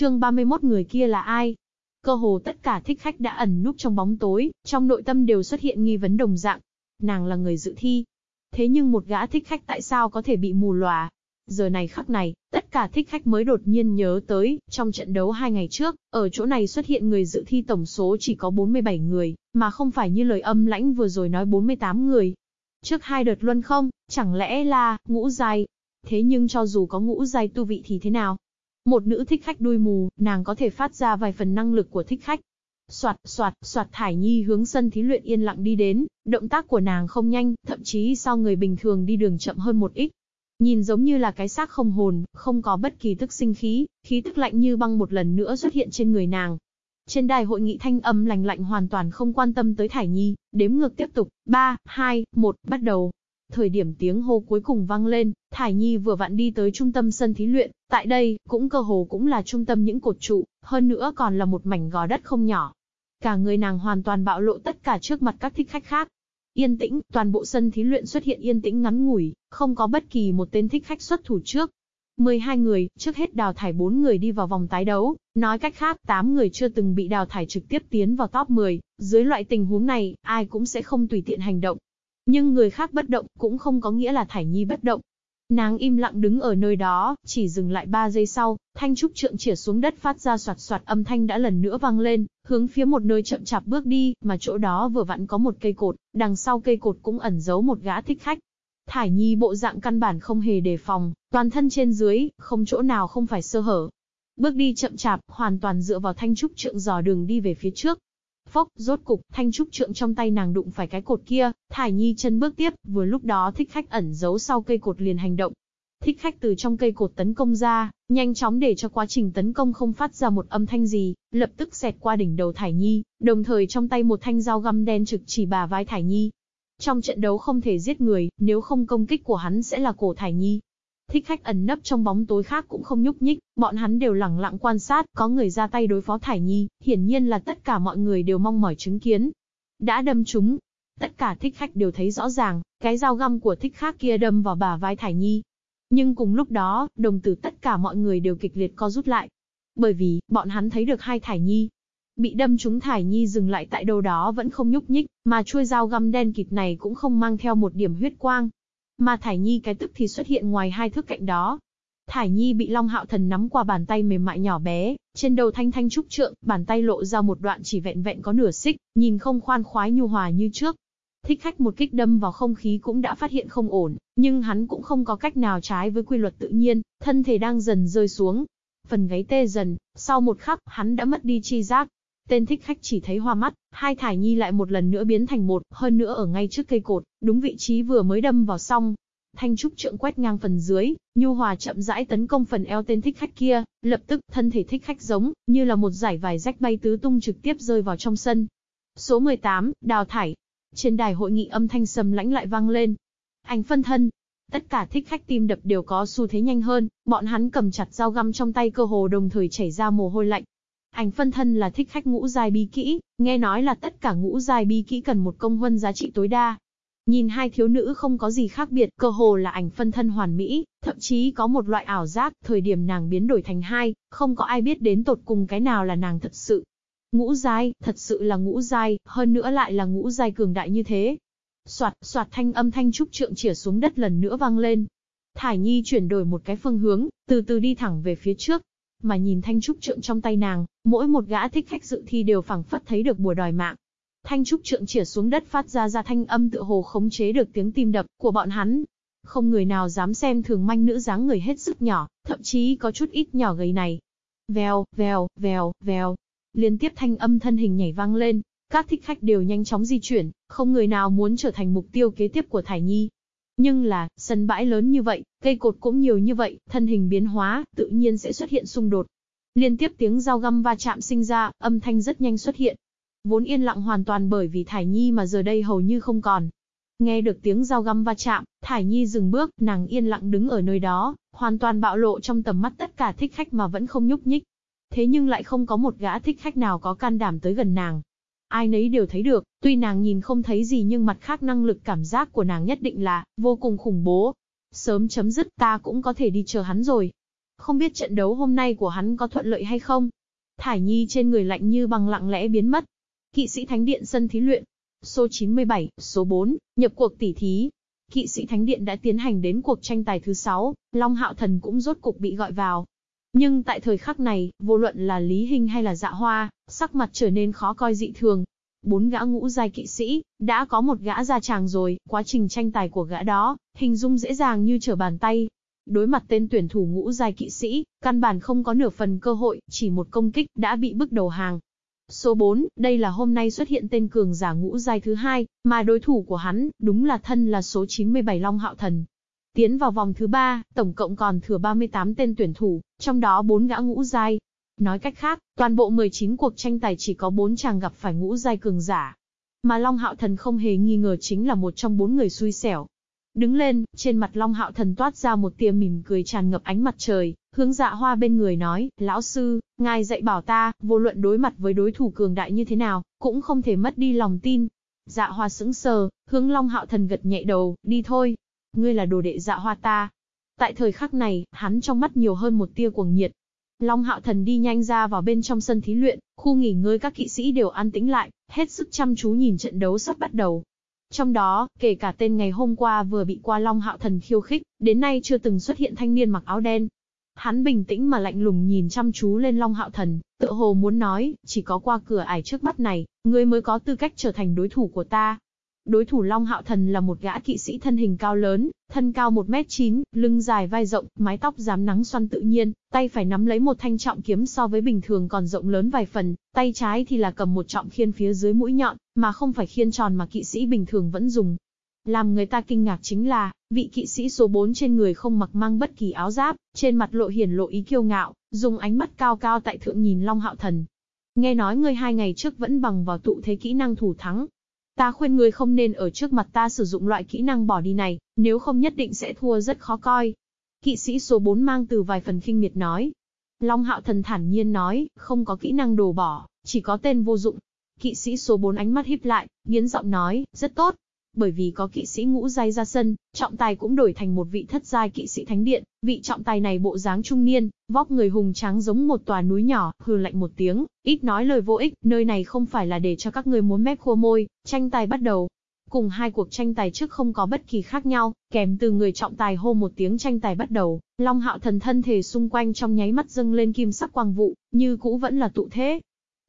chương 31 người kia là ai? Cơ hồ tất cả thích khách đã ẩn núp trong bóng tối, trong nội tâm đều xuất hiện nghi vấn đồng dạng. Nàng là người dự thi. Thế nhưng một gã thích khách tại sao có thể bị mù lòa? Giờ này khắc này, tất cả thích khách mới đột nhiên nhớ tới, trong trận đấu hai ngày trước, ở chỗ này xuất hiện người dự thi tổng số chỉ có 47 người, mà không phải như lời âm lãnh vừa rồi nói 48 người. Trước hai đợt luân không, chẳng lẽ là, ngũ giai? Thế nhưng cho dù có ngũ giai tu vị thì thế nào? Một nữ thích khách đuôi mù, nàng có thể phát ra vài phần năng lực của thích khách. Soạt, soạt, soạt Thải Nhi hướng sân thí luyện yên lặng đi đến, động tác của nàng không nhanh, thậm chí so người bình thường đi đường chậm hơn một ít. Nhìn giống như là cái xác không hồn, không có bất kỳ tức sinh khí, khí tức lạnh như băng một lần nữa xuất hiện trên người nàng. Trên đài hội nghị thanh âm lành lạnh hoàn toàn không quan tâm tới Thải Nhi, đếm ngược tiếp tục, 3, 2, 1, bắt đầu. Thời điểm tiếng hô cuối cùng vang lên, Thải Nhi vừa vặn đi tới trung tâm sân thí luyện, tại đây, cũng cơ hồ cũng là trung tâm những cột trụ, hơn nữa còn là một mảnh gò đất không nhỏ. Cả người nàng hoàn toàn bạo lộ tất cả trước mặt các thích khách khác. Yên tĩnh, toàn bộ sân thí luyện xuất hiện yên tĩnh ngắn ngủi, không có bất kỳ một tên thích khách xuất thủ trước. 12 người, trước hết đào thải 4 người đi vào vòng tái đấu, nói cách khác 8 người chưa từng bị đào thải trực tiếp tiến vào top 10, dưới loại tình huống này, ai cũng sẽ không tùy tiện hành động. Nhưng người khác bất động, cũng không có nghĩa là Thải Nhi bất động. Nàng im lặng đứng ở nơi đó, chỉ dừng lại 3 giây sau, thanh trúc trượng chỉa xuống đất phát ra soạt soạt âm thanh đã lần nữa vang lên, hướng phía một nơi chậm chạp bước đi, mà chỗ đó vừa vặn có một cây cột, đằng sau cây cột cũng ẩn giấu một gã thích khách. Thải Nhi bộ dạng căn bản không hề đề phòng, toàn thân trên dưới, không chỗ nào không phải sơ hở. Bước đi chậm chạp, hoàn toàn dựa vào thanh trúc trượng dò đường đi về phía trước. Phốc, rốt cục, thanh trúc trượng trong tay nàng đụng phải cái cột kia, Thải Nhi chân bước tiếp, vừa lúc đó thích khách ẩn giấu sau cây cột liền hành động. Thích khách từ trong cây cột tấn công ra, nhanh chóng để cho quá trình tấn công không phát ra một âm thanh gì, lập tức xẹt qua đỉnh đầu Thải Nhi, đồng thời trong tay một thanh dao găm đen trực chỉ bà vai Thải Nhi. Trong trận đấu không thể giết người, nếu không công kích của hắn sẽ là cổ Thải Nhi. Thích khách ẩn nấp trong bóng tối khác cũng không nhúc nhích, bọn hắn đều lẳng lặng quan sát, có người ra tay đối phó Thải Nhi, hiển nhiên là tất cả mọi người đều mong mỏi chứng kiến. Đã đâm chúng. Tất cả thích khách đều thấy rõ ràng, cái dao găm của thích khác kia đâm vào bà vai Thải Nhi. Nhưng cùng lúc đó, đồng tử tất cả mọi người đều kịch liệt co rút lại. Bởi vì, bọn hắn thấy được hai Thải Nhi, bị đâm trúng Thải Nhi dừng lại tại đâu đó vẫn không nhúc nhích, mà chuôi dao găm đen kịt này cũng không mang theo một điểm huyết quang. Mà Thải Nhi cái tức thì xuất hiện ngoài hai thước cạnh đó. Thải Nhi bị Long Hạo Thần nắm qua bàn tay mềm mại nhỏ bé, trên đầu thanh thanh trúc trượng, bàn tay lộ ra một đoạn chỉ vẹn vẹn có nửa xích, nhìn không khoan khoái nhu hòa như trước. Thích khách một kích đâm vào không khí cũng đã phát hiện không ổn, nhưng hắn cũng không có cách nào trái với quy luật tự nhiên, thân thể đang dần rơi xuống. Phần gáy tê dần, sau một khắc, hắn đã mất đi chi giác, Tên thích khách chỉ thấy hoa mắt, hai thải nhi lại một lần nữa biến thành một, hơn nữa ở ngay trước cây cột, đúng vị trí vừa mới đâm vào xong. Thanh trúc trượng quét ngang phần dưới, nhu hòa chậm rãi tấn công phần eo tên thích khách kia, lập tức thân thể thích khách giống, như là một giải vải rách bay tứ tung trực tiếp rơi vào trong sân. Số 18, đào thải. Trên đài hội nghị âm thanh sầm lãnh lại vang lên. Ảnh phân thân, Tất cả thích khách tim đập đều có xu thế nhanh hơn, bọn hắn cầm chặt dao găm trong tay cơ hồ đồng thời chảy ra mồ hôi lạnh, Ảnh phân thân là thích khách ngũ giai bí kỹ, nghe nói là tất cả ngũ giai bí kỹ cần một công huân giá trị tối đa. Nhìn hai thiếu nữ không có gì khác biệt, cơ hồ là ảnh phân thân hoàn mỹ, thậm chí có một loại ảo giác, thời điểm nàng biến đổi thành hai, không có ai biết đến tột cùng cái nào là nàng thật sự. Ngũ giai, thật sự là ngũ giai, hơn nữa lại là ngũ giai cường đại như thế. Soạt, soạt thanh âm thanh trúc trượng chỉa xuống đất lần nữa vang lên. Thải Nhi chuyển đổi một cái phương hướng, từ từ đi thẳng về phía trước, mà nhìn thanh trúc trượng trong tay nàng, mỗi một gã thích khách dự thi đều phẳng phất thấy được bùa đòi mạng. Thanh trúc trượng chỉa xuống đất phát ra ra thanh âm tựa hồ khống chế được tiếng tim đập của bọn hắn. Không người nào dám xem thường manh nữ dáng người hết sức nhỏ, thậm chí có chút ít nhỏ gầy này. Vèo, vèo, vèo, vèo. Liên tiếp thanh âm thân hình nhảy vang lên, các thích khách đều nhanh chóng di chuyển, không người nào muốn trở thành mục tiêu kế tiếp của Thải Nhi. Nhưng là, sân bãi lớn như vậy, cây cột cũng nhiều như vậy, thân hình biến hóa, tự nhiên sẽ xuất hiện xung đột. Liên tiếp tiếng dao găm va chạm sinh ra, âm thanh rất nhanh xuất hiện. Vốn yên lặng hoàn toàn bởi vì Thải Nhi mà giờ đây hầu như không còn. Nghe được tiếng dao găm va chạm, Thải Nhi dừng bước, nàng yên lặng đứng ở nơi đó, hoàn toàn bạo lộ trong tầm mắt tất cả thích khách mà vẫn không nhúc nhích. Thế nhưng lại không có một gã thích khách nào có can đảm tới gần nàng. Ai nấy đều thấy được, tuy nàng nhìn không thấy gì nhưng mặt khác năng lực cảm giác của nàng nhất định là vô cùng khủng bố. Sớm chấm dứt ta cũng có thể đi chờ hắn rồi. Không biết trận đấu hôm nay của hắn có thuận lợi hay không? Thải Nhi trên người lạnh như bằng lặng lẽ biến mất. Kỵ sĩ Thánh Điện sân thí luyện. Số 97, số 4, nhập cuộc tỉ thí. Kỵ sĩ Thánh Điện đã tiến hành đến cuộc tranh tài thứ 6, Long Hạo Thần cũng rốt cục bị gọi vào. Nhưng tại thời khắc này, vô luận là Lý Hình hay là Dạ Hoa, sắc mặt trở nên khó coi dị thường. Bốn gã ngũ giai kỵ sĩ, đã có một gã ra tràng rồi, quá trình tranh tài của gã đó, hình dung dễ dàng như trở bàn tay. Đối mặt tên tuyển thủ ngũ giai kỵ sĩ, căn bản không có nửa phần cơ hội, chỉ một công kích đã bị bức đầu hàng. Số 4, đây là hôm nay xuất hiện tên cường giả ngũ giai thứ hai, mà đối thủ của hắn, đúng là thân là số 97 Long Hạo Thần. Tiến vào vòng thứ 3, tổng cộng còn thừa 38 tên tuyển thủ, trong đó 4 gã ngũ giai. Nói cách khác, toàn bộ 19 cuộc tranh tài chỉ có 4 chàng gặp phải ngũ giai cường giả. Mà Long Hạo Thần không hề nghi ngờ chính là một trong bốn người xui xẻo. Đứng lên, trên mặt Long Hạo Thần toát ra một tia mỉm cười tràn ngập ánh mặt trời, hướng dạ hoa bên người nói, lão sư, ngài dạy bảo ta, vô luận đối mặt với đối thủ cường đại như thế nào, cũng không thể mất đi lòng tin. Dạ hoa sững sờ, hướng Long Hạo Thần gật nhẹ đầu, đi thôi. Ngươi là đồ đệ dạ hoa ta. Tại thời khắc này, hắn trong mắt nhiều hơn một tia cuồng nhiệt. Long Hạo Thần đi nhanh ra vào bên trong sân thí luyện, khu nghỉ ngơi các kỵ sĩ đều an tĩnh lại, hết sức chăm chú nhìn trận đấu sắp bắt đầu. Trong đó, kể cả tên ngày hôm qua vừa bị qua Long Hạo Thần khiêu khích, đến nay chưa từng xuất hiện thanh niên mặc áo đen. Hắn bình tĩnh mà lạnh lùng nhìn chăm chú lên Long Hạo Thần, tựa hồ muốn nói, chỉ có qua cửa ải trước mắt này, ngươi mới có tư cách trở thành đối thủ của ta. Đối thủ Long Hạo Thần là một gã kỵ sĩ thân hình cao lớn, thân cao 1m9, lưng dài vai rộng, mái tóc rám nắng xoăn tự nhiên, tay phải nắm lấy một thanh trọng kiếm so với bình thường còn rộng lớn vài phần, tay trái thì là cầm một trọng khiên phía dưới mũi nhọn, mà không phải khiên tròn mà kỵ sĩ bình thường vẫn dùng. Làm người ta kinh ngạc chính là, vị kỵ sĩ số 4 trên người không mặc mang bất kỳ áo giáp, trên mặt lộ hiển lộ ý kiêu ngạo, dùng ánh mắt cao cao tại thượng nhìn Long Hạo Thần. Nghe nói ngươi hai ngày trước vẫn bằng vào tụ thế kỹ năng thủ thắng, Ta khuyên ngươi không nên ở trước mặt ta sử dụng loại kỹ năng bỏ đi này, nếu không nhất định sẽ thua rất khó coi. Kỵ sĩ số 4 mang từ vài phần khinh miệt nói. Long hạo thần thản nhiên nói, không có kỹ năng đồ bỏ, chỉ có tên vô dụng. Kỵ sĩ số 4 ánh mắt híp lại, nghiến giọng nói, rất tốt, bởi vì có kỵ sĩ ngũ giai ra sân, trọng tài cũng đổi thành một vị thất giai kỵ sĩ thánh điện, vị trọng tài này bộ dáng trung niên, vóc người hùng tráng giống một tòa núi nhỏ, hừ lạnh một tiếng, ít nói lời vô ích, nơi này không phải là để cho các người muốn mép khô môi, tranh tài bắt đầu. Cùng hai cuộc tranh tài trước không có bất kỳ khác nhau, kèm từ người trọng tài hô một tiếng tranh tài bắt đầu, Long Hạo Thần thân thể xung quanh trong nháy mắt dâng lên kim sắc quang vụ, như cũ vẫn là tụ thế,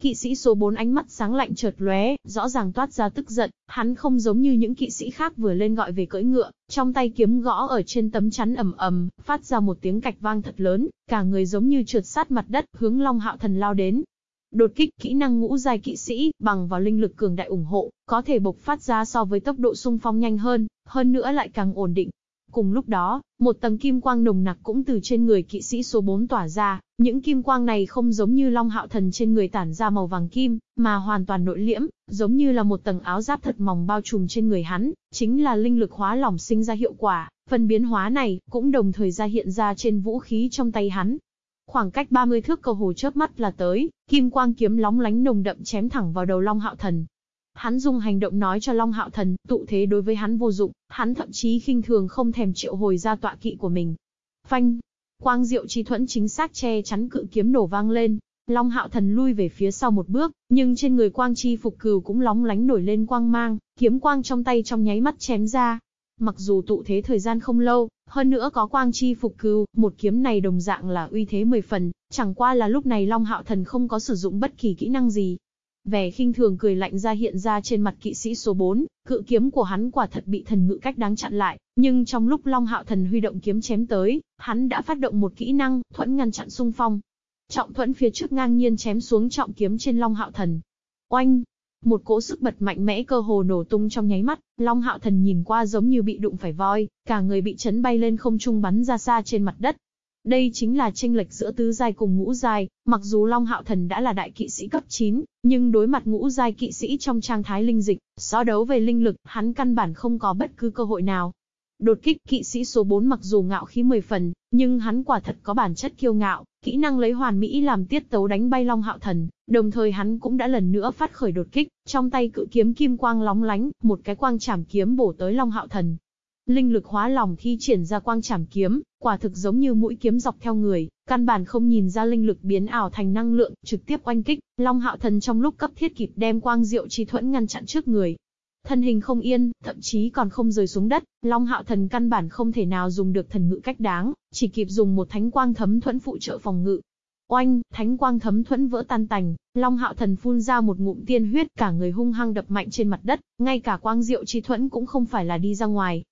Kỵ sĩ số 4 ánh mắt sáng lạnh chợt lóe, rõ ràng toát ra tức giận, hắn không giống như những kỵ sĩ khác vừa lên gọi về cưỡi ngựa, trong tay kiếm gõ ở trên tấm chắn ầm ầm, phát ra một tiếng cạch vang thật lớn, cả người giống như trượt sát mặt đất, hướng Long Hạo Thần lao đến. Đột kích kỹ năng ngũ giai kỵ sĩ, bằng vào linh lực cường đại ủng hộ, có thể bộc phát ra so với tốc độ xung phong nhanh hơn, hơn nữa lại càng ổn định, Cùng lúc đó, một tầng kim quang nồng nặc cũng từ trên người kỵ sĩ số 4 tỏa ra, những kim quang này không giống như long hạo thần trên người tản ra màu vàng kim, mà hoàn toàn nội liễm, giống như là một tầng áo giáp thật mỏng bao trùm trên người hắn, chính là linh lực hóa lỏng sinh ra hiệu quả, phần biến hóa này cũng đồng thời ra hiện ra trên vũ khí trong tay hắn. Khoảng cách 30 thước cầu hồ chớp mắt là tới, kim quang kiếm lóng lánh nồng đậm chém thẳng vào đầu Long Hạo Thần, Hắn dùng hành động nói cho Long Hạo Thần, tụ thế đối với hắn vô dụng, hắn thậm chí khinh thường không thèm triệu hồi ra tọa kỵ của mình. Phanh! Quang diệu chi thuẫn chính xác che chắn cự kiếm nổ vang lên. Long Hạo Thần lui về phía sau một bước, nhưng trên người quang chi phục cừu cũng lóng lánh nổi lên quang mang, kiếm quang trong tay trong nháy mắt chém ra. Mặc dù tụ thế thời gian không lâu, hơn nữa có quang chi phục cứu, một kiếm này đồng dạng là uy thế mười phần, chẳng qua là lúc này Long Hạo Thần không có sử dụng bất kỳ kỹ năng gì, Vẻ khinh thường cười lạnh ra hiện ra trên mặt kỵ sĩ số 4, cự kiếm của hắn quả thật bị thần ngự cách đáng chặn lại, nhưng trong lúc Long Hạo Thần huy động kiếm chém tới, hắn đã phát động một kỹ năng, thuẫn ngăn chặn xung phong. Trọng thuẫn phía trước ngang nhiên chém xuống trọng kiếm trên Long Hạo Thần. Oanh! Một cỗ sức bật mạnh mẽ cơ hồ nổ tung trong nháy mắt, Long Hạo Thần nhìn qua giống như bị đụng phải voi, cả người bị chấn bay lên không trung bắn ra xa trên mặt đất, đây chính là tranh lệch giữa tứ giai cùng ngũ giai, mặc dù Long Hạo Thần đã là đại kỵ sĩ cấp 9, nhưng đối mặt ngũ giai kỵ sĩ trong trang thái linh dịch, so đấu về linh lực, hắn căn bản không có bất cứ cơ hội nào. Đột kích kỵ sĩ số 4 mặc dù ngạo khí 10 phần, nhưng hắn quả thật có bản chất kiêu ngạo, kỹ năng lấy hoàn mỹ làm tiết tấu đánh bay Long Hạo Thần, đồng thời hắn cũng đã lần nữa phát khởi đột kích, trong tay cự kiếm kim quang lóng lánh, một cái quang chảm kiếm bổ tới Long Hạo Thần, Linh lực hóa lòng thi triển ra quang trảm kiếm, quả thực giống như mũi kiếm dọc theo người, căn bản không nhìn ra linh lực biến ảo thành năng lượng, trực tiếp oanh kích, Long Hạo Thần trong lúc cấp thiết kịp đem quang diệu chi thuẫn ngăn chặn trước người. Thân hình không yên, thậm chí còn không rơi xuống đất, Long Hạo Thần căn bản không thể nào dùng được thần ngự cách đáng, chỉ kịp dùng một thánh quang thấm thuẫn phụ trợ phòng ngự. Oanh, thánh quang thấm thuẫn vỡ tan tành, Long Hạo Thần phun ra một ngụm tiên huyết, cả người hung hăng đập mạnh trên mặt đất, ngay cả quang diệu chi thuẫn cũng không phải là đi ra ngoài,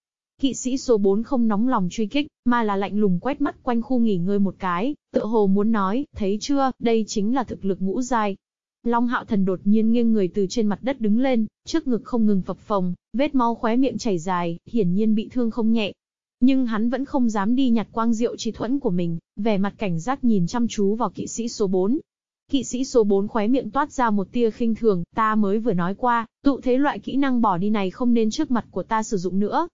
Kỵ sĩ số 4 không nóng lòng truy kích, mà là lạnh lùng quét mắt quanh khu nghỉ ngơi một cái, tựa hồ muốn nói, thấy chưa, đây chính là thực lực ngũ giai. Long hạo thần đột nhiên nghiêng người từ trên mặt đất đứng lên, trước ngực không ngừng phập phồng, vết máu khóe miệng chảy dài, hiển nhiên bị thương không nhẹ. Nhưng hắn vẫn không dám đi nhặt quang diệu chi thuẫn của mình, vẻ mặt cảnh giác nhìn chăm chú vào kỵ sĩ số 4. Kỵ sĩ số 4 khóe miệng toát ra một tia khinh thường, ta mới vừa nói qua, tụ thế loại kỹ năng bỏ đi này không nên trước mặt của ta sử dụng nữa,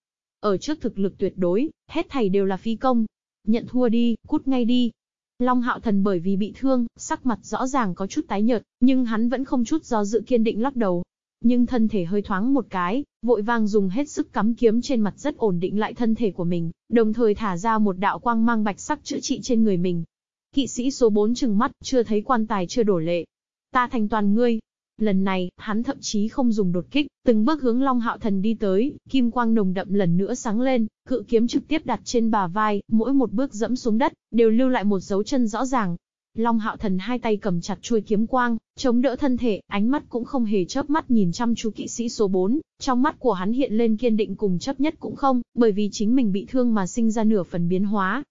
ở trước thực lực tuyệt đối, hết thảy đều là phi công. Nhận thua đi, cút ngay đi. Long hạo thần bởi vì bị thương, sắc mặt rõ ràng có chút tái nhợt, nhưng hắn vẫn không chút do dự kiên định lắc đầu. Nhưng thân thể hơi thoáng một cái, vội vàng dùng hết sức cắm kiếm trên mặt rất ổn định lại thân thể của mình, đồng thời thả ra một đạo quang mang bạch sắc chữa trị trên người mình. Kỵ sĩ số 4 trừng mắt, chưa thấy quan tài chưa đổ lệ. Ta thành toàn ngươi, Lần này, hắn thậm chí không dùng đột kích, từng bước hướng Long Hạo Thần đi tới, kim quang nồng đậm lần nữa sáng lên, cự kiếm trực tiếp đặt trên bà vai, mỗi một bước dẫm xuống đất, đều lưu lại một dấu chân rõ ràng. Long Hạo Thần hai tay cầm chặt chuôi kiếm quang, chống đỡ thân thể, ánh mắt cũng không hề chớp mắt nhìn chăm chú kỵ sĩ số 4, trong mắt của hắn hiện lên kiên định cùng chấp nhất cũng không, bởi vì chính mình bị thương mà sinh ra nửa phần biến hóa,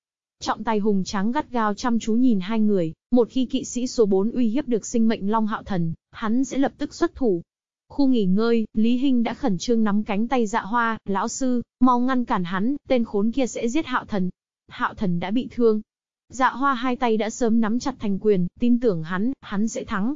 Trọng tay hùng trắng gắt gao chăm chú nhìn hai người, một khi kỵ sĩ số 4 uy hiếp được sinh mệnh Long Hạo Thần, hắn sẽ lập tức xuất thủ. Khu nghỉ ngơi, Lý Hinh đã khẩn trương nắm cánh tay dạ hoa, lão sư, mau ngăn cản hắn, tên khốn kia sẽ giết Hạo Thần. Hạo Thần đã bị thương. Dạ hoa hai tay đã sớm nắm chặt thành quyền, tin tưởng hắn, hắn sẽ thắng.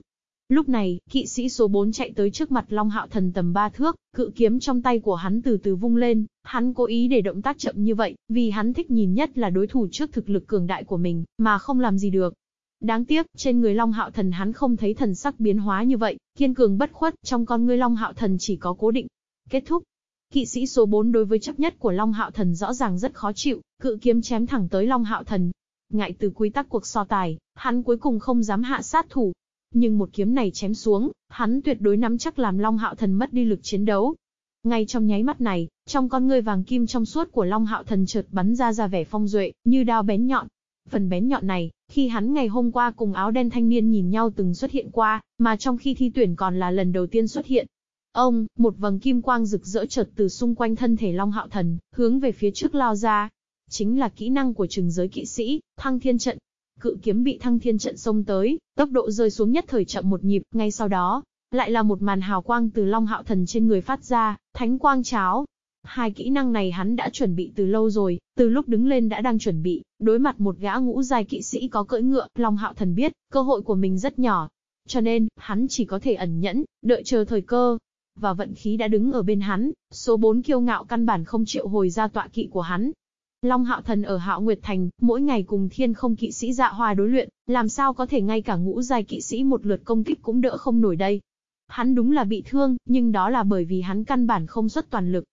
Lúc này, kỵ sĩ số 4 chạy tới trước mặt Long Hạo Thần tầm ba thước, cự kiếm trong tay của hắn từ từ vung lên, hắn cố ý để động tác chậm như vậy, vì hắn thích nhìn nhất là đối thủ trước thực lực cường đại của mình, mà không làm gì được. Đáng tiếc, trên người Long Hạo Thần hắn không thấy thần sắc biến hóa như vậy, kiên cường bất khuất, trong con ngươi Long Hạo Thần chỉ có cố định. Kết thúc. Kỵ sĩ số 4 đối với chấp nhất của Long Hạo Thần rõ ràng rất khó chịu, cự kiếm chém thẳng tới Long Hạo Thần. Ngại từ quy tắc cuộc so tài, hắn cuối cùng không dám hạ sát thủ, nhưng một kiếm này chém xuống, hắn tuyệt đối nắm chắc làm Long Hạo Thần mất đi lực chiến đấu. Ngay trong nháy mắt này, trong con ngươi vàng kim trong suốt của Long Hạo Thần chợt bắn ra ra vẻ phong duệ, như đao bén nhọn. Phần bén nhọn này, khi hắn ngày hôm qua cùng áo đen thanh niên nhìn nhau từng xuất hiện qua, mà trong khi thi tuyển còn là lần đầu tiên xuất hiện. Ông, một vầng kim quang rực rỡ chợt từ xung quanh thân thể Long Hạo Thần, hướng về phía trước lao ra. Chính là kỹ năng của trừng giới kỵ sĩ, thăng thiên trận. Cự kiếm bị thăng thiên trận xông tới, tốc độ rơi xuống nhất thời chậm một nhịp, ngay sau đó, lại là một màn hào quang từ Long Hạo Thần trên người phát ra, thánh quang cháo. Hai kỹ năng này hắn đã chuẩn bị từ lâu rồi, từ lúc đứng lên đã đang chuẩn bị, đối mặt một gã ngũ giai kỵ sĩ có cưỡi ngựa, Long Hạo Thần biết, cơ hội của mình rất nhỏ. Cho nên, hắn chỉ có thể ẩn nhẫn, đợi chờ thời cơ. Và vận khí đã đứng ở bên hắn, số 4 kiêu ngạo căn bản không chịu hồi ra tọa kỵ của hắn, Long Hạo Thần ở Hạo Nguyệt Thành, mỗi ngày cùng thiên không kỵ sĩ dạ hoa đối luyện, làm sao có thể ngay cả ngũ giai kỵ sĩ một lượt công kích cũng đỡ không nổi đây. Hắn đúng là bị thương, nhưng đó là bởi vì hắn căn bản không xuất toàn lực.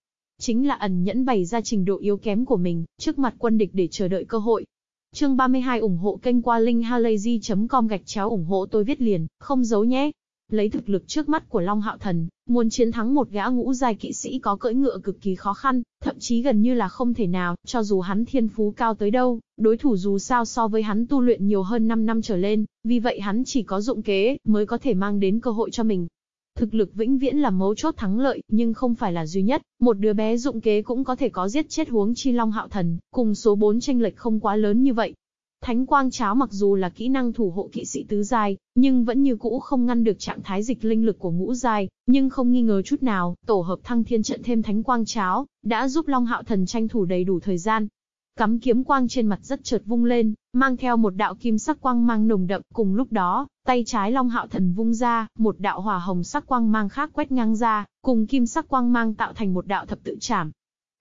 Chính là ẩn nhẫn bày ra trình độ yếu kém của mình, trước mặt quân địch để chờ đợi cơ hội. Chương 32 ủng hộ kênh qua linkhalazy.com gạch chéo ủng hộ tôi viết liền, không giấu nhé. Lấy thực lực trước mắt của Long Hạo Thần, muốn chiến thắng một gã ngũ giai kỵ sĩ có cưỡi ngựa cực kỳ khó khăn, thậm chí gần như là không thể nào, cho dù hắn thiên phú cao tới đâu, đối thủ dù sao so với hắn tu luyện nhiều hơn 5 năm trở lên, vì vậy hắn chỉ có dụng kế, mới có thể mang đến cơ hội cho mình. Thực lực vĩnh viễn là mấu chốt thắng lợi, nhưng không phải là duy nhất, một đứa bé dụng kế cũng có thể có giết chết huống chi long hạo thần, cùng số 4 tranh lệch không quá lớn như vậy. Thánh quang cháo mặc dù là kỹ năng thủ hộ kỵ sĩ tứ giai, nhưng vẫn như cũ không ngăn được trạng thái dịch linh lực của ngũ giai, nhưng không nghi ngờ chút nào, tổ hợp thăng thiên trận thêm thánh quang cháo, đã giúp Long Hạo Thần tranh thủ đầy đủ thời gian. Cắm kiếm quang trên mặt rất chợt vung lên, mang theo một đạo kim sắc quang mang nồng đậm, cùng lúc đó, tay trái Long Hạo Thần vung ra, một đạo hỏa hồng sắc quang mang khác quét ngang ra, cùng kim sắc quang mang tạo thành một đạo thập tự trảm,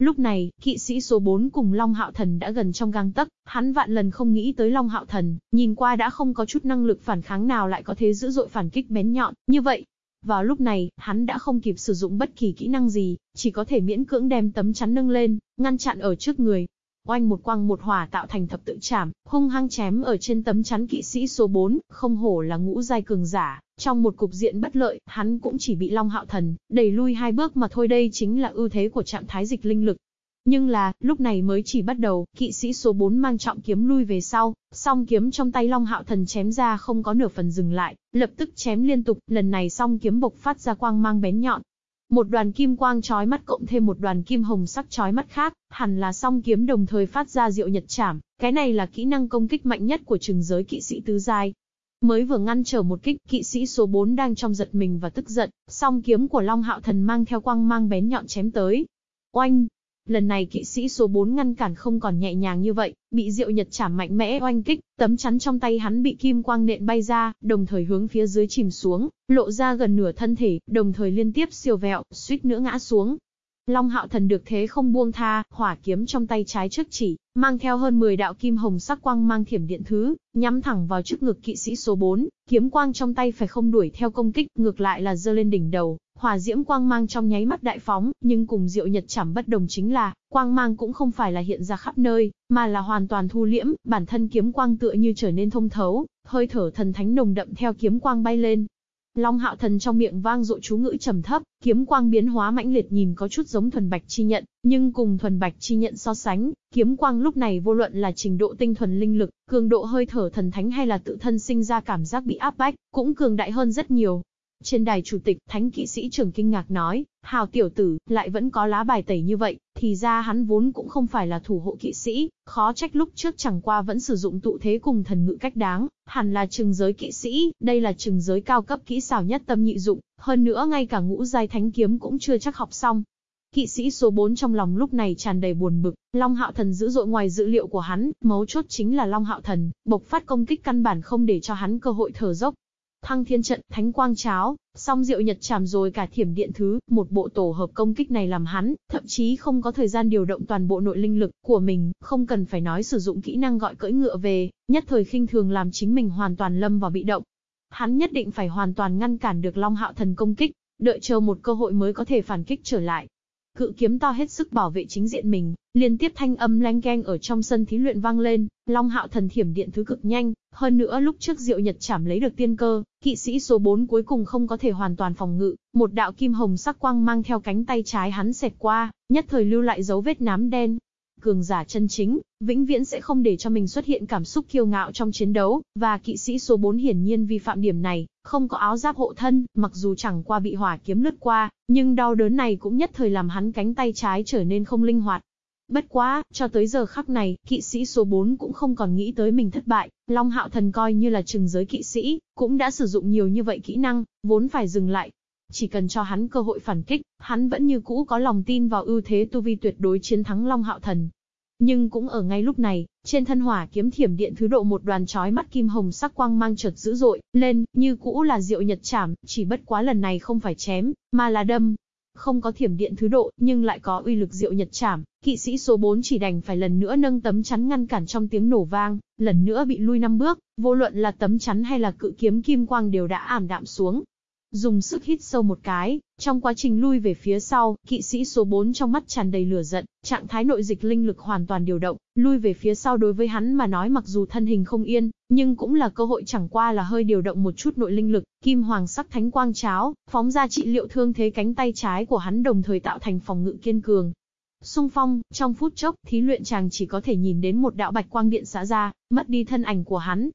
Lúc này, kỵ sĩ số 4 cùng Long Hạo Thần đã gần trong gang tấc, hắn vạn lần không nghĩ tới Long Hạo Thần, nhìn qua đã không có chút năng lực phản kháng nào lại có thế dữ dội phản kích bén nhọn, như vậy. Vào lúc này, hắn đã không kịp sử dụng bất kỳ kỹ năng gì, chỉ có thể miễn cưỡng đem tấm chắn nâng lên, ngăn chặn ở trước người. Oanh một quang một hỏa tạo thành thập tự chảm, hung hăng chém ở trên tấm chắn kỵ sĩ số 4, không hổ là ngũ giai cường giả, trong một cục diện bất lợi, hắn cũng chỉ bị Long Hạo Thần đẩy lui hai bước mà thôi đây chính là ưu thế của trạng thái dịch linh lực. Nhưng là, lúc này mới chỉ bắt đầu, kỵ sĩ số 4 mang trọng kiếm lui về sau, song kiếm trong tay Long Hạo Thần chém ra không có nửa phần dừng lại, lập tức chém liên tục, lần này song kiếm bộc phát ra quang mang bén nhọn, một đoàn kim quang chói mắt cộng thêm một đoàn kim hồng sắc chói mắt khác, hẳn là song kiếm đồng thời phát ra diệu nhật chảm, cái này là kỹ năng công kích mạnh nhất của trừng giới kỵ sĩ tứ giai. Mới vừa ngăn trở một kích, kỵ sĩ số 4 đang trong giật mình và tức giận, song kiếm của Long Hạo Thần mang theo quang mang bén nhọn chém tới. Oanh! Lần này kỵ sĩ số 4 ngăn cản không còn nhẹ nhàng như vậy, bị Diệu Nhật chảm mạnh mẽ oanh kích, tấm chắn trong tay hắn bị kim quang nện bay ra, đồng thời hướng phía dưới chìm xuống, lộ ra gần nửa thân thể, đồng thời liên tiếp siêu vẹo, suýt nữa ngã xuống. Long Hạo Thần được thế không buông tha, hỏa kiếm trong tay trái trước chỉ, mang theo hơn 10 đạo kim hồng sắc quang mang thiểm điện thứ, nhắm thẳng vào trước ngực kỵ sĩ số 4, kiếm quang trong tay phải không đuổi theo công kích, ngược lại là giơ lên đỉnh đầu, hỏa diễm quang mang trong nháy mắt đại phóng, nhưng cùng Diệu Nhật chảm bất đồng chính là, quang mang cũng không phải là hiện ra khắp nơi, mà là hoàn toàn thu liễm, bản thân kiếm quang tựa như trở nên thông thấu, hơi thở thần thánh nồng đậm theo kiếm quang bay lên, Long Hạo Thần trong miệng vang dội chú ngữ trầm thấp, kiếm quang biến hóa mãnh liệt nhìn có chút giống thuần bạch chi nhận, nhưng cùng thuần bạch chi nhận so sánh, kiếm quang lúc này vô luận là trình độ tinh thuần linh lực, cường độ hơi thở thần thánh hay là tự thân sinh ra cảm giác bị áp bách, cũng cường đại hơn rất nhiều. Trên đài chủ tịch, thánh kỵ sĩ trưởng kinh ngạc nói, hào tiểu tử, lại vẫn có lá bài tẩy như vậy, thì ra hắn vốn cũng không phải là thủ hộ kỵ sĩ, khó trách lúc trước chẳng qua vẫn sử dụng tụ thế cùng thần ngữ cách đáng, hẳn là trừng giới kỵ sĩ, đây là trừng giới cao cấp kỹ xảo nhất tâm nhị dụng, hơn nữa ngay cả ngũ giai thánh kiếm cũng chưa chắc học xong. Kỵ sĩ số 4 trong lòng lúc này tràn đầy buồn bực, Long Hạo Thần dữ dội ngoài dữ liệu của hắn, mấu chốt chính là Long Hạo Thần, bộc phát công kích căn bản không để cho hắn cơ hội thở dốc, Thăng thiên trận, thánh quang cháo, song diệu nhật chảm rồi cả thiểm điện thứ, một bộ tổ hợp công kích này làm hắn, thậm chí không có thời gian điều động toàn bộ nội linh lực của mình, không cần phải nói sử dụng kỹ năng gọi cưỡi ngựa về, nhất thời khinh thường làm chính mình hoàn toàn lâm vào bị động. Hắn nhất định phải hoàn toàn ngăn cản được Long Hạo Thần công kích, đợi chờ một cơ hội mới có thể phản kích trở lại. Cự kiếm to hết sức bảo vệ chính diện mình, liên tiếp thanh âm lanh keng ở trong sân thí luyện vang lên, Long Hạo thần thiểm điện thứ cực nhanh, hơn nữa lúc trước Diệu Nhật chảm lấy được tiên cơ, kỵ sĩ số 4 cuối cùng không có thể hoàn toàn phòng ngự, một đạo kim hồng sắc quang mang theo cánh tay trái hắn xẹt qua, nhất thời lưu lại dấu vết nám đen, cường giả chân chính, vĩnh viễn sẽ không để cho mình xuất hiện cảm xúc kiêu ngạo trong chiến đấu, và kỵ sĩ số 4 hiển nhiên vi phạm điểm này, không có áo giáp hộ thân, mặc dù chẳng qua bị hỏa kiếm lướt qua, nhưng đau đớn này cũng nhất thời làm hắn cánh tay trái trở nên không linh hoạt. Bất quá, cho tới giờ khắc này, kỵ sĩ số 4 cũng không còn nghĩ tới mình thất bại, Long Hạo Thần coi như là trừng giới kỵ sĩ, cũng đã sử dụng nhiều như vậy kỹ năng, vốn phải dừng lại, chỉ cần cho hắn cơ hội phản kích, hắn vẫn như cũ có lòng tin vào ưu thế tu vi tuyệt đối chiến thắng Long Hạo Thần. Nhưng cũng ở ngay lúc này, trên thân hỏa kiếm thiểm điện thứ độ một đoàn chói mắt kim hồng sắc quang mang chợt dữ dội, lên, như cũ là diệu nhật chảm, chỉ bất quá lần này không phải chém, mà là đâm. Không có thiểm điện thứ độ, nhưng lại có uy lực diệu nhật chảm, kỵ sĩ số 4 chỉ đành phải lần nữa nâng tấm chắn ngăn cản trong tiếng nổ vang, lần nữa bị lui năm bước, vô luận là tấm chắn hay là cự kiếm kim quang đều đã ảm đạm xuống, Dùng sức hít sâu một cái, trong quá trình lui về phía sau, kỵ sĩ số 4 trong mắt tràn đầy lửa giận, trạng thái nội dịch linh lực hoàn toàn điều động, lui về phía sau đối với hắn mà nói mặc dù thân hình không yên, nhưng cũng là cơ hội chẳng qua là hơi điều động một chút nội linh lực, kim hoàng sắc thánh quang cháo, phóng ra trị liệu thương thế cánh tay trái của hắn đồng thời tạo thành phòng ngự kiên cường. Xung phong, trong phút chốc, thí luyện chàng chỉ có thể nhìn đến một đạo bạch quang điện xã ra, mất đi thân ảnh của hắn,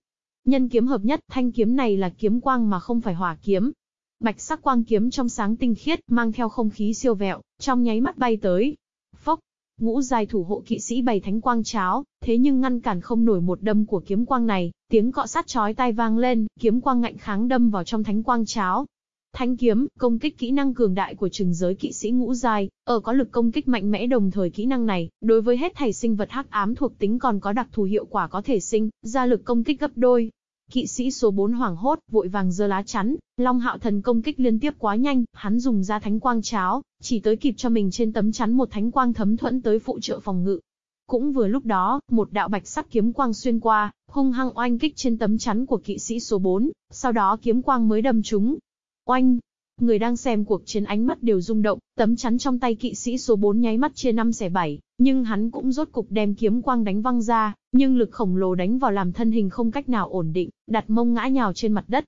Nhân kiếm hợp nhất, thanh kiếm này là kiếm quang mà không phải hỏa kiếm, Bạch sắc quang kiếm trong sáng tinh khiết, mang theo không khí siêu vẹo, trong nháy mắt bay tới. Phốc, ngũ giai thủ hộ kỵ sĩ bày thánh quang cháo, thế nhưng ngăn cản không nổi một đâm của kiếm quang này, tiếng cọ sát chói tai vang lên, kiếm quang ngạnh kháng đâm vào trong thánh quang cháo. Thánh kiếm, công kích kỹ năng cường đại của trừng giới kỵ sĩ ngũ giai, ở có lực công kích mạnh mẽ đồng thời kỹ năng này, đối với hết thảy sinh vật hắc ám thuộc tính còn có đặc thù hiệu quả có thể sinh, ra lực công kích gấp đôi, Kỵ sĩ số 4 hoảng hốt, vội vàng giơ lá chắn, Long Hạo Thần công kích liên tiếp quá nhanh, hắn dùng ra thánh quang cháo, chỉ tới kịp cho mình trên tấm chắn một thánh quang thấm thuẫn tới phụ trợ phòng ngự. Cũng vừa lúc đó, một đạo bạch sắc kiếm quang xuyên qua, hung hăng oanh kích trên tấm chắn của kỵ sĩ số 4, sau đó kiếm quang mới đâm trúng. Oanh! Người đang xem cuộc chiến ánh mắt đều rung động, tấm chắn trong tay kỵ sĩ số 4 nháy mắt chia năm xẻ bảy, nhưng hắn cũng rốt cục đem kiếm quang đánh văng ra, nhưng lực khổng lồ đánh vào làm thân hình không cách nào ổn định, đặt mông ngã nhào trên mặt đất.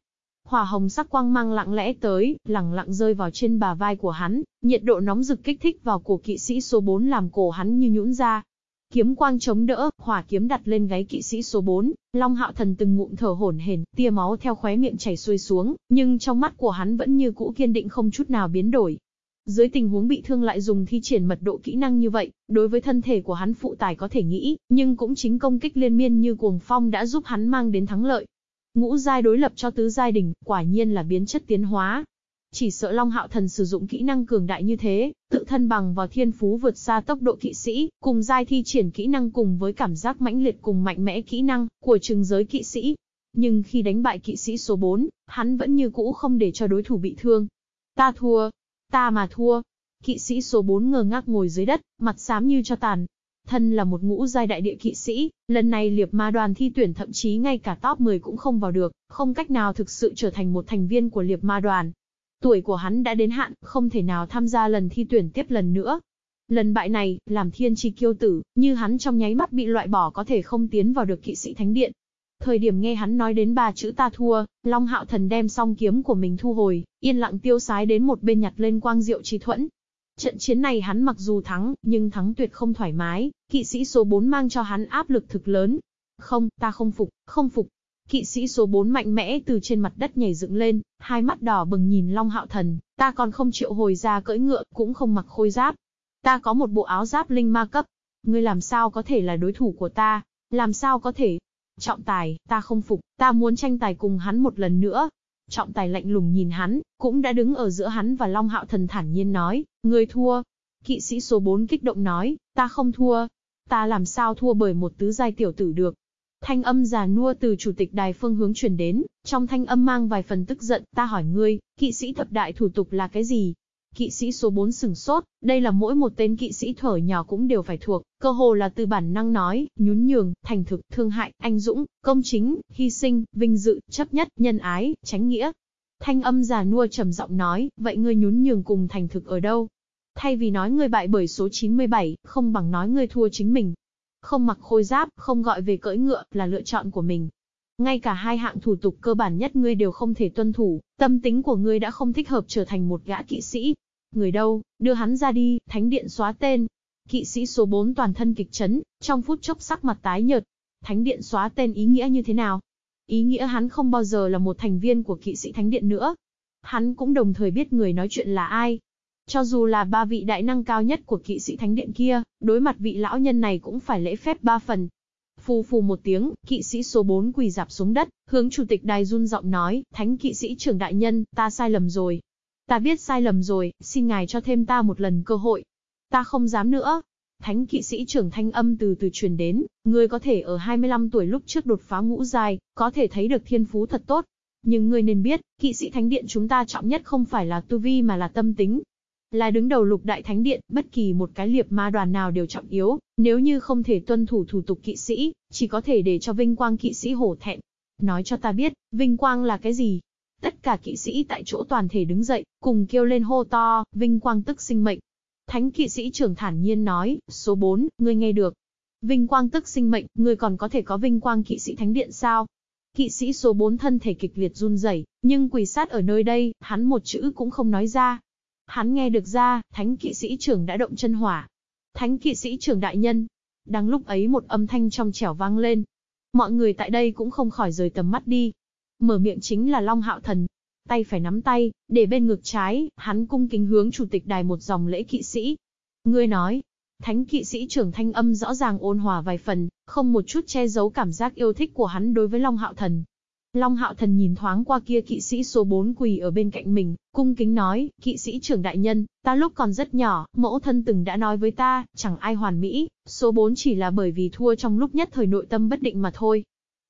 Hỏa hồng sắc quang mang lặng lẽ tới, lặng lặng rơi vào trên bà vai của hắn, nhiệt độ nóng rực kích thích vào cổ kỵ sĩ số 4 làm cổ hắn như nhũn ra, Kiếm quang chống đỡ, hỏa kiếm đặt lên gáy kỵ sĩ số 4, Long Hạo Thần từng ngụm thở hổn hển, tia máu theo khóe miệng chảy xuôi xuống, nhưng trong mắt của hắn vẫn như cũ kiên định không chút nào biến đổi. Dưới tình huống bị thương lại dùng thi triển mật độ kỹ năng như vậy, đối với thân thể của hắn phụ tài có thể nghĩ, nhưng cũng chính công kích liên miên như cuồng phong đã giúp hắn mang đến thắng lợi. Ngũ giai đối lập cho tứ giai đỉnh, quả nhiên là biến chất tiến hóa, chỉ sợ Long Hạo Thần sử dụng kỹ năng cường đại như thế, tự thân bằng vào thiên phú vượt xa tốc độ kỵ sĩ, cùng giai thi triển kỹ năng cùng với cảm giác mãnh liệt cùng mạnh mẽ kỹ năng của trừng giới kỵ sĩ. Nhưng khi đánh bại kỵ sĩ số 4, hắn vẫn như cũ không để cho đối thủ bị thương. Ta thua. Ta mà thua. Kỵ sĩ số 4 ngờ ngác ngồi dưới đất, mặt xám như cho tàn. Thân là một ngũ giai đại địa kỵ sĩ, lần này liệp ma đoàn thi tuyển thậm chí ngay cả top 10 cũng không vào được, không cách nào thực sự trở thành một thành viên của liệp ma đoàn. Tuổi của hắn đã đến hạn, không thể nào tham gia lần thi tuyển tiếp lần nữa. Lần bại này, làm thiên chi kiêu tử, như hắn trong nháy mắt bị loại bỏ có thể không tiến vào được kỵ sĩ thánh điện. Thời điểm nghe hắn nói đến ba chữ ta thua, Long Hạo Thần đem song kiếm của mình thu hồi, yên lặng tiêu sái đến một bên nhặt lên quang diệu trí thuẫn. Trận chiến này hắn mặc dù thắng, nhưng thắng tuyệt không thoải mái, kỵ sĩ số 4 mang cho hắn áp lực thực lớn. Không, ta không phục, không phục, Kỵ sĩ số 4 mạnh mẽ từ trên mặt đất nhảy dựng lên, hai mắt đỏ bừng nhìn Long Hạo Thần, ta còn không chịu hồi ra cưỡi ngựa, cũng không mặc khôi giáp. Ta có một bộ áo giáp linh ma cấp. Ngươi làm sao có thể là đối thủ của ta? Làm sao có thể? Trọng tài, ta không phục, ta muốn tranh tài cùng hắn một lần nữa. Trọng tài lạnh lùng nhìn hắn, cũng đã đứng ở giữa hắn và Long Hạo Thần thản nhiên nói, ngươi thua. Kỵ sĩ số 4 kích động nói, ta không thua. Ta làm sao thua bởi một tứ giai tiểu tử được, Thanh âm già nua từ chủ tịch đài phương hướng truyền đến, trong thanh âm mang vài phần tức giận, ta hỏi ngươi, kỵ sĩ thập đại thủ tục là cái gì? Kỵ sĩ số 4 sừng sốt, đây là mỗi một tên kỵ sĩ thở nhỏ cũng đều phải thuộc, cơ hồ là từ bản năng nói, nhún nhường, thành thực, thương hại, anh dũng, công chính, hy sinh, vinh dự, chấp nhất, nhân ái, tránh nghĩa. Thanh âm già nua trầm giọng nói, vậy ngươi nhún nhường cùng thành thực ở đâu? Thay vì nói ngươi bại bởi số 97, không bằng nói ngươi thua chính mình, không mặc khôi giáp, không gọi về cưỡi ngựa, là lựa chọn của mình. Ngay cả hai hạng thủ tục cơ bản nhất ngươi đều không thể tuân thủ, tâm tính của ngươi đã không thích hợp trở thành một gã kỵ sĩ. Người đâu, đưa hắn ra đi, thánh điện xóa tên. Kỵ sĩ số 4 toàn thân kịch chấn, trong phút chốc sắc mặt tái nhợt. Thánh điện xóa tên ý nghĩa như thế nào? Ý nghĩa hắn không bao giờ là một thành viên của kỵ sĩ thánh điện nữa. Hắn cũng đồng thời biết người nói chuyện là ai, cho dù là ba vị đại năng cao nhất của kỵ sĩ thánh điện kia, đối mặt vị lão nhân này cũng phải lễ phép ba phần. Phù phù một tiếng, kỵ sĩ số 4 quỳ dạp xuống đất, hướng chủ tịch đài run giọng nói, thánh kỵ sĩ trưởng đại nhân, ta sai lầm rồi. Ta biết sai lầm rồi, xin ngài cho thêm ta một lần cơ hội. Ta không dám nữa. Thánh kỵ sĩ trưởng thanh âm từ từ truyền đến, ngươi có thể ở 25 tuổi lúc trước đột phá ngũ giai, có thể thấy được thiên phú thật tốt. Nhưng ngươi nên biết, kỵ sĩ thánh điện chúng ta trọng nhất không phải là tu vi mà là tâm tính, là đứng đầu lục đại thánh điện, bất kỳ một cái liệp ma đoàn nào đều trọng yếu, nếu như không thể tuân thủ thủ tục kỵ sĩ, chỉ có thể để cho vinh quang kỵ sĩ hổ thẹn. Nói cho ta biết, vinh quang là cái gì? Tất cả kỵ sĩ tại chỗ toàn thể đứng dậy, cùng kêu lên hô to, vinh quang tức sinh mệnh. Thánh kỵ sĩ trưởng thản nhiên nói, số 4, ngươi nghe được. Vinh quang tức sinh mệnh, ngươi còn có thể có vinh quang kỵ sĩ thánh điện sao? Kỵ sĩ số 4 thân thể kịch liệt run rẩy, nhưng quỳ sát ở nơi đây, hắn một chữ cũng không nói ra, Hắn nghe được ra, thánh kỵ sĩ trưởng đã động chân hỏa. Thánh kỵ sĩ trưởng đại nhân. Đang lúc ấy một âm thanh trong trẻo vang lên. Mọi người tại đây cũng không khỏi rời tầm mắt đi. Mở miệng chính là Long Hạo Thần. Tay phải nắm tay, để bên ngực trái, hắn cung kính hướng chủ tịch đài một dòng lễ kỵ sĩ. Ngươi nói, thánh kỵ sĩ trưởng thanh âm rõ ràng ôn hòa vài phần, không một chút che giấu cảm giác yêu thích của hắn đối với Long Hạo Thần. Long Hạo Thần nhìn thoáng qua kia kỵ sĩ số 4 quỳ ở bên cạnh mình, cung kính nói, kỵ sĩ trưởng đại nhân, ta lúc còn rất nhỏ, mẫu thân từng đã nói với ta, chẳng ai hoàn mỹ, số 4 chỉ là bởi vì thua trong lúc nhất thời nội tâm bất định mà thôi.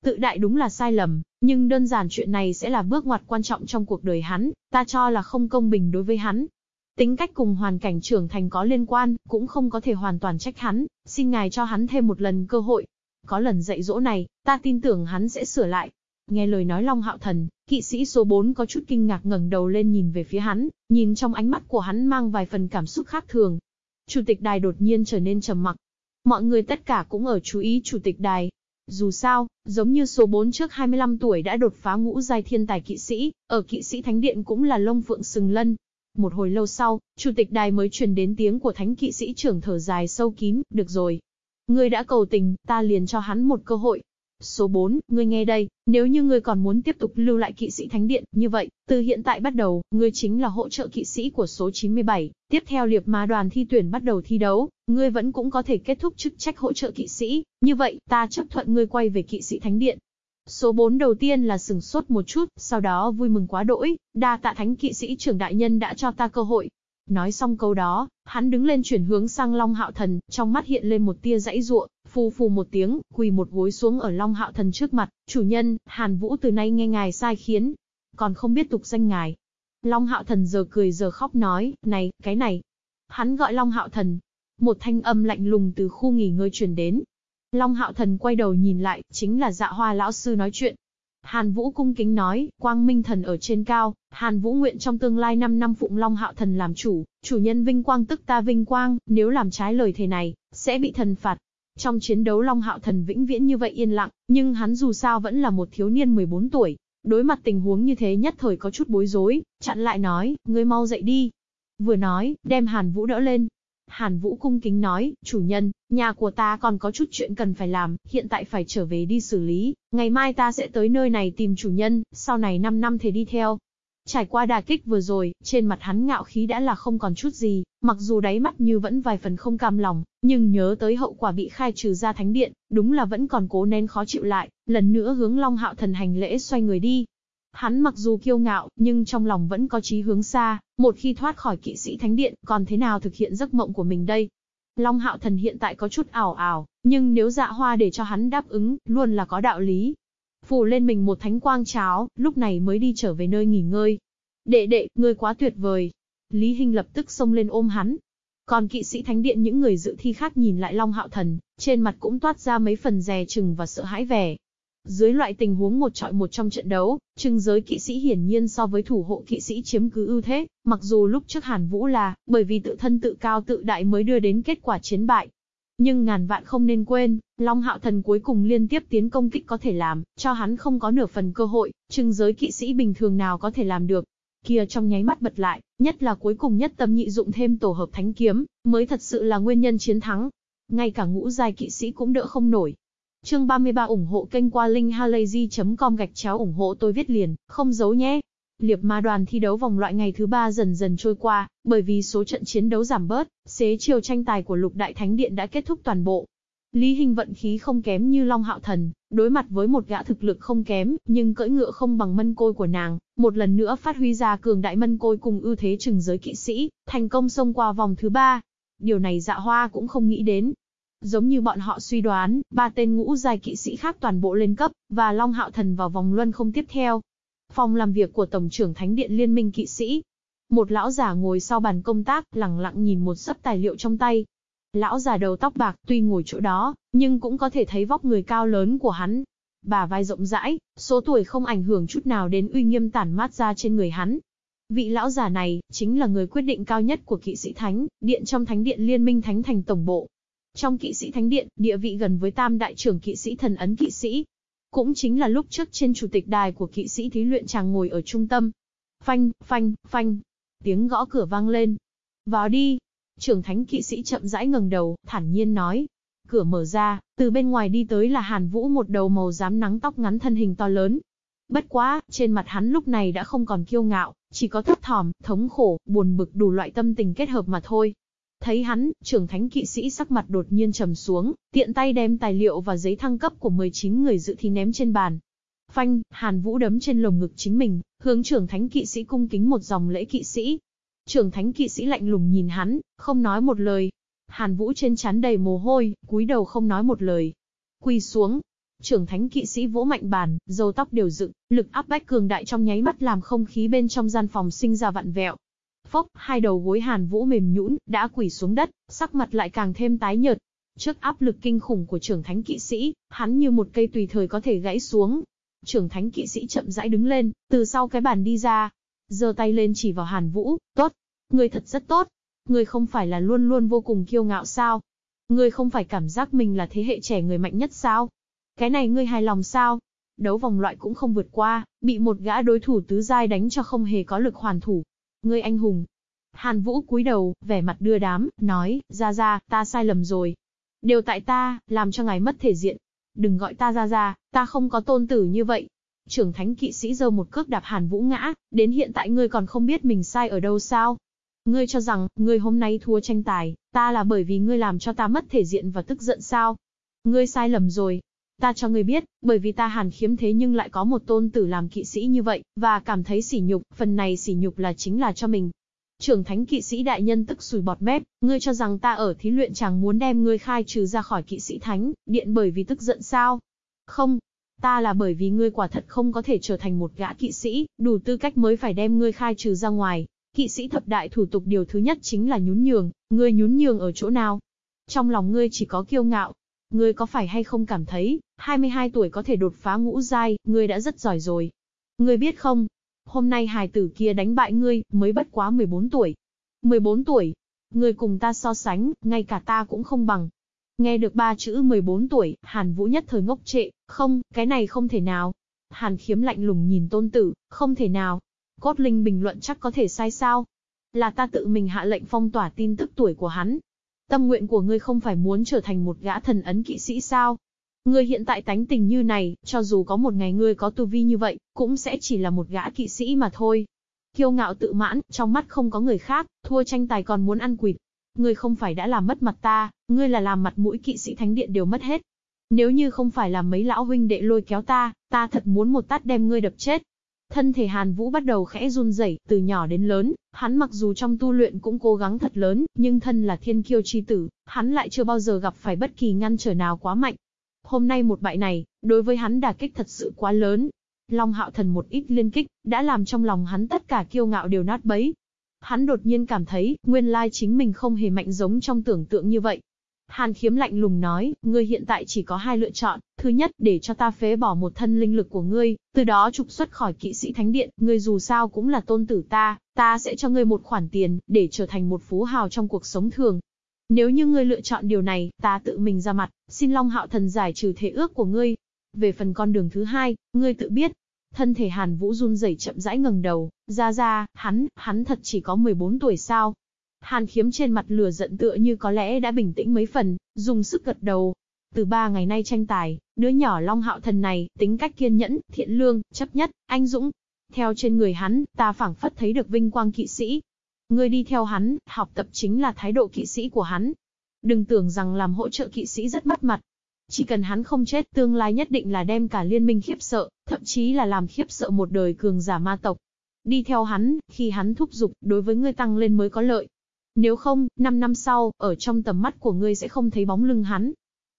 Tự đại đúng là sai lầm, nhưng đơn giản chuyện này sẽ là bước ngoặt quan trọng trong cuộc đời hắn, ta cho là không công bình đối với hắn. Tính cách cùng hoàn cảnh trưởng thành có liên quan, cũng không có thể hoàn toàn trách hắn, xin ngài cho hắn thêm một lần cơ hội. Có lần dạy dỗ này, ta tin tưởng hắn sẽ sửa lại, Nghe lời nói Long Hạo Thần, Kỵ sĩ số 4 có chút kinh ngạc ngẩng đầu lên nhìn về phía hắn, nhìn trong ánh mắt của hắn mang vài phần cảm xúc khác thường. Chủ tịch đài đột nhiên trở nên trầm mặc. Mọi người tất cả cũng ở chú ý chủ tịch đài. Dù sao, giống như số 4 trước 25 tuổi đã đột phá ngũ giai thiên tài kỵ sĩ, ở kỵ sĩ thánh điện cũng là lông phượng sừng lân. Một hồi lâu sau, chủ tịch đài mới truyền đến tiếng của thánh kỵ sĩ trưởng thở dài sâu kín, được rồi. Ngươi đã cầu tình, ta liền cho hắn một cơ hội, Số 4, ngươi nghe đây, nếu như ngươi còn muốn tiếp tục lưu lại kỵ sĩ thánh điện, như vậy, từ hiện tại bắt đầu, ngươi chính là hỗ trợ kỵ sĩ của số 97, tiếp theo liệp ma đoàn thi tuyển bắt đầu thi đấu, ngươi vẫn cũng có thể kết thúc chức trách hỗ trợ kỵ sĩ, như vậy, ta chấp thuận ngươi quay về kỵ sĩ thánh điện. Số 4 đầu tiên là sừng sốt một chút, sau đó vui mừng quá đỗi, đa tạ thánh kỵ sĩ trưởng đại nhân đã cho ta cơ hội, Nói xong câu đó, hắn đứng lên chuyển hướng sang Long Hạo Thần, trong mắt hiện lên một tia dãy ruộng, phù phù một tiếng, quỳ một gối xuống ở Long Hạo Thần trước mặt, chủ nhân, Hàn Vũ từ nay nghe ngài sai khiến, còn không biết tục danh ngài. Long Hạo Thần giờ cười giờ khóc nói, này, cái này. Hắn gọi Long Hạo Thần. Một thanh âm lạnh lùng từ khu nghỉ ngơi truyền đến. Long Hạo Thần quay đầu nhìn lại, chính là dạ hoa lão sư nói chuyện, Hàn Vũ cung kính nói, quang minh thần ở trên cao, Hàn Vũ nguyện trong tương lai 5 năm phụng Long Hạo thần làm chủ, chủ nhân vinh quang tức ta vinh quang, nếu làm trái lời thề này, sẽ bị thần phạt. Trong chiến đấu Long Hạo thần vĩnh viễn như vậy yên lặng, nhưng hắn dù sao vẫn là một thiếu niên 14 tuổi. Đối mặt tình huống như thế nhất thời có chút bối rối, chặn lại nói, ngươi mau dậy đi. Vừa nói, đem Hàn Vũ đỡ lên, Hàn Vũ cung kính nói, chủ nhân, nhà của ta còn có chút chuyện cần phải làm, hiện tại phải trở về đi xử lý, ngày mai ta sẽ tới nơi này tìm chủ nhân, sau này 5 năm thế đi theo. Trải qua đà kích vừa rồi, trên mặt hắn ngạo khí đã là không còn chút gì, mặc dù đáy mắt như vẫn vài phần không cam lòng, nhưng nhớ tới hậu quả bị khai trừ ra thánh điện, đúng là vẫn còn cố nén khó chịu lại, lần nữa hướng Long Hạo Thần hành lễ xoay người đi, Hắn mặc dù kiêu ngạo, nhưng trong lòng vẫn có chí hướng xa, một khi thoát khỏi kỵ sĩ thánh điện, còn thế nào thực hiện giấc mộng của mình đây? Long hạo thần hiện tại có chút ảo ảo, nhưng nếu dạ hoa để cho hắn đáp ứng, luôn là có đạo lý. Phủ lên mình một thánh quang cháo, lúc này mới đi trở về nơi nghỉ ngơi. Đệ đệ, ngươi quá tuyệt vời. Lý Hinh lập tức xông lên ôm hắn. Còn kỵ sĩ thánh điện những người dự thi khác nhìn lại Long hạo thần, trên mặt cũng toát ra mấy phần dè chừng và sợ hãi vẻ. Dưới loại tình huống một trọi một trong trận đấu, trưng giới kỵ sĩ hiển nhiên so với thủ hộ kỵ sĩ chiếm cứ ưu thế, mặc dù lúc trước Hàn Vũ là, bởi vì tự thân tự cao tự đại mới đưa đến kết quả chiến bại. Nhưng ngàn vạn không nên quên, Long Hạo Thần cuối cùng liên tiếp tiến công kích có thể làm, cho hắn không có nửa phần cơ hội, chừng giới kỵ sĩ bình thường nào có thể làm được. Kia trong nháy mắt bật lại, nhất là cuối cùng nhất tâm nhị dụng thêm tổ hợp thánh kiếm, mới thật sự là nguyên nhân chiến thắng. Ngay cả ngũ giai kỵ sĩ cũng đỡ không nổi, Chương 33 ủng hộ kênh qua linkhalazy.com gạch chéo ủng hộ tôi viết liền, không giấu nhé. Liệp ma đoàn thi đấu vòng loại ngày thứ ba dần dần trôi qua, bởi vì số trận chiến đấu giảm bớt, xế chiều tranh tài của lục đại thánh điện đã kết thúc toàn bộ. Lý Hình vận khí không kém như Long Hạo Thần, đối mặt với một gã thực lực không kém, nhưng cưỡi ngựa không bằng mân côi của nàng, một lần nữa phát huy ra cường đại mân côi cùng ưu thế trừng giới kỵ sĩ, thành công xông qua vòng thứ ba. Điều này dạ hoa cũng không nghĩ đến, Giống như bọn họ suy đoán, ba tên ngũ giai kỵ sĩ khác toàn bộ lên cấp, và Long Hạo Thần vào vòng luân không tiếp theo. Phòng làm việc của Tổng trưởng Thánh điện Liên minh kỵ sĩ. Một lão già ngồi sau bàn công tác, lặng lặng nhìn một sấp tài liệu trong tay. Lão già đầu tóc bạc tuy ngồi chỗ đó, nhưng cũng có thể thấy vóc người cao lớn của hắn. Bà vai rộng rãi, số tuổi không ảnh hưởng chút nào đến uy nghiêm tản mát ra trên người hắn. Vị lão già này, chính là người quyết định cao nhất của kỵ sĩ thánh, điện trong thánh điện liên minh thánh thành tổng bộ, trong kỵ sĩ thánh điện, địa vị gần với tam đại trưởng kỵ sĩ thần ấn kỵ sĩ. Cũng chính là lúc trước trên chủ tịch đài của kỵ sĩ thí luyện chàng ngồi ở trung tâm. Phanh, phanh, phanh. Tiếng gõ cửa vang lên. Vào đi. Trưởng thánh kỵ sĩ chậm rãi ngẩng đầu, thản nhiên nói. Cửa mở ra, từ bên ngoài đi tới là Hàn Vũ một đầu màu rám nắng tóc ngắn thân hình to lớn. Bất quá, trên mặt hắn lúc này đã không còn kiêu ngạo, chỉ có thấp thỏm, thống khổ, buồn bực đủ loại tâm tình kết hợp mà thôi. Thấy hắn, trưởng thánh kỵ sĩ sắc mặt đột nhiên trầm xuống, tiện tay đem tài liệu và giấy thăng cấp của 19 người dự thi ném trên bàn. Phanh, Hàn Vũ đấm trên lồng ngực chính mình, hướng trưởng thánh kỵ sĩ cung kính một dòng lễ kỵ sĩ. Trưởng thánh kỵ sĩ lạnh lùng nhìn hắn, không nói một lời. Hàn Vũ trên chán đầy mồ hôi, cúi đầu không nói một lời. Quỳ xuống. Trưởng thánh kỵ sĩ vỗ mạnh bàn, râu tóc đều dựng, lực áp bách cường đại trong nháy mắt làm không khí bên trong gian phòng sinh ra vặn vẹo, Phốc, hai đầu gối Hàn Vũ mềm nhũn, đã quỳ xuống đất, sắc mặt lại càng thêm tái nhợt. Trước áp lực kinh khủng của trưởng thánh kỵ sĩ, hắn như một cây tùy thời có thể gãy xuống. Trưởng thánh kỵ sĩ chậm rãi đứng lên, từ sau cái bàn đi ra. giơ tay lên chỉ vào Hàn Vũ, tốt. Ngươi thật rất tốt. Ngươi không phải là luôn luôn vô cùng kiêu ngạo sao? Ngươi không phải cảm giác mình là thế hệ trẻ người mạnh nhất sao? Cái này ngươi hài lòng sao? Đấu vòng loại cũng không vượt qua, bị một gã đối thủ tứ giai đánh cho không hề có lực hoàn thủ. Ngươi anh hùng. Hàn Vũ cúi đầu, vẻ mặt đưa đám, nói, ra ra, ta sai lầm rồi. Đều tại ta, làm cho ngài mất thể diện. Đừng gọi ta ra ra, ta không có tôn tử như vậy. Trưởng thánh kỵ sĩ giơ một cước đạp Hàn Vũ ngã, đến hiện tại ngươi còn không biết mình sai ở đâu sao? Ngươi cho rằng, ngươi hôm nay thua tranh tài, ta là bởi vì ngươi làm cho ta mất thể diện và tức giận sao? Ngươi sai lầm rồi. Ta cho ngươi biết, bởi vì ta hàn khiếm thế nhưng lại có một tôn tử làm kỵ sĩ như vậy, và cảm thấy sỉ nhục, phần này sỉ nhục là chính là cho mình. Trưởng thánh kỵ sĩ đại nhân tức sùi bọt mép, ngươi cho rằng ta ở thí luyện chẳng muốn đem ngươi khai trừ ra khỏi kỵ sĩ thánh, điện bởi vì tức giận sao? Không, ta là bởi vì ngươi quả thật không có thể trở thành một gã kỵ sĩ, đủ tư cách mới phải đem ngươi khai trừ ra ngoài, Kỵ sĩ thập đại thủ tục điều thứ nhất chính là nhún nhường, ngươi nhún nhường ở chỗ nào? Trong lòng ngươi chỉ có kiêu ngạo. Ngươi có phải hay không cảm thấy, 22 tuổi có thể đột phá ngũ giai, ngươi đã rất giỏi rồi. Ngươi biết không? Hôm nay hài tử kia đánh bại ngươi, mới bất quá 14 tuổi. 14 tuổi. Ngươi cùng ta so sánh, ngay cả ta cũng không bằng. Nghe được ba chữ 14 tuổi, Hàn Vũ nhất thời ngốc trệ, không, cái này không thể nào. Hàn khiếm lạnh lùng nhìn tôn tử, không thể nào, Cốt Linh bình luận chắc có thể sai sao? Là ta tự mình hạ lệnh phong tỏa tin tức tuổi của hắn. Tâm nguyện của ngươi không phải muốn trở thành một gã thần ấn kỵ sĩ sao? Ngươi hiện tại tánh tình như này, cho dù có một ngày ngươi có tu vi như vậy, cũng sẽ chỉ là một gã kỵ sĩ mà thôi. Kiêu ngạo tự mãn, trong mắt không có người khác, thua tranh tài còn muốn ăn quỵt. Ngươi không phải đã làm mất mặt ta, ngươi là làm mặt mũi kỵ sĩ thánh điện đều mất hết. Nếu như không phải là mấy lão huynh đệ lôi kéo ta, ta thật muốn một tát đem ngươi đập chết. Thân thể Hàn Vũ bắt đầu khẽ run rẩy, từ nhỏ đến lớn, hắn mặc dù trong tu luyện cũng cố gắng thật lớn, nhưng thân là thiên kiêu chi tử, hắn lại chưa bao giờ gặp phải bất kỳ ngăn trở nào quá mạnh. Hôm nay một bại này, đối với hắn đả kích thật sự quá lớn. Long hạo thần một ít liên kích, đã làm trong lòng hắn tất cả kiêu ngạo đều nát bấy. Hắn đột nhiên cảm thấy, nguyên lai chính mình không hề mạnh giống trong tưởng tượng như vậy. Hàn khiếm lạnh lùng nói, ngươi hiện tại chỉ có hai lựa chọn, thứ nhất, để cho ta phế bỏ một thân linh lực của ngươi, từ đó trục xuất khỏi kỵ sĩ thánh điện, ngươi dù sao cũng là tôn tử ta, ta sẽ cho ngươi một khoản tiền, để trở thành một phú hào trong cuộc sống thường. Nếu như ngươi lựa chọn điều này, ta tự mình ra mặt, xin Long Hạo Thần giải trừ thế ước của ngươi. Về phần con đường thứ hai, ngươi tự biết. Thân thể Hàn Vũ run rẩy chậm rãi ngẩng đầu, ra ra, hắn, hắn thật chỉ có 14 tuổi sao? Hàn khiếm trên mặt lửa giận tựa như có lẽ đã bình tĩnh mấy phần, dùng sức gật đầu. Từ ba ngày nay tranh tài, đứa nhỏ Long Hạo Thần này, tính cách kiên nhẫn, thiện lương, chấp nhất, anh dũng. Theo trên người hắn, ta phảng phất thấy được vinh quang kỵ sĩ. Người đi theo hắn, học tập chính là thái độ kỵ sĩ của hắn. Đừng tưởng rằng làm hỗ trợ kỵ sĩ rất mất mặt. Chỉ cần hắn không chết, tương lai nhất định là đem cả liên minh khiếp sợ, thậm chí là làm khiếp sợ một đời cường giả ma tộc. Đi theo hắn, khi hắn thúc giục, đối với ngươi tăng lên mới có lợi, nếu không, 5 năm sau, ở trong tầm mắt của ngươi sẽ không thấy bóng lưng hắn.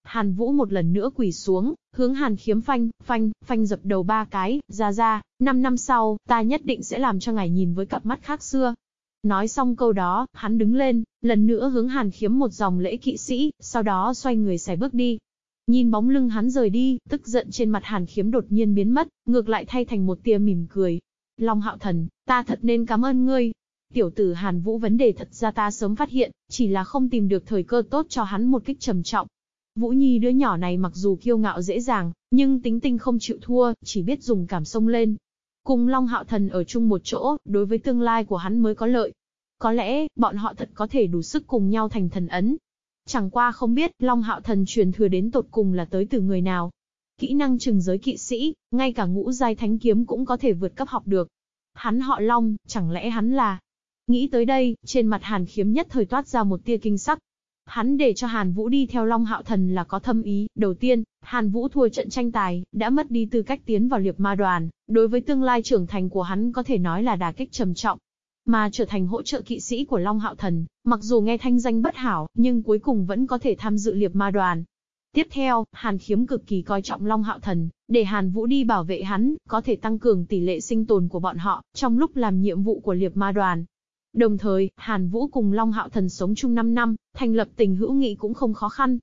Hàn Vũ một lần nữa quỳ xuống, hướng Hàn Khiếm phanh, phanh, phanh dập đầu ba cái, ra ra, 5 năm sau, ta nhất định sẽ làm cho ngài nhìn với cặp mắt khác xưa. Nói xong câu đó, hắn đứng lên, lần nữa hướng Hàn Khiếm một dòng lễ kỵ sĩ, sau đó xoay người xài bước đi. Nhìn bóng lưng hắn rời đi, tức giận trên mặt Hàn Khiếm đột nhiên biến mất, ngược lại thay thành một tia mỉm cười. Long Hạo Thần, ta thật nên cảm ơn ngươi, Tiểu tử Hàn Vũ vấn đề thật ra ta sớm phát hiện, chỉ là không tìm được thời cơ tốt cho hắn một kích trầm trọng. Vũ Nhi đứa nhỏ này mặc dù kiêu ngạo dễ dàng, nhưng tính tinh không chịu thua, chỉ biết dùng cảm sông lên. Cùng Long Hạo Thần ở chung một chỗ, đối với tương lai của hắn mới có lợi. Có lẽ, bọn họ thật có thể đủ sức cùng nhau thành thần ấn. Chẳng qua không biết, Long Hạo Thần truyền thừa đến tột cùng là tới từ người nào. Kỹ năng trừng giới kỵ sĩ, ngay cả ngũ giai thánh kiếm cũng có thể vượt cấp học được. Hắn họ Long, chẳng lẽ hắn là Nghĩ tới đây, trên mặt Hàn Khiếm nhất thời toát ra một tia kinh sắc. Hắn để cho Hàn Vũ đi theo Long Hạo Thần là có thâm ý. Đầu tiên, Hàn Vũ thua trận tranh tài, đã mất đi tư cách tiến vào liệp ma đoàn. Đối với tương lai trưởng thành của hắn có thể nói là đả kích trầm trọng. Mà trở thành hỗ trợ kỵ sĩ của Long Hạo Thần, mặc dù nghe thanh danh bất hảo, nhưng cuối cùng vẫn có thể tham dự liệp ma đoàn. Tiếp theo, Hàn Khiếm cực kỳ coi trọng Long Hạo Thần, để Hàn Vũ đi bảo vệ hắn, có thể tăng cường tỷ lệ sinh tồn của bọn họ, trong lúc làm nhiệm vụ của liệp ma đoàn. Đồng thời, Hàn Vũ cùng Long Hạo Thần sống chung 5 năm, thành lập tình hữu nghị cũng không khó khăn.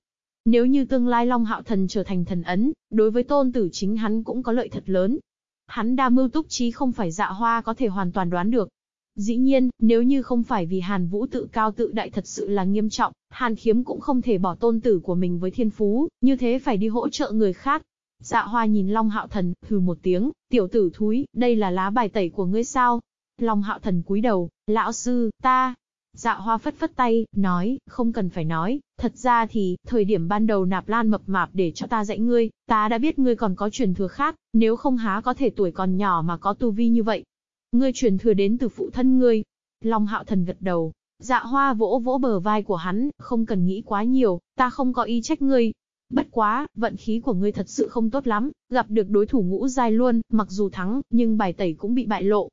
Nếu như tương lai Long Hạo Thần trở thành thần ấn, đối với tôn tử chính hắn cũng có lợi thật lớn. Hắn đa mưu túc trí không phải dạ hoa có thể hoàn toàn đoán được. Dĩ nhiên, nếu như không phải vì Hàn Vũ tự cao tự đại thật sự là nghiêm trọng, Hàn Khiếm cũng không thể bỏ tôn tử của mình với thiên phú, như thế phải đi hỗ trợ người khác. Dạ hoa nhìn Long Hạo Thần, hừ một tiếng, tiểu tử thúi, đây là lá bài tẩy của ngươi sao? Long Hạo Thần cúi đầu, lão sư, ta, Dạ hoa phất phất tay, nói, không cần phải nói, thật ra thì, thời điểm ban đầu nạp lan mập mạp để cho ta dạy ngươi, ta đã biết ngươi còn có truyền thừa khác, nếu không há có thể tuổi còn nhỏ mà có tu vi như vậy. Ngươi truyền thừa đến từ phụ thân ngươi. Long hạo thần gật đầu, dạ hoa vỗ vỗ bờ vai của hắn, không cần nghĩ quá nhiều, ta không có ý trách ngươi. Bất quá, vận khí của ngươi thật sự không tốt lắm, gặp được đối thủ ngũ giai luôn, mặc dù thắng, nhưng bài tẩy cũng bị bại lộ,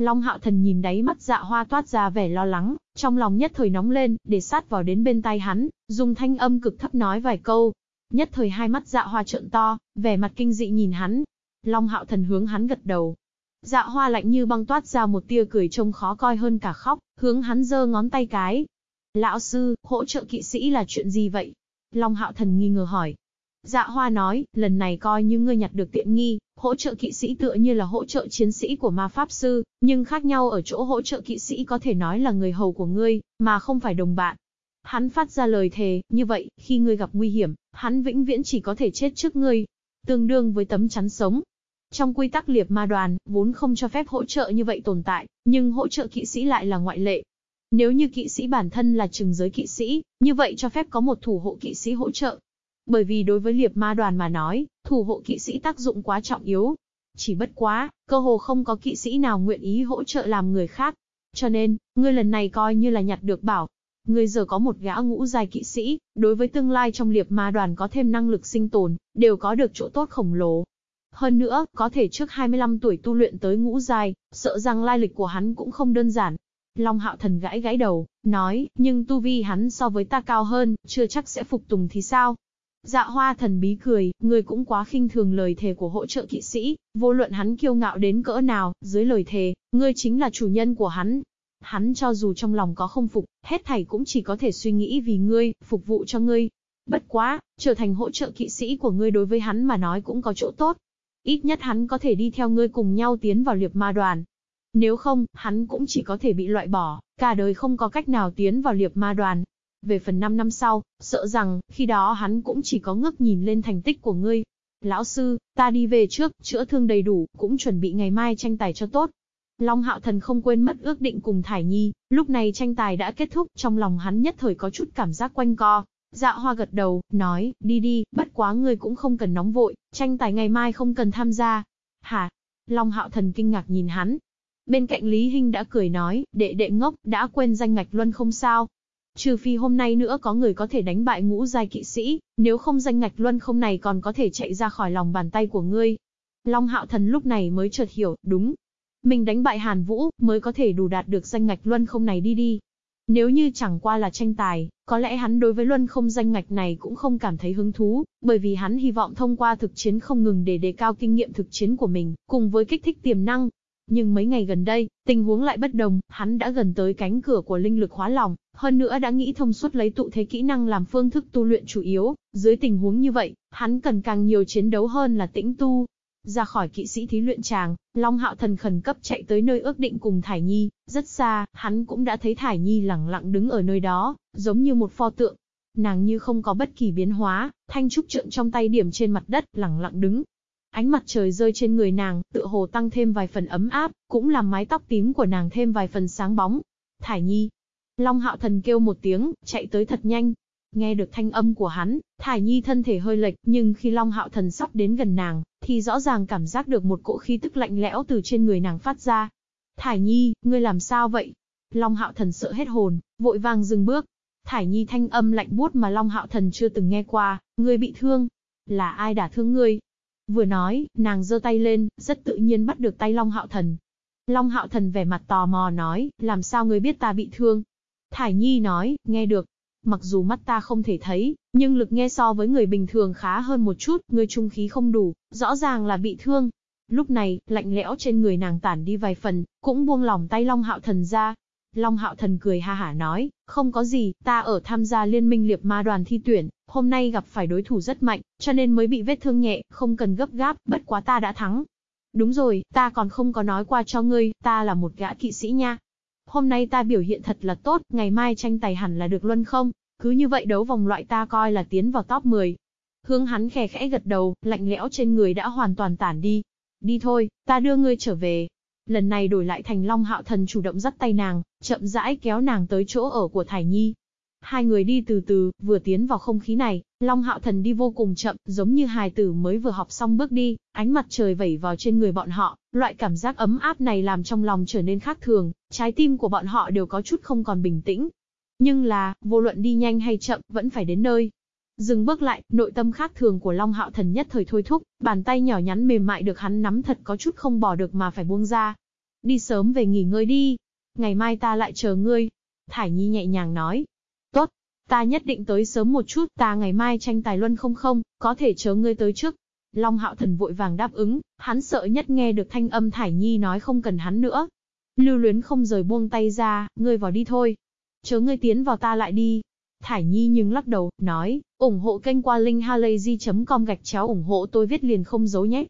Long hạo thần nhìn đáy mắt dạ hoa toát ra vẻ lo lắng, trong lòng nhất thời nóng lên, để sát vào đến bên tay hắn, dùng thanh âm cực thấp nói vài câu. Nhất thời hai mắt dạ hoa trợn to, vẻ mặt kinh dị nhìn hắn. Long hạo thần hướng hắn gật đầu. Dạ hoa lạnh như băng toát ra một tia cười trông khó coi hơn cả khóc, hướng hắn giơ ngón tay cái. Lão sư, hỗ trợ kỵ sĩ là chuyện gì vậy? Long hạo thần nghi ngờ hỏi. Dạ hoa nói, lần này coi như ngươi nhặt được tiện nghi, hỗ trợ kỵ sĩ tựa như là hỗ trợ chiến sĩ của ma pháp sư, nhưng khác nhau ở chỗ hỗ trợ kỵ sĩ có thể nói là người hầu của ngươi, mà không phải đồng bạn. Hắn phát ra lời thề, như vậy, khi ngươi gặp nguy hiểm, hắn vĩnh viễn chỉ có thể chết trước ngươi, tương đương với tấm chắn sống. Trong quy tắc liệp ma đoàn, vốn không cho phép hỗ trợ như vậy tồn tại, nhưng hỗ trợ kỵ sĩ lại là ngoại lệ. Nếu như kỵ sĩ bản thân là trừng giới kỵ sĩ, như vậy cho phép có một thủ hộ kỵ sĩ hỗ trợ, bởi vì đối với liệp ma đoàn mà nói, thủ hộ kỵ sĩ tác dụng quá trọng yếu. Chỉ bất quá, cơ hồ không có kỵ sĩ nào nguyện ý hỗ trợ làm người khác. Cho nên, ngươi lần này coi như là nhặt được bảo. Ngươi giờ có một gã ngũ dài kỵ sĩ, đối với tương lai trong liệp ma đoàn có thêm năng lực sinh tồn, đều có được chỗ tốt khổng lồ. Hơn nữa, có thể trước 25 tuổi tu luyện tới ngũ dài, sợ rằng lai lịch của hắn cũng không đơn giản. Long hạo thần gãi gãi đầu, nói, nhưng tu vi hắn so với ta cao hơn, chưa chắc sẽ phục tùng thì sao? Dạ hoa thần bí cười, ngươi cũng quá khinh thường lời thề của hỗ trợ kỵ sĩ, vô luận hắn kiêu ngạo đến cỡ nào, dưới lời thề, ngươi chính là chủ nhân của hắn. Hắn cho dù trong lòng có không phục, hết thảy cũng chỉ có thể suy nghĩ vì ngươi, phục vụ cho ngươi. Bất quá, trở thành hỗ trợ kỵ sĩ của ngươi đối với hắn mà nói cũng có chỗ tốt. Ít nhất hắn có thể đi theo ngươi cùng nhau tiến vào liệp ma đoàn. Nếu không, hắn cũng chỉ có thể bị loại bỏ, cả đời không có cách nào tiến vào liệp ma đoàn. Về phần 5 năm sau, sợ rằng, khi đó hắn cũng chỉ có ngước nhìn lên thành tích của ngươi. Lão sư, ta đi về trước, chữa thương đầy đủ, cũng chuẩn bị ngày mai tranh tài cho tốt. Long Hạo Thần không quên mất ước định cùng Thải Nhi, lúc này tranh tài đã kết thúc, trong lòng hắn nhất thời có chút cảm giác quanh co. Dạ hoa gật đầu, nói, đi đi, bất quá ngươi cũng không cần nóng vội, tranh tài ngày mai không cần tham gia. Hả? Long Hạo Thần kinh ngạc nhìn hắn. Bên cạnh Lý Hinh đã cười nói, đệ đệ ngốc, đã quên danh ngạch luân không sao, Trừ phi hôm nay nữa có người có thể đánh bại ngũ giai kỵ sĩ, nếu không danh ngạch luân không này còn có thể chạy ra khỏi lòng bàn tay của ngươi. Long hạo thần lúc này mới chợt hiểu, đúng. Mình đánh bại Hàn Vũ, mới có thể đủ đạt được danh ngạch luân không này đi đi. Nếu như chẳng qua là tranh tài, có lẽ hắn đối với luân không danh ngạch này cũng không cảm thấy hứng thú, bởi vì hắn hy vọng thông qua thực chiến không ngừng để đề cao kinh nghiệm thực chiến của mình, cùng với kích thích tiềm năng, nhưng mấy ngày gần đây, tình huống lại bất đồng, hắn đã gần tới cánh cửa của linh lực hóa lòng, hơn nữa đã nghĩ thông suốt lấy tụ thế kỹ năng làm phương thức tu luyện chủ yếu, dưới tình huống như vậy, hắn cần càng nhiều chiến đấu hơn là tĩnh tu. Ra khỏi kỵ sĩ thí luyện tràng, Long Hạo Thần khẩn cấp chạy tới nơi ước định cùng Thải Nhi, rất xa, hắn cũng đã thấy Thải Nhi lẳng lặng đứng ở nơi đó, giống như một pho tượng. Nàng như không có bất kỳ biến hóa, thanh trúc trượng trong tay điểm trên mặt đất, lẳng lặng đứng, Ánh mặt trời rơi trên người nàng, tựa hồ tăng thêm vài phần ấm áp, cũng làm mái tóc tím của nàng thêm vài phần sáng bóng. Thải Nhi. Long hạo thần kêu một tiếng, chạy tới thật nhanh. Nghe được thanh âm của hắn, Thải Nhi thân thể hơi lệch, nhưng khi Long hạo thần sắp đến gần nàng, thì rõ ràng cảm giác được một cỗ khí tức lạnh lẽo từ trên người nàng phát ra. Thải Nhi, ngươi làm sao vậy? Long hạo thần sợ hết hồn, vội vàng dừng bước. Thải Nhi thanh âm lạnh buốt mà Long hạo thần chưa từng nghe qua, ngươi bị thương. Là ai đả thương ngươi? Vừa nói, nàng giơ tay lên, rất tự nhiên bắt được tay Long Hạo Thần. Long Hạo Thần vẻ mặt tò mò nói, làm sao ngươi biết ta bị thương? Thải Nhi nói, nghe được. Mặc dù mắt ta không thể thấy, nhưng lực nghe so với người bình thường khá hơn một chút, ngươi trung khí không đủ, rõ ràng là bị thương. Lúc này, lạnh lẽo trên người nàng tản đi vài phần, cũng buông lỏng tay Long Hạo Thần ra. Long Hạo Thần cười ha hả nói, không có gì, ta ở tham gia liên minh liệp ma đoàn thi tuyển, hôm nay gặp phải đối thủ rất mạnh, cho nên mới bị vết thương nhẹ, không cần gấp gáp, bất quá ta đã thắng. Đúng rồi, ta còn không có nói qua cho ngươi, ta là một gã kỵ sĩ nha. Hôm nay ta biểu hiện thật là tốt, ngày mai tranh tài hẳn là được luân không? Cứ như vậy đấu vòng loại ta coi là tiến vào top 10. Hướng hắn khè khẽ gật đầu, lạnh lẽo trên người đã hoàn toàn tản đi. Đi thôi, ta đưa ngươi trở về. Lần này đổi lại thành Long Hạo Thần chủ động dắt tay nàng, chậm rãi kéo nàng tới chỗ ở của Thải Nhi. Hai người đi từ từ, vừa tiến vào không khí này, Long Hạo Thần đi vô cùng chậm, giống như hài tử mới vừa học xong bước đi, ánh mặt trời vẩy vào trên người bọn họ, loại cảm giác ấm áp này làm trong lòng trở nên khác thường, trái tim của bọn họ đều có chút không còn bình tĩnh. Nhưng là, vô luận đi nhanh hay chậm, vẫn phải đến nơi. Dừng bước lại, nội tâm khác thường của Long Hạo Thần nhất thời thôi thúc, bàn tay nhỏ nhắn mềm mại được hắn nắm thật có chút không bỏ được mà phải buông ra. Đi sớm về nghỉ ngơi đi. Ngày mai ta lại chờ ngươi. Thải Nhi nhẹ nhàng nói. Tốt, ta nhất định tới sớm một chút, ta ngày mai tranh tài luân không không, có thể chờ ngươi tới trước. Long Hạo Thần vội vàng đáp ứng, hắn sợ nhất nghe được thanh âm Thải Nhi nói không cần hắn nữa. Lưu luyến không rời buông tay ra, ngươi vào đi thôi. Chờ ngươi tiến vào ta lại đi. Thải Nhi nhưng lắc đầu, nói, ủng hộ kênh qua linkhalazy.com gạch chéo ủng hộ tôi viết liền không giấu nhé.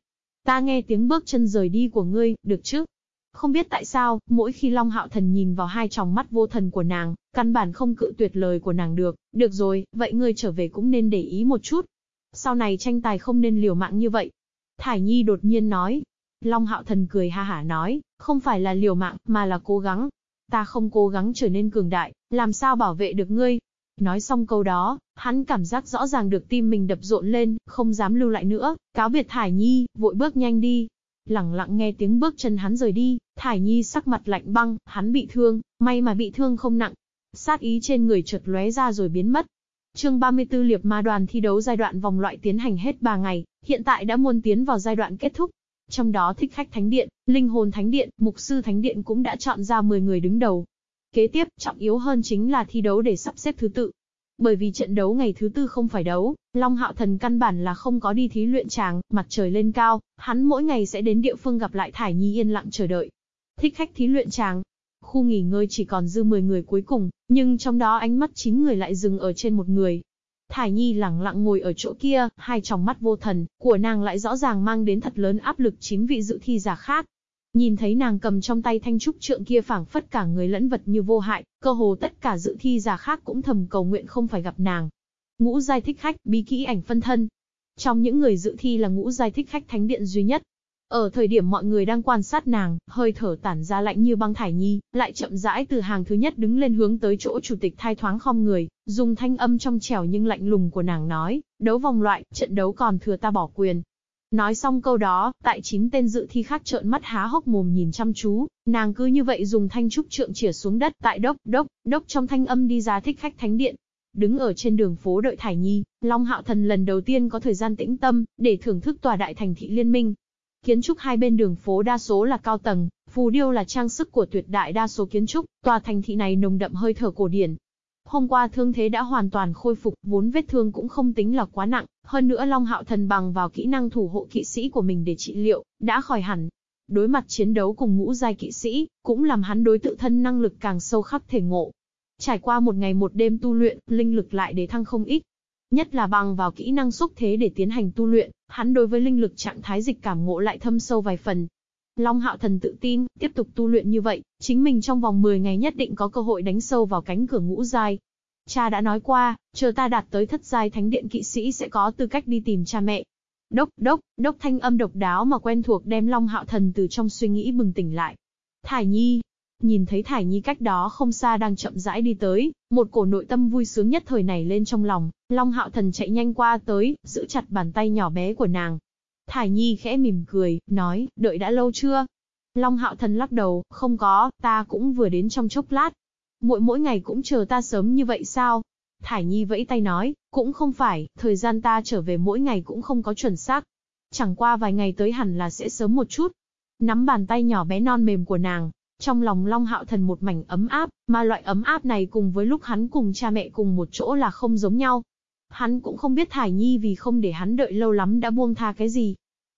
Ta nghe tiếng bước chân rời đi của ngươi, được chứ? Không biết tại sao, mỗi khi Long Hạo Thần nhìn vào hai tròng mắt vô thần của nàng, căn bản không cự tuyệt lời của nàng được, được rồi, vậy ngươi trở về cũng nên để ý một chút. Sau này tranh tài không nên liều mạng như vậy. Thải Nhi đột nhiên nói. Long Hạo Thần cười ha hả nói, không phải là liều mạng, mà là cố gắng. Ta không cố gắng trở nên cường đại, làm sao bảo vệ được ngươi, Nói xong câu đó, hắn cảm giác rõ ràng được tim mình đập rộn lên, không dám lưu lại nữa, cáo biệt Thải Nhi, vội bước nhanh đi. Lặng lặng nghe tiếng bước chân hắn rời đi, Thải Nhi sắc mặt lạnh băng, hắn bị thương, may mà bị thương không nặng. Sát ý trên người chợt lóe ra rồi biến mất. Chương 34 Liệp Ma đoàn thi đấu giai đoạn vòng loại tiến hành hết 3 ngày, hiện tại đã muôn tiến vào giai đoạn kết thúc. Trong đó thích khách thánh điện, linh hồn thánh điện, mục sư thánh điện cũng đã chọn ra 10 người đứng đầu, Kế tiếp, trọng yếu hơn chính là thi đấu để sắp xếp thứ tự. Bởi vì trận đấu ngày thứ tư không phải đấu, Long Hạo Thần căn bản là không có đi thí luyện tràng, mặt trời lên cao, hắn mỗi ngày sẽ đến địa phương gặp lại Thải Nhi yên lặng chờ đợi. Thích khách thí luyện tràng. Khu nghỉ ngơi chỉ còn dư 10 người cuối cùng, nhưng trong đó ánh mắt 9 người lại dừng ở trên một người. Thải Nhi lặng lặng ngồi ở chỗ kia, hai tròng mắt vô thần, của nàng lại rõ ràng mang đến thật lớn áp lực chín vị dự thi giả khác, Nhìn thấy nàng cầm trong tay thanh trúc trượng kia phảng phất cả người lẫn vật như vô hại, cơ hồ tất cả dự thi giả khác cũng thầm cầu nguyện không phải gặp nàng. Ngũ giai thích khách, bí kỹ ảnh phân thân. Trong những người dự thi là ngũ giai thích khách thánh điện duy nhất. Ở thời điểm mọi người đang quan sát nàng, hơi thở tản ra lạnh như băng thải nhi, lại chậm rãi từ hàng thứ nhất đứng lên hướng tới chỗ chủ tịch thai thoáng khom người, dùng thanh âm trong trẻo nhưng lạnh lùng của nàng nói, đấu vòng loại, trận đấu còn thừa ta bỏ quyền, Nói xong câu đó, tại chín tên dự thi khác trợn mắt há hốc mồm nhìn chăm chú, nàng cứ như vậy dùng thanh trúc trượng chỉa xuống đất tại đốc, đốc, đốc trong thanh âm đi ra thích khách thánh điện. Đứng ở trên đường phố đợi Thải Nhi, Long Hạo Thần lần đầu tiên có thời gian tĩnh tâm, để thưởng thức tòa đại thành thị liên minh. Kiến trúc hai bên đường phố đa số là cao tầng, phù điêu là trang sức của tuyệt đại đa số kiến trúc, tòa thành thị này nồng đậm hơi thở cổ điển, Hôm qua thương thế đã hoàn toàn khôi phục, vốn vết thương cũng không tính là quá nặng, hơn nữa Long Hạo Thần bằng vào kỹ năng thủ hộ kỵ sĩ của mình để trị liệu, đã khỏi hẳn. Đối mặt chiến đấu cùng ngũ giai kỵ sĩ, cũng làm hắn đối tự thân năng lực càng sâu khắc thể ngộ. Trải qua một ngày một đêm tu luyện, linh lực lại để thăng không ít. Nhất là bằng vào kỹ năng xúc thế để tiến hành tu luyện, hắn đối với linh lực trạng thái dịch cảm ngộ lại thâm sâu vài phần, Long Hạo Thần tự tin, tiếp tục tu luyện như vậy, chính mình trong vòng 10 ngày nhất định có cơ hội đánh sâu vào cánh cửa ngũ giai. Cha đã nói qua, chờ ta đạt tới thất giai thánh điện kỵ sĩ sẽ có tư cách đi tìm cha mẹ. Đốc, đốc, đốc thanh âm độc đáo mà quen thuộc đem Long Hạo Thần từ trong suy nghĩ bừng tỉnh lại. Thải Nhi, nhìn thấy Thải Nhi cách đó không xa đang chậm rãi đi tới, một cổ nội tâm vui sướng nhất thời này lên trong lòng, Long Hạo Thần chạy nhanh qua tới, giữ chặt bàn tay nhỏ bé của nàng, Thải Nhi khẽ mỉm cười, nói, đợi đã lâu chưa? Long Hạo Thần lắc đầu, không có, ta cũng vừa đến trong chốc lát. Mỗi mỗi ngày cũng chờ ta sớm như vậy sao? Thải Nhi vẫy tay nói, cũng không phải, thời gian ta trở về mỗi ngày cũng không có chuẩn xác. Chẳng qua vài ngày tới hẳn là sẽ sớm một chút. Nắm bàn tay nhỏ bé non mềm của nàng, trong lòng Long Hạo Thần một mảnh ấm áp, mà loại ấm áp này cùng với lúc hắn cùng cha mẹ cùng một chỗ là không giống nhau. Hắn cũng không biết Thải Nhi vì không để hắn đợi lâu lắm đã buông tha cái gì.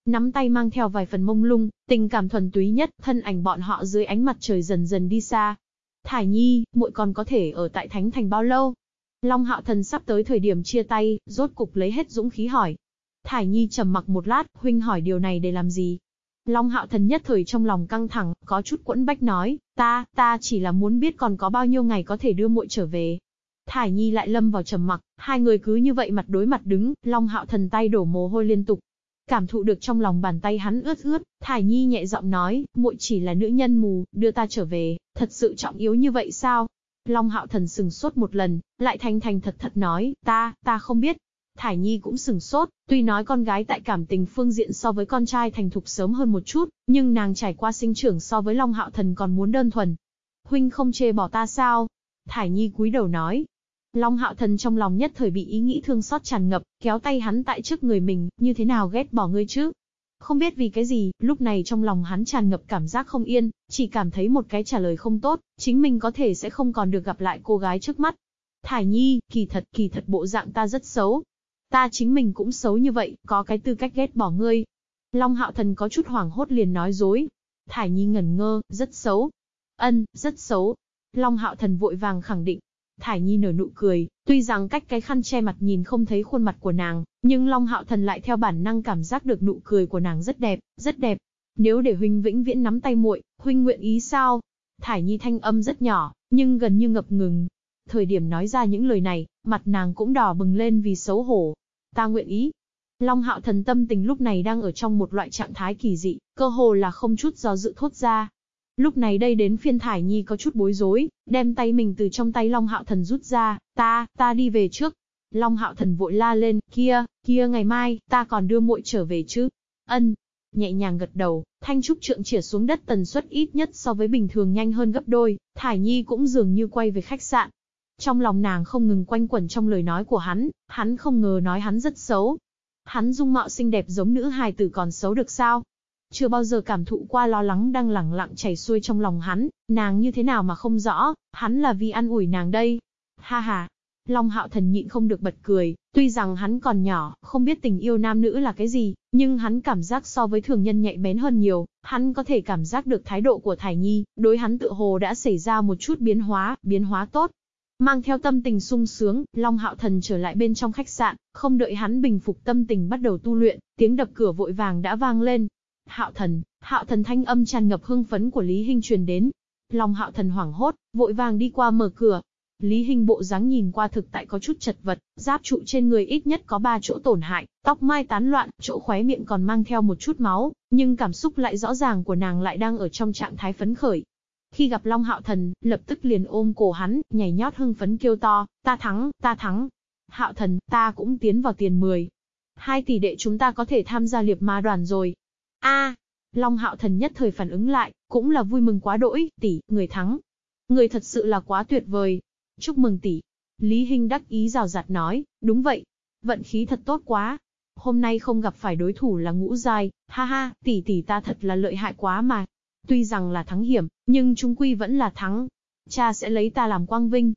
Nắm tay mang theo vài phần mông lung, tình cảm thuần túy nhất, thân ảnh bọn họ dưới ánh mặt trời dần dần đi xa. Thải Nhi, muội còn có thể ở tại Thánh Thành bao lâu? Long Hạo Thần sắp tới thời điểm chia tay, rốt cục lấy hết dũng khí hỏi. Thải Nhi trầm mặc một lát, huynh hỏi điều này để làm gì? Long Hạo Thần nhất thời trong lòng căng thẳng, có chút quẫn bách nói, ta, ta chỉ là muốn biết còn có bao nhiêu ngày có thể đưa muội trở về. Thải Nhi lại lâm vào trầm mặc, hai người cứ như vậy mặt đối mặt đứng, Long Hạo Thần tay đổ mồ hôi liên tục. Cảm thụ được trong lòng bàn tay hắn ướt ướt, Thải Nhi nhẹ giọng nói, muội chỉ là nữ nhân mù, đưa ta trở về, thật sự trọng yếu như vậy sao? Long Hạo Thần sừng sốt một lần, lại thành thành thật thật nói, ta, ta không biết. Thải Nhi cũng sừng sốt, tuy nói con gái tại cảm tình phương diện so với con trai thành thục sớm hơn một chút, nhưng nàng trải qua sinh trưởng so với Long Hạo Thần còn muốn đơn thuần. Huynh không chê bỏ ta sao? Thải Nhi cúi đầu nói, Long hạo thần trong lòng nhất thời bị ý nghĩ thương xót tràn ngập, kéo tay hắn tại trước người mình, như thế nào ghét bỏ ngươi chứ? Không biết vì cái gì, lúc này trong lòng hắn tràn ngập cảm giác không yên, chỉ cảm thấy một cái trả lời không tốt, chính mình có thể sẽ không còn được gặp lại cô gái trước mắt. Thải nhi, kỳ thật, kỳ thật bộ dạng ta rất xấu. Ta chính mình cũng xấu như vậy, có cái tư cách ghét bỏ ngươi. Long hạo thần có chút hoảng hốt liền nói dối. Thải nhi ngẩn ngơ, rất xấu. Ân, rất xấu. Long hạo thần vội vàng khẳng định, Thải Nhi nở nụ cười, tuy rằng cách cái khăn che mặt nhìn không thấy khuôn mặt của nàng, nhưng Long Hạo Thần lại theo bản năng cảm giác được nụ cười của nàng rất đẹp, rất đẹp. Nếu để huynh vĩnh viễn nắm tay muội, huynh nguyện ý sao? Thải Nhi thanh âm rất nhỏ, nhưng gần như ngập ngừng. Thời điểm nói ra những lời này, mặt nàng cũng đỏ bừng lên vì xấu hổ. Ta nguyện ý. Long Hạo Thần tâm tình lúc này đang ở trong một loại trạng thái kỳ dị, cơ hồ là không chút do dự thốt ra, Lúc này đây đến phiên Thải Nhi có chút bối rối, đem tay mình từ trong tay Long Hạo Thần rút ra, ta, ta đi về trước. Long Hạo Thần vội la lên, kia, kia ngày mai, ta còn đưa muội trở về chứ. Ân, nhẹ nhàng gật đầu, thanh trúc trượng chỉa xuống đất tần suất ít nhất so với bình thường nhanh hơn gấp đôi, Thải Nhi cũng dường như quay về khách sạn. Trong lòng nàng không ngừng quanh quẩn trong lời nói của hắn, hắn không ngờ nói hắn rất xấu. Hắn dung mạo xinh đẹp giống nữ hài tử còn xấu được sao? Chưa bao giờ cảm thụ qua lo lắng đang lẳng lặng chảy xuôi trong lòng hắn, nàng như thế nào mà không rõ, hắn là vì ăn ủi nàng đây. Ha ha. Long hạo thần nhịn không được bật cười, tuy rằng hắn còn nhỏ, không biết tình yêu nam nữ là cái gì, nhưng hắn cảm giác so với thường nhân nhạy bén hơn nhiều, hắn có thể cảm giác được thái độ của Thải Nhi, đối hắn tự hồ đã xảy ra một chút biến hóa, biến hóa tốt. Mang theo tâm tình sung sướng, Long Hạo Thần trở lại bên trong khách sạn, không đợi hắn bình phục tâm tình bắt đầu tu luyện, tiếng đập cửa vội vàng đã vang lên, Hạo thần, hạo thần thanh âm tràn ngập hưng phấn của Lý Hinh truyền đến. Long hạo thần hoảng hốt, vội vàng đi qua mở cửa. Lý Hinh bộ dáng nhìn qua thực tại có chút chật vật, giáp trụ trên người ít nhất có ba chỗ tổn hại, tóc mai tán loạn, chỗ khóe miệng còn mang theo một chút máu, nhưng cảm xúc lại rõ ràng của nàng lại đang ở trong trạng thái phấn khởi. Khi gặp Long Hạo Thần, lập tức liền ôm cổ hắn, nhảy nhót hưng phấn kêu to, ta thắng, ta thắng. Hạo Thần, ta cũng tiến vào tiền 10. Hai tỷ đệ chúng ta có thể tham gia liệp ma đoàn rồi. A, Long Hạo Thần nhất thời phản ứng lại, cũng là vui mừng quá đỗi, tỷ, người thắng. Người thật sự là quá tuyệt vời. Chúc mừng tỷ. Lý Hinh đắc ý rào rạt nói, đúng vậy. Vận khí thật tốt quá. Hôm nay không gặp phải đối thủ là ngũ giai, ha ha, tỷ tỷ ta thật là lợi hại quá mà. Tuy rằng là thắng hiểm, nhưng chúng quy vẫn là thắng. Cha sẽ lấy ta làm quang vinh.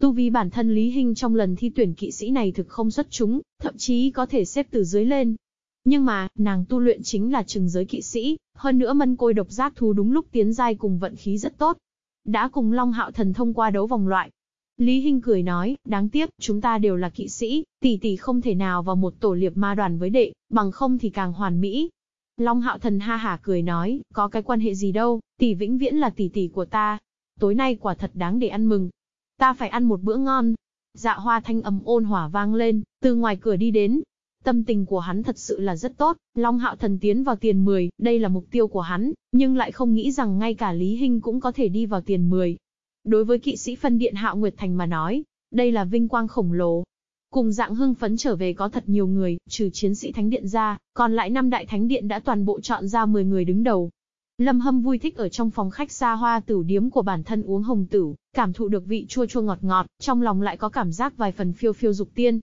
Tu vi bản thân Lý Hinh trong lần thi tuyển kỵ sĩ này thực không xuất chúng, thậm chí có thể xếp từ dưới lên, nhưng mà, nàng tu luyện chính là trừng giới kỵ sĩ, hơn nữa mân côi độc giác thú đúng lúc tiến giai cùng vận khí rất tốt. Đã cùng Long Hạo Thần thông qua đấu vòng loại. Lý Hinh cười nói, đáng tiếc, chúng ta đều là kỵ sĩ, tỷ tỷ không thể nào vào một tổ liệp ma đoàn với đệ, bằng không thì càng hoàn mỹ. Long Hạo Thần ha hả cười nói, có cái quan hệ gì đâu, tỷ vĩnh viễn là tỷ tỷ của ta. Tối nay quả thật đáng để ăn mừng. Ta phải ăn một bữa ngon. Dạ hoa thanh ầm ôn hỏa vang lên, từ ngoài cửa đi đến, Tâm tình của hắn thật sự là rất tốt, Long Hạo Thần tiến vào tiền 10, đây là mục tiêu của hắn, nhưng lại không nghĩ rằng ngay cả Lý Hinh cũng có thể đi vào tiền 10. Đối với kỵ sĩ phân điện Hạo Nguyệt Thành mà nói, đây là vinh quang khổng lồ. Cùng dạng hưng phấn trở về có thật nhiều người, trừ chiến sĩ thánh điện ra, còn lại năm đại thánh điện đã toàn bộ chọn ra 10 người đứng đầu. Lâm Hâm vui thích ở trong phòng khách xa hoa Tử điếm của bản thân uống hồng Tử, cảm thụ được vị chua chua ngọt ngọt, trong lòng lại có cảm giác vài phần phiêu phiêu dục tiên.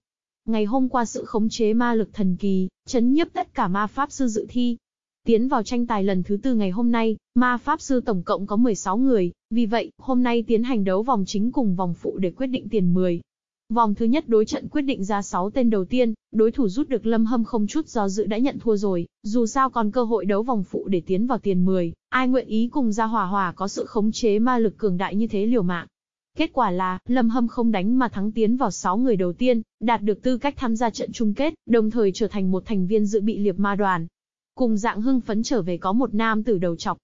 Ngày hôm qua sự khống chế ma lực thần kỳ, chấn nhiếp tất cả ma pháp sư dự thi. Tiến vào tranh tài lần thứ tư ngày hôm nay, ma pháp sư tổng cộng có 16 người, vì vậy, hôm nay tiến hành đấu vòng chính cùng vòng phụ để quyết định tiền 10. Vòng thứ nhất đối trận quyết định ra 6 tên đầu tiên, đối thủ rút được Lâm Hâm không chút do dự đã nhận thua rồi, dù sao còn cơ hội đấu vòng phụ để tiến vào tiền 10, ai nguyện ý cùng ra hòa hòa có sự khống chế ma lực cường đại như thế liều mạng. Kết quả là, Lâm Hâm không đánh mà thắng tiến vào 6 người đầu tiên, đạt được tư cách tham gia trận chung kết, đồng thời trở thành một thành viên dự bị liệp ma đoàn. Cùng dạng hưng phấn trở về có một nam tử đầu chọc,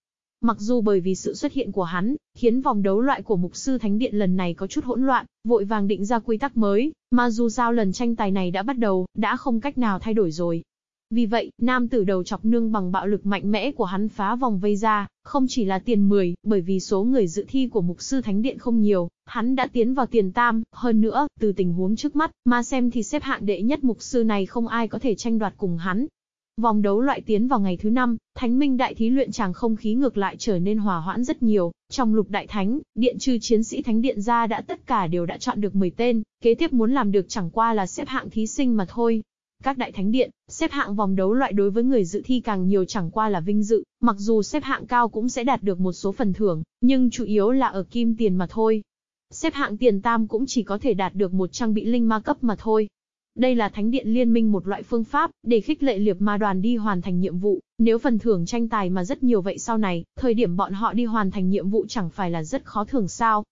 Mặc dù bởi vì sự xuất hiện của hắn, khiến vòng đấu loại của Mục Sư Thánh Điện lần này có chút hỗn loạn, vội vàng định ra quy tắc mới, mà dù sao lần tranh tài này đã bắt đầu, đã không cách nào thay đổi rồi. Vì vậy, nam tử đầu chọc nương bằng bạo lực mạnh mẽ của hắn phá vòng vây ra, không chỉ là tiền 10, bởi vì số người dự thi của Mục Sư Thánh Điện không nhiều, hắn đã tiến vào tiền tam, hơn nữa, từ tình huống trước mắt, mà xem thì xếp hạng đệ nhất Mục Sư này không ai có thể tranh đoạt cùng hắn, Vòng đấu loại tiến vào ngày thứ năm, Thánh Minh Đại Thí luyện chàng không khí ngược lại trở nên hòa hoãn rất nhiều, trong lục đại thánh, điện trừ chiến sĩ thánh điện ra đã tất cả đều đã chọn được 10 tên, kế tiếp muốn làm được chẳng qua là xếp hạng thí sinh mà thôi. Các đại thánh điện, xếp hạng vòng đấu loại đối với người dự thi càng nhiều chẳng qua là vinh dự, mặc dù xếp hạng cao cũng sẽ đạt được một số phần thưởng, nhưng chủ yếu là ở kim tiền mà thôi. Xếp hạng tiền tam cũng chỉ có thể đạt được một trang bị linh ma cấp mà thôi. Đây là thánh điện liên minh một loại phương pháp, để khích lệ liệp ma đoàn đi hoàn thành nhiệm vụ, nếu phần thưởng tranh tài mà rất nhiều vậy sau này, thời điểm bọn họ đi hoàn thành nhiệm vụ chẳng phải là rất khó thưởng sao.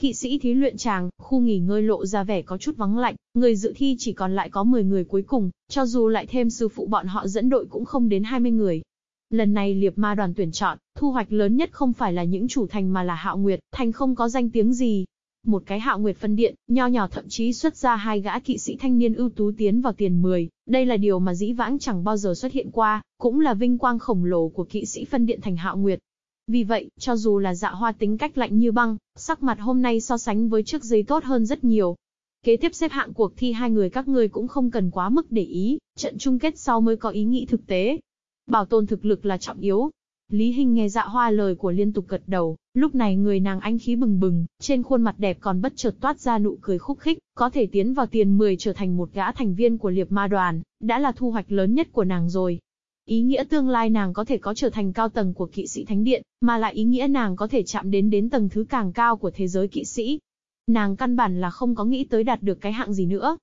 Kỵ sĩ thí luyện tràng, khu nghỉ ngơi lộ ra vẻ có chút vắng lạnh, người dự thi chỉ còn lại có 10 người cuối cùng, cho dù lại thêm sư phụ bọn họ dẫn đội cũng không đến 20 người. Lần này liệp ma đoàn tuyển chọn, thu hoạch lớn nhất không phải là những chủ thành mà là hạo nguyệt, thành không có danh tiếng gì, một cái hạo nguyệt phân điện, nho nhỏ thậm chí xuất ra hai gã kỵ sĩ thanh niên ưu tú tiến vào tiền 10, đây là điều mà dĩ vãng chẳng bao giờ xuất hiện qua, cũng là vinh quang khổng lồ của kỵ sĩ phân điện thành hạo nguyệt. Vì vậy, cho dù là dạ hoa tính cách lạnh như băng, sắc mặt hôm nay so sánh với trước giấy tốt hơn rất nhiều. Kế tiếp xếp hạng cuộc thi hai người các ngươi cũng không cần quá mức để ý, trận chung kết sau mới có ý nghĩ thực tế. Bảo tồn thực lực là trọng yếu, Lý Hinh nghe dạ hoa lời của liên tục gật đầu, lúc này người nàng anh khí bừng bừng, trên khuôn mặt đẹp còn bất chợt toát ra nụ cười khúc khích, có thể tiến vào tiền 10 trở thành một gã thành viên của liệp ma đoàn, đã là thu hoạch lớn nhất của nàng rồi. Ý nghĩa tương lai nàng có thể có trở thành cao tầng của kỵ sĩ thánh điện, mà lại ý nghĩa nàng có thể chạm đến đến tầng thứ càng cao của thế giới kỵ sĩ. Nàng căn bản là không có nghĩ tới đạt được cái hạng gì nữa,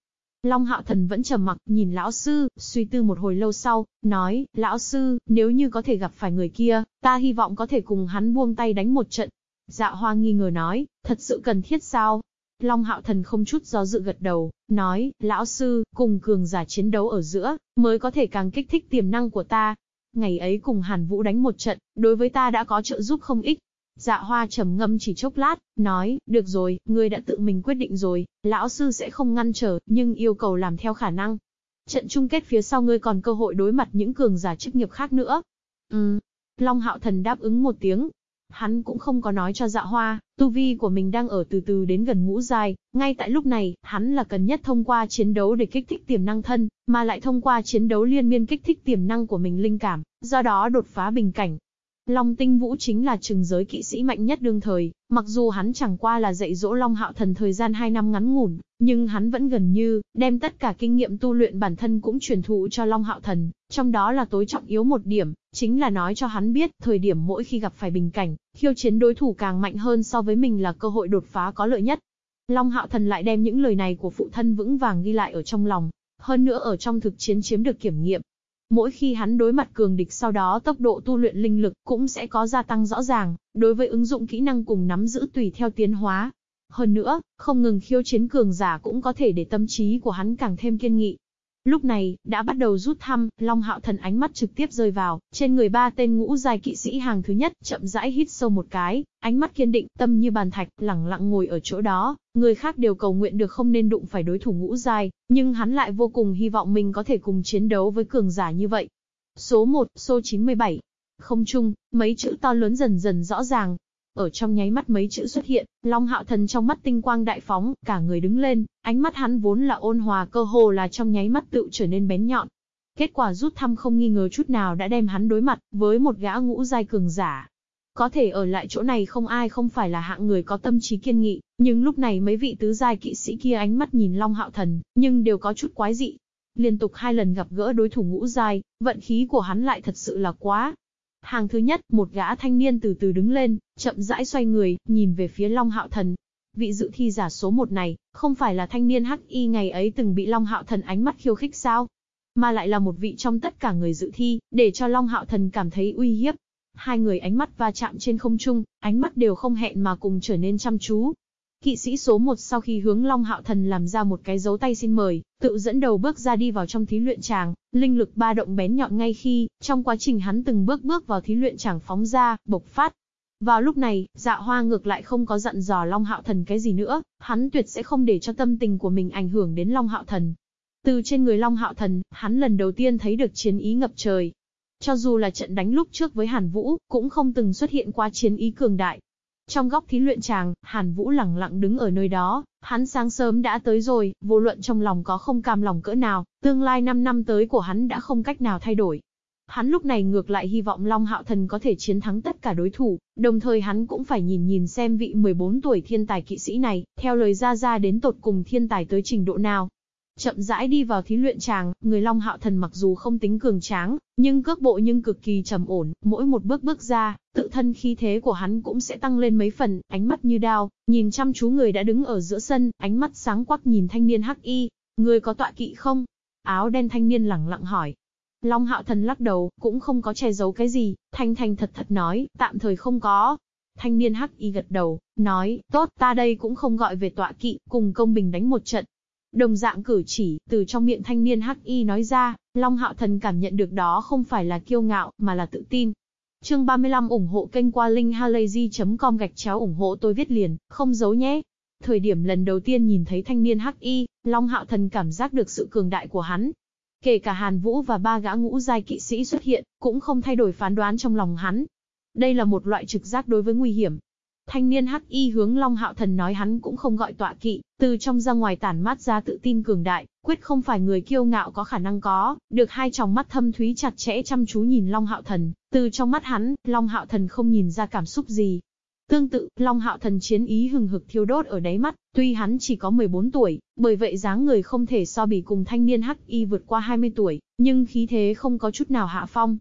Long Hạo Thần vẫn trầm mặc, nhìn lão sư, suy tư một hồi lâu sau, nói, lão sư, nếu như có thể gặp phải người kia, ta hy vọng có thể cùng hắn buông tay đánh một trận. Dạ hoa nghi ngờ nói, thật sự cần thiết sao? Long Hạo Thần không chút do dự gật đầu, nói, lão sư, cùng cường giả chiến đấu ở giữa, mới có thể càng kích thích tiềm năng của ta. Ngày ấy cùng Hàn Vũ đánh một trận, đối với ta đã có trợ giúp không ít, Dạ hoa trầm ngâm chỉ chốc lát, nói, được rồi, ngươi đã tự mình quyết định rồi, lão sư sẽ không ngăn trở, nhưng yêu cầu làm theo khả năng. Trận chung kết phía sau ngươi còn cơ hội đối mặt những cường giả chức nghiệp khác nữa. Ừ. Long hạo thần đáp ứng một tiếng. Hắn cũng không có nói cho dạ hoa, tu vi của mình đang ở từ từ đến gần ngũ dài, ngay tại lúc này, hắn là cần nhất thông qua chiến đấu để kích thích tiềm năng thân, mà lại thông qua chiến đấu liên miên kích thích tiềm năng của mình linh cảm, do đó đột phá bình cảnh, Long Tinh Vũ chính là trừng giới kỵ sĩ mạnh nhất đương thời, mặc dù hắn chẳng qua là dạy dỗ Long Hạo Thần thời gian 2 năm ngắn ngủn, nhưng hắn vẫn gần như, đem tất cả kinh nghiệm tu luyện bản thân cũng truyền thụ cho Long Hạo Thần, trong đó là tối trọng yếu một điểm, chính là nói cho hắn biết, thời điểm mỗi khi gặp phải bình cảnh, khiêu chiến đối thủ càng mạnh hơn so với mình là cơ hội đột phá có lợi nhất. Long Hạo Thần lại đem những lời này của phụ thân vững vàng ghi lại ở trong lòng, hơn nữa ở trong thực chiến chiếm được kiểm nghiệm, Mỗi khi hắn đối mặt cường địch sau đó tốc độ tu luyện linh lực cũng sẽ có gia tăng rõ ràng, đối với ứng dụng kỹ năng cùng nắm giữ tùy theo tiến hóa. Hơn nữa, không ngừng khiêu chiến cường giả cũng có thể để tâm trí của hắn càng thêm kiên nghị. Lúc này, đã bắt đầu rút thăm, Long Hạo Thần ánh mắt trực tiếp rơi vào, trên người ba tên ngũ dài kỵ sĩ hàng thứ nhất, chậm rãi hít sâu một cái, ánh mắt kiên định, tâm như bàn thạch, lẳng lặng ngồi ở chỗ đó, người khác đều cầu nguyện được không nên đụng phải đối thủ ngũ dài, nhưng hắn lại vô cùng hy vọng mình có thể cùng chiến đấu với cường giả như vậy. Số 1, số 97. Không chung, mấy chữ to lớn dần dần rõ ràng, ở trong nháy mắt mấy chữ xuất hiện, Long Hạo Thần trong mắt tinh quang đại phóng, cả người đứng lên, ánh mắt hắn vốn là ôn hòa cơ hồ là trong nháy mắt tự trở nên bén nhọn. Kết quả rút thăm không nghi ngờ chút nào đã đem hắn đối mặt với một gã ngũ giai cường giả. Có thể ở lại chỗ này không ai không phải là hạng người có tâm trí kiên nghị, nhưng lúc này mấy vị tứ giai kỵ sĩ kia ánh mắt nhìn Long Hạo Thần, nhưng đều có chút quái dị. Liên tục hai lần gặp gỡ đối thủ ngũ giai, vận khí của hắn lại thật sự là quá, Hàng thứ nhất, một gã thanh niên từ từ đứng lên, chậm rãi xoay người, nhìn về phía Long Hạo Thần. vị dự thi giả số một này, không phải là thanh niên hắc y ngày ấy từng bị Long Hạo Thần ánh mắt khiêu khích sao? Mà lại là một vị trong tất cả người dự thi, để cho Long Hạo Thần cảm thấy uy hiếp. Hai người ánh mắt va chạm trên không trung, ánh mắt đều không hẹn mà cùng trở nên chăm chú. Kỵ sĩ số 1 sau khi hướng Long Hạo Thần làm ra một cái dấu tay xin mời, tự dẫn đầu bước ra đi vào trong thí luyện tràng, linh lực ba động bén nhọn ngay khi, trong quá trình hắn từng bước bước vào thí luyện tràng phóng ra, bộc phát, vào lúc này, dạ hoa ngược lại không có giận dò Long Hạo Thần cái gì nữa, hắn tuyệt sẽ không để cho tâm tình của mình ảnh hưởng đến Long Hạo Thần. Từ trên người Long Hạo Thần, hắn lần đầu tiên thấy được chiến ý ngập trời. Cho dù là trận đánh lúc trước với Hàn Vũ, cũng không từng xuất hiện qua chiến ý cường đại. Trong góc thí luyện tràng, Hàn Vũ lặng lặng đứng ở nơi đó, hắn sáng sớm đã tới rồi, vô luận trong lòng có không cam lòng cỡ nào, tương lai 5 năm tới của hắn đã không cách nào thay đổi. Hắn lúc này ngược lại hy vọng Long Hạo Thần có thể chiến thắng tất cả đối thủ, đồng thời hắn cũng phải nhìn nhìn xem vị 14 tuổi thiên tài kỵ sĩ này, theo lời ra ra đến tột cùng thiên tài tới trình độ nào. Chậm rãi đi vào thí luyện tràng, người Long Hạo Thần mặc dù không tính cường tráng, nhưng cước bộ nhưng cực kỳ trầm ổn, mỗi một bước bước ra, tự thân khí thế của hắn cũng sẽ tăng lên mấy phần, ánh mắt như đao, nhìn chăm chú người đã đứng ở giữa sân, ánh mắt sáng quắc nhìn thanh niên hắc y, người có tọa kỵ không? Áo đen thanh niên lẳng lặng hỏi, Long Hạo Thần lắc đầu, cũng không có che giấu cái gì, thanh thanh thật thật nói, tạm thời không có. Thanh niên hắc y gật đầu, nói, tốt, ta đây cũng không gọi về tọa kỵ, cùng công bình đánh một trận. Đồng dạng cử chỉ, từ trong miệng thanh niên hắc y nói ra, Long Hạo Thần cảm nhận được đó không phải là kiêu ngạo, mà là tự tin. Chương 35 ủng hộ kênh qua linkhalazy.com gạch chéo ủng hộ tôi viết liền, không giấu nhé. Thời điểm lần đầu tiên nhìn thấy thanh niên hắc y, Long Hạo Thần cảm giác được sự cường đại của hắn, Kể cả Hàn Vũ và ba gã ngũ giai kỵ sĩ xuất hiện, cũng không thay đổi phán đoán trong lòng hắn. Đây là một loại trực giác đối với nguy hiểm. Thanh niên hắc y hướng Long Hạo Thần nói hắn cũng không gọi tọa kỵ, từ trong ra ngoài tản mát ra tự tin cường đại, quyết không phải người kiêu ngạo có khả năng có, được hai tròng mắt thâm thúy chặt chẽ chăm chú nhìn Long Hạo Thần, từ trong mắt hắn, Long Hạo Thần không nhìn ra cảm xúc gì, Tương tự, Long Hạo Thần chiến ý hừng hực thiêu đốt ở đáy mắt, tuy hắn chỉ có 14 tuổi, bởi vậy dáng người không thể so bì cùng thanh niên hắc y vượt qua 20 tuổi, nhưng khí thế không có chút nào hạ phong.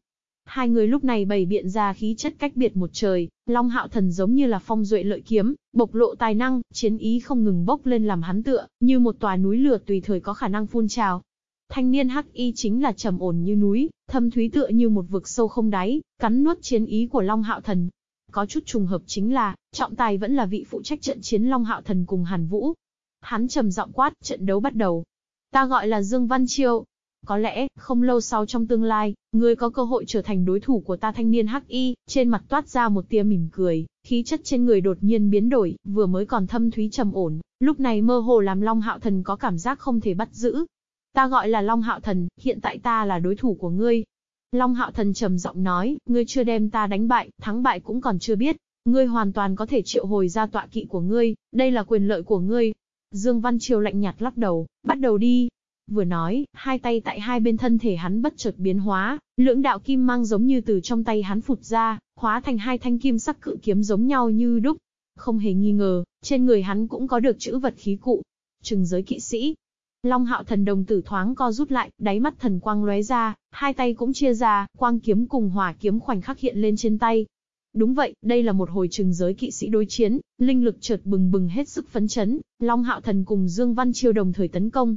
Hai người lúc này bày biện ra khí chất cách biệt một trời, Long Hạo Thần giống như là phong duệ lợi kiếm, bộc lộ tài năng, chiến ý không ngừng bốc lên làm hắn tựa, như một tòa núi lửa tùy thời có khả năng phun trào. Thanh niên hắc y chính là trầm ổn như núi, thâm thúy tựa như một vực sâu không đáy, cắn nuốt chiến ý của Long Hạo Thần, có chút trùng hợp chính là, trọng tài vẫn là vị phụ trách trận chiến Long Hạo Thần cùng Hàn Vũ. Hắn trầm giọng quát, trận đấu bắt đầu. Ta gọi là Dương Văn Chiêu. Có lẽ, không lâu sau trong tương lai, ngươi có cơ hội trở thành đối thủ của ta thanh niên hắc y, trên mặt toát ra một tia mỉm cười, khí chất trên người đột nhiên biến đổi, vừa mới còn thâm thúy trầm ổn, lúc này mơ hồ làm Long Hạo Thần có cảm giác không thể bắt giữ. Ta gọi là Long Hạo Thần, hiện tại ta là đối thủ của ngươi, Long Hạo Thần trầm giọng nói, ngươi chưa đem ta đánh bại, thắng bại cũng còn chưa biết. Ngươi hoàn toàn có thể triệu hồi ra tọa kỵ của ngươi, đây là quyền lợi của ngươi. Dương Văn Triều lạnh nhạt lắc đầu, bắt đầu đi. Vừa nói, hai tay tại hai bên thân thể hắn bất chợt biến hóa, lưỡng đạo kim mang giống như từ trong tay hắn phụt ra, hóa thành hai thanh kim sắc cự kiếm giống nhau như đúc. Không hề nghi ngờ, trên người hắn cũng có được chữ vật khí cụ. Trừng giới kỵ sĩ, Long hạo thần đồng tử thoáng co rút lại, đáy mắt thần quang lóe ra, hai tay cũng chia ra, quang kiếm cùng hỏa kiếm khoảnh khắc hiện lên trên tay. Đúng vậy, đây là một hồi trừng giới kỵ sĩ đối chiến, linh lực chợt bừng bừng hết sức phấn chấn, Long hạo thần cùng Dương Văn Chiêu đồng thời tấn công.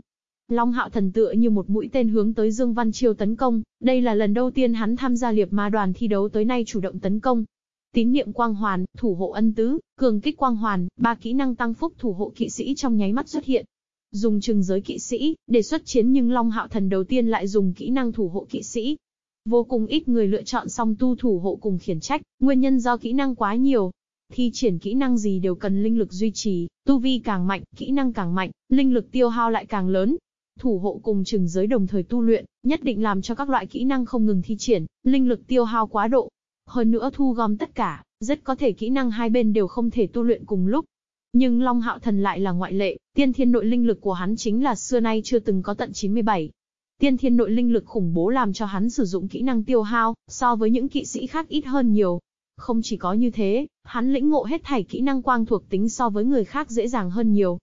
Long hạo thần tựa như một mũi tên hướng tới Dương Văn Chiêu tấn công, đây là lần đầu tiên hắn tham gia liệp ma đoàn thi đấu tới nay chủ động tấn công, tín niệm quang hoàn, thủ hộ ân tứ, cường kích quang hoàn, ba kỹ năng tăng phúc thủ hộ kỵ sĩ trong nháy mắt xuất hiện, dùng trừng giới kỵ sĩ, để xuất chiến nhưng Long Hạo Thần đầu tiên lại dùng kỹ năng thủ hộ kỵ sĩ. Vô cùng ít người lựa chọn song tu thủ hộ cùng khiển trách, nguyên nhân do kỹ năng quá nhiều. Thi triển kỹ năng gì đều cần linh lực duy trì, tu vi càng mạnh, kỹ năng càng mạnh, linh lực tiêu hao lại càng lớn. Thủ hộ cùng trừng giới đồng thời tu luyện, nhất định làm cho các loại kỹ năng không ngừng thi triển, linh lực tiêu hao quá độ. Hơn nữa thu gom tất cả, rất có thể kỹ năng hai bên đều không thể tu luyện cùng lúc, nhưng Long Hạo Thần lại là ngoại lệ, tiên thiên nội linh lực của hắn chính là xưa nay chưa từng có tận 97. Tiên thiên nội linh lực khủng bố làm cho hắn sử dụng kỹ năng tiêu hao, so với những kỵ sĩ khác ít hơn nhiều. Không chỉ có như thế, hắn lĩnh ngộ hết thảy kỹ năng quang thuộc tính so với người khác dễ dàng hơn nhiều.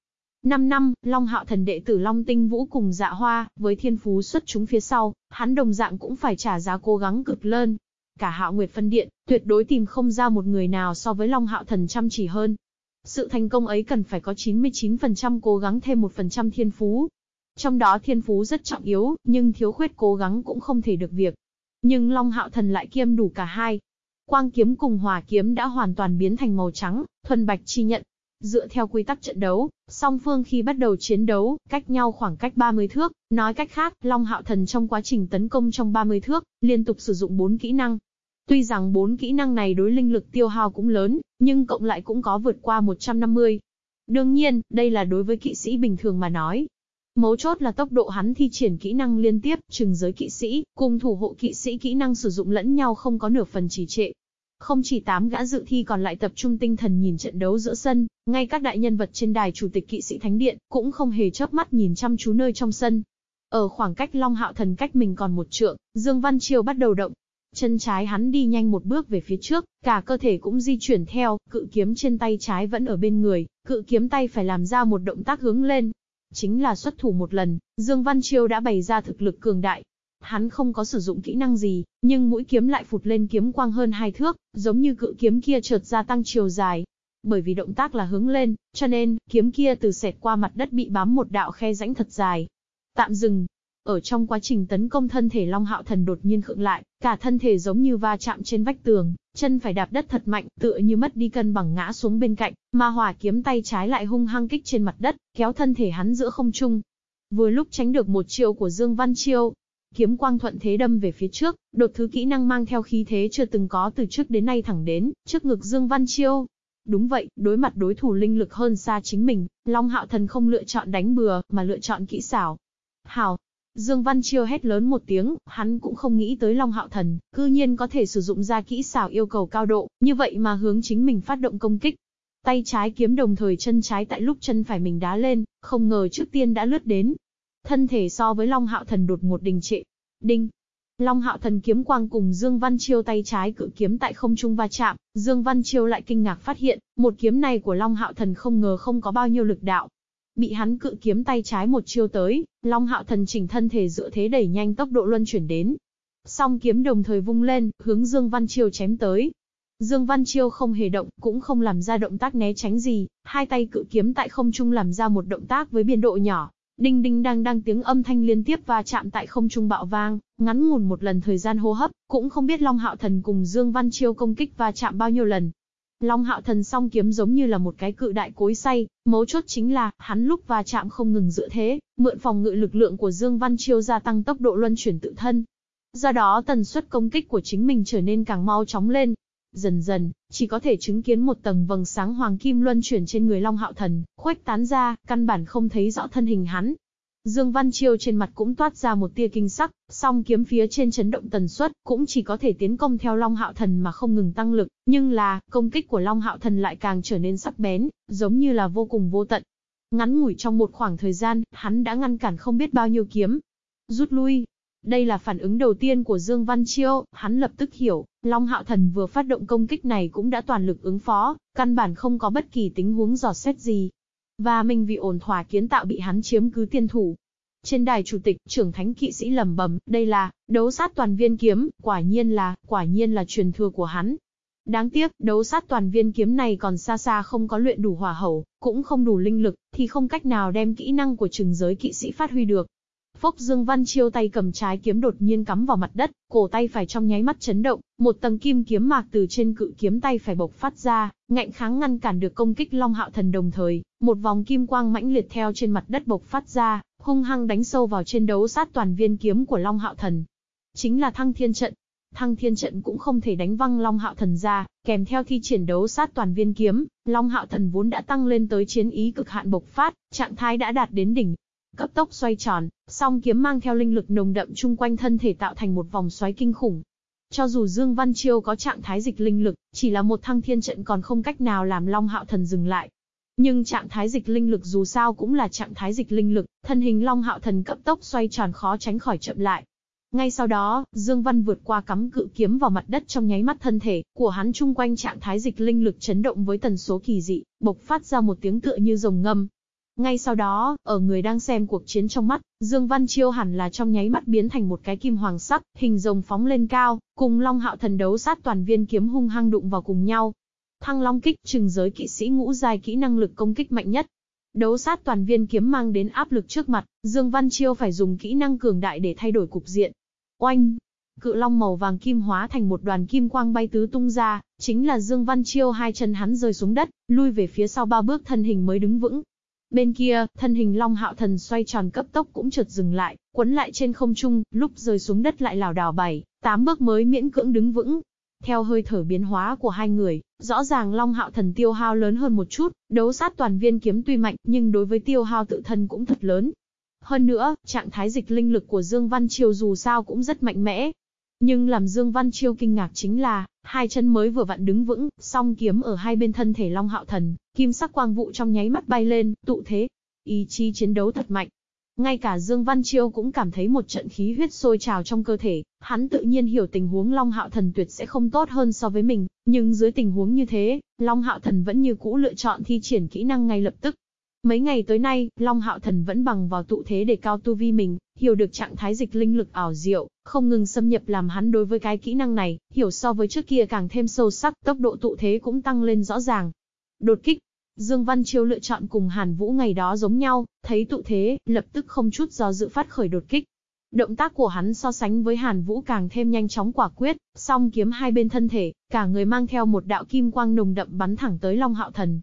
5 năm, Long Hạo Thần đệ tử Long Tinh Vũ cùng Dạ Hoa, với thiên phú xuất chúng phía sau, hắn đồng dạng cũng phải trả giá cố gắng cực lớn. Cả Hạo Nguyệt phân điện, tuyệt đối tìm không ra một người nào so với Long Hạo Thần chăm chỉ hơn. Sự thành công ấy cần phải có 99% cố gắng thêm 1% thiên phú. Trong đó thiên phú rất trọng yếu, nhưng thiếu khuyết cố gắng cũng không thể được việc. Nhưng Long Hạo Thần lại kiêm đủ cả hai. Quang kiếm cùng hỏa kiếm đã hoàn toàn biến thành màu trắng, thuần bạch chi nhận. Dựa theo quy tắc trận đấu, song phương khi bắt đầu chiến đấu, cách nhau khoảng cách 30 thước, nói cách khác, Long Hạo Thần trong quá trình tấn công trong 30 thước, liên tục sử dụng 4 kỹ năng. Tuy rằng 4 kỹ năng này đối linh lực tiêu hao cũng lớn, nhưng cộng lại cũng có vượt qua 150. Đương nhiên, đây là đối với kỵ sĩ bình thường mà nói, Mấu chốt là tốc độ hắn thi triển kỹ năng liên tiếp, trừng giới kỵ sĩ, cùng thủ hộ kỵ sĩ kỹ năng sử dụng lẫn nhau không có nửa phần trì trệ. Không chỉ tám gã dự thi còn lại tập trung tinh thần nhìn trận đấu giữa sân, ngay các đại nhân vật trên đài chủ tịch kỵ sĩ thánh điện cũng không hề chớp mắt nhìn chăm chú nơi trong sân. Ở khoảng cách Long Hạo Thần cách mình còn một trượng, Dương Văn Chiêu bắt đầu động. Chân trái hắn đi nhanh một bước về phía trước, cả cơ thể cũng di chuyển theo, cự kiếm trên tay trái vẫn ở bên người, cự kiếm tay phải làm ra một động tác hướng lên, Chính là xuất thủ một lần, Dương Văn Chiêu đã bày ra thực lực cường đại. Hắn không có sử dụng kỹ năng gì, nhưng mũi kiếm lại phụt lên kiếm quang hơn hai thước, giống như cự kiếm kia chợt gia tăng chiều dài. Bởi vì động tác là hướng lên, cho nên, kiếm kia từ xẹt qua mặt đất bị bám một đạo khe rãnh thật dài. Tạm dừng, ở trong quá trình tấn công thân thể Long Hạo Thần đột nhiên khựng lại, cả thân thể giống như va chạm trên vách tường, chân phải đạp đất thật mạnh, tựa như mất đi cân bằng ngã xuống bên cạnh, mà hỏa kiếm tay trái lại hung hăng kích trên mặt đất, kéo thân thể hắn giữa không trung. Vừa lúc tránh được một chiêu của Dương Văn Chiêu, kiếm quang thuận thế đâm về phía trước, đột thứ kỹ năng mang theo khí thế chưa từng có từ trước đến nay thẳng đến, trước ngực Dương Văn Chiêu. Đúng vậy, đối mặt đối thủ linh lực hơn xa chính mình, Long Hạo Thần không lựa chọn đánh bừa, mà lựa chọn kỹ xảo. Hảo, Dương Văn Chiêu hét lớn một tiếng, hắn cũng không nghĩ tới Long Hạo Thần, cư nhiên có thể sử dụng ra kỹ xảo yêu cầu cao độ, như vậy mà hướng chính mình phát động công kích. Tay trái kiếm đồng thời chân trái tại lúc chân phải mình đá lên, không ngờ trước tiên đã lướt đến. Thân thể so với Long Hạo Thần đột ngột đình trệ. Đinh! Long Hạo Thần kiếm quang cùng Dương Văn Chiêu tay trái cự kiếm tại không trung va chạm, Dương Văn Chiêu lại kinh ngạc phát hiện, một kiếm này của Long Hạo Thần không ngờ không có bao nhiêu lực đạo, Bị hắn cự kiếm tay trái một chiêu tới, Long Hạo Thần chỉnh thân thể dựa thế đẩy nhanh tốc độ luân chuyển đến. Song kiếm đồng thời vung lên, hướng Dương Văn Chiêu chém tới. Dương Văn Chiêu không hề động, cũng không làm ra động tác né tránh gì, hai tay cự kiếm tại không trung làm ra một động tác với biên độ nhỏ. Đinh đinh đang đang tiếng âm thanh liên tiếp va chạm tại không trung bạo vang, ngắn ngủn một lần thời gian hô hấp, cũng không biết Long Hạo Thần cùng Dương Văn Chiêu công kích va chạm bao nhiêu lần, Long hạo thần song kiếm giống như là một cái cự đại cối say, mấu chốt chính là, hắn lúc va chạm không ngừng dựa thế, mượn phòng ngự lực lượng của Dương Văn Chiêu gia tăng tốc độ luân chuyển tự thân. Do đó tần suất công kích của chính mình trở nên càng mau chóng lên. Dần dần, chỉ có thể chứng kiến một tầng vầng sáng hoàng kim luân chuyển trên người Long Hạo Thần, khuếch tán ra, căn bản không thấy rõ thân hình hắn, Dương Văn Chiêu trên mặt cũng toát ra một tia kinh sắc, song kiếm phía trên chấn động tần suất, cũng chỉ có thể tiến công theo Long Hạo Thần mà không ngừng tăng lực, nhưng là, công kích của Long Hạo Thần lại càng trở nên sắc bén, giống như là vô cùng vô tận. Ngắn ngủi trong một khoảng thời gian, hắn đã ngăn cản không biết bao nhiêu kiếm. Rút lui. Đây là phản ứng đầu tiên của Dương Văn Chiêu, hắn lập tức hiểu, Long Hạo Thần vừa phát động công kích này cũng đã toàn lực ứng phó, căn bản không có bất kỳ tính huống dò xét gì, và mình vì ổn thỏa kiến tạo bị hắn chiếm cứ tiên thủ. Trên đài chủ tịch, trưởng thánh kỵ sĩ lầm bầm, đây là, đấu sát toàn viên kiếm, quả nhiên là, quả nhiên là truyền thừa của hắn. Đáng tiếc, đấu sát toàn viên kiếm này còn xa xa không có luyện đủ hỏa hậu, cũng không đủ linh lực, thì không cách nào đem kỹ năng của trừng giới kỵ sĩ phát huy được. Phốc Dương Văn Chiêu tay cầm trái kiếm đột nhiên cắm vào mặt đất, cổ tay phải trong nháy mắt chấn động, một tầng kim kiếm mạc từ trên cự kiếm tay phải bộc phát ra, ngạnh kháng ngăn cản được công kích Long Hạo Thần đồng thời, một vòng kim quang mãnh liệt theo trên mặt đất bộc phát ra, hung hăng đánh sâu vào trên đấu sát toàn viên kiếm của Long Hạo Thần. Chính là Thăng Thiên trận. Thăng Thiên trận cũng không thể đánh văng Long Hạo Thần ra, kèm theo thi triển đấu sát toàn viên kiếm, Long Hạo Thần vốn đã tăng lên tới chiến ý cực hạn bộc phát, trạng thái đã đạt đến đỉnh, cấp tốc xoay tròn, song kiếm mang theo linh lực nồng đậm chung quanh thân thể tạo thành một vòng xoáy kinh khủng. Cho dù Dương Văn Chiêu có trạng thái dịch linh lực, chỉ là một thăng thiên trận còn không cách nào làm Long Hạo Thần dừng lại. Nhưng trạng thái dịch linh lực dù sao cũng là trạng thái dịch linh lực, thân hình Long Hạo Thần cấp tốc xoay tròn khó tránh khỏi chậm lại. Ngay sau đó, Dương Văn vượt qua cắm cự kiếm vào mặt đất trong nháy mắt thân thể của hắn chung quanh trạng thái dịch linh lực chấn động với tần số kỳ dị, bộc phát ra một tiếng tựa như rồng ngâm, ngay sau đó, ở người đang xem cuộc chiến trong mắt, Dương Văn Chiêu hẳn là trong nháy mắt biến thành một cái kim hoàng sắc, hình rồng phóng lên cao, cùng Long Hạo thần đấu sát toàn viên kiếm hung hăng đụng vào cùng nhau. Thăng Long kích, trừng giới kỵ sĩ ngũ giai kỹ năng lực công kích mạnh nhất. Đấu sát toàn viên kiếm mang đến áp lực trước mặt, Dương Văn Chiêu phải dùng kỹ năng cường đại để thay đổi cục diện. Oanh! Cự long màu vàng kim hóa thành một đoàn kim quang bay tứ tung ra, chính là Dương Văn Chiêu hai chân hắn rơi xuống đất, lui về phía sau ba bước thân hình mới đứng vững. Bên kia, thân hình Long Hạo Thần xoay tròn cấp tốc cũng chợt dừng lại, quấn lại trên không trung, lúc rơi xuống đất lại lảo đảo bảy, tám bước mới miễn cưỡng đứng vững. Theo hơi thở biến hóa của hai người, rõ ràng Long Hạo Thần tiêu hao lớn hơn một chút, đấu sát toàn viên kiếm tuy mạnh, nhưng đối với tiêu hao tự thân cũng thật lớn. Hơn nữa, trạng thái dịch linh lực của Dương Văn triều dù sao cũng rất mạnh mẽ, nhưng làm Dương Văn Chiêu kinh ngạc chính là, hai chân mới vừa vặn đứng vững, song kiếm ở hai bên thân thể Long Hạo Thần, kim sắc quang vụ trong nháy mắt bay lên, tụ thế. Ý chí chiến đấu thật mạnh. Ngay cả Dương Văn Chiêu cũng cảm thấy một trận khí huyết sôi trào trong cơ thể, hắn tự nhiên hiểu tình huống Long Hạo Thần tuyệt sẽ không tốt hơn so với mình, nhưng dưới tình huống như thế, Long Hạo Thần vẫn như cũ lựa chọn thi triển kỹ năng ngay lập tức. Mấy ngày tới nay, Long Hạo Thần vẫn bằng vào tụ thế để cao tu vi mình, hiểu được trạng thái dịch linh lực ảo diệu, không ngừng xâm nhập làm hắn đối với cái kỹ năng này, hiểu so với trước kia càng thêm sâu sắc, tốc độ tụ thế cũng tăng lên rõ ràng. Đột kích, Dương Văn Chiêu lựa chọn cùng Hàn Vũ ngày đó giống nhau, thấy tụ thế, lập tức không chút do dự phát khởi đột kích. Động tác của hắn so sánh với Hàn Vũ càng thêm nhanh chóng quả quyết, song kiếm hai bên thân thể, cả người mang theo một đạo kim quang nồng đậm bắn thẳng tới Long Hạo Thần.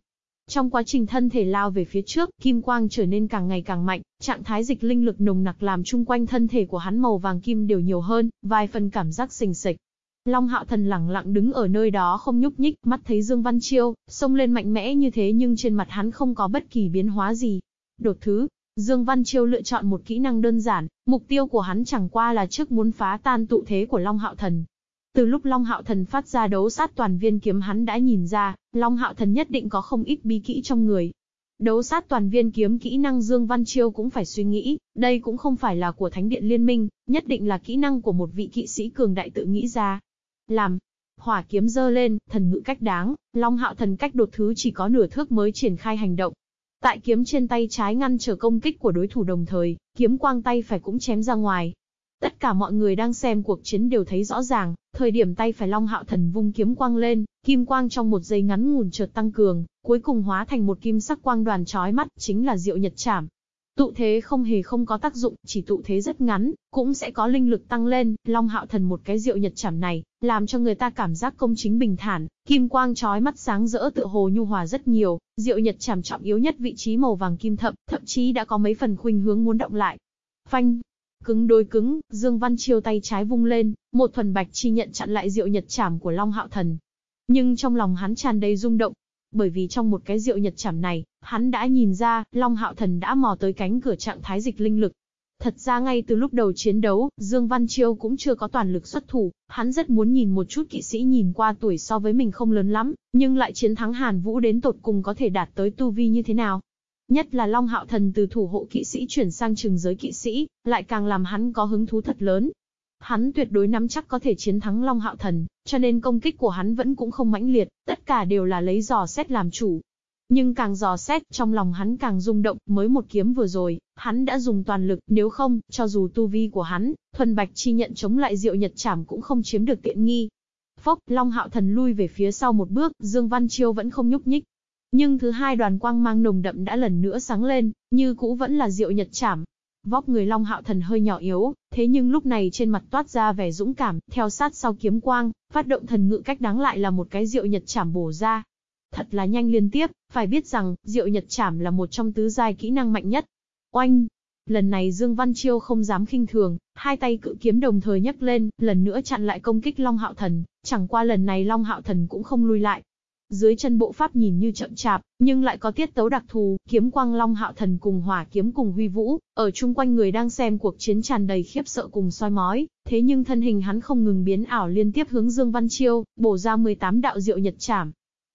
Trong quá trình thân thể lao về phía trước, kim quang trở nên càng ngày càng mạnh, trạng thái dịch linh lực nồng nặc làm chung quanh thân thể của hắn màu vàng kim đều nhiều hơn, vài phần cảm giác sình sịch. Long Hạo Thần lặng lặng đứng ở nơi đó không nhúc nhích, mắt thấy Dương Văn Chiêu, xông lên mạnh mẽ như thế nhưng trên mặt hắn không có bất kỳ biến hóa gì. Đột thứ, Dương Văn Chiêu lựa chọn một kỹ năng đơn giản, mục tiêu của hắn chẳng qua là trước muốn phá tan tụ thế của Long Hạo Thần, từ lúc Long Hạo Thần phát ra đấu sát toàn viên kiếm hắn đã nhìn ra, Long Hạo Thần nhất định có không ít bí kỹ trong người. Đấu sát toàn viên kiếm kỹ năng Dương Văn Chiêu cũng phải suy nghĩ, đây cũng không phải là của Thánh Điện Liên minh, nhất định là kỹ năng của một vị kỵ sĩ cường đại tự nghĩ ra. Làm, hỏa kiếm dơ lên, thần ngữ cách đáng, Long Hạo Thần cách đột thứ chỉ có nửa thước mới triển khai hành động. Tại kiếm trên tay trái ngăn trở công kích của đối thủ đồng thời, kiếm quang tay phải cũng chém ra ngoài, Tất cả mọi người đang xem cuộc chiến đều thấy rõ ràng, thời điểm tay phải Long Hạo Thần vung kiếm quang lên, kim quang trong một giây ngắn ngủn chợt tăng cường, cuối cùng hóa thành một kim sắc quang đoàn chói mắt, chính là Diệu Nhật Trảm. Tụ thế không hề không có tác dụng, chỉ tụ thế rất ngắn, cũng sẽ có linh lực tăng lên, Long Hạo Thần một cái Diệu Nhật Trảm này, làm cho người ta cảm giác công chính bình thản, kim quang chói mắt sáng rỡ tựa hồ nhu hòa rất nhiều, Diệu Nhật Trảm trọng yếu nhất vị trí màu vàng kim thậm, thậm chí đã có mấy phần khuynh hướng muốn động lại. Phanh, Cứng đối cứng, Dương Văn Chiêu tay trái vung lên, một thuần bạch chi nhận chặn lại diệu nhật chảm của Long Hạo Thần. Nhưng trong lòng hắn tràn đầy rung động, bởi vì trong một cái diệu nhật chảm này, hắn đã nhìn ra, Long Hạo Thần đã mò tới cánh cửa trạng thái dịch linh lực. Thật ra ngay từ lúc đầu chiến đấu, Dương Văn Chiêu cũng chưa có toàn lực xuất thủ, hắn rất muốn nhìn một chút kỵ sĩ nhìn qua tuổi so với mình không lớn lắm, nhưng lại chiến thắng Hàn Vũ đến tột cùng có thể đạt tới tu vi như thế nào. Nhất là Long Hạo Thần từ thủ hộ kỵ sĩ chuyển sang trừng giới kỵ sĩ, lại càng làm hắn có hứng thú thật lớn. Hắn tuyệt đối nắm chắc có thể chiến thắng Long Hạo Thần, cho nên công kích của hắn vẫn cũng không mãnh liệt, tất cả đều là lấy dò xét làm chủ. Nhưng càng dò xét, trong lòng hắn càng rung động, mới một kiếm vừa rồi, hắn đã dùng toàn lực, nếu không, cho dù tu vi của hắn, thuần bạch chi nhận chống lại diệu nhật chảm cũng không chiếm được tiện nghi. Phốc, Long Hạo Thần lui về phía sau một bước, Dương Văn Chiêu vẫn không nhúc nhích, nhưng thứ hai đoàn quang mang nồng đậm đã lần nữa sáng lên, như cũ vẫn là diệu nhật chảm. Vóc người Long Hạo Thần hơi nhỏ yếu, thế nhưng lúc này trên mặt toát ra vẻ dũng cảm, theo sát sau kiếm quang, phát động thần ngự cách đáng lại là một cái diệu nhật chảm bổ ra. Thật là nhanh liên tiếp, phải biết rằng, diệu nhật chảm là một trong tứ giai kỹ năng mạnh nhất. Oanh! Lần này Dương Văn Chiêu không dám khinh thường, hai tay cự kiếm đồng thời nhấc lên, lần nữa chặn lại công kích Long Hạo Thần, chẳng qua lần này Long Hạo Thần cũng không lui lại, dưới chân bộ pháp nhìn như chậm chạp, nhưng lại có tiết tấu đặc thù, kiếm quang long hạo thần cùng hỏa kiếm cùng huy vũ, ở chung quanh người đang xem cuộc chiến tràn đầy khiếp sợ cùng soi mói, thế nhưng thân hình hắn không ngừng biến ảo liên tiếp hướng Dương Văn Chiêu, bổ ra 18 đạo diệu nhật trảm.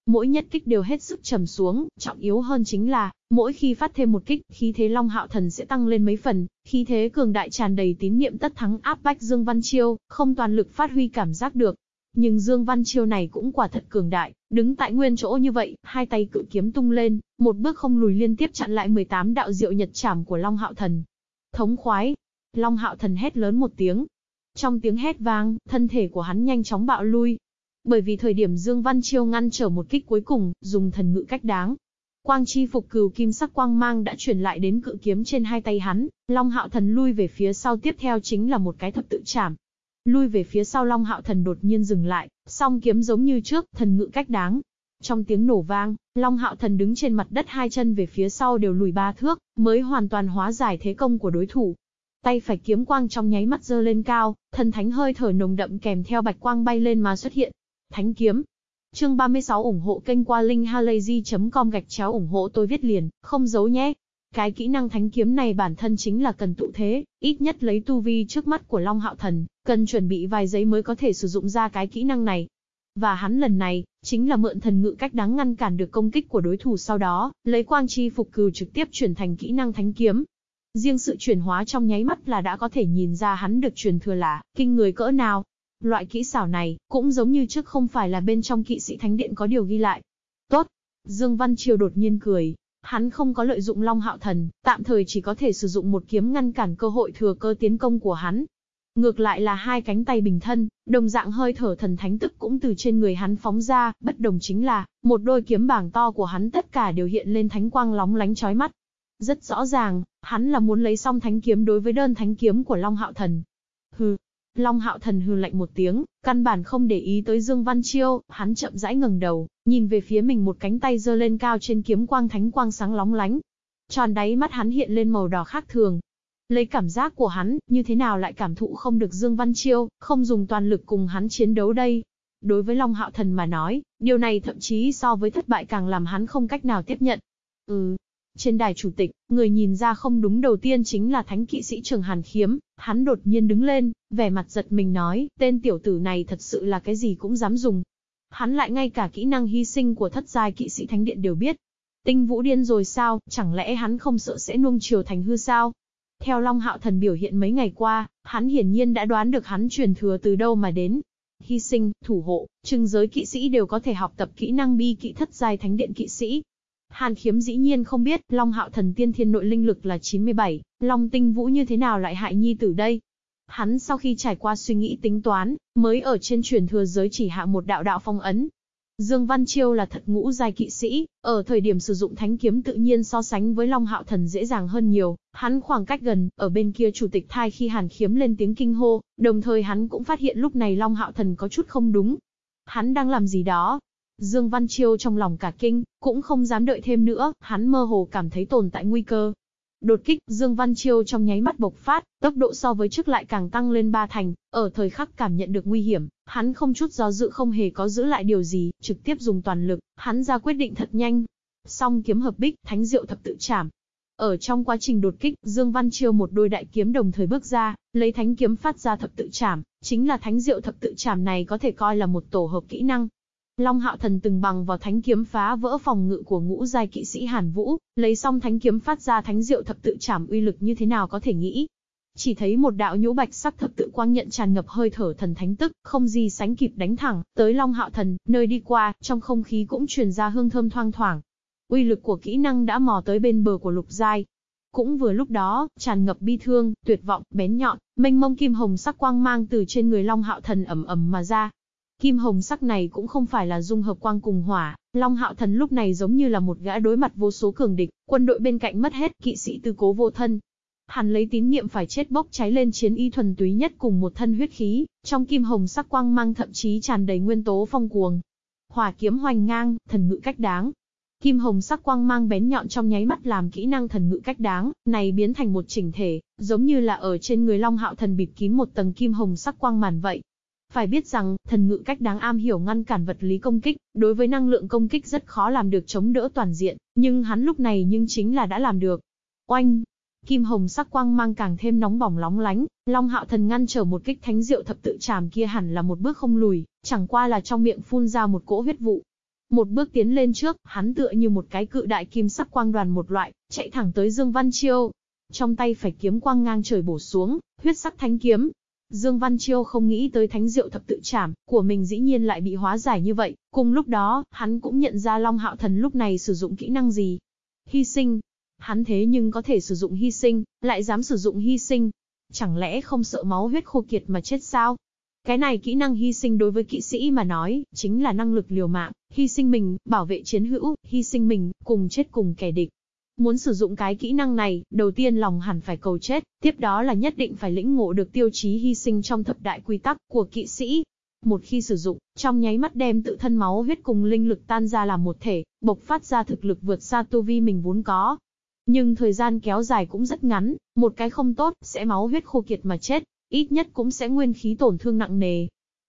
Mỗi nhất kích đều hết sức trầm xuống, trọng yếu hơn chính là, mỗi khi phát thêm một kích, khí thế Long Hạo Thần sẽ tăng lên mấy phần, khí thế cường đại tràn đầy tín niệm tất thắng áp bách Dương Văn Chiêu, không toàn lực phát huy cảm giác được, nhưng Dương Văn Chiêu này cũng quả thật cường đại, đứng tại nguyên chỗ như vậy, hai tay cự kiếm tung lên, một bước không lùi liên tiếp chặn lại 18 đạo diệu nhật trảm của Long Hạo Thần. Thống khoái! Long Hạo Thần hét lớn một tiếng. Trong tiếng hét vang, thân thể của hắn nhanh chóng bạo lui. Bởi vì thời điểm Dương Văn Chiêu ngăn trở một kích cuối cùng, dùng thần ngự cách đáng. Quang chi phục cừu kim sắc quang mang đã truyền lại đến cự kiếm trên hai tay hắn, Long Hạo Thần lui về phía sau tiếp theo chính là một cái thập tự chảm. Lui về phía sau Long Hạo Thần đột nhiên dừng lại, song kiếm giống như trước, thần ngự cách đáng. Trong tiếng nổ vang, Long Hạo Thần đứng trên mặt đất hai chân về phía sau đều lùi ba thước, mới hoàn toàn hóa giải thế công của đối thủ. Tay phải kiếm quang trong nháy mắt giơ lên cao, thần thánh hơi thở nồng đậm kèm theo bạch quang bay lên mà xuất hiện. Thánh kiếm. Chương 36 ủng hộ kênh qua linkhalazy.com gạch chéo ủng hộ tôi viết liền, không giấu nhé. Cái kỹ năng thánh kiếm này bản thân chính là cần tụ thế, ít nhất lấy tu vi trước mắt của Long Hạo Thần, cần chuẩn bị vài giấy mới có thể sử dụng ra cái kỹ năng này. Và hắn lần này, chính là mượn thần ngự cách đáng ngăn cản được công kích của đối thủ sau đó, lấy quang chi phục cừu trực tiếp chuyển thành kỹ năng thánh kiếm. Riêng sự chuyển hóa trong nháy mắt là đã có thể nhìn ra hắn được truyền thừa là, kinh người cỡ nào. Loại kỹ xảo này, cũng giống như trước không phải là bên trong kỵ sĩ thánh điện có điều ghi lại. Tốt! Dương Văn Triều đột nhiên cười, Hắn không có lợi dụng Long Hạo Thần, tạm thời chỉ có thể sử dụng một kiếm ngăn cản cơ hội thừa cơ tiến công của hắn. Ngược lại là hai cánh tay bình thân, đồng dạng hơi thở thần thánh tức cũng từ trên người hắn phóng ra, bất đồng chính là, một đôi kiếm bảng to của hắn tất cả đều hiện lên thánh quang lóng lánh chói mắt. Rất rõ ràng, hắn là muốn lấy xong thánh kiếm đối với đơn thánh kiếm của Long Hạo Thần. Hừ, Long Hạo Thần hừ lạnh một tiếng, căn bản không để ý tới Dương Văn Chiêu, hắn chậm rãi ngẩng đầu, nhìn về phía mình một cánh tay giơ lên cao trên kiếm quang thánh quang sáng lóng lánh. Tròn đáy mắt hắn hiện lên màu đỏ khác thường. Lấy cảm giác của hắn, như thế nào lại cảm thụ không được Dương Văn Chiêu, không dùng toàn lực cùng hắn chiến đấu đây. Đối với Long Hạo Thần mà nói, điều này thậm chí so với thất bại càng làm hắn không cách nào tiếp nhận. Ừ, trên đài chủ tịch, người nhìn ra không đúng đầu tiên chính là thánh kỵ sĩ Trường Hàn Khiếm, hắn đột nhiên đứng lên, vẻ mặt giật mình nói, tên tiểu tử này thật sự là cái gì cũng dám dùng. Hắn lại ngay cả kỹ năng hy sinh của thất giai kỵ sĩ thánh điện đều biết. Tinh vũ điên rồi sao, chẳng lẽ hắn không sợ sẽ nuông chiều thành hư sao? Theo Long Hạo Thần biểu hiện mấy ngày qua, hắn hiển nhiên đã đoán được hắn truyền thừa từ đâu mà đến. Hy sinh, thủ hộ, trưng giới kỵ sĩ đều có thể học tập kỹ năng bi kỵ thất giai thánh điện kỵ sĩ, Hàn khiếm dĩ nhiên không biết, Long Hạo Thần tiên thiên nội linh lực là 97, Long Tinh Vũ như thế nào lại hại nhi tử đây? Hắn sau khi trải qua suy nghĩ tính toán, mới ở trên truyền thừa giới chỉ hạ một đạo đạo phong ấn. Dương Văn Chiêu là thật ngũ giai kỵ sĩ, ở thời điểm sử dụng thánh kiếm tự nhiên so sánh với Long Hạo Thần dễ dàng hơn nhiều, hắn khoảng cách gần, ở bên kia chủ tịch thai khi Hàn khiếm lên tiếng kinh hô, đồng thời hắn cũng phát hiện lúc này Long Hạo Thần có chút không đúng. Hắn đang làm gì đó, Dương Văn Chiêu trong lòng cả kinh, cũng không dám đợi thêm nữa, hắn mơ hồ cảm thấy tồn tại nguy cơ. Đột kích, Dương Văn Chiêu trong nháy mắt bộc phát, tốc độ so với trước lại càng tăng lên ba thành, ở thời khắc cảm nhận được nguy hiểm, hắn không chút do dự không hề có giữ lại điều gì, trực tiếp dùng toàn lực, hắn ra quyết định thật nhanh. Song kiếm hợp bích, thánh diệu thập tự chảm. Ở trong quá trình đột kích, Dương Văn Chiêu một đôi đại kiếm đồng thời bước ra, lấy thánh kiếm phát ra thập tự chảm, chính là thánh diệu thập tự chảm này có thể coi là một tổ hợp kỹ năng, Long Hạo Thần từng bằng vào thánh kiếm phá vỡ phòng ngự của ngũ giai kỵ sĩ Hàn Vũ, lấy xong thánh kiếm phát ra thánh diệu thập tự trảm uy lực như thế nào có thể nghĩ. Chỉ thấy một đạo nhũ bạch sắc thập tự quang nhận tràn ngập hơi thở thần thánh tức, không gì sánh kịp đánh thẳng tới Long Hạo Thần, nơi đi qua, trong không khí cũng truyền ra hương thơm thoang thoảng. Uy lực của kỹ năng đã mò tới bên bờ của lục giai, cũng vừa lúc đó, tràn ngập bi thương, tuyệt vọng, bén nhọn, mênh mông kim hồng sắc quang mang từ trên người Long Hạo Thần ẩm ẩm mà ra, Kim hồng sắc này cũng không phải là dung hợp quang cùng hỏa, Long Hạo Thần lúc này giống như là một gã đối mặt vô số cường địch, quân đội bên cạnh mất hết, kỵ sĩ tư cố vô thân. Hắn lấy tín niệm phải chết bốc cháy lên chiến y thuần túy nhất cùng một thân huyết khí, trong kim hồng sắc quang mang thậm chí tràn đầy nguyên tố phong cuồng. Hỏa kiếm hoành ngang, thần ngự cách đáng. Kim hồng sắc quang mang bén nhọn trong nháy mắt làm kỹ năng thần ngự cách đáng, này biến thành một chỉnh thể, giống như là ở trên người Long Hạo Thần bịt kín một tầng kim hồng sắc quang màn vậy. Phải biết rằng, thần ngự cách đáng am hiểu ngăn cản vật lý công kích, đối với năng lượng công kích rất khó làm được chống đỡ toàn diện, nhưng hắn lúc này nhưng chính là đã làm được. Oanh! Kim hồng sắc quang mang càng thêm nóng bỏng lóng lánh, Long Hạo Thần ngăn trở một kích thánh diệu thập tự tràm kia hẳn là một bước không lùi, chẳng qua là trong miệng phun ra một cỗ huyết vụ. Một bước tiến lên trước, hắn tựa như một cái cự đại kim sắc quang đoàn một loại, chạy thẳng tới Dương Văn Chiêu. Trong tay phải kiếm quang ngang trời bổ xuống, huyết sắc thánh kiếm, Dương Văn Chiêu không nghĩ tới thánh diệu thập tự trảm của mình dĩ nhiên lại bị hóa giải như vậy, cùng lúc đó, hắn cũng nhận ra Long Hạo Thần lúc này sử dụng kỹ năng gì. Hy sinh. Hắn thế nhưng có thể sử dụng hy sinh, lại dám sử dụng hy sinh. Chẳng lẽ không sợ máu huyết khô kiệt mà chết sao? Cái này kỹ năng hy sinh đối với kỵ sĩ mà nói, chính là năng lực liều mạng, hy sinh mình, bảo vệ chiến hữu, hy sinh mình, cùng chết cùng kẻ địch. Muốn sử dụng cái kỹ năng này, đầu tiên lòng hẳn phải cầu chết, tiếp đó là nhất định phải lĩnh ngộ được tiêu chí hy sinh trong thập đại quy tắc của kỵ sĩ. Một khi sử dụng, trong nháy mắt đem tự thân máu huyết cùng linh lực tan ra làm một thể, bộc phát ra thực lực vượt xa tu vi mình vốn có. Nhưng thời gian kéo dài cũng rất ngắn, một cái không tốt, sẽ máu huyết khô kiệt mà chết, ít nhất cũng sẽ nguyên khí tổn thương nặng nề.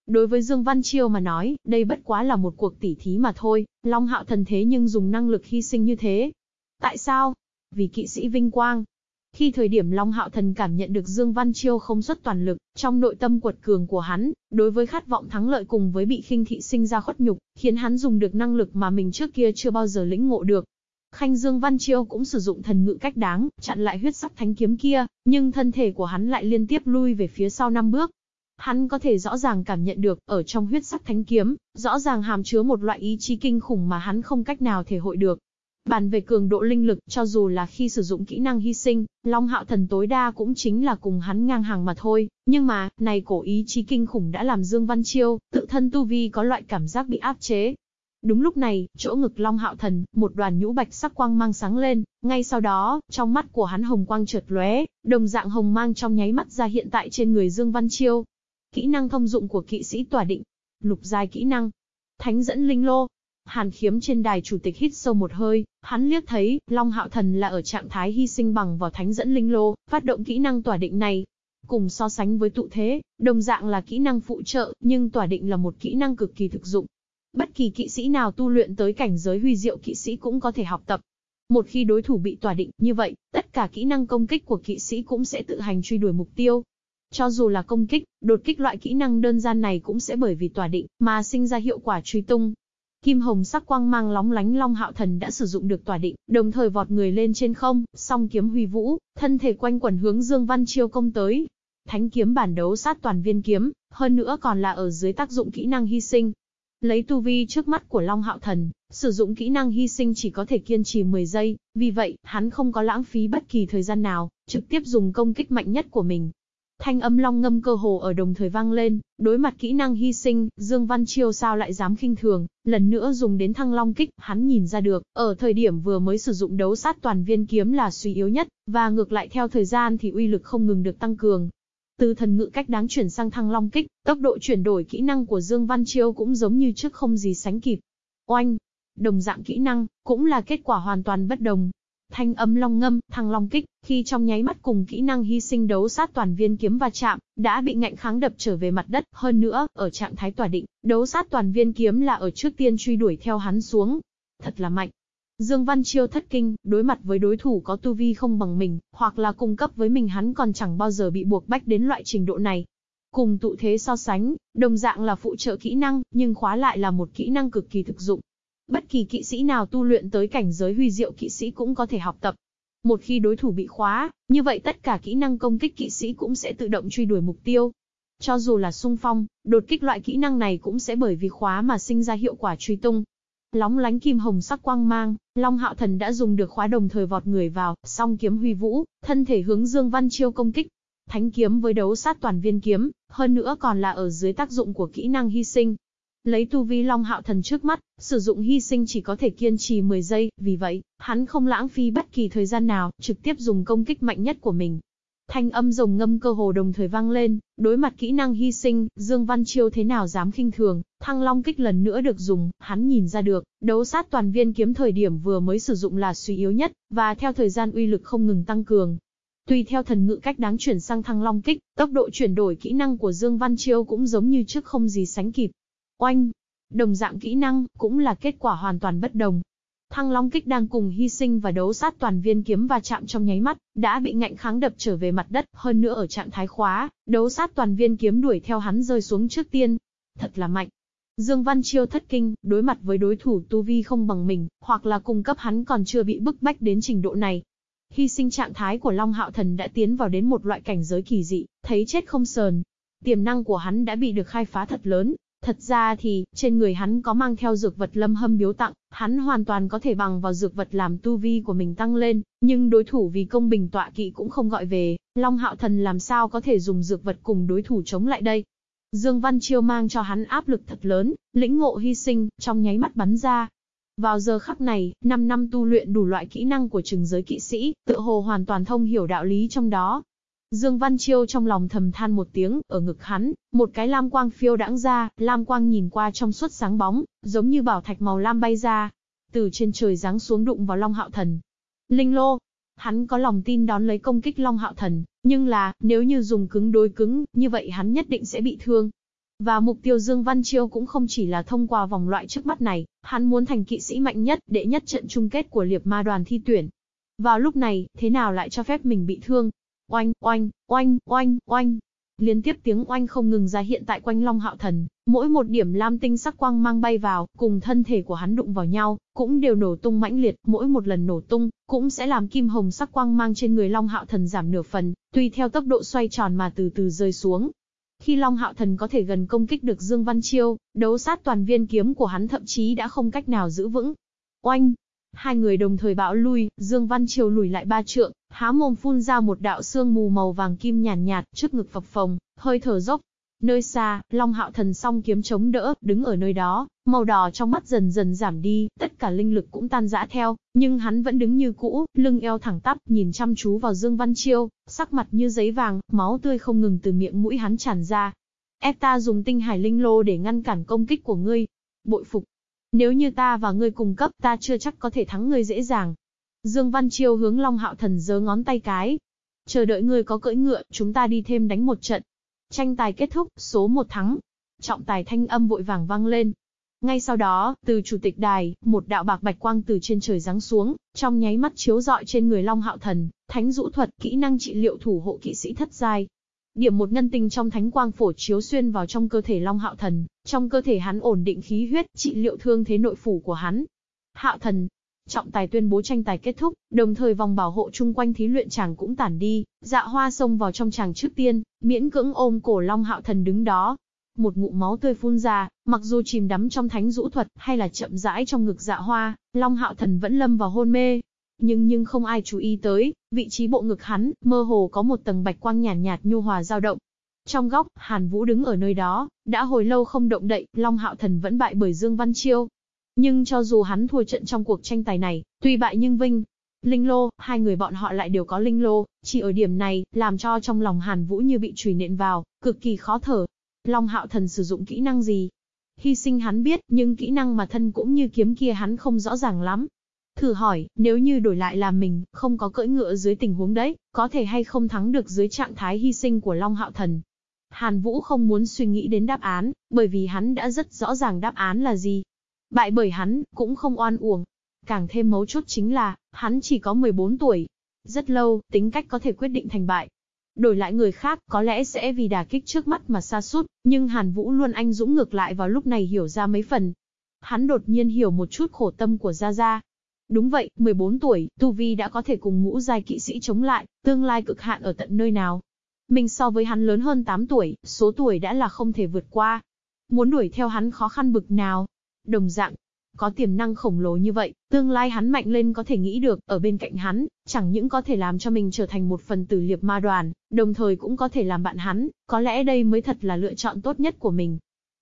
Đối với Dương Văn Chiêu mà nói, đây bất quá là một cuộc tỉ thí mà thôi, Long Hạo Thần thế nhưng dùng năng lực hy sinh như thế. Tại sao? Vì kỵ sĩ vinh quang. Khi thời điểm Long Hạo Thần cảm nhận được Dương Văn Chiêu không xuất toàn lực, trong nội tâm quật cường của hắn, đối với khát vọng thắng lợi cùng với bị khinh thị sinh ra khuất nhục, khiến hắn dùng được năng lực mà mình trước kia chưa bao giờ lĩnh ngộ được, Khanh Dương Văn Chiêu cũng sử dụng thần ngự cách đáng, chặn lại huyết sắc thánh kiếm kia, nhưng thân thể của hắn lại liên tiếp lui về phía sau năm bước. Hắn có thể rõ ràng cảm nhận được, ở trong huyết sắc thánh kiếm, rõ ràng hàm chứa một loại ý chí kinh khủng mà hắn không cách nào thể hội được. Bàn về cường độ linh lực, cho dù là khi sử dụng kỹ năng hy sinh, Long Hạo Thần tối đa cũng chính là cùng hắn ngang hàng mà thôi, nhưng mà, này cổ ý chí kinh khủng đã làm Dương Văn Chiêu, tự thân tu vi có loại cảm giác bị áp chế, Đúng lúc này, chỗ ngực Long Hạo Thần, một đoàn nhũ bạch sắc quang mang sáng lên, ngay sau đó, trong mắt của hắn hồng quang chợt lóe, đồng dạng hồng mang trong nháy mắt ra hiện tại trên người Dương Văn Chiêu. Kỹ năng thông dụng của kỵ sĩ tỏa định. Lục giai kỹ năng. Thánh dẫn linh lô. Hàn khiếm trên đài chủ tịch hít sâu một hơi, hắn liếc thấy, Long Hạo Thần là ở trạng thái hy sinh bằng vào thánh dẫn linh lô, phát động kỹ năng tỏa định này, cùng so sánh với tụ thế, đồng dạng là kỹ năng phụ trợ, nhưng tỏa định là một kỹ năng cực kỳ thực dụng, Bất kỳ kỵ sĩ nào tu luyện tới cảnh giới huy diệu kỵ sĩ cũng có thể học tập. Một khi đối thủ bị tỏa định, như vậy, tất cả kỹ năng công kích của kỵ sĩ cũng sẽ tự hành truy đuổi mục tiêu. Cho dù là công kích, đột kích loại kỹ năng đơn giản này cũng sẽ bởi vì tỏa định, mà sinh ra hiệu quả truy tung. Kim hồng sắc quang mang lóng lánh Long Hạo Thần đã sử dụng được tỏa định, đồng thời vọt người lên trên không, song kiếm huy vũ, thân thể quanh quẩn hướng Dương Văn Chiêu công tới. Thánh kiếm bản đấu sát toàn viên kiếm, hơn nữa còn là ở dưới tác dụng kỹ năng hy sinh, Lấy tu vi trước mắt của Long Hạo Thần, sử dụng kỹ năng hy sinh chỉ có thể kiên trì 10 giây, vì vậy, hắn không có lãng phí bất kỳ thời gian nào, trực tiếp dùng công kích mạnh nhất của mình. Thanh âm long ngâm cơ hồ ở đồng thời vang lên, đối mặt kỹ năng hy sinh, Dương Văn Chiêu sao lại dám khinh thường, lần nữa dùng đến thăng long kích, hắn nhìn ra được, ở thời điểm vừa mới sử dụng đấu sát toàn viên kiếm là suy yếu nhất, và ngược lại theo thời gian thì uy lực không ngừng được tăng cường, từ thần ngự cách đáng chuyển sang thăng long kích, tốc độ chuyển đổi kỹ năng của Dương Văn Chiêu cũng giống như trước không gì sánh kịp. Oanh! Đồng dạng kỹ năng, cũng là kết quả hoàn toàn bất đồng. Thanh âm long ngâm, thăng long kích, khi trong nháy mắt cùng kỹ năng hy sinh đấu sát toàn viên kiếm va chạm, đã bị ngạnh kháng đập trở về mặt đất. Hơn nữa, ở trạng thái tỏa định, đấu sát toàn viên kiếm là ở trước tiên truy đuổi theo hắn xuống. Thật là mạnh. Dương Văn Chiêu thất kinh, đối mặt với đối thủ có tu vi không bằng mình, hoặc là cung cấp với mình hắn còn chẳng bao giờ bị buộc bách đến loại trình độ này. Cùng tụ thế so sánh, đồng dạng là phụ trợ kỹ năng, nhưng khóa lại là một kỹ năng cực kỳ thực dụng. Bất kỳ kỵ sĩ nào tu luyện tới cảnh giới huy diệu kỵ sĩ cũng có thể học tập. Một khi đối thủ bị khóa, như vậy tất cả kỹ năng công kích kỵ sĩ cũng sẽ tự động truy đuổi mục tiêu. Cho dù là xung phong, đột kích loại kỹ năng này cũng sẽ bởi vì khóa mà sinh ra hiệu quả truy tung, Lóng lánh kim hồng sắc quang mang, Long Hạo Thần đã dùng được khóa đồng thời vọt người vào, song kiếm huy vũ, thân thể hướng Dương Văn Chiêu công kích. Thánh kiếm với đấu sát toàn viên kiếm, hơn nữa còn là ở dưới tác dụng của kỹ năng hy sinh. Lấy tu vi Long Hạo Thần trước mắt, sử dụng hy sinh chỉ có thể kiên trì 10 giây, vì vậy, hắn không lãng phí bất kỳ thời gian nào, trực tiếp dùng công kích mạnh nhất của mình, Thanh âm rồng ngâm cơ hồ đồng thời vang lên, đối mặt kỹ năng hy sinh, Dương Văn Chiêu thế nào dám khinh thường, thăng long kích lần nữa được dùng, hắn nhìn ra được, đấu sát toàn viên kiếm thời điểm vừa mới sử dụng là suy yếu nhất, và theo thời gian uy lực không ngừng tăng cường. Tùy theo thần ngự cách đáng chuyển sang thăng long kích, tốc độ chuyển đổi kỹ năng của Dương Văn Chiêu cũng giống như trước không gì sánh kịp. Oanh! Đồng dạng kỹ năng, cũng là kết quả hoàn toàn bất đồng. Thăng Long kích đang cùng hy sinh và đấu sát toàn viên kiếm và chạm trong nháy mắt, đã bị ngạnh kháng đập trở về mặt đất, hơn nữa ở trạng thái khóa, đấu sát toàn viên kiếm đuổi theo hắn rơi xuống trước tiên. Thật là mạnh. Dương Văn Chiêu thất kinh, đối mặt với đối thủ tu vi không bằng mình, hoặc là cung cấp hắn còn chưa bị bức bách đến trình độ này. Hy sinh trạng thái của Long Hạo Thần đã tiến vào đến một loại cảnh giới kỳ dị, thấy chết không sờn. Tiềm năng của hắn đã bị được khai phá thật lớn, Thật ra thì, trên người hắn có mang theo dược vật lâm hâm biếu tặng, hắn hoàn toàn có thể bằng vào dược vật làm tu vi của mình tăng lên, nhưng đối thủ vì công bình tọa kỵ cũng không gọi về, Long Hạo Thần làm sao có thể dùng dược vật cùng đối thủ chống lại đây. Dương Văn Chiêu mang cho hắn áp lực thật lớn, lĩnh ngộ hy sinh, trong nháy mắt bắn ra. Vào giờ khắc này, 5 năm tu luyện đủ loại kỹ năng của trừng giới kỵ sĩ, tự hồ hoàn toàn thông hiểu đạo lý trong đó. Dương Văn Chiêu trong lòng thầm than một tiếng, ở ngực hắn, một cái lam quang phiêu đãng ra, lam quang nhìn qua trong suốt sáng bóng, giống như bảo thạch màu lam bay ra. Từ trên trời giáng xuống đụng vào Long Hạo Thần. Linh lô, Hắn có lòng tin đón lấy công kích Long Hạo Thần, nhưng là, nếu như dùng cứng đối cứng, như vậy hắn nhất định sẽ bị thương. Và mục tiêu Dương Văn Chiêu cũng không chỉ là thông qua vòng loại trước mắt này, hắn muốn thành kỵ sĩ mạnh nhất, đệ nhất trận chung kết của liệp ma đoàn thi tuyển. Vào lúc này, thế nào lại cho phép mình bị thương? Oanh, oanh, oanh, oanh, oanh. Liên tiếp tiếng oanh không ngừng ra hiện tại quanh Long Hạo Thần, mỗi một điểm lam tinh sắc quang mang bay vào, cùng thân thể của hắn đụng vào nhau, cũng đều nổ tung mãnh liệt, mỗi một lần nổ tung, cũng sẽ làm kim hồng sắc quang mang trên người Long Hạo Thần giảm nửa phần, tùy theo tốc độ xoay tròn mà từ từ rơi xuống. Khi Long Hạo Thần có thể gần công kích được Dương Văn Chiêu, đấu sát toàn viên kiếm của hắn thậm chí đã không cách nào giữ vững. Oanh! Hai người đồng thời bão lui, Dương Văn Triều lùi lại ba trượng, há mồm phun ra một đạo xương mù màu vàng kim nhàn nhạt, nhạt, trước ngực phập phồng, hơi thở dốc. Nơi xa, Long Hạo Thần song kiếm chống đỡ, đứng ở nơi đó, màu đỏ trong mắt dần dần giảm đi, tất cả linh lực cũng tan rã theo, nhưng hắn vẫn đứng như cũ, lưng eo thẳng tắp, nhìn chăm chú vào Dương Văn Chiêu, sắc mặt như giấy vàng, máu tươi không ngừng từ miệng mũi hắn tràn ra. Ép ta dùng tinh hải linh lô để ngăn cản công kích của ngươi. Bội phục, nếu như ta và ngươi cùng cấp ta chưa chắc có thể thắng ngươi dễ dàng. Dương Văn Chiêu hướng Long Hạo Thần giơ ngón tay cái. Chờ đợi ngươi có cưỡi ngựa, chúng ta đi thêm đánh một trận. Tranh tài kết thúc, số một thắng. Trọng tài thanh âm vội vàng vang lên. Ngay sau đó, từ chủ tịch đài, một đạo bạc bạch quang từ trên trời giáng xuống, trong nháy mắt chiếu rọi trên người Long Hạo Thần, thánh dũ thuật, kỹ năng trị liệu thủ hộ kỵ sĩ thất giai, Điểm một ngân tinh trong thánh quang phổ chiếu xuyên vào trong cơ thể Long Hạo Thần, trong cơ thể hắn ổn định khí huyết, trị liệu thương thế nội phủ của hắn. Hạo Thần, trọng tài tuyên bố tranh tài kết thúc, đồng thời vòng bảo hộ chung quanh thí luyện chàng cũng tản đi, dạ hoa xông vào trong chàng trước tiên, miễn cưỡng ôm cổ Long Hạo Thần đứng đó. Một ngụm máu tươi phun ra, mặc dù chìm đắm trong thánh rũ thuật, hay là chậm rãi trong ngực dạ hoa, Long Hạo Thần vẫn lâm vào hôn mê, nhưng nhưng không ai chú ý tới, vị trí bộ ngực hắn, mơ hồ có một tầng bạch quang nhàn nhạt, nhạt nhu hòa dao động. Trong góc, Hàn Vũ đứng ở nơi đó, đã hồi lâu không động đậy, Long Hạo Thần vẫn bại bởi Dương Văn Chiêu. Nhưng cho dù hắn thua trận trong cuộc tranh tài này, tuy bại nhưng vinh. Linh lô, hai người bọn họ lại đều có linh lô, chỉ ở điểm này, làm cho trong lòng Hàn Vũ như bị chùy nện vào, cực kỳ khó thở. Long Hạo Thần sử dụng kỹ năng gì? Hy sinh hắn biết, nhưng kỹ năng mà thân cũng như kiếm kia hắn không rõ ràng lắm, Thử hỏi, nếu như đổi lại là mình, không có cưỡi ngựa dưới tình huống đấy, có thể hay không thắng được dưới trạng thái hy sinh của Long Hạo Thần. Hàn Vũ không muốn suy nghĩ đến đáp án, bởi vì hắn đã rất rõ ràng đáp án là gì. Bại bởi hắn, cũng không oan uổng. Càng thêm mấu chốt chính là, hắn chỉ có 14 tuổi. Rất lâu, tính cách có thể quyết định thành bại. Đổi lại người khác, có lẽ sẽ vì đả kích trước mắt mà xa sút nhưng Hàn Vũ luôn anh dũng ngược lại vào lúc này hiểu ra mấy phần. Hắn đột nhiên hiểu một chút khổ tâm của Gia Gia, Đúng vậy, 14 tuổi, Tu Vi đã có thể cùng ngũ giai kỵ sĩ chống lại, tương lai cực hạn ở tận nơi nào. Mình so với hắn lớn hơn 8 tuổi, số tuổi đã là không thể vượt qua. Muốn đuổi theo hắn khó khăn bực nào. Đồng dạng, có tiềm năng khổng lồ như vậy, tương lai hắn mạnh lên có thể nghĩ được, ở bên cạnh hắn, chẳng những có thể làm cho mình trở thành một phần tử liệp ma đoàn, đồng thời cũng có thể làm bạn hắn, có lẽ đây mới thật là lựa chọn tốt nhất của mình.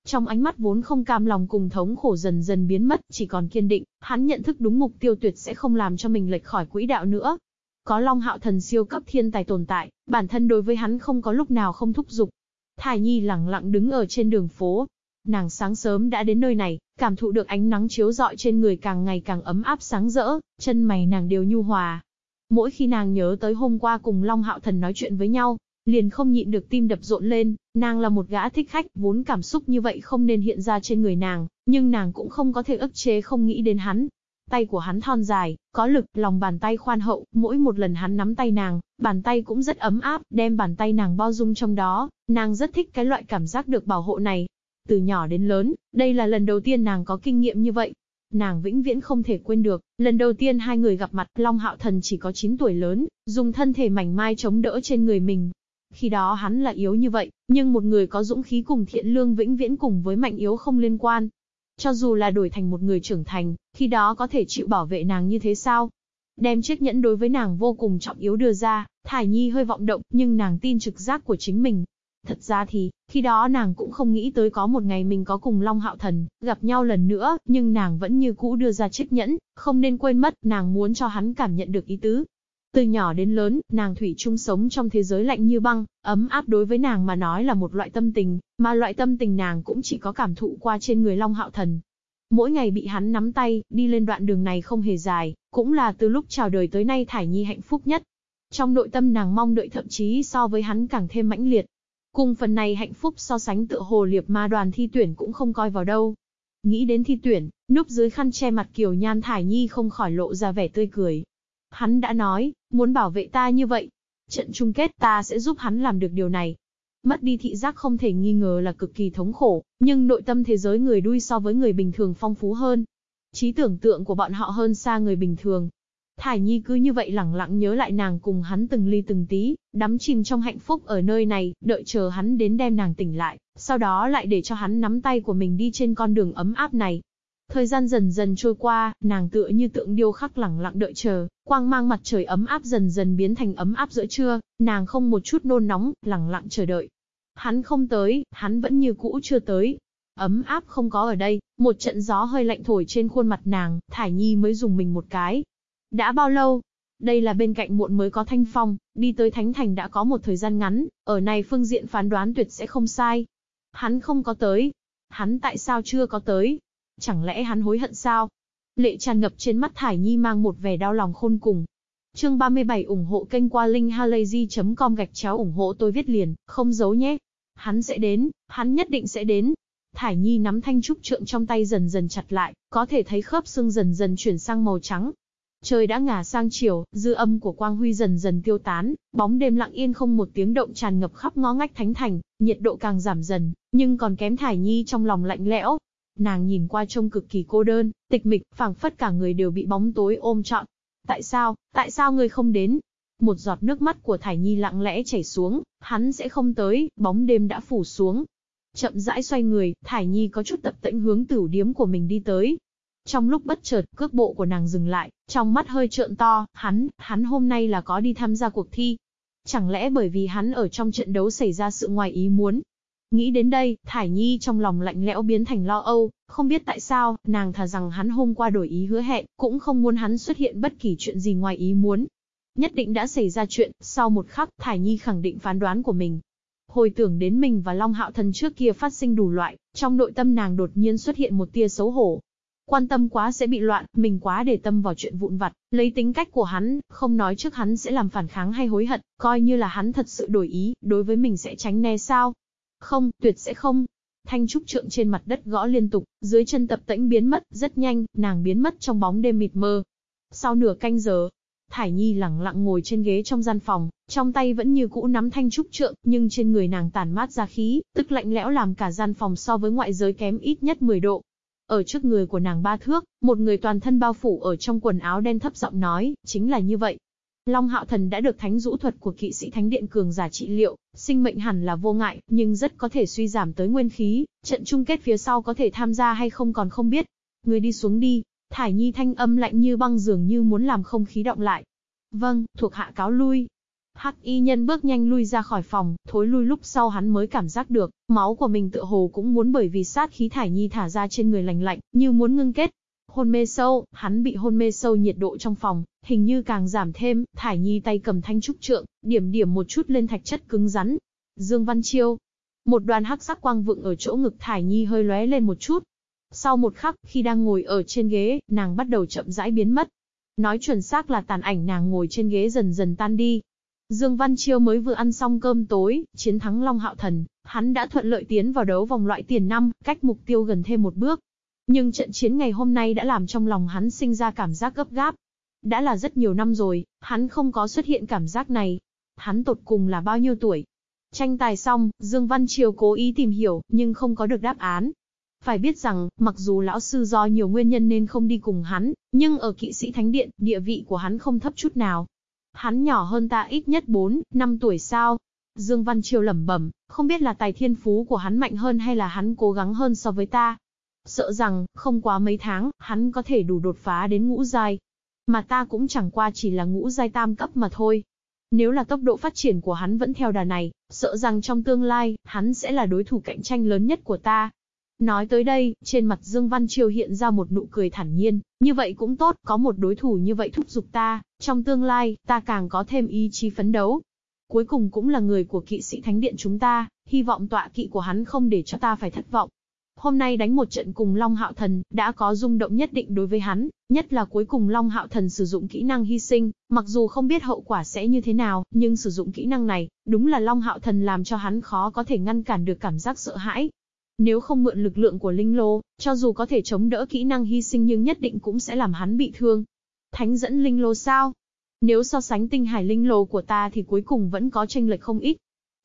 Trong ánh mắt vốn không cam lòng cùng thống khổ dần dần biến mất, chỉ còn kiên định, hắn nhận thức đúng mục tiêu tuyệt sẽ không làm cho mình lệch khỏi quỹ đạo nữa. Có Long Hạo thần siêu cấp thiên tài tồn tại, bản thân đối với hắn không có lúc nào không thúc giục. Thải Nhi lặng lặng đứng ở trên đường phố. Nàng sáng sớm đã đến nơi này, cảm thụ được ánh nắng chiếu rọi trên người càng ngày càng ấm áp sáng rỡ, chân mày nàng đều nhu hòa. Mỗi khi nàng nhớ tới hôm qua cùng Long Hạo Thần nói chuyện với nhau, liền không nhịn được tim đập rộn lên, nàng là một gã thích khách, vốn cảm xúc như vậy không nên hiện ra trên người nàng, nhưng nàng cũng không có thể ức chế không nghĩ đến hắn. Tay của hắn thon dài, có lực, lòng bàn tay khoan hậu, mỗi một lần hắn nắm tay nàng, bàn tay cũng rất ấm áp, đem bàn tay nàng bao dung trong đó, nàng rất thích cái loại cảm giác được bảo hộ này. Từ nhỏ đến lớn, đây là lần đầu tiên nàng có kinh nghiệm như vậy, nàng vĩnh viễn không thể quên được, lần đầu tiên hai người gặp mặt, Long Hạo Thần chỉ có 9 tuổi lớn, dùng thân thể mảnh mai chống đỡ trên người mình, khi đó hắn là yếu như vậy, nhưng một người có dũng khí cùng thiện lương vĩnh viễn cùng với mạnh yếu không liên quan. Cho dù là đổi thành một người trưởng thành, khi đó có thể chịu bảo vệ nàng như thế sao? Đem chiếc nhẫn đối với nàng vô cùng trọng yếu đưa ra, Thải Nhi hơi vọng động, nhưng nàng tin trực giác của chính mình. Thật ra thì, khi đó nàng cũng không nghĩ tới có một ngày mình có cùng Long Hạo Thần, gặp nhau lần nữa, nhưng nàng vẫn như cũ đưa ra chiếc nhẫn, không nên quên mất, nàng muốn cho hắn cảm nhận được ý tứ. Từ nhỏ đến lớn, nàng thủy chung sống trong thế giới lạnh như băng, ấm áp đối với nàng mà nói là một loại tâm tình, mà loại tâm tình nàng cũng chỉ có cảm thụ qua trên người Long Hạo Thần. Mỗi ngày bị hắn nắm tay, đi lên đoạn đường này không hề dài, cũng là từ lúc chào đời tới nay Thải Nhi hạnh phúc nhất. Trong nội tâm nàng mong đợi thậm chí so với hắn càng thêm mãnh liệt. Cùng phần này hạnh phúc so sánh tựa hồ liệp ma đoàn thi tuyển cũng không coi vào đâu. Nghĩ đến thi tuyển, núp dưới khăn che mặt Kiều Nhan Thải Nhi không khỏi lộ ra vẻ tươi cười. Hắn đã nói, muốn bảo vệ ta như vậy. Trận chung kết ta sẽ giúp hắn làm được điều này. Mất đi thị giác không thể nghi ngờ là cực kỳ thống khổ, nhưng nội tâm thế giới người đuôi so với người bình thường phong phú hơn. Trí tưởng tượng của bọn họ hơn xa người bình thường. Thải Nhi cứ như vậy lẳng lặng nhớ lại nàng cùng hắn từng ly từng tí, đắm chìm trong hạnh phúc ở nơi này, đợi chờ hắn đến đem nàng tỉnh lại, sau đó lại để cho hắn nắm tay của mình đi trên con đường ấm áp này. Thời gian dần dần trôi qua, nàng tựa như tượng điêu khắc lẳng lặng đợi chờ, quang mang mặt trời ấm áp dần dần biến thành ấm áp giữa trưa, nàng không một chút nôn nóng, lẳng lặng chờ đợi. Hắn không tới, hắn vẫn như cũ chưa tới. Ấm áp không có ở đây, một trận gió hơi lạnh thổi trên khuôn mặt nàng, Thải Nhi mới dùng mình một cái. Đã bao lâu? Đây là bên cạnh muộn mới có thanh phong, đi tới Thánh Thành đã có một thời gian ngắn, ở này phương diện phán đoán tuyệt sẽ không sai. Hắn không có tới. Hắn tại sao chưa có tới? Chẳng lẽ hắn hối hận sao? Lệ tràn ngập trên mắt Thải Nhi mang một vẻ đau lòng khôn cùng. Chương 37 ủng hộ kênh qua linkhalazy.com gạch chéo ủng hộ tôi viết liền, không giấu nhé. Hắn sẽ đến, hắn nhất định sẽ đến. Thải Nhi nắm thanh trúc trượng trong tay dần dần chặt lại, có thể thấy khớp xương dần dần chuyển sang màu trắng. Trời đã ngả sang chiều, dư âm của quang huy dần dần tiêu tán, bóng đêm lặng yên không một tiếng động tràn ngập khắp ngõ ngách thánh thành, nhiệt độ càng giảm dần, nhưng còn kém Thải Nhi trong lòng lạnh lẽo. Nàng nhìn qua trông cực kỳ cô đơn, tịch mịch, phảng phất cả người đều bị bóng tối ôm trọn. Tại sao, tại sao ngươi không đến? Một giọt nước mắt của Thải Nhi lặng lẽ chảy xuống, hắn sẽ không tới, bóng đêm đã phủ xuống. Chậm rãi xoay người, Thải Nhi có chút tập tĩnh hướng tửu điếm của mình đi tới. Trong lúc bất chợt, cước bộ của nàng dừng lại, trong mắt hơi trợn to, hắn, hắn hôm nay là có đi tham gia cuộc thi. Chẳng lẽ bởi vì hắn ở trong trận đấu xảy ra sự ngoài ý muốn, Nghĩ đến đây, Thải Nhi trong lòng lạnh lẽo biến thành lo âu, không biết tại sao, nàng thà rằng hắn hôm qua đổi ý hứa hẹn, cũng không muốn hắn xuất hiện bất kỳ chuyện gì ngoài ý muốn. Nhất định đã xảy ra chuyện, sau một khắc, Thải Nhi khẳng định phán đoán của mình. Hồi tưởng đến mình và Long Hạo Thần trước kia phát sinh đủ loại, trong nội tâm nàng đột nhiên xuất hiện một tia xấu hổ. Quan tâm quá sẽ bị loạn, mình quá để tâm vào chuyện vụn vặt, lấy tính cách của hắn, không nói trước hắn sẽ làm phản kháng hay hối hận, coi như là hắn thật sự đổi ý, đối với mình sẽ tránh né sao. Không, tuyệt sẽ không. Thanh trúc trượng trên mặt đất gõ liên tục, dưới chân tập tĩnh biến mất, rất nhanh, nàng biến mất trong bóng đêm mịt mơ. Sau nửa canh giờ, Thải Nhi lặng lặng ngồi trên ghế trong gian phòng, trong tay vẫn như cũ nắm thanh trúc trượng, nhưng trên người nàng tản mát ra khí, tức lạnh lẽo làm cả gian phòng so với ngoại giới kém ít nhất 10 độ. Ở trước người của nàng ba thước, một người toàn thân bao phủ ở trong quần áo đen thấp giọng nói, chính là như vậy. Long Hạo Thần đã được thánh rũ thuật của kỵ sĩ thánh điện cường giả trị liệu, sinh mệnh hẳn là vô ngại, nhưng rất có thể suy giảm tới nguyên khí, trận chung kết phía sau có thể tham gia hay không còn không biết. Người đi xuống đi, Thải Nhi thanh âm lạnh như băng dường như muốn làm không khí động lại. Vâng, thuộc hạ cáo lui. Hắc y nhân bước nhanh lui ra khỏi phòng, thối lui lúc sau hắn mới cảm giác được, máu của mình tựa hồ cũng muốn bởi vì sát khí Thải Nhi thả ra trên người lành lạnh, như muốn ngưng kết. Hôn mê sâu, hắn bị hôn mê sâu nhiệt độ trong phòng, hình như càng giảm thêm, Thải Nhi tay cầm thanh trúc trượng, điểm điểm một chút lên thạch chất cứng rắn. Dương Văn Chiêu. Một đoàn hắc sắc quang vượng ở chỗ ngực Thải Nhi hơi lóe lên một chút. Sau một khắc, khi đang ngồi ở trên ghế, nàng bắt đầu chậm rãi biến mất. Nói chuẩn xác là tàn ảnh nàng ngồi trên ghế dần dần tan đi. Dương Văn Chiêu mới vừa ăn xong cơm tối, chiến thắng Long Hạo Thần, hắn đã thuận lợi tiến vào đấu vòng loại tiền năm, cách mục tiêu gần thêm một bước. Nhưng trận chiến ngày hôm nay đã làm trong lòng hắn sinh ra cảm giác gấp gáp. Đã là rất nhiều năm rồi, hắn không có xuất hiện cảm giác này. Hắn tột cùng là bao nhiêu tuổi? Tranh tài xong, Dương Văn Triều cố ý tìm hiểu, nhưng không có được đáp án. Phải biết rằng, mặc dù lão sư do nhiều nguyên nhân nên không đi cùng hắn, nhưng ở kỵ sĩ thánh điện, địa vị của hắn không thấp chút nào. Hắn nhỏ hơn ta ít nhất 4, 5 tuổi sao? Dương Văn Triều lẩm bẩm, không biết là tài thiên phú của hắn mạnh hơn hay là hắn cố gắng hơn so với ta. Sợ rằng, không quá mấy tháng, hắn có thể đủ đột phá đến ngũ giai. Mà ta cũng chẳng qua chỉ là ngũ giai tam cấp mà thôi. Nếu là tốc độ phát triển của hắn vẫn theo đà này, sợ rằng trong tương lai, hắn sẽ là đối thủ cạnh tranh lớn nhất của ta. Nói tới đây, trên mặt Dương Văn Chiêu hiện ra một nụ cười thản nhiên, như vậy cũng tốt, có một đối thủ như vậy thúc giục ta, trong tương lai, ta càng có thêm ý chí phấn đấu. Cuối cùng cũng là người của kỵ sĩ thánh điện chúng ta, hy vọng tọa kỵ của hắn không để cho ta phải thất vọng. Hôm nay đánh một trận cùng Long Hạo Thần, đã có rung động nhất định đối với hắn, nhất là cuối cùng Long Hạo Thần sử dụng kỹ năng hy sinh, mặc dù không biết hậu quả sẽ như thế nào, nhưng sử dụng kỹ năng này, đúng là Long Hạo Thần làm cho hắn khó có thể ngăn cản được cảm giác sợ hãi. Nếu không mượn lực lượng của Linh Lô, cho dù có thể chống đỡ kỹ năng hy sinh nhưng nhất định cũng sẽ làm hắn bị thương. Thánh dẫn Linh Lô sao? Nếu so sánh tinh hải Linh Lô của ta thì cuối cùng vẫn có tranh lệch không ít.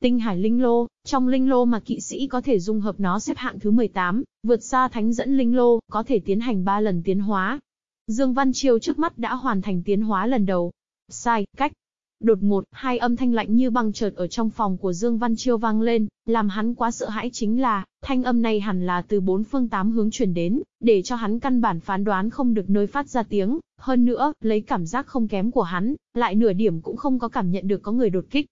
Tinh hải linh lô, trong linh lô mà kỵ sĩ có thể dung hợp nó xếp hạng thứ 18, vượt xa thánh dẫn linh lô, có thể tiến hành 3 lần tiến hóa. Dương Văn Chiêu trước mắt đã hoàn thành tiến hóa lần đầu. Sai, cách. Đột ngột, hai âm thanh lạnh như băng chợt ở trong phòng của Dương Văn Chiêu vang lên, làm hắn quá sợ hãi chính là, thanh âm này hẳn là từ bốn phương tám hướng truyền đến, để cho hắn căn bản phán đoán không được nơi phát ra tiếng, hơn nữa, lấy cảm giác không kém của hắn, lại nửa điểm cũng không có cảm nhận được có người đột kích.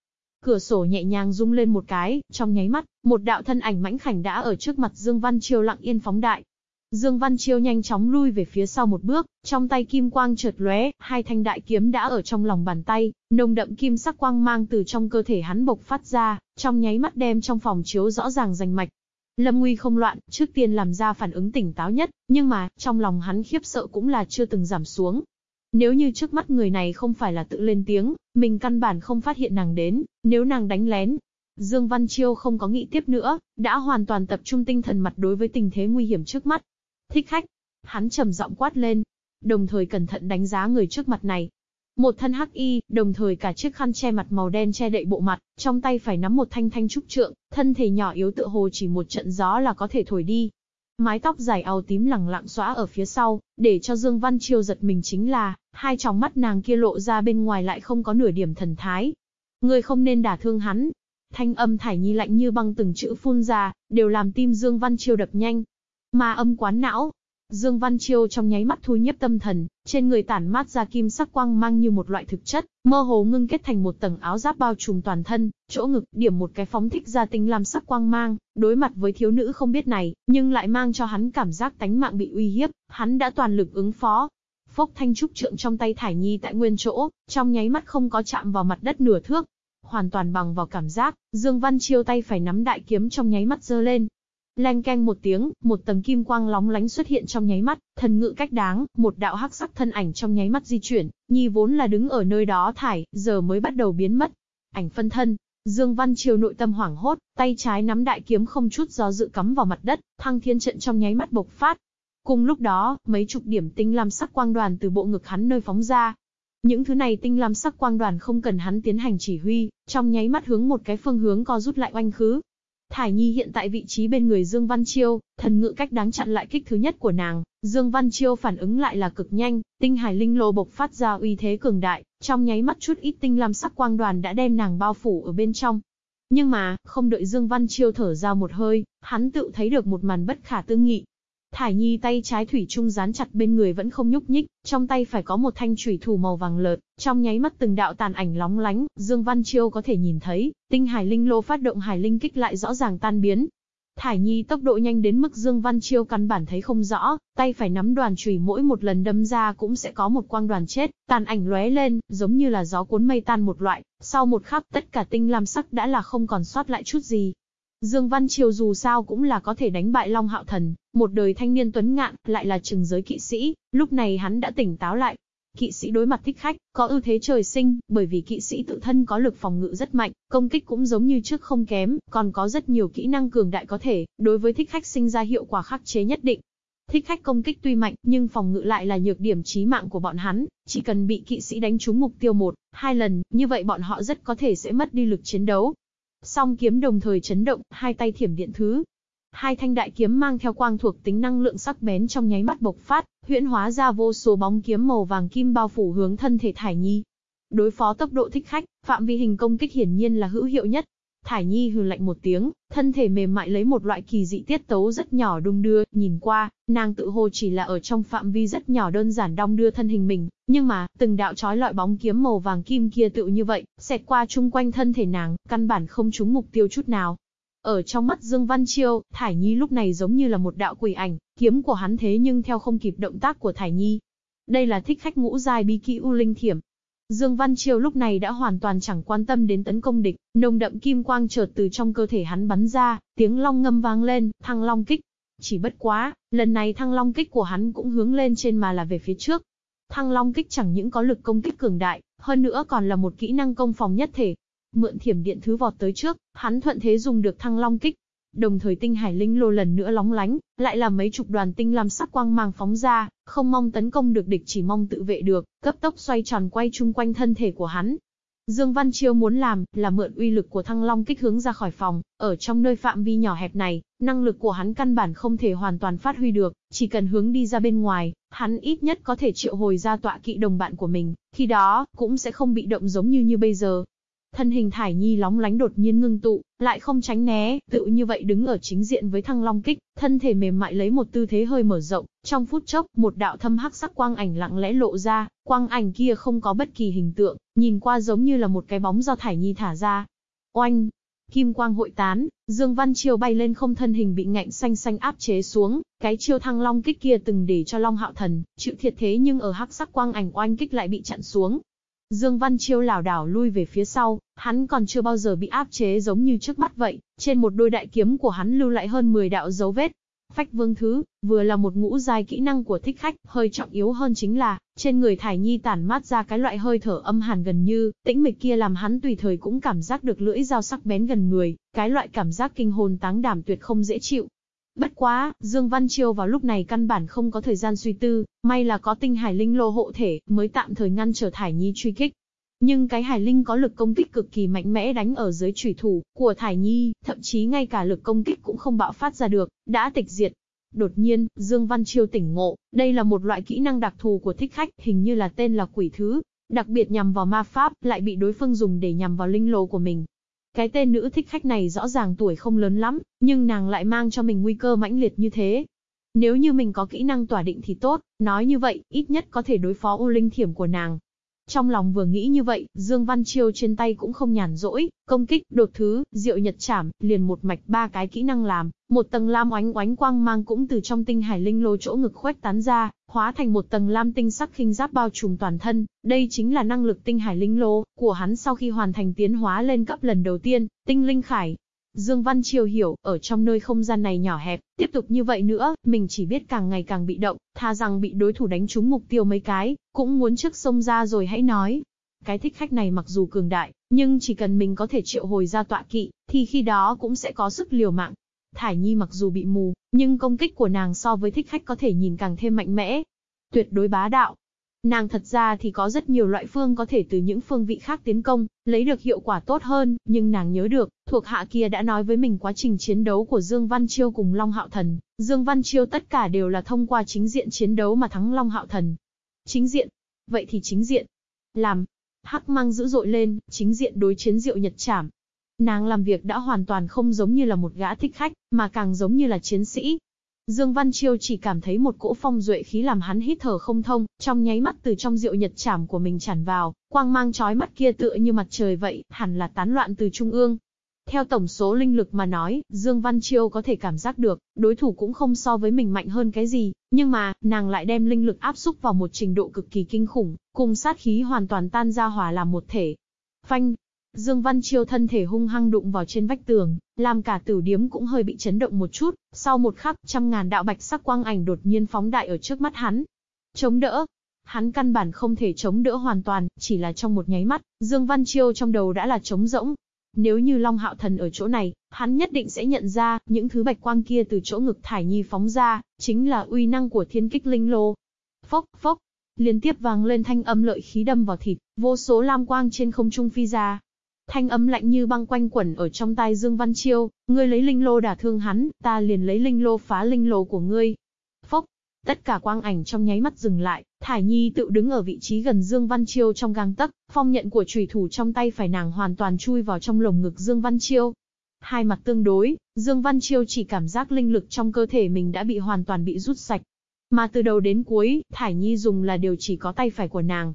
Cửa sổ nhẹ nhàng rung lên một cái, trong nháy mắt, một đạo thân ảnh mãnh khảnh đã ở trước mặt Dương Văn Chiêu lặng yên phóng đại. Dương Văn Chiêu nhanh chóng lui về phía sau một bước, trong tay kim quang chợt lóe, hai thanh đại kiếm đã ở trong lòng bàn tay, nồng đậm kim sắc quang mang từ trong cơ thể hắn bộc phát ra, trong nháy mắt đem trong phòng chiếu rõ ràng rành mạch. Lâm Nguy không loạn, trước tiên làm ra phản ứng tỉnh táo nhất, nhưng mà, trong lòng hắn khiếp sợ cũng là chưa từng giảm xuống, nếu như trước mắt người này không phải là tự lên tiếng, mình căn bản không phát hiện nàng đến, nếu nàng đánh lén. Dương Văn Chiêu không có nghĩ tiếp nữa, đã hoàn toàn tập trung tinh thần mặt đối với tình thế nguy hiểm trước mắt. Thích khách. Hắn trầm giọng quát lên, đồng thời cẩn thận đánh giá người trước mặt này. Một thân hắc y, đồng thời cả chiếc khăn che mặt màu đen che đậy bộ mặt, trong tay phải nắm một thanh thanh trúc trượng, thân thể nhỏ yếu tựa hồ chỉ một trận gió là có thể thổi đi, Mái tóc dài áo tím lẳng lặng xóa ở phía sau, để cho Dương Văn Chiêu giật mình chính là, hai tròng mắt nàng kia lộ ra bên ngoài lại không có nửa điểm thần thái. Người không nên đả thương hắn. Thanh âm thải nhi lạnh như băng từng chữ phun ra, đều làm tim Dương Văn Chiêu đập nhanh. Mà âm quán não, Dương Văn Chiêu trong nháy mắt thu nhếp tâm thần, trên người tản mát ra kim sắc quang mang như một loại thực chất, mơ hồ ngưng kết thành một tầng áo giáp bao trùm toàn thân, chỗ ngực điểm một cái phóng thích ra tinh lam sắc quang mang, đối mặt với thiếu nữ không biết này, nhưng lại mang cho hắn cảm giác tánh mạng bị uy hiếp, hắn đã toàn lực ứng phó. Phốc thanh trúc trượng trong tay Thải Nhi tại nguyên chỗ, trong nháy mắt không có chạm vào mặt đất nửa thước, hoàn toàn bằng vào cảm giác, Dương Văn Chiêu tay phải nắm đại kiếm trong nháy mắt giơ lên, lanh keng một tiếng, một tầng kim quang lóng lánh xuất hiện trong nháy mắt, thần ngự cách đáng, một đạo hắc sắc thân ảnh trong nháy mắt di chuyển, nhi vốn là đứng ở nơi đó thải, giờ mới bắt đầu biến mất. Ảnh phân thân, Dương Văn Triều nội tâm hoảng hốt, tay trái nắm đại kiếm không chút do dự cắm vào mặt đất, thăng thiên trận trong nháy mắt bộc phát. Cùng lúc đó, mấy chục điểm tinh lam sắc quang đoàn từ bộ ngực hắn nơi phóng ra. Những thứ này tinh lam sắc quang đoàn không cần hắn tiến hành chỉ huy, trong nháy mắt hướng một cái phương hướng co rút lại oanh khứ, Thải Nhi hiện tại vị trí bên người Dương Văn Chiêu, thần ngự cách đáng chặn lại kích thứ nhất của nàng, Dương Văn Chiêu phản ứng lại là cực nhanh, tinh hải linh lô bộc phát ra uy thế cường đại, trong nháy mắt chút ít tinh lam sắc quang đoàn đã đem nàng bao phủ ở bên trong. Nhưng mà, không đợi Dương Văn Chiêu thở ra một hơi, hắn tự thấy được một màn bất khả tư nghị, Thải Nhi tay trái thủy chung dán chặt bên người vẫn không nhúc nhích, trong tay phải có một thanh chủy thủ màu vàng lợt, trong nháy mắt từng đạo tàn ảnh lóng lánh, Dương Văn Chiêu có thể nhìn thấy, tinh hải linh lô phát động hải linh kích lại rõ ràng tan biến. Thải Nhi tốc độ nhanh đến mức Dương Văn Chiêu căn bản thấy không rõ, tay phải nắm đoàn chùy mỗi một lần đâm ra cũng sẽ có một quang đoàn chết, tàn ảnh lóe lên, giống như là gió cuốn mây tan một loại, sau một khắc tất cả tinh lam sắc đã là không còn sót lại chút gì, Dương Văn Triều dù sao cũng là có thể đánh bại Long Hạo Thần, một đời thanh niên tuấn ngạn, lại là trừng giới kỵ sĩ, lúc này hắn đã tỉnh táo lại. Kỵ sĩ đối mặt thích khách, có ưu thế trời sinh, bởi vì kỵ sĩ tự thân có lực phòng ngự rất mạnh, công kích cũng giống như trước không kém, còn có rất nhiều kỹ năng cường đại có thể, đối với thích khách sinh ra hiệu quả khắc chế nhất định. Thích khách công kích tuy mạnh, nhưng phòng ngự lại là nhược điểm chí mạng của bọn hắn, chỉ cần bị kỵ sĩ đánh trúng mục tiêu một, hai lần, như vậy bọn họ rất có thể sẽ mất đi lực chiến đấu, Song kiếm đồng thời chấn động, hai tay thiểm điện thứ. Hai thanh đại kiếm mang theo quang thuộc tính năng lượng sắc bén trong nháy mắt bộc phát, huyễn hóa ra vô số bóng kiếm màu vàng kim bao phủ hướng thân thể Thải Nhi. Đối phó tốc độ thích khách, phạm vi hình công kích hiển nhiên là hữu hiệu nhất. Thải Nhi hừ lạnh một tiếng, thân thể mềm mại lấy một loại kỳ dị tiết tấu rất nhỏ đung đưa, nhìn qua, nàng tự hồ chỉ là ở trong phạm vi rất nhỏ đơn giản đong đưa thân hình mình, nhưng mà, từng đạo chói lọi bóng kiếm màu vàng kim kia tự như vậy, xẹt qua chung quanh thân thể nàng, căn bản không trúng mục tiêu chút nào. Ở trong mắt Dương Văn Chiêu, Thải Nhi lúc này giống như là một đạo quỷ ảnh, kiếm của hắn thế nhưng theo không kịp động tác của Thải Nhi. Đây là thích khách ngũ giai bí kỹ U Linh Thiểm, Dương Văn Chiêu lúc này đã hoàn toàn chẳng quan tâm đến tấn công địch, nồng đậm kim quang chợt từ trong cơ thể hắn bắn ra, tiếng long ngâm vang lên, thăng long kích. Chỉ bất quá, lần này thăng long kích của hắn cũng hướng lên trên mà là về phía trước. Thăng long kích chẳng những có lực công kích cường đại, hơn nữa còn là một kỹ năng công phòng nhất thể. Mượn thiểm điện thứ vọt tới trước, hắn thuận thế dùng được thăng long kích, Đồng thời tinh hải linh lô lần nữa lóng lánh, lại là mấy chục đoàn tinh lam sắc quang mang phóng ra, không mong tấn công được địch chỉ mong tự vệ được, cấp tốc xoay tròn quay chung quanh thân thể của hắn. Dương Văn Chiêu muốn làm, là mượn uy lực của thăng long kích hướng ra khỏi phòng, ở trong nơi phạm vi nhỏ hẹp này, năng lực của hắn căn bản không thể hoàn toàn phát huy được, chỉ cần hướng đi ra bên ngoài, hắn ít nhất có thể triệu hồi ra tọa kỵ đồng bạn của mình, khi đó, cũng sẽ không bị động giống như như bây giờ. Thân hình Thải Nhi lóng lánh đột nhiên ngưng tụ, lại không tránh né, tự như vậy đứng ở chính diện với thăng long kích, thân thể mềm mại lấy một tư thế hơi mở rộng, trong phút chốc, một đạo thâm hắc sắc quang ảnh lặng lẽ lộ ra, quang ảnh kia không có bất kỳ hình tượng, nhìn qua giống như là một cái bóng do Thải Nhi thả ra. Oanh! Kim quang hội tán, Dương Văn Chiêu bay lên không thân hình bị ngạnh xanh xanh áp chế xuống, cái chiêu thăng long kích kia từng để cho Long Hạo Thần chịu thiệt thế nhưng ở hắc sắc quang ảnh oanh kích lại bị chặn xuống, Dương Văn Chiêu lảo đảo lui về phía sau, hắn còn chưa bao giờ bị áp chế giống như trước mắt vậy, trên một đôi đại kiếm của hắn lưu lại hơn 10 đạo dấu vết. Phách Vương Thứ, vừa là một ngũ giai kỹ năng của thích khách, hơi trọng yếu hơn chính là, trên người Thải Nhi tản mát ra cái loại hơi thở âm hàn gần như, tĩnh mịch kia làm hắn tùy thời cũng cảm giác được lưỡi dao sắc bén gần người, cái loại cảm giác kinh hồn táng đảm tuyệt không dễ chịu, Bất quá, Dương Văn Chiêu vào lúc này căn bản không có thời gian suy tư, may là có tinh hải linh lô hộ thể, mới tạm thời ngăn trở Thải Nhi truy kích. Nhưng cái hải linh có lực công kích cực kỳ mạnh mẽ đánh ở dưới chủy thủ của Thải Nhi, thậm chí ngay cả lực công kích cũng không bạo phát ra được, đã tịch diệt. Đột nhiên, Dương Văn Chiêu tỉnh ngộ, đây là một loại kỹ năng đặc thù của thích khách, hình như là tên là quỷ thứ, đặc biệt nhằm vào ma pháp, lại bị đối phương dùng để nhằm vào linh lô của mình. Cái tên nữ thích khách này rõ ràng tuổi không lớn lắm, nhưng nàng lại mang cho mình nguy cơ mãnh liệt như thế. Nếu như mình có kỹ năng tỏa định thì tốt, nói như vậy, ít nhất có thể đối phó u linh thiểm của nàng. Trong lòng vừa nghĩ như vậy, Dương Văn Chiêu trên tay cũng không nhàn rỗi, công kích, đột thứ, diệu nhật chảm, liền một mạch ba cái kỹ năng làm, một tầng lam oánh oánh quang mang cũng từ trong tinh hải linh lô chỗ ngực khuếch tán ra, hóa thành một tầng lam tinh sắc khinh giáp bao trùm toàn thân, đây chính là năng lực tinh hải linh lô của hắn sau khi hoàn thành tiến hóa lên cấp lần đầu tiên, tinh linh khải, Dương Văn Triều hiểu, ở trong nơi không gian này nhỏ hẹp, tiếp tục như vậy nữa, mình chỉ biết càng ngày càng bị động, tha rằng bị đối thủ đánh trúng mục tiêu mấy cái, cũng muốn trước sông ra rồi hãy nói. Cái thích khách này mặc dù cường đại, nhưng chỉ cần mình có thể triệu hồi ra tọa kỵ, thì khi đó cũng sẽ có sức liều mạng. Thải Nhi mặc dù bị mù, nhưng công kích của nàng so với thích khách có thể nhìn càng thêm mạnh mẽ. Tuyệt đối bá đạo, Nàng thật ra thì có rất nhiều loại phương có thể từ những phương vị khác tiến công, lấy được hiệu quả tốt hơn, nhưng nàng nhớ được, thuộc hạ kia đã nói với mình quá trình chiến đấu của Dương Văn Chiêu cùng Long Hạo Thần. Dương Văn Chiêu tất cả đều là thông qua chính diện chiến đấu mà thắng Long Hạo Thần. Chính diện? Vậy thì chính diện. Làm. Hắc mang dữ dội lên, chính diện đối chiến diệu nhật chảm. Nàng làm việc đã hoàn toàn không giống như là một gã thích khách, mà càng giống như là chiến sĩ, Dương Văn Chiêu chỉ cảm thấy một cỗ phong duệ khí làm hắn hít thở không thông, trong nháy mắt từ trong rượu nhật chảm của mình tràn vào, quang mang chói mắt kia tựa như mặt trời vậy, hẳn là tán loạn từ trung ương. Theo tổng số linh lực mà nói, Dương Văn Chiêu có thể cảm giác được, đối thủ cũng không so với mình mạnh hơn cái gì, nhưng mà, nàng lại đem linh lực áp xúc vào một trình độ cực kỳ kinh khủng, cùng sát khí hoàn toàn tan ra hòa làm một thể. Phanh, Dương Văn Chiêu thân thể hung hăng đụng vào trên vách tường, làm cả tử điếm cũng hơi bị chấn động một chút, sau một khắc, trăm ngàn đạo bạch sắc quang ảnh đột nhiên phóng đại ở trước mắt hắn. Chống đỡ. Hắn căn bản không thể chống đỡ hoàn toàn, chỉ là trong một nháy mắt, Dương Văn Chiêu trong đầu đã là trống rỗng. Nếu như Long Hạo Thần ở chỗ này, hắn nhất định sẽ nhận ra, những thứ bạch quang kia từ chỗ ngực Thải Nhi phóng ra, chính là uy năng của thiên kích linh lô. Phốc, phốc, liên tiếp vang lên thanh âm lợi khí đâm vào thịt, vô số lam quang trên không trung phi ra, Thanh âm lạnh như băng quanh quẩn ở trong tai Dương Văn Chiêu, ngươi lấy linh lô đả thương hắn, ta liền lấy linh lô phá linh lô của ngươi. Phốc. Tất cả quang ảnh trong nháy mắt dừng lại, Thải Nhi tự đứng ở vị trí gần Dương Văn Chiêu trong gang tấc, phong nhận của chủy thủ trong tay phải nàng hoàn toàn chui vào trong lồng ngực Dương Văn Chiêu. Hai mặt tương đối, Dương Văn Chiêu chỉ cảm giác linh lực trong cơ thể mình đã bị hoàn toàn bị rút sạch. Mà từ đầu đến cuối, Thải Nhi dùng là điều chỉ có tay phải của nàng.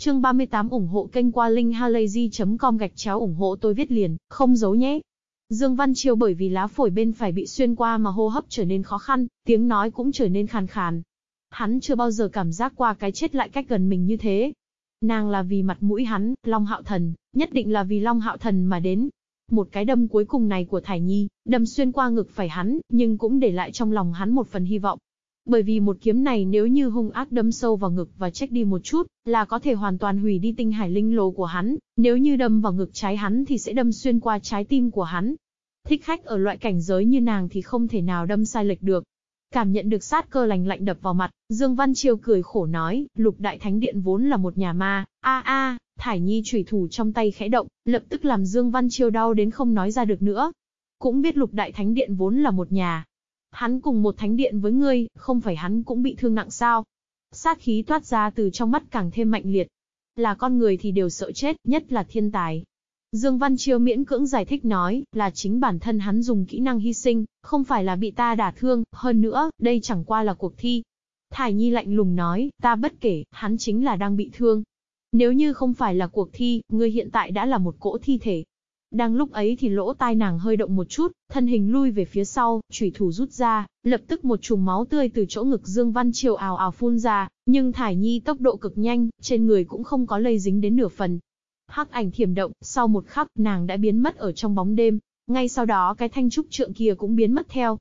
Chương 38 ủng hộ kênh qua linkhalazy.com gạch chéo ủng hộ tôi viết liền, không giấu nhé. Dương Văn Chiêu bởi vì lá phổi bên phải bị xuyên qua mà hô hấp trở nên khó khăn, tiếng nói cũng trở nên khàn khàn. Hắn chưa bao giờ cảm giác qua cái chết lại cách gần mình như thế. Nàng là vì mặt mũi hắn, Long Hạo Thần, nhất định là vì Long Hạo Thần mà đến. Một cái đâm cuối cùng này của Thải Nhi, đâm xuyên qua ngực phải hắn, nhưng cũng để lại trong lòng hắn một phần hy vọng. Bởi vì một kiếm này nếu như hung ác đâm sâu vào ngực và trách đi một chút, là có thể hoàn toàn hủy đi tinh hải linh lô của hắn, nếu như đâm vào ngực trái hắn thì sẽ đâm xuyên qua trái tim của hắn. Thích khách ở loại cảnh giới như nàng thì không thể nào đâm sai lệch được. Cảm nhận được sát cơ lành lạnh đập vào mặt, Dương Văn Chiêu cười khổ nói, lục đại thánh điện vốn là một nhà ma, a a, Thải Nhi chủy thủ trong tay khẽ động, lập tức làm Dương Văn Chiêu đau đến không nói ra được nữa. Cũng biết lục đại thánh điện vốn là một nhà, Hắn cùng một thánh điện với ngươi, không phải hắn cũng bị thương nặng sao? Sát khí toát ra từ trong mắt càng thêm mạnh liệt. Là con người thì đều sợ chết, nhất là thiên tài. Dương Văn Chiêu miễn cưỡng giải thích nói, là chính bản thân hắn dùng kỹ năng hy sinh, không phải là bị ta đả thương, hơn nữa, đây chẳng qua là cuộc thi. Thải Nhi lạnh lùng nói, ta bất kể, hắn chính là đang bị thương. Nếu như không phải là cuộc thi, ngươi hiện tại đã là một cỗ thi thể, đang lúc ấy thì lỗ tai nàng hơi động một chút, thân hình lui về phía sau, chủy thủ rút ra, lập tức một chùm máu tươi từ chỗ ngực Dương Văn Triều ào ào phun ra, nhưng Thải Nhi tốc độ cực nhanh, trên người cũng không có lây dính đến nửa phần. Hắc ảnh thiểm động, sau một khắc, nàng đã biến mất ở trong bóng đêm, ngay sau đó cái thanh trúc trượng kia cũng biến mất theo.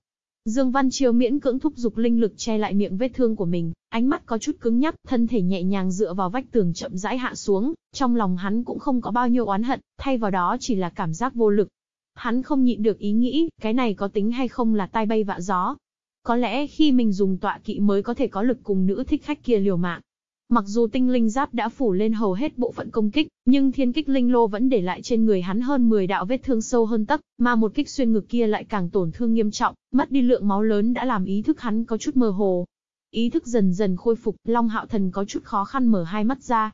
Dương Văn Chiêu miễn cưỡng thúc giục linh lực che lại miệng vết thương của mình, ánh mắt có chút cứng nhắc, thân thể nhẹ nhàng dựa vào vách tường chậm rãi hạ xuống, trong lòng hắn cũng không có bao nhiêu oán hận, thay vào đó chỉ là cảm giác vô lực. Hắn không nhịn được ý nghĩ, cái này có tính hay không là tai bay vạ gió. Có lẽ khi mình dùng tọa kỵ mới có thể có lực cùng nữ thích khách kia liều mạng, Mặc dù tinh linh giáp đã phủ lên hầu hết bộ phận công kích, nhưng thiên kích linh lô vẫn để lại trên người hắn hơn 10 đạo vết thương sâu hơn tấc, mà một kích xuyên ngực kia lại càng tổn thương nghiêm trọng, mất đi lượng máu lớn đã làm ý thức hắn có chút mơ hồ. Ý thức dần dần khôi phục, Long Hạo Thần có chút khó khăn mở hai mắt ra.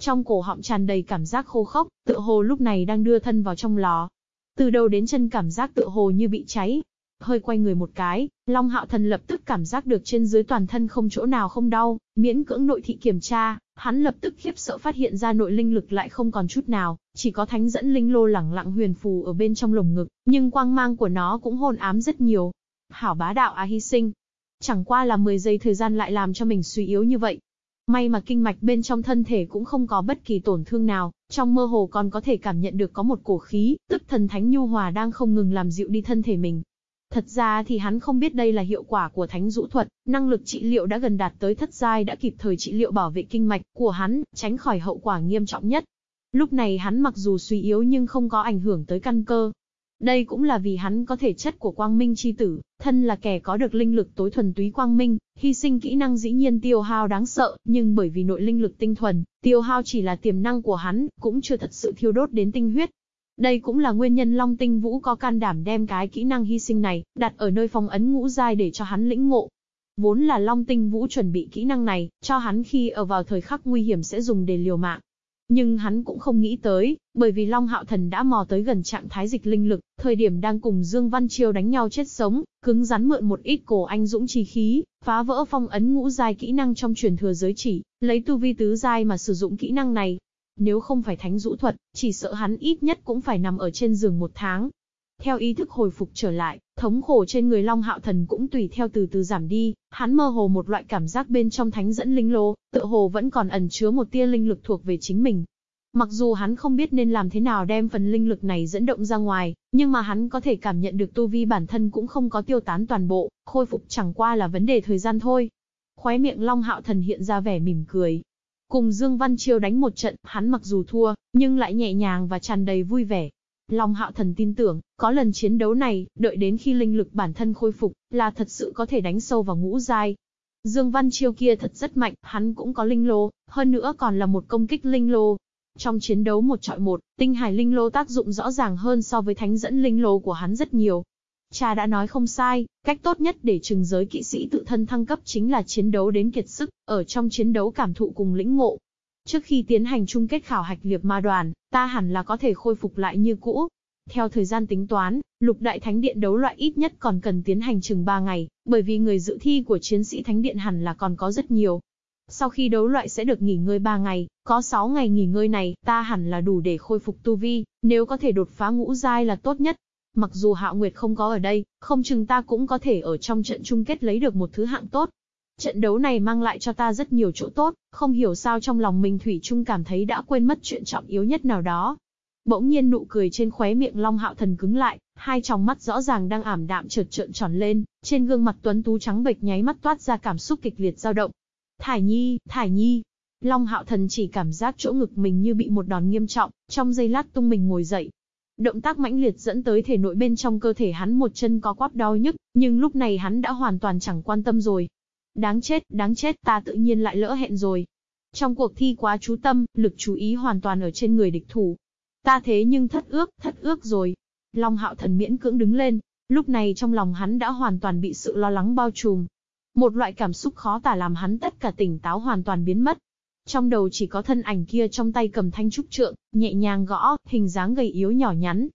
Trong cổ họng tràn đầy cảm giác khô khốc, tựa hồ lúc này đang đưa thân vào trong lò. Từ đầu đến chân cảm giác tựa hồ như bị cháy, hơi quay người một cái, Long Hạo Thần lập tức cảm giác được trên dưới toàn thân không chỗ nào không đau, miễn cưỡng nội thị kiểm tra, hắn lập tức khiếp sợ phát hiện ra nội linh lực lại không còn chút nào, chỉ có thánh dẫn linh lô lẳng lặng huyền phù ở bên trong lồng ngực, nhưng quang mang của nó cũng hồn ám rất nhiều. Hảo bá đạo à hy sinh. Chẳng qua là 10 giây thời gian lại làm cho mình suy yếu như vậy, May mà kinh mạch bên trong thân thể cũng không có bất kỳ tổn thương nào, trong mơ hồ còn có thể cảm nhận được có một cổ khí, tức thần thánh nhu hòa đang không ngừng làm dịu đi thân thể mình. Thật ra thì hắn không biết đây là hiệu quả của thánh dũ thuật, năng lực trị liệu đã gần đạt tới thất giai đã kịp thời trị liệu bảo vệ kinh mạch của hắn, tránh khỏi hậu quả nghiêm trọng nhất. Lúc này hắn mặc dù suy yếu nhưng không có ảnh hưởng tới căn cơ. Đây cũng là vì hắn có thể chất của quang minh chi tử, thân là kẻ có được linh lực tối thuần túy quang minh, hy sinh kỹ năng dĩ nhiên tiêu hao đáng sợ, nhưng bởi vì nội linh lực tinh thuần, tiêu hao chỉ là tiềm năng của hắn, cũng chưa thật sự thiêu đốt đến tinh huyết, đây cũng là nguyên nhân Long Tinh Vũ có can đảm đem cái kỹ năng hy sinh này, đặt ở nơi phong ấn ngũ giai để cho hắn lĩnh ngộ. Vốn là Long Tinh Vũ chuẩn bị kỹ năng này, cho hắn khi ở vào thời khắc nguy hiểm sẽ dùng để liều mạng. Nhưng hắn cũng không nghĩ tới, bởi vì Long Hạo Thần đã mò tới gần trạng thái dịch linh lực, thời điểm đang cùng Dương Văn Chiêu đánh nhau chết sống, cứng rắn mượn một ít cổ anh dũng chi khí, phá vỡ phong ấn ngũ giai kỹ năng trong truyền thừa giới chỉ, lấy tu vi tứ giai mà sử dụng kỹ năng này, nếu không phải thánh rũ thuật, chỉ sợ hắn ít nhất cũng phải nằm ở trên giường một tháng. Theo ý thức hồi phục trở lại, thống khổ trên người Long Hạo Thần cũng tùy theo từ từ giảm đi, hắn mơ hồ một loại cảm giác bên trong thánh dẫn linh lô, tựa hồ vẫn còn ẩn chứa một tia linh lực thuộc về chính mình. Mặc dù hắn không biết nên làm thế nào đem phần linh lực này dẫn động ra ngoài, nhưng mà hắn có thể cảm nhận được tu vi bản thân cũng không có tiêu tán toàn bộ, khôi phục chẳng qua là vấn đề thời gian thôi. Khóe miệng Long Hạo Thần hiện ra vẻ mỉm cười, Cùng Dương Văn Chiêu đánh một trận, hắn mặc dù thua, nhưng lại nhẹ nhàng và tràn đầy vui vẻ. Long Hạo Thần tin tưởng, có lần chiến đấu này, đợi đến khi linh lực bản thân khôi phục, là thật sự có thể đánh sâu vào ngũ giai. Dương Văn Chiêu kia thật rất mạnh, hắn cũng có linh lô, hơn nữa còn là một công kích linh lô. Trong chiến đấu một trọi một, tinh hải linh lô tác dụng rõ ràng hơn so với thánh dẫn linh lô của hắn rất nhiều. Cha đã nói không sai, cách tốt nhất để trừng giới kỵ sĩ tự thân thăng cấp chính là chiến đấu đến kiệt sức, ở trong chiến đấu cảm thụ cùng lĩnh ngộ. Trước khi tiến hành chung kết khảo hạch liệp ma đoàn, ta hẳn là có thể khôi phục lại như cũ. Theo thời gian tính toán, lục đại thánh điện đấu loại ít nhất còn cần tiến hành chừng 3 ngày, bởi vì người dự thi của chiến sĩ thánh điện hẳn là còn có rất nhiều. Sau khi đấu loại sẽ được nghỉ ngơi 3 ngày, có 6 ngày nghỉ ngơi này, ta hẳn là đủ để khôi phục tu vi, nếu có thể đột phá ngũ giai là tốt nhất. Mặc dù Hạo Nguyệt không có ở đây, không chừng ta cũng có thể ở trong trận chung kết lấy được một thứ hạng tốt. Trận đấu này mang lại cho ta rất nhiều chỗ tốt, không hiểu sao trong lòng mình Thủy Trung cảm thấy đã quên mất chuyện trọng yếu nhất nào đó. Bỗng nhiên nụ cười trên khóe miệng Long Hạo Thần cứng lại, hai tròng mắt rõ ràng đang ảm đạm chợt trợn tròn lên, trên gương mặt tuấn tú trắng bệch nháy mắt toát ra cảm xúc kịch liệt dao động. Thải Nhi, Thải Nhi. Long Hạo Thần chỉ cảm giác chỗ ngực mình như bị một đòn nghiêm trọng, trong giây lát tung mình ngồi dậy, Động tác mãnh liệt dẫn tới thể nội bên trong cơ thể hắn một chân có quắp đau nhức, nhưng lúc này hắn đã hoàn toàn chẳng quan tâm rồi. Đáng chết, đáng chết, ta tự nhiên lại lỡ hẹn rồi. Trong cuộc thi quá chú tâm, lực chú ý hoàn toàn ở trên người địch thủ. Ta thế nhưng thất ước, thất ước rồi. Long hạo thần miễn cưỡng đứng lên, lúc này trong lòng hắn đã hoàn toàn bị sự lo lắng bao trùm. Một loại cảm xúc khó tả làm hắn tất cả tỉnh táo hoàn toàn biến mất. Trong đầu chỉ có thân ảnh kia trong tay cầm thanh trúc trượng, nhẹ nhàng gõ, hình dáng gầy yếu nhỏ nhắn.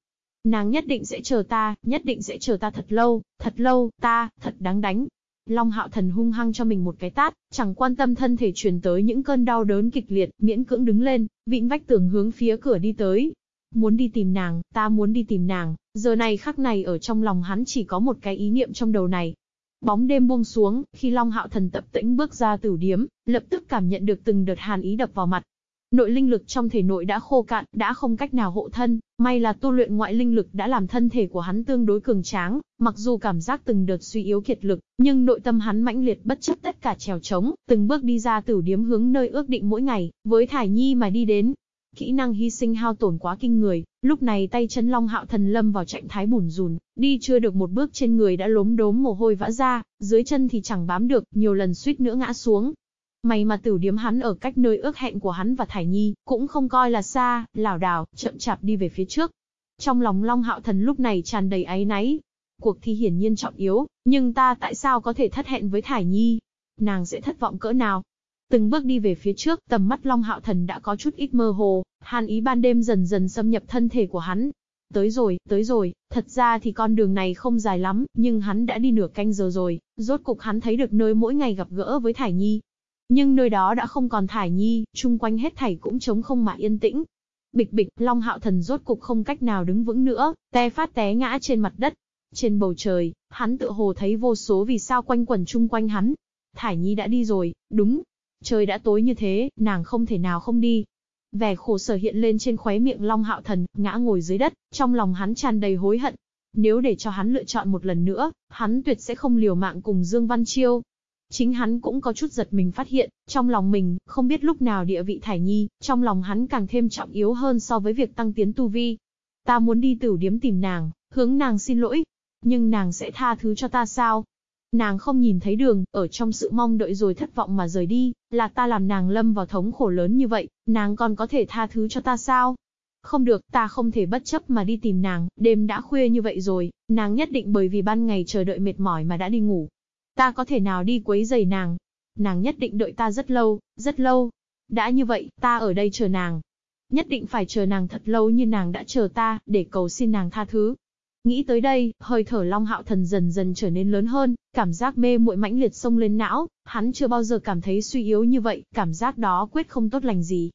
Nàng nhất định sẽ chờ ta, nhất định sẽ chờ ta thật lâu, thật lâu, ta, thật đáng đánh. Long hạo thần hung hăng cho mình một cái tát, chẳng quan tâm thân thể truyền tới những cơn đau đớn kịch liệt, miễn cưỡng đứng lên, vịn vách tường hướng phía cửa đi tới. Muốn đi tìm nàng, ta muốn đi tìm nàng, giờ này khắc này ở trong lòng hắn chỉ có một cái ý niệm trong đầu này, Bóng đêm buông xuống, khi Long Hạo Thần tập tĩnh bước ra tử điếm, lập tức cảm nhận được từng đợt hàn ý đập vào mặt. Nội linh lực trong thể nội đã khô cạn, đã không cách nào hộ thân, may là tu luyện ngoại linh lực đã làm thân thể của hắn tương đối cường tráng, mặc dù cảm giác từng đợt suy yếu kiệt lực, nhưng nội tâm hắn mãnh liệt bất chấp tất cả trèo trống, từng bước đi ra tử điếm hướng nơi ước định mỗi ngày, với Thải Nhi mà đi đến. Kỹ năng hy sinh hao tổn quá kinh người, lúc này tay chân Long Hạo Thần lâm vào trạng thái bùn rùn, đi chưa được một bước trên người đã lốm đốm mồ hôi vã ra, dưới chân thì chẳng bám được, nhiều lần suýt nữa ngã xuống. May mà tử điếm hắn ở cách nơi ước hẹn của hắn và Thải Nhi, cũng không coi là xa, lảo đảo, chậm chạp đi về phía trước. Trong lòng Long Hạo Thần lúc này tràn đầy áy náy. Cuộc thi hiển nhiên trọng yếu, nhưng ta tại sao có thể thất hẹn với Thải Nhi? Nàng sẽ thất vọng cỡ nào? Từng bước đi về phía trước, tầm mắt Long Hạo Thần đã có chút ít mơ hồ, hàn ý ban đêm dần dần xâm nhập thân thể của hắn. Tới rồi, tới rồi, thật ra thì con đường này không dài lắm, nhưng hắn đã đi nửa canh giờ rồi, rốt cục hắn thấy được nơi mỗi ngày gặp gỡ với Thải Nhi. Nhưng nơi đó đã không còn Thải Nhi, chung quanh hết thảy cũng trống không mà yên tĩnh. Bịch bịch, Long Hạo Thần rốt cục không cách nào đứng vững nữa, te phát té ngã trên mặt đất. Trên bầu trời, hắn tự hồ thấy vô số vì sao quanh quẩn chung quanh hắn. Thải Nhi đã đi rồi, đúng, Trời đã tối như thế, nàng không thể nào không đi. Vẻ khổ sở hiện lên trên khóe miệng Long Hạo Thần, ngã ngồi dưới đất, trong lòng hắn tràn đầy hối hận. Nếu để cho hắn lựa chọn một lần nữa, hắn tuyệt sẽ không liều mạng cùng Dương Văn Chiêu. Chính hắn cũng có chút giật mình phát hiện, trong lòng mình, không biết lúc nào địa vị Thải Nhi, trong lòng hắn càng thêm trọng yếu hơn so với việc tăng tiến tu vi. Ta muốn đi tử điếm tìm nàng, hướng nàng xin lỗi. Nhưng nàng sẽ tha thứ cho ta sao? Nàng không nhìn thấy đường, ở trong sự mong đợi rồi thất vọng mà rời đi, là ta làm nàng lâm vào thống khổ lớn như vậy, nàng còn có thể tha thứ cho ta sao? Không được, ta không thể bất chấp mà đi tìm nàng, đêm đã khuya như vậy rồi, nàng nhất định bởi vì ban ngày chờ đợi mệt mỏi mà đã đi ngủ. Ta có thể nào đi quấy giày nàng? Nàng nhất định đợi ta rất lâu, rất lâu. Đã như vậy, ta ở đây chờ nàng. Nhất định phải chờ nàng thật lâu như nàng đã chờ ta, để cầu xin nàng tha thứ. Nghĩ tới đây, hơi thở Long Hạo Thần dần dần trở nên lớn hơn, cảm giác mê muội mãnh liệt xông lên não, hắn chưa bao giờ cảm thấy suy yếu như vậy, cảm giác đó quyết không tốt lành gì.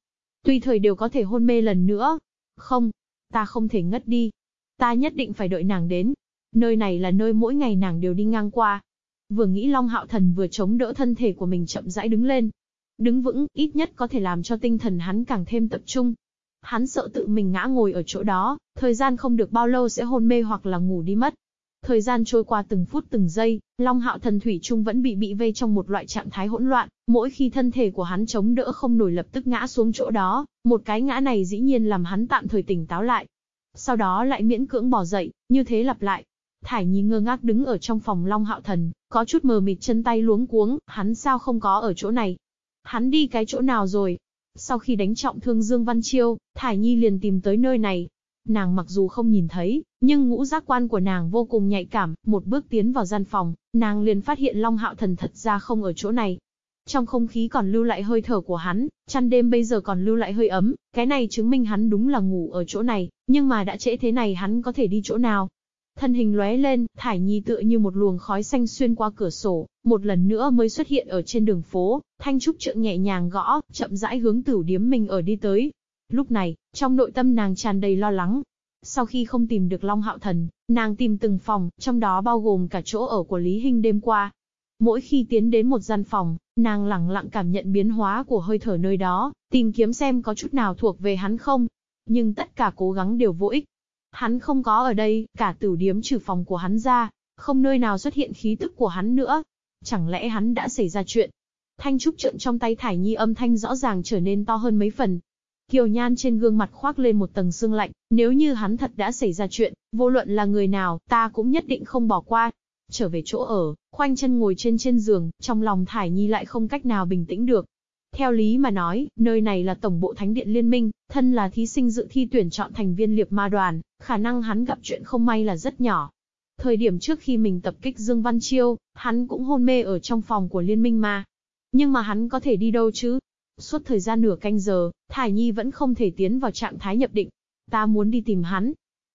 Tuy thời đều có thể hôn mê lần nữa. Không, ta không thể ngất đi. Ta nhất định phải đợi nàng đến. Nơi này là nơi mỗi ngày nàng đều đi ngang qua. Vừa nghĩ Long Hạo Thần vừa chống đỡ thân thể của mình chậm rãi đứng lên. Đứng vững, ít nhất có thể làm cho tinh thần hắn càng thêm tập trung. Hắn sợ tự mình ngã ngồi ở chỗ đó, thời gian không được bao lâu sẽ hôn mê hoặc là ngủ đi mất. Thời gian trôi qua từng phút từng giây, Long Hạo Thần Thủy Trung vẫn bị bị vây trong một loại trạng thái hỗn loạn, mỗi khi thân thể của hắn chống đỡ không nổi lập tức ngã xuống chỗ đó, một cái ngã này dĩ nhiên làm hắn tạm thời tỉnh táo lại. Sau đó lại miễn cưỡng bỏ dậy, như thế lặp lại. Thải Nhi ngơ ngác đứng ở trong phòng Long Hạo Thần, có chút mờ mịt chân tay luống cuống, hắn sao không có ở chỗ này? Hắn đi cái chỗ nào rồi? Sau khi đánh trọng thương Dương Văn Chiêu, Thải Nhi liền tìm tới nơi này. Nàng mặc dù không nhìn thấy, Nhưng ngũ giác quan của nàng vô cùng nhạy cảm, một bước tiến vào gian phòng, nàng liền phát hiện Long Hạo Thần thật ra không ở chỗ này. Trong không khí còn lưu lại hơi thở của hắn, chăn đêm bây giờ còn lưu lại hơi ấm, cái này chứng minh hắn đúng là ngủ ở chỗ này, nhưng mà đã trễ thế này hắn có thể đi chỗ nào. Thân hình lóe lên, Thải Nhi tựa như một luồng khói xanh xuyên qua cửa sổ, một lần nữa mới xuất hiện ở trên đường phố, thanh trúc trượng nhẹ nhàng gõ, chậm rãi hướng tửu điếm mình ở đi tới. Lúc này, trong nội tâm nàng tràn đầy lo lắng. Sau khi không tìm được Long Hạo Thần, nàng tìm từng phòng, trong đó bao gồm cả chỗ ở của Lý Hinh đêm qua. Mỗi khi tiến đến một gian phòng, nàng lặng lặng cảm nhận biến hóa của hơi thở nơi đó, tìm kiếm xem có chút nào thuộc về hắn không. Nhưng tất cả cố gắng đều vô ích. Hắn không có ở đây, cả tử điếm trừ phòng của hắn ra, không nơi nào xuất hiện khí tức của hắn nữa. Chẳng lẽ hắn đã xảy ra chuyện? Thanh trúc trượng trong tay Thải Nhi âm thanh rõ ràng trở nên to hơn mấy phần. Kiều Nhan trên gương mặt khoác lên một tầng sương lạnh, nếu như hắn thật đã xảy ra chuyện, vô luận là người nào, ta cũng nhất định không bỏ qua. Trở về chỗ ở, khoanh chân ngồi trên trên giường, trong lòng Thải Nhi lại không cách nào bình tĩnh được. Theo lý mà nói, nơi này là tổng bộ thánh điện liên minh, thân là thí sinh dự thi tuyển chọn thành viên liệp ma đoàn, khả năng hắn gặp chuyện không may là rất nhỏ. Thời điểm trước khi mình tập kích Dương Văn Chiêu, hắn cũng hôn mê ở trong phòng của liên minh ma. Nhưng mà hắn có thể đi đâu chứ? Suốt thời gian nửa canh giờ, Thải Nhi vẫn không thể tiến vào trạng thái nhập định. Ta muốn đi tìm hắn.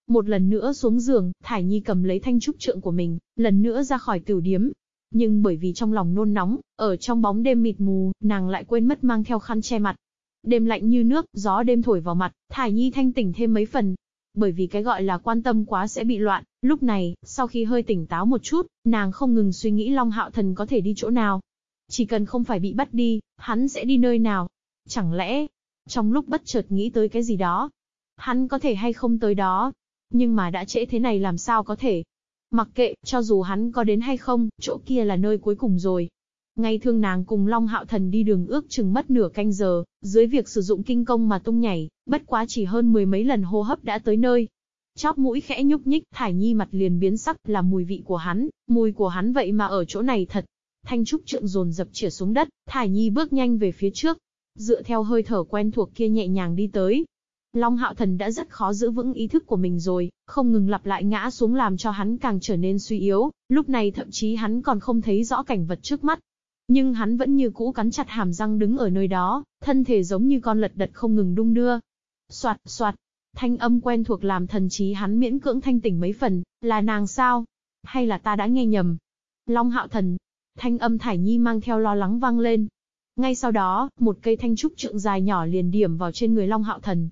Một lần nữa xuống giường, Thải Nhi cầm lấy thanh trúc trượng của mình, lần nữa ra khỏi tiểu điếm, nhưng bởi vì trong lòng nôn nóng, ở trong bóng đêm mịt mù, nàng lại quên mất mang theo khăn che mặt. Đêm lạnh như nước, gió đêm thổi vào mặt, Thải Nhi thanh tỉnh thêm mấy phần. Bởi vì cái gọi là quan tâm quá sẽ bị loạn, lúc này, sau khi hơi tỉnh táo một chút, nàng không ngừng suy nghĩ Long Hạo Thần có thể đi chỗ nào. Chỉ cần không phải bị bắt đi, hắn sẽ đi nơi nào. Chẳng lẽ, trong lúc bất chợt nghĩ tới cái gì đó, hắn có thể hay không tới đó. Nhưng mà đã trễ thế này làm sao có thể, Mặc kệ, cho dù hắn có đến hay không, chỗ kia là nơi cuối cùng rồi. Ngay thương nàng cùng Long Hạo Thần đi đường ước chừng mất nửa canh giờ, dưới việc sử dụng kinh công mà tung nhảy, bất quá chỉ hơn mười mấy lần hô hấp đã tới nơi. Chóp mũi khẽ nhúc nhích, Thải Nhi mặt liền biến sắc là mùi vị của hắn, mùi của hắn vậy mà ở chỗ này thật. Thanh trúc trượng dồn dập chĩa xuống đất, Thải Nhi bước nhanh về phía trước. Dựa theo hơi thở quen thuộc kia nhẹ nhàng đi tới, Long Hạo Thần đã rất khó giữ vững ý thức của mình rồi, không ngừng lặp lại ngã xuống làm cho hắn càng trở nên suy yếu, lúc này thậm chí hắn còn không thấy rõ cảnh vật trước mắt. Nhưng hắn vẫn như cũ cắn chặt hàm răng đứng ở nơi đó, thân thể giống như con lật đật không ngừng đung đưa. Soạt, soạt, thanh âm quen thuộc làm thần trí hắn miễn cưỡng thanh tỉnh mấy phần, là nàng sao? Hay là ta đã nghe nhầm? Long Hạo Thần, thanh âm Thải Nhi mang theo lo lắng vang lên. Ngay sau đó, một cây thanh trúc trượng dài nhỏ liền điểm vào trên người Long Hạo Thần,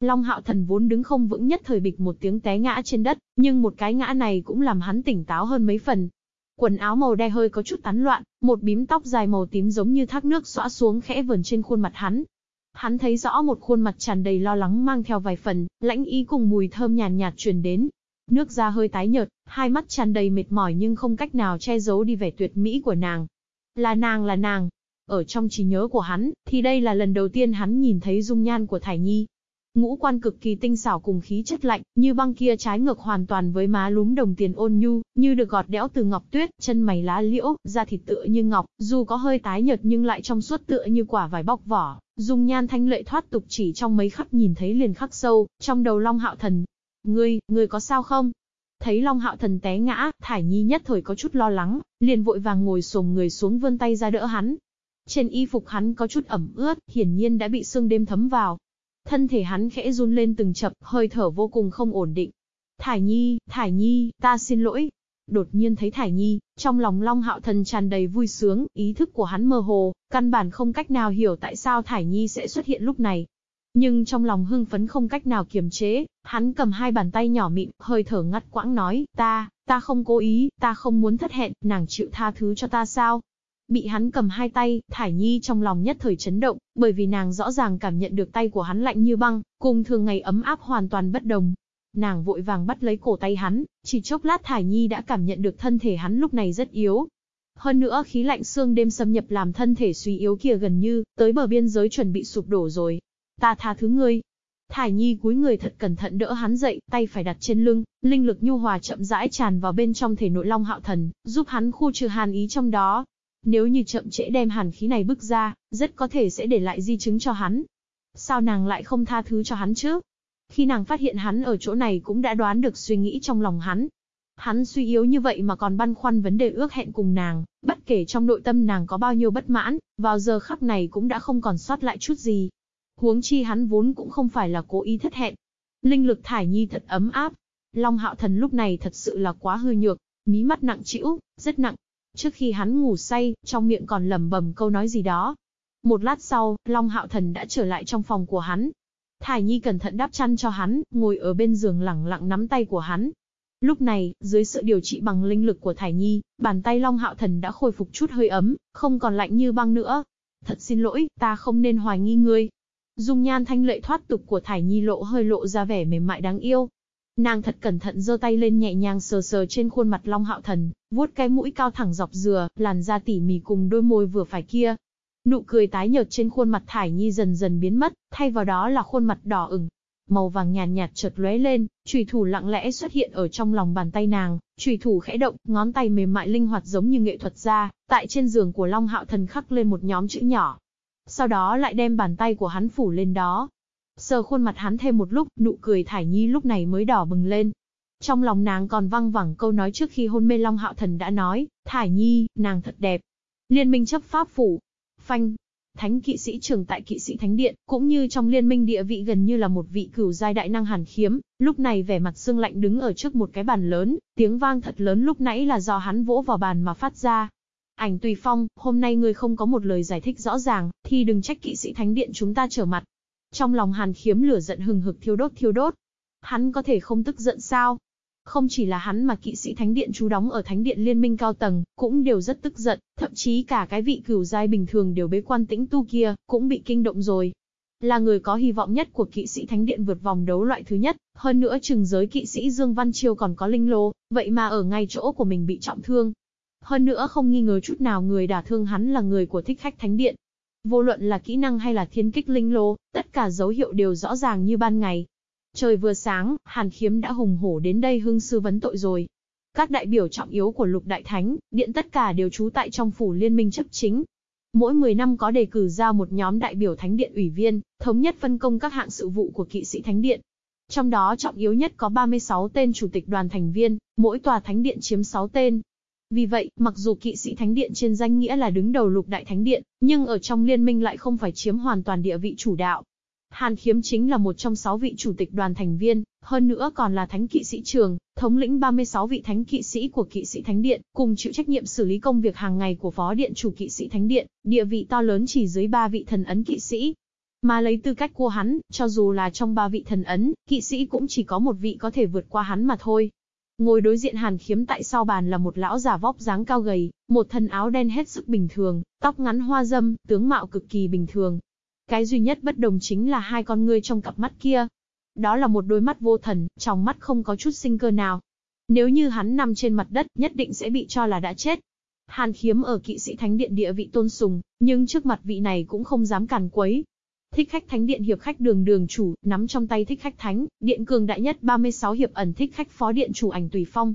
Long hạo thần vốn đứng không vững nhất thời bịch một tiếng té ngã trên đất, nhưng một cái ngã này cũng làm hắn tỉnh táo hơn mấy phần. Quần áo màu đen hơi có chút tán loạn, một bím tóc dài màu tím giống như thác nước xõa xuống khẽ vờn trên khuôn mặt hắn. Hắn thấy rõ một khuôn mặt tràn đầy lo lắng mang theo vài phần, lãnh ý cùng mùi thơm nhàn nhạt, truyền đến. Nước da hơi tái nhợt, hai mắt tràn đầy mệt mỏi nhưng không cách nào che giấu đi vẻ tuyệt mỹ của nàng. Là nàng là nàng. Ở trong trí nhớ của hắn, thì đây là lần đầu tiên hắn nhìn thấy dung nhan của Thải Nhi, Ngũ quan cực kỳ tinh xảo cùng khí chất lạnh, như băng kia trái ngược hoàn toàn với má lúm đồng tiền ôn nhu, như được gọt đẽo từ ngọc tuyết, chân mày lá liễu, da thịt tựa như ngọc, dù có hơi tái nhợt nhưng lại trong suốt tựa như quả vải bóc vỏ, dung nhan thanh lệ thoát tục chỉ trong mấy khắc nhìn thấy liền khắc sâu, trong đầu Long Hạo Thần. Ngươi, ngươi có sao không? Thấy Long Hạo Thần té ngã, Thải Nhi nhất thời có chút lo lắng, liền vội vàng ngồi xổm người xuống vươn tay ra đỡ hắn. Trên y phục hắn có chút ẩm ướt, hiển nhiên đã bị sương đêm thấm vào, Thân thể hắn khẽ run lên từng chập, hơi thở vô cùng không ổn định. Thải Nhi, Thải Nhi, ta xin lỗi. Đột nhiên thấy Thải Nhi, trong lòng Long Hạo Thần tràn đầy vui sướng, ý thức của hắn mơ hồ, căn bản không cách nào hiểu tại sao Thải Nhi sẽ xuất hiện lúc này. Nhưng trong lòng hưng phấn không cách nào kiềm chế, hắn cầm hai bàn tay nhỏ mịn, hơi thở ngắt quãng nói, ta, ta không cố ý, ta không muốn thất hẹn, nàng chịu tha thứ cho ta sao? Bị hắn cầm hai tay, Thải Nhi trong lòng nhất thời chấn động, bởi vì nàng rõ ràng cảm nhận được tay của hắn lạnh như băng, cùng thường ngày ấm áp hoàn toàn bất đồng. Nàng vội vàng bắt lấy cổ tay hắn, chỉ chốc lát Thải Nhi đã cảm nhận được thân thể hắn lúc này rất yếu. Hơn nữa khí lạnh xương đêm xâm nhập làm thân thể suy yếu kia gần như, tới bờ biên giới chuẩn bị sụp đổ rồi. Ta tha thứ ngươi, Thải Nhi cúi người thật cẩn thận đỡ hắn dậy, tay phải đặt trên lưng, linh lực nhu hòa chậm rãi tràn vào bên trong thể nội Long Hạo Thần, giúp hắn khu trừ hàn ý trong đó. Nếu như chậm trễ đem hàn khí này bức ra, rất có thể sẽ để lại di chứng cho hắn. Sao nàng lại không tha thứ cho hắn chứ? Khi nàng phát hiện hắn ở chỗ này cũng đã đoán được suy nghĩ trong lòng hắn. Hắn suy yếu như vậy mà còn băn khoăn vấn đề ước hẹn cùng nàng, bất kể trong nội tâm nàng có bao nhiêu bất mãn, vào giờ khắc này cũng đã không còn sót lại chút gì. Huống chi hắn vốn cũng không phải là cố ý thất hẹn. Linh lực thải nhi thật ấm áp. Long hạo thần lúc này thật sự là quá hư nhược, mí mắt nặng trĩu, rất nặng. Trước khi hắn ngủ say, trong miệng còn lẩm bẩm câu nói gì đó. Một lát sau, Long hạo thần đã trở lại trong phòng của hắn. Thải nhi cẩn thận đắp chăn cho hắn, ngồi ở bên giường lẳng lặng nắm tay của hắn, Lúc này, dưới sự điều trị bằng linh lực của Thải Nhi, bàn tay Long Hạo Thần đã khôi phục chút hơi ấm, không còn lạnh như băng nữa. Thật xin lỗi, ta không nên hoài nghi ngươi. Dung nhan thanh lệ thoát tục của Thải Nhi lộ hơi lộ ra vẻ mềm mại đáng yêu. Nàng thật cẩn thận giơ tay lên nhẹ nhàng sờ sờ trên khuôn mặt Long Hạo Thần, vuốt cái mũi cao thẳng dọc dừa, làn da tỉ mỉ cùng đôi môi vừa phải kia. Nụ cười tái nhợt trên khuôn mặt Thải Nhi dần dần biến mất, thay vào đó là khuôn mặt đỏ ửng, màu vàng nhàn nhạt, nhạt chợt lóe lên, chùy thủ lặng lẽ xuất hiện ở trong lòng bàn tay nàng, chùy thủ khẽ động, ngón tay mềm mại linh hoạt giống như nghệ thuật gia, tại trên giường của Long Hạo Thần khắc lên một nhóm chữ nhỏ. Sau đó lại đem bàn tay của hắn phủ lên đó. Sờ khuôn mặt hắn thêm một lúc, nụ cười thải nhi lúc này mới đỏ bừng lên. Trong lòng nàng còn văng vẳng câu nói trước khi hôn mê Long Hạo Thần đã nói, thải nhi, nàng thật đẹp. Liên minh chấp pháp phủ. Phanh, Thánh kỵ sĩ trưởng tại kỵ sĩ thánh điện, cũng như trong liên minh địa vị gần như là một vị cửu giai đại năng hàn khiếm, lúc này vẻ mặt xương lạnh đứng ở trước một cái bàn lớn, tiếng vang thật lớn lúc nãy là do hắn vỗ vào bàn mà phát ra. Ảnh tùy phong, hôm nay ngươi không có một lời giải thích rõ ràng, thì đừng trách kỵ sĩ thánh điện chúng ta trở mặt. Trong lòng hàn khiếm lửa giận hừng hực thiêu đốt thiêu đốt. Hắn có thể không tức giận sao? Không chỉ là hắn mà kỵ sĩ thánh điện chú đóng ở thánh điện liên minh cao tầng, cũng đều rất tức giận, thậm chí cả cái vị cửu giai bình thường đều bế quan tĩnh tu kia, cũng bị kinh động rồi. Là người có hy vọng nhất của kỵ sĩ thánh điện vượt vòng đấu loại thứ nhất, hơn nữa trừng giới kỵ sĩ Dương Văn Chiêu còn có linh lô, vậy mà ở ngay chỗ của mình bị trọng thương. Hơn nữa không nghi ngờ chút nào người đả thương hắn là người của thích khách thánh điện. Vô luận là kỹ năng hay là thiên kích linh lô, tất cả dấu hiệu đều rõ ràng như ban ngày, Trời vừa sáng, Hàn Khiếm đã hùng hổ đến đây hưng sư vấn tội rồi. Các đại biểu trọng yếu của lục đại thánh, điện tất cả đều trú tại trong phủ liên minh chấp chính. Mỗi 10 năm có đề cử ra một nhóm đại biểu thánh điện ủy viên, thống nhất phân công các hạng sự vụ của kỵ sĩ thánh điện. Trong đó trọng yếu nhất có 36 tên chủ tịch đoàn thành viên, mỗi tòa thánh điện chiếm 6 tên. Vì vậy, mặc dù kỵ sĩ thánh điện trên danh nghĩa là đứng đầu lục đại thánh điện, nhưng ở trong liên minh lại không phải chiếm hoàn toàn địa vị chủ đạo. Hàn Khiếm chính là một trong sáu vị chủ tịch đoàn thành viên, hơn nữa còn là thánh kỵ sĩ trường, thống lĩnh 36 vị thánh kỵ sĩ của kỵ sĩ thánh điện, cùng chịu trách nhiệm xử lý công việc hàng ngày của phó điện chủ kỵ sĩ thánh điện, địa vị to lớn chỉ dưới ba vị thần ấn kỵ sĩ. Mà lấy tư cách của hắn, cho dù là trong ba vị thần ấn, kỵ sĩ cũng chỉ có một vị có thể vượt qua hắn mà thôi. Ngồi đối diện Hàn Khiếm tại sau bàn là một lão già vóc dáng cao gầy, một thân áo đen hết sức bình thường, tóc ngắn hoa dâm, tướng mạo cực kỳ bình thường, cái duy nhất bất đồng chính là hai con ngươi trong cặp mắt kia. Đó là một đôi mắt vô thần, trong mắt không có chút sinh cơ nào. Nếu như hắn nằm trên mặt đất, nhất định sẽ bị cho là đã chết. Hàn khiếm ở kỵ sĩ thánh điện địa vị tôn sùng, nhưng trước mặt vị này cũng không dám càn quấy. Thích khách thánh điện hiệp khách đường đường chủ, nắm trong tay thích khách thánh, điện cường đại nhất 36 hiệp ẩn thích khách phó điện chủ ảnh tùy phong.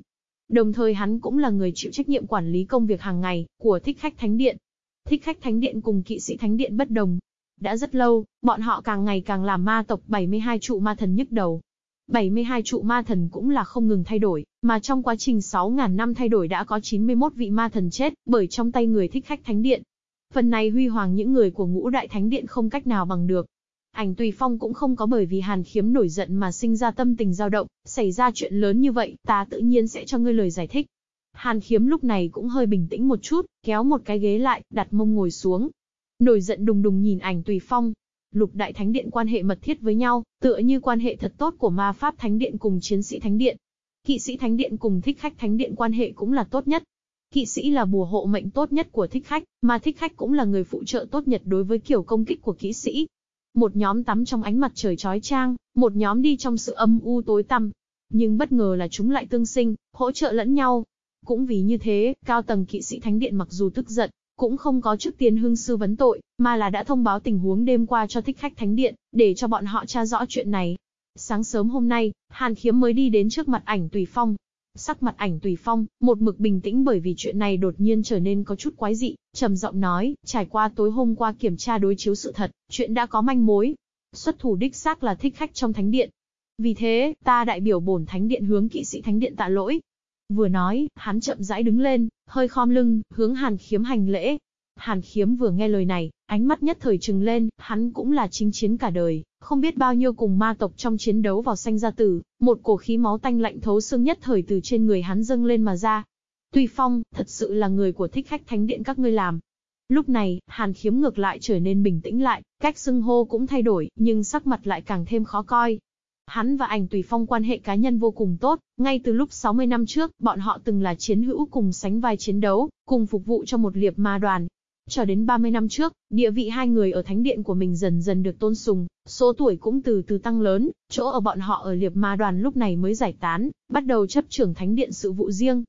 Đồng thời hắn cũng là người chịu trách nhiệm quản lý công việc hàng ngày, của thích khách thánh điện. Thích khách thánh điện cùng kỵ sĩ thánh điện bất đồng, đã rất lâu, bọn họ càng ngày càng làm ma tộc 72 trụ ma thần nhức đầu. 72 trụ ma thần cũng là không ngừng thay đổi, mà trong quá trình 6.000 năm thay đổi đã có 91 vị ma thần chết bởi trong tay người thích khách thánh điện. Phần này huy hoàng những người của ngũ đại thánh điện không cách nào bằng được. Ảnh Tùy Phong cũng không có bởi vì Hàn Khiếm nổi giận mà sinh ra tâm tình dao động, xảy ra chuyện lớn như vậy, ta tự nhiên sẽ cho ngươi lời giải thích. Hàn Khiếm lúc này cũng hơi bình tĩnh một chút, kéo một cái ghế lại, đặt mông ngồi xuống, Nổi giận đùng đùng nhìn ảnh tùy phong. Lục đại thánh điện quan hệ mật thiết với nhau, tựa như quan hệ thật tốt của ma pháp thánh điện cùng chiến sĩ thánh điện. Kỵ sĩ thánh điện cùng thích khách thánh điện quan hệ cũng là tốt nhất. Kỵ sĩ là bùa hộ mệnh tốt nhất của thích khách, mà thích khách cũng là người phụ trợ tốt nhất đối với kiểu công kích của kỵ sĩ. Một nhóm tắm trong ánh mặt trời chói chang, một nhóm đi trong sự âm u tối tăm. Nhưng bất ngờ là chúng lại tương sinh, hỗ trợ lẫn nhau. Cũng vì như thế, cao tầng kỵ sĩ thánh điện mặc dù tức giận, cũng không có trước tiên hương sư vấn tội, mà là đã thông báo tình huống đêm qua cho thích khách thánh điện, để cho bọn họ tra rõ chuyện này. Sáng sớm hôm nay, Hàn Khiếm mới đi đến trước mặt ảnh Tùy Phong. Sắc mặt ảnh Tùy Phong, một mực bình tĩnh bởi vì chuyện này đột nhiên trở nên có chút quái dị, trầm giọng nói, trải qua tối hôm qua kiểm tra đối chiếu sự thật, chuyện đã có manh mối. Xuất thủ đích xác là thích khách trong thánh điện. Vì thế, ta đại biểu bổn thánh điện hướng kỵ sĩ thánh điện tạ lỗi. Vừa nói, hắn chậm rãi đứng lên, hơi khom lưng, hướng Hàn Khiếm hành lễ. Hàn Khiếm vừa nghe lời này, ánh mắt nhất thời trừng lên, hắn cũng là chính chiến cả đời, không biết bao nhiêu cùng ma tộc trong chiến đấu vào sanh ra tử, một cổ khí máu tanh lạnh thấu xương nhất thời từ trên người hắn dâng lên mà ra. Tuy Phong, thật sự là người của thích khách thánh điện các ngươi làm. Lúc này, Hàn Khiếm ngược lại trở nên bình tĩnh lại, cách xưng hô cũng thay đổi, nhưng sắc mặt lại càng thêm khó coi. Hắn và ảnh Tùy Phong quan hệ cá nhân vô cùng tốt, ngay từ lúc 60 năm trước, bọn họ từng là chiến hữu cùng sánh vai chiến đấu, cùng phục vụ cho một liệp ma đoàn. Cho đến 30 năm trước, địa vị hai người ở thánh điện của mình dần dần được tôn sùng, số tuổi cũng từ từ tăng lớn, chỗ ở bọn họ ở liệp ma đoàn lúc này mới giải tán, bắt đầu chấp trưởng thánh điện sự vụ riêng.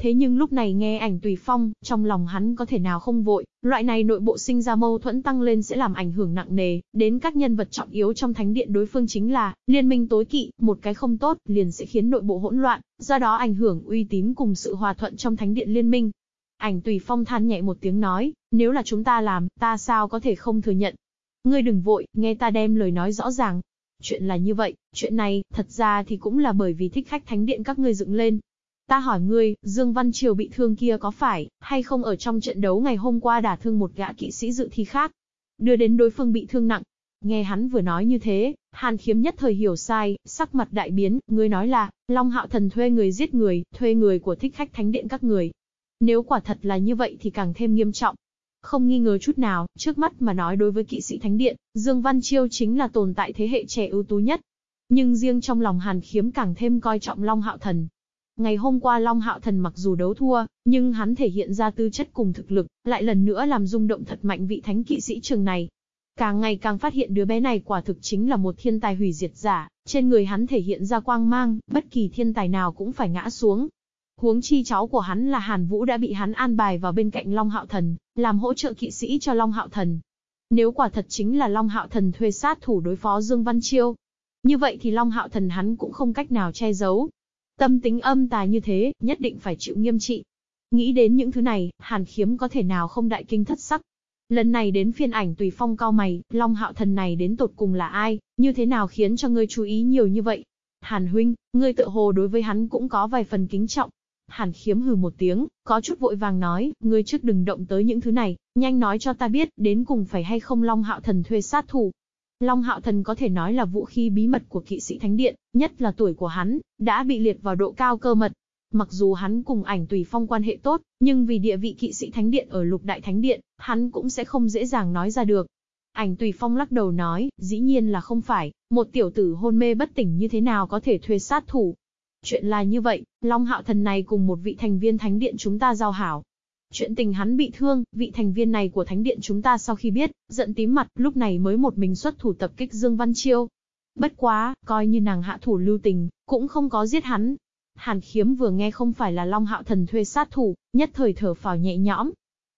Thế nhưng lúc này nghe ảnh tùy phong, trong lòng hắn có thể nào không vội, loại này nội bộ sinh ra mâu thuẫn tăng lên sẽ làm ảnh hưởng nặng nề, đến các nhân vật trọng yếu trong thánh điện đối phương chính là, liên minh tối kỵ, một cái không tốt, liền sẽ khiến nội bộ hỗn loạn, do đó ảnh hưởng uy tín cùng sự hòa thuận trong thánh điện liên minh. Ảnh tùy phong than nhẹ một tiếng nói, nếu là chúng ta làm, ta sao có thể không thừa nhận. Ngươi đừng vội, nghe ta đem lời nói rõ ràng. Chuyện là như vậy, chuyện này, thật ra thì cũng là bởi vì thích khách thánh điện các ngươi dựng lên, Ta hỏi ngươi, Dương Văn Triều bị thương kia có phải, hay không ở trong trận đấu ngày hôm qua đả thương một gã kỵ sĩ dự thi khác? Đưa đến đối phương bị thương nặng. Nghe hắn vừa nói như thế, Hàn khiếm nhất thời hiểu sai, sắc mặt đại biến, ngươi nói là, Long Hạo Thần thuê người giết người, thuê người của thích khách thánh điện các người. Nếu quả thật là như vậy thì càng thêm nghiêm trọng. Không nghi ngờ chút nào, trước mắt mà nói đối với kỵ sĩ thánh điện, Dương Văn Chiêu chính là tồn tại thế hệ trẻ ưu tú nhất. Nhưng riêng trong lòng Hàn khiếm càng thêm coi trọng Long Hạo Thần, Ngày hôm qua Long Hạo Thần mặc dù đấu thua, nhưng hắn thể hiện ra tư chất cùng thực lực, lại lần nữa làm rung động thật mạnh vị thánh kỵ sĩ trường này. Càng ngày càng phát hiện đứa bé này quả thực chính là một thiên tài hủy diệt giả, trên người hắn thể hiện ra quang mang, bất kỳ thiên tài nào cũng phải ngã xuống. Huống chi cháu của hắn là Hàn Vũ đã bị hắn an bài vào bên cạnh Long Hạo Thần, làm hỗ trợ kỵ sĩ cho Long Hạo Thần. Nếu quả thật chính là Long Hạo Thần thuê sát thủ đối phó Dương Văn Chiêu, như vậy thì Long Hạo Thần hắn cũng không cách nào che giấu, Tâm tính âm tà như thế, nhất định phải chịu nghiêm trị. Nghĩ đến những thứ này, Hàn Khiếm có thể nào không đại kinh thất sắc. Lần này đến phiên ảnh tùy phong cao mày, Long Hạo Thần này đến tột cùng là ai, như thế nào khiến cho ngươi chú ý nhiều như vậy? Hàn huynh, ngươi tự hồ đối với hắn cũng có vài phần kính trọng. Hàn khiếm hừ một tiếng, có chút vội vàng nói, ngươi trước đừng động tới những thứ này, nhanh nói cho ta biết, đến cùng phải hay không Long Hạo Thần thuê sát thủ. Long Hạo Thần có thể nói là vũ khí bí mật của kỵ sĩ Thánh Điện, nhất là tuổi của hắn, đã bị liệt vào độ cao cơ mật. Mặc dù hắn cùng ảnh tùy phong quan hệ tốt, nhưng vì địa vị kỵ sĩ Thánh Điện ở lục đại Thánh Điện, hắn cũng sẽ không dễ dàng nói ra được. Ảnh tùy phong lắc đầu nói, dĩ nhiên là không phải, một tiểu tử hôn mê bất tỉnh như thế nào có thể thuê sát thủ. Chuyện là như vậy, Long Hạo Thần này cùng một vị thành viên Thánh Điện chúng ta giao hảo, Chuyện tình hắn bị thương, vị thành viên này của thánh điện chúng ta sau khi biết, giận tím mặt, lúc này mới một mình xuất thủ tập kích Dương Văn Chiêu. Bất quá, coi như nàng hạ thủ lưu tình, cũng không có giết hắn. Hàn khiếm vừa nghe không phải là Long Hạo Thần thuê sát thủ, nhất thời thở phào nhẹ nhõm.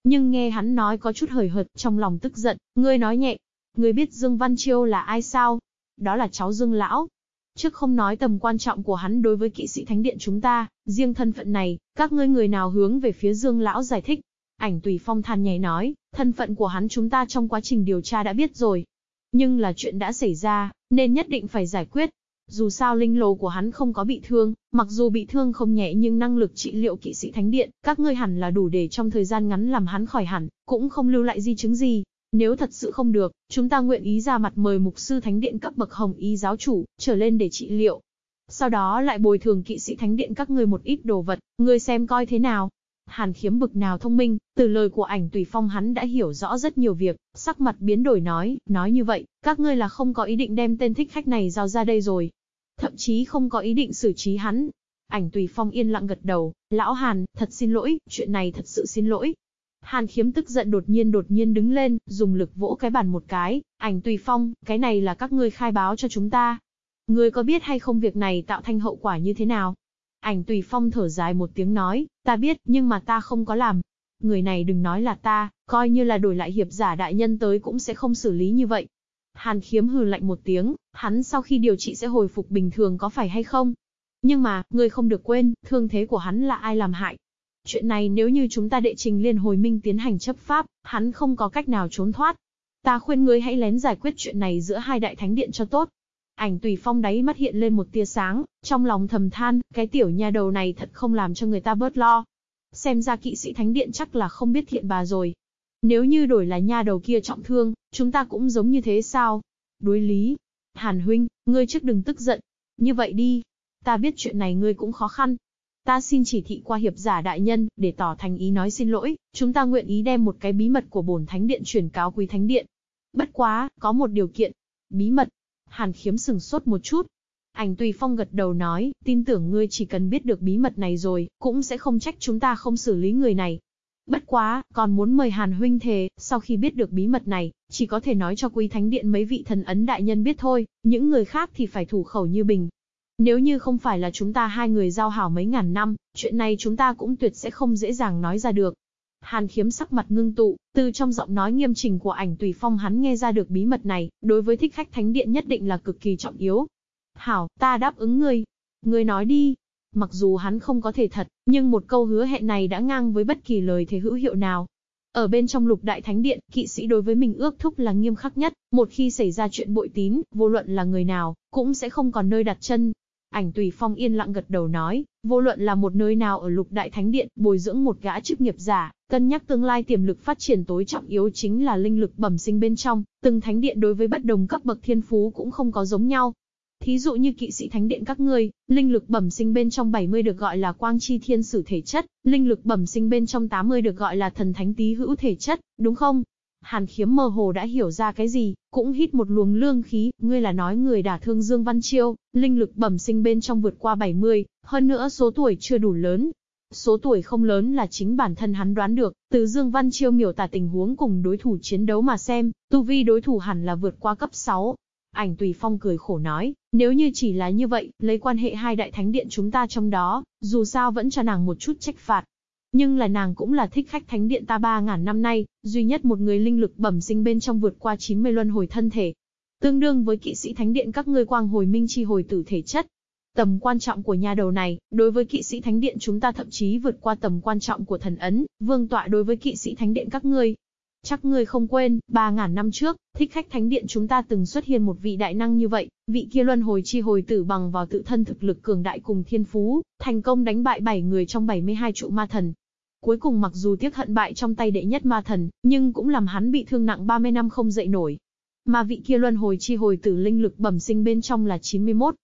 Nhưng nghe hắn nói có chút hời hợt, trong lòng tức giận, ngươi nói nhẹ. Ngươi biết Dương Văn Chiêu là ai sao? Đó là cháu Dương Lão, Trước không nói tầm quan trọng của hắn đối với kỵ sĩ thánh điện chúng ta, riêng thân phận này, các ngươi người nào hướng về phía Dương lão giải thích. Ảnh tùy phong than nhảy nói, thân phận của hắn chúng ta trong quá trình điều tra đã biết rồi. Nhưng là chuyện đã xảy ra, nên nhất định phải giải quyết. Dù sao linh lồ của hắn không có bị thương, mặc dù bị thương không nhẹ nhưng năng lực trị liệu kỵ sĩ thánh điện, các ngươi hẳn là đủ để trong thời gian ngắn làm hắn khỏi hẳn, cũng không lưu lại di chứng gì. Nếu thật sự không được, chúng ta nguyện ý ra mặt mời mục sư thánh điện cấp bậc hồng y giáo chủ, trở lên để trị liệu. Sau đó lại bồi thường kỵ sĩ thánh điện các người một ít đồ vật, người xem coi thế nào. Hàn khiếm bực nào thông minh, từ lời của ảnh tùy phong hắn đã hiểu rõ rất nhiều việc, sắc mặt biến đổi nói, nói như vậy, các ngươi là không có ý định đem tên thích khách này giao ra đây rồi. Thậm chí không có ý định xử trí hắn. Ảnh tùy phong yên lặng gật đầu, lão Hàn, thật xin lỗi, chuyện này thật sự xin lỗi, Hàn khiếm tức giận đột nhiên đột nhiên đứng lên, dùng lực vỗ cái bàn một cái, ảnh tùy phong, cái này là các ngươi khai báo cho chúng ta. Ngươi có biết hay không việc này tạo thành hậu quả như thế nào? Ảnh tùy phong thở dài một tiếng nói, ta biết, nhưng mà ta không có làm. Người này đừng nói là ta, coi như là đổi lại hiệp giả đại nhân tới cũng sẽ không xử lý như vậy. Hàn khiếm hừ lạnh một tiếng, hắn sau khi điều trị sẽ hồi phục bình thường có phải hay không? Nhưng mà, ngươi không được quên, thương thế của hắn là ai làm hại, Chuyện này nếu như chúng ta đệ trình liên hồi minh tiến hành chấp pháp, hắn không có cách nào trốn thoát. Ta khuyên ngươi hãy lén giải quyết chuyện này giữa hai đại thánh điện cho tốt. Ảnh tùy phong đáy mắt hiện lên một tia sáng, trong lòng thầm than, cái tiểu nha đầu này thật không làm cho người ta bớt lo. Xem ra kỵ sĩ thánh điện chắc là không biết thiện bà rồi. Nếu như đổi là nha đầu kia trọng thương, chúng ta cũng giống như thế sao? Đối lý. Hàn huynh, ngươi trước đừng tức giận. Như vậy đi. Ta biết chuyện này ngươi cũng khó khăn. Ta xin chỉ thị qua hiệp giả đại nhân, để tỏ thành ý nói xin lỗi, chúng ta nguyện ý đem một cái bí mật của bổn thánh điện truyền cáo quý thánh điện. Bất quá, có một điều kiện. Bí mật. Hàn khiếm sừng sốt một chút, Ảnh Tùy Phong gật đầu nói, tin tưởng ngươi chỉ cần biết được bí mật này rồi, cũng sẽ không trách chúng ta không xử lý người này. Bất quá, còn muốn mời Hàn huynh thề, sau khi biết được bí mật này, chỉ có thể nói cho quý thánh điện mấy vị thần ấn đại nhân biết thôi, những người khác thì phải thủ khẩu như bình. Nếu như không phải là chúng ta hai người giao hảo mấy ngàn năm, chuyện này chúng ta cũng tuyệt sẽ không dễ dàng nói ra được. Hàn khiếm sắc mặt ngưng tụ, từ trong giọng nói nghiêm trình của ảnh tùy phong hắn nghe ra được bí mật này, đối với thích khách thánh điện nhất định là cực kỳ trọng yếu, Hảo, ta đáp ứng ngươi. Ngươi nói đi. Mặc dù hắn không có thể thật, nhưng một câu hứa hẹn này đã ngang với bất kỳ lời thế hữu hiệu nào. Ở bên trong lục đại thánh điện, kỵ sĩ đối với mình ước thúc là nghiêm khắc nhất, một khi xảy ra chuyện bội tín, vô luận là người nào, cũng sẽ không còn nơi đặt chân. Ảnh tùy phong yên lặng gật đầu nói, vô luận là một nơi nào ở lục đại thánh điện, bồi dưỡng một gã chức nghiệp giả, cân nhắc tương lai tiềm lực phát triển tối trọng yếu chính là linh lực bẩm sinh bên trong, từng thánh điện đối với bất đồng cấp bậc thiên phú cũng không có giống nhau, Thí dụ như kỵ sĩ thánh điện các ngươi, linh lực bẩm sinh bên trong 70 được gọi là quang chi thiên sử thể chất, linh lực bẩm sinh bên trong 80 được gọi là thần thánh tý hữu thể chất, đúng không? Hàn khiếm mơ hồ đã hiểu ra cái gì, cũng hít một luồng lương khí, ngươi là nói người đả thương Dương Văn Chiêu, linh lực bẩm sinh bên trong vượt qua 70, hơn nữa số tuổi chưa đủ lớn. Số tuổi không lớn là chính bản thân hắn đoán được, từ Dương Văn Chiêu miểu tả tình huống cùng đối thủ chiến đấu mà xem, tu vi đối thủ hẳn là vượt qua cấp 6, Ảnh Tùy Phong cười khổ nói, nếu như chỉ là như vậy, lấy quan hệ hai đại thánh điện chúng ta trong đó, dù sao vẫn cho nàng một chút trách phạt. Nhưng là nàng cũng là thích khách thánh điện ta ba ngàn năm nay, duy nhất một người linh lực bẩm sinh bên trong vượt qua 90 luân hồi thân thể. Tương đương với kỵ sĩ thánh điện các ngươi quang hồi minh chi hồi tử thể chất. Tầm quan trọng của nhà đầu này, đối với kỵ sĩ thánh điện chúng ta thậm chí vượt qua tầm quan trọng của thần ấn, vương tọa đối với kỵ sĩ thánh điện các ngươi, Chắc ngươi không quên, 3.000 năm trước, thích khách thánh điện chúng ta từng xuất hiện một vị đại năng như vậy, vị kia luân hồi chi hồi tử bằng vào tự thân thực lực cường đại cùng thiên phú, thành công đánh bại 7 người trong 72 trụ ma thần. Cuối cùng mặc dù tiếc hận bại trong tay đệ nhất ma thần, nhưng cũng làm hắn bị thương nặng 30 năm không dậy nổi. Mà vị kia luân hồi chi hồi tử linh lực bẩm sinh bên trong là 91,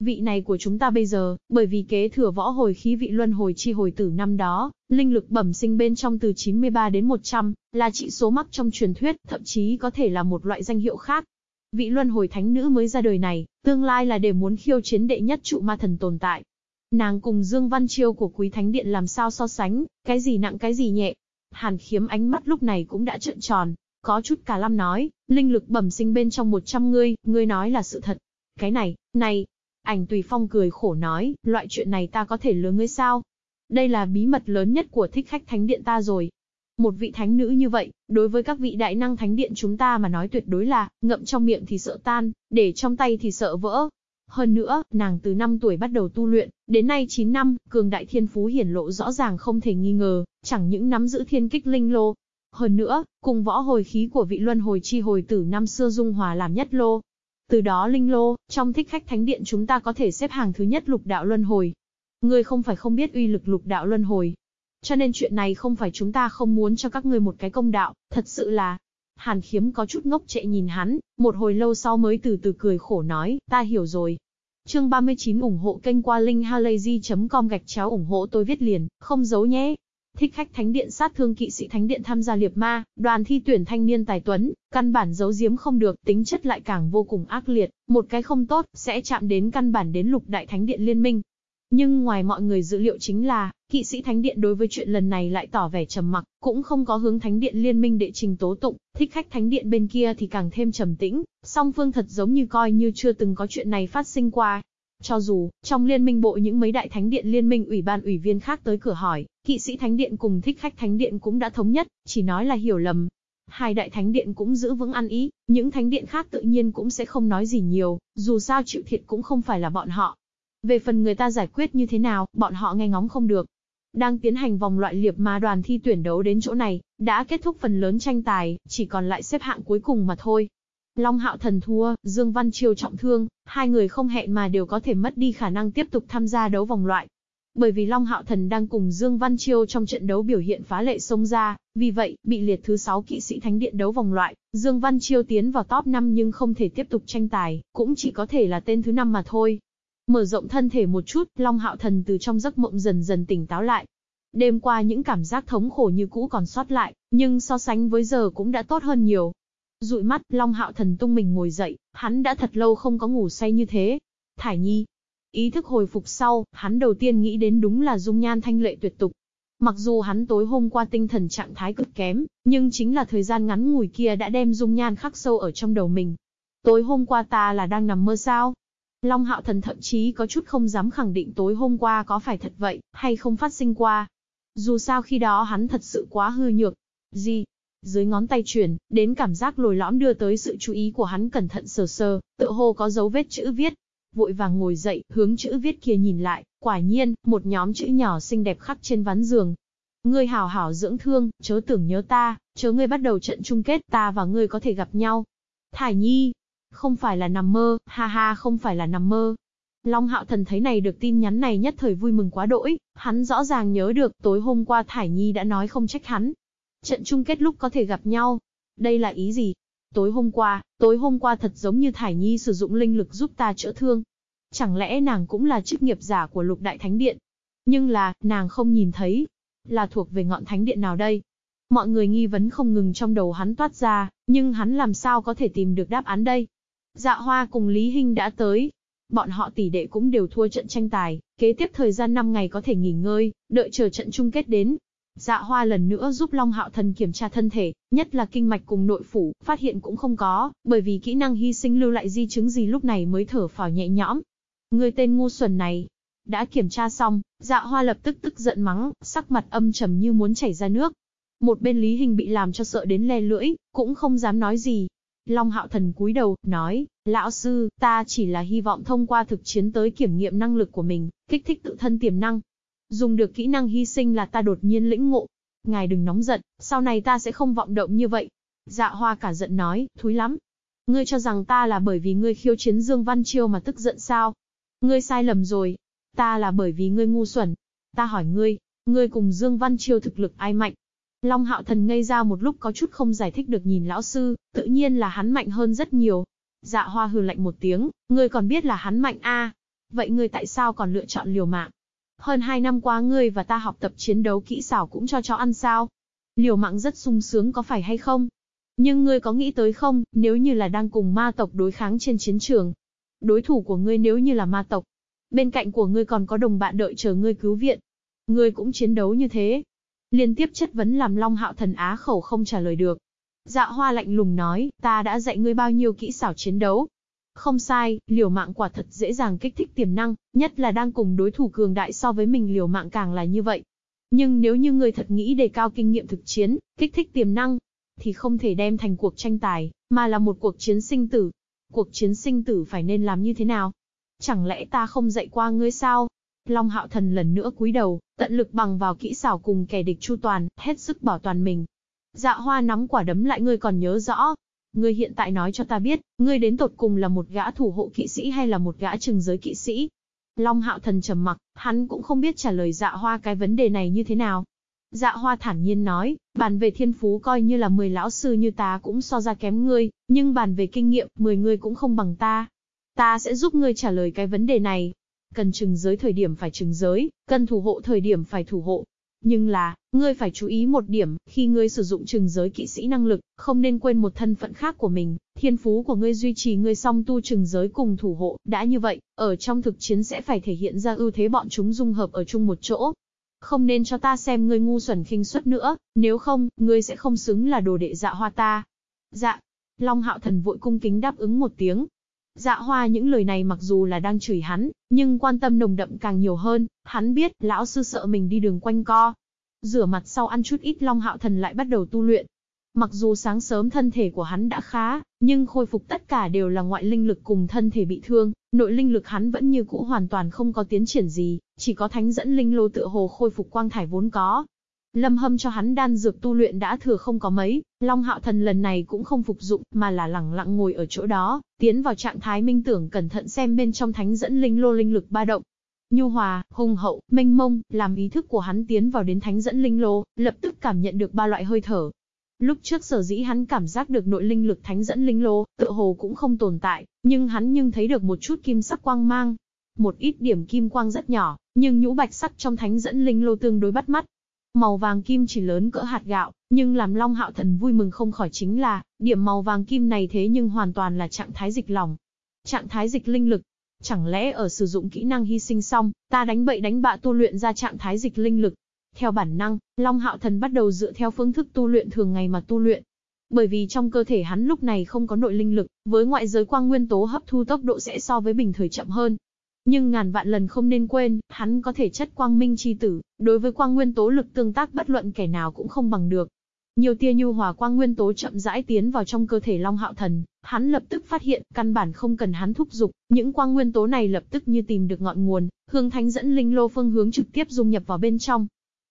Vị này của chúng ta bây giờ, bởi vì kế thừa võ hồi khí vị luân hồi chi hồi tử năm đó, linh lực bẩm sinh bên trong từ 93 đến 100, là trị số mắc trong truyền thuyết, thậm chí có thể là một loại danh hiệu khác. Vị luân hồi thánh nữ mới ra đời này, tương lai là để muốn khiêu chiến đệ nhất trụ ma thần tồn tại. Nàng cùng Dương Văn Chiêu của quý thánh điện làm sao so sánh, cái gì nặng cái gì nhẹ. Hàn khiếm ánh mắt lúc này cũng đã trợn tròn, có chút cả lăm nói, linh lực bẩm sinh bên trong 100 ngươi, ngươi nói là sự thật. Cái này, này, Ảnh Tùy Phong cười khổ nói, loại chuyện này ta có thể lừa ngươi sao? Đây là bí mật lớn nhất của thích khách thánh điện ta rồi. Một vị thánh nữ như vậy, đối với các vị đại năng thánh điện chúng ta mà nói tuyệt đối là, ngậm trong miệng thì sợ tan, để trong tay thì sợ vỡ. Hơn nữa, nàng từ 5 tuổi bắt đầu tu luyện, đến nay 9 năm, cường đại thiên phú hiển lộ rõ ràng không thể nghi ngờ, chẳng những nắm giữ thiên kích linh lô. Hơn nữa, cùng võ hồi khí của vị luân hồi chi hồi tử năm xưa dung hòa làm nhất lô, từ đó linh lô, trong thích khách thánh điện chúng ta có thể xếp hàng thứ nhất lục đạo luân hồi. Ngươi không phải không biết uy lực lục đạo luân hồi. Cho nên chuyện này không phải chúng ta không muốn cho các ngươi một cái công đạo, thật sự là... Hàn khiếm có chút ngốc trệ nhìn hắn, một hồi lâu sau mới từ từ cười khổ nói, ta hiểu rồi. Chương 39 ủng hộ kênh qua linkhalazy.com gạch chéo ủng hộ tôi viết liền, không giấu nhé. Thích khách thánh điện sát thương kỵ sĩ thánh điện tham gia liệp ma, đoàn thi tuyển thanh niên tài tuấn, căn bản giấu giếm không được, tính chất lại càng vô cùng ác liệt, một cái không tốt, sẽ chạm đến căn bản đến lục đại thánh điện liên minh. Nhưng ngoài mọi người dự liệu chính là, kỵ sĩ thánh điện đối với chuyện lần này lại tỏ vẻ trầm mặc, cũng không có hướng thánh điện liên minh đệ trình tố tụng, thích khách thánh điện bên kia thì càng thêm trầm tĩnh, song phương thật giống như coi như chưa từng có chuyện này phát sinh qua, cho dù, trong liên minh bộ những mấy đại thánh điện liên minh ủy ban ủy viên khác tới cửa hỏi, kỵ sĩ thánh điện cùng thích khách thánh điện cũng đã thống nhất, chỉ nói là hiểu lầm. Hai đại thánh điện cũng giữ vững ăn ý, những thánh điện khác tự nhiên cũng sẽ không nói gì nhiều, dù sao chịu thiệt cũng không phải là bọn họ. Về phần người ta giải quyết như thế nào, bọn họ nghe ngóng không được. Đang tiến hành vòng loại liệp ma đoàn thi tuyển đấu đến chỗ này, đã kết thúc phần lớn tranh tài, chỉ còn lại xếp hạng cuối cùng mà thôi. Long Hạo Thần thua, Dương Văn Chiêu trọng thương, hai người không hẹn mà đều có thể mất đi khả năng tiếp tục tham gia đấu vòng loại. Bởi vì Long Hạo Thần đang cùng Dương Văn Chiêu trong trận đấu biểu hiện phá lệ xông ra, vì vậy, bị liệt thứ 6 kỵ sĩ thánh điện đấu vòng loại, Dương Văn Chiêu tiến vào top 5 nhưng không thể tiếp tục tranh tài, cũng chỉ có thể là tên thứ 5 mà thôi. Mở rộng thân thể một chút, Long Hạo Thần từ trong giấc mộng dần dần tỉnh táo lại. Đêm qua những cảm giác thống khổ như cũ còn sót lại, nhưng so sánh với giờ cũng đã tốt hơn nhiều. Dụi mắt, Long Hạo Thần tung mình ngồi dậy, hắn đã thật lâu không có ngủ say như thế. Thải Nhi. Ý thức hồi phục sau, hắn đầu tiên nghĩ đến đúng là dung nhan thanh lệ tuyệt tục. Mặc dù hắn tối hôm qua tinh thần trạng thái cực kém, nhưng chính là thời gian ngắn ngủi kia đã đem dung nhan khắc sâu ở trong đầu mình. Tối hôm qua ta là đang nằm mơ sao? Long Hạo Thần thậm chí có chút không dám khẳng định tối hôm qua có phải thật vậy, hay không phát sinh qua. Dù sao khi đó hắn thật sự quá hư nhược. Gì? Dưới ngón tay chuyển, đến cảm giác lồi lõm đưa tới sự chú ý của hắn cẩn thận sờ sờ, tựa hồ có dấu vết chữ viết. Vội vàng ngồi dậy, hướng chữ viết kia nhìn lại, quả nhiên, một nhóm chữ nhỏ xinh đẹp khắc trên ván giường. Ngươi hảo hảo dưỡng thương, chớ tưởng nhớ ta, chớ ngươi bắt đầu trận chung kết ta và ngươi có thể gặp nhau. Thải Nhi, không phải là nằm mơ, ha ha không phải là nằm mơ. Long Hạo Thần thấy này được tin nhắn này nhất thời vui mừng quá đỗi, hắn rõ ràng nhớ được tối hôm qua Thải Nhi đã nói không trách hắn. Trận chung kết lúc có thể gặp nhau. Đây là ý gì? Tối hôm qua, tối hôm qua thật giống như Thải Nhi sử dụng linh lực giúp ta chữa thương. Chẳng lẽ nàng cũng là chức nghiệp giả của lục đại thánh điện? Nhưng là, nàng không nhìn thấy. Là thuộc về ngọn thánh điện nào đây? Mọi người nghi vấn không ngừng trong đầu hắn toát ra, nhưng hắn làm sao có thể tìm được đáp án đây? Dạ Hoa cùng Lý Hinh đã tới. Bọn họ tỷ đệ cũng đều thua trận tranh tài, kế tiếp thời gian 5 ngày có thể nghỉ ngơi, đợi chờ trận chung kết đến. Dạ Hoa lần nữa giúp Long Hạo Thần kiểm tra thân thể, nhất là kinh mạch cùng nội phủ, phát hiện cũng không có, bởi vì kỹ năng hy sinh lưu lại di chứng gì lúc này mới thở phào nhẹ nhõm. Người tên ngu xuẩn này, đã kiểm tra xong, dạ hoa lập tức tức giận mắng, sắc mặt âm trầm như muốn chảy ra nước. Một bên Lý Hình bị làm cho sợ đến le lưỡi, cũng không dám nói gì, Long Hạo Thần cúi đầu, nói, lão sư, ta chỉ là hy vọng thông qua thực chiến tới kiểm nghiệm năng lực của mình, kích thích tự thân tiềm năng. Dùng được kỹ năng hy sinh là ta đột nhiên lĩnh ngộ. Ngài đừng nóng giận, sau này ta sẽ không vọng động như vậy. Dạ hoa cả giận nói, thúi lắm. Ngươi cho rằng ta là bởi vì ngươi khiêu chiến Dương Văn Chiêu mà tức giận sao? Ngươi sai lầm rồi. Ta là bởi vì ngươi ngu xuẩn. Ta hỏi ngươi, ngươi cùng Dương Văn Chiêu thực lực ai mạnh? Long hạo thần ngây ra một lúc có chút không giải thích được nhìn lão sư, tự nhiên là hắn mạnh hơn rất nhiều. Dạ hoa hừ lạnh một tiếng, ngươi còn biết là hắn mạnh a? Vậy ngươi tại sao còn lựa chọn liều mạng? Hơn hai năm qua ngươi và ta học tập chiến đấu kỹ xảo cũng cho chó ăn sao? Liều mạng rất sung sướng có phải hay không? Nhưng ngươi có nghĩ tới không, nếu như là đang cùng ma tộc đối kháng trên chiến trường? Đối thủ của ngươi nếu như là ma tộc. Bên cạnh của ngươi còn có đồng bạn đợi chờ ngươi cứu viện. Ngươi cũng chiến đấu như thế, Liên tiếp chất vấn làm Long Hạo Thần á khẩu không trả lời được. Dạ hoa lạnh lùng nói, ta đã dạy ngươi bao nhiêu kỹ xảo chiến đấu. Không sai, liều mạng quả thật dễ dàng kích thích tiềm năng, nhất là đang cùng đối thủ cường đại so với mình liều mạng càng là như vậy. Nhưng nếu như ngươi thật nghĩ đề cao kinh nghiệm thực chiến, kích thích tiềm năng, thì không thể đem thành cuộc tranh tài, mà là một cuộc chiến sinh tử. Cuộc chiến sinh tử phải nên làm như thế nào? Chẳng lẽ ta không dạy qua ngươi sao? Long Hạo Thần lần nữa cúi đầu, tận lực bằng vào kỹ xảo cùng kẻ địch chu toàn, hết sức bảo toàn mình. Dạ hoa nắm quả đấm lại ngươi còn nhớ rõ. Ngươi hiện tại nói cho ta biết, ngươi đến tột cùng là một gã thủ hộ kỵ sĩ hay là một gã trừng giới kỵ sĩ. Long Hạo Thần trầm mặc, hắn cũng không biết trả lời dạ hoa cái vấn đề này như thế nào. Dạ hoa thản nhiên nói, bàn về thiên phú coi như là 10 lão sư như ta cũng so ra kém ngươi, nhưng bàn về kinh nghiệm, 10 ngươi cũng không bằng ta. Ta sẽ giúp ngươi trả lời cái vấn đề này, Cần trừng giới thời điểm phải trừng giới, cần thủ hộ thời điểm phải thủ hộ. Nhưng là, ngươi phải chú ý một điểm, khi ngươi sử dụng trừng giới kỵ sĩ năng lực, không nên quên một thân phận khác của mình, thiên phú của ngươi duy trì ngươi song tu trừng giới cùng thủ hộ, đã như vậy, ở trong thực chiến sẽ phải thể hiện ra ưu thế bọn chúng dung hợp ở chung một chỗ. Không nên cho ta xem ngươi ngu xuẩn khinh suất nữa, nếu không, ngươi sẽ không xứng là đồ đệ dạ hoa ta. Dạ. Long hạo thần vội cung kính đáp ứng một tiếng, Dạ hoa những lời này mặc dù là đang chửi hắn, nhưng quan tâm nồng đậm càng nhiều hơn, hắn biết, lão sư sợ mình đi đường quanh co. Rửa mặt sau ăn chút ít long hạo thần lại bắt đầu tu luyện. Mặc dù sáng sớm thân thể của hắn đã khá, nhưng khôi phục tất cả đều là ngoại linh lực cùng thân thể bị thương, nội linh lực hắn vẫn như cũ hoàn toàn không có tiến triển gì, chỉ có thánh dẫn linh lô tựa hồ khôi phục quang thải vốn có. Lâm Hâm cho hắn đan dược tu luyện đã thừa không có mấy, Long Hạo Thần lần này cũng không phục dụng, mà là lẳng lặng ngồi ở chỗ đó, tiến vào trạng thái minh tưởng cẩn thận xem bên trong thánh dẫn linh lô linh lực ba động. Nhu hòa, hùng hậu, mênh mông, làm ý thức của hắn tiến vào đến thánh dẫn linh lô, lập tức cảm nhận được ba loại hơi thở. Lúc trước sở dĩ hắn cảm giác được nội linh lực thánh dẫn linh lô, tựa hồ cũng không tồn tại, nhưng hắn nhưng thấy được một chút kim sắc quang mang. Một ít điểm kim quang rất nhỏ, nhưng nhũ bạch sắc trong thánh dẫn linh lô tương đối bắt mắt, Màu vàng kim chỉ lớn cỡ hạt gạo, nhưng làm Long Hạo Thần vui mừng không khỏi chính là, điểm màu vàng kim này thế nhưng hoàn toàn là trạng thái dịch lòng. Trạng thái dịch linh lực. Chẳng lẽ ở sử dụng kỹ năng hy sinh xong, ta đánh bậy đánh bạ tu luyện ra trạng thái dịch linh lực. Theo bản năng, Long Hạo Thần bắt đầu dựa theo phương thức tu luyện thường ngày mà tu luyện. Bởi vì trong cơ thể hắn lúc này không có nội linh lực, với ngoại giới quang nguyên tố hấp thu tốc độ sẽ so với bình thời chậm hơn, nhưng ngàn vạn lần không nên quên, hắn có thể chất quang minh chi tử, đối với quang nguyên tố lực tương tác bất luận kẻ nào cũng không bằng được. Nhiều tia nhu hòa quang nguyên tố chậm rãi tiến vào trong cơ thể Long Hạo Thần, hắn lập tức phát hiện, căn bản không cần hắn thúc giục, những quang nguyên tố này lập tức như tìm được ngọn nguồn, hương thánh dẫn linh lô phương hướng trực tiếp dung nhập vào bên trong.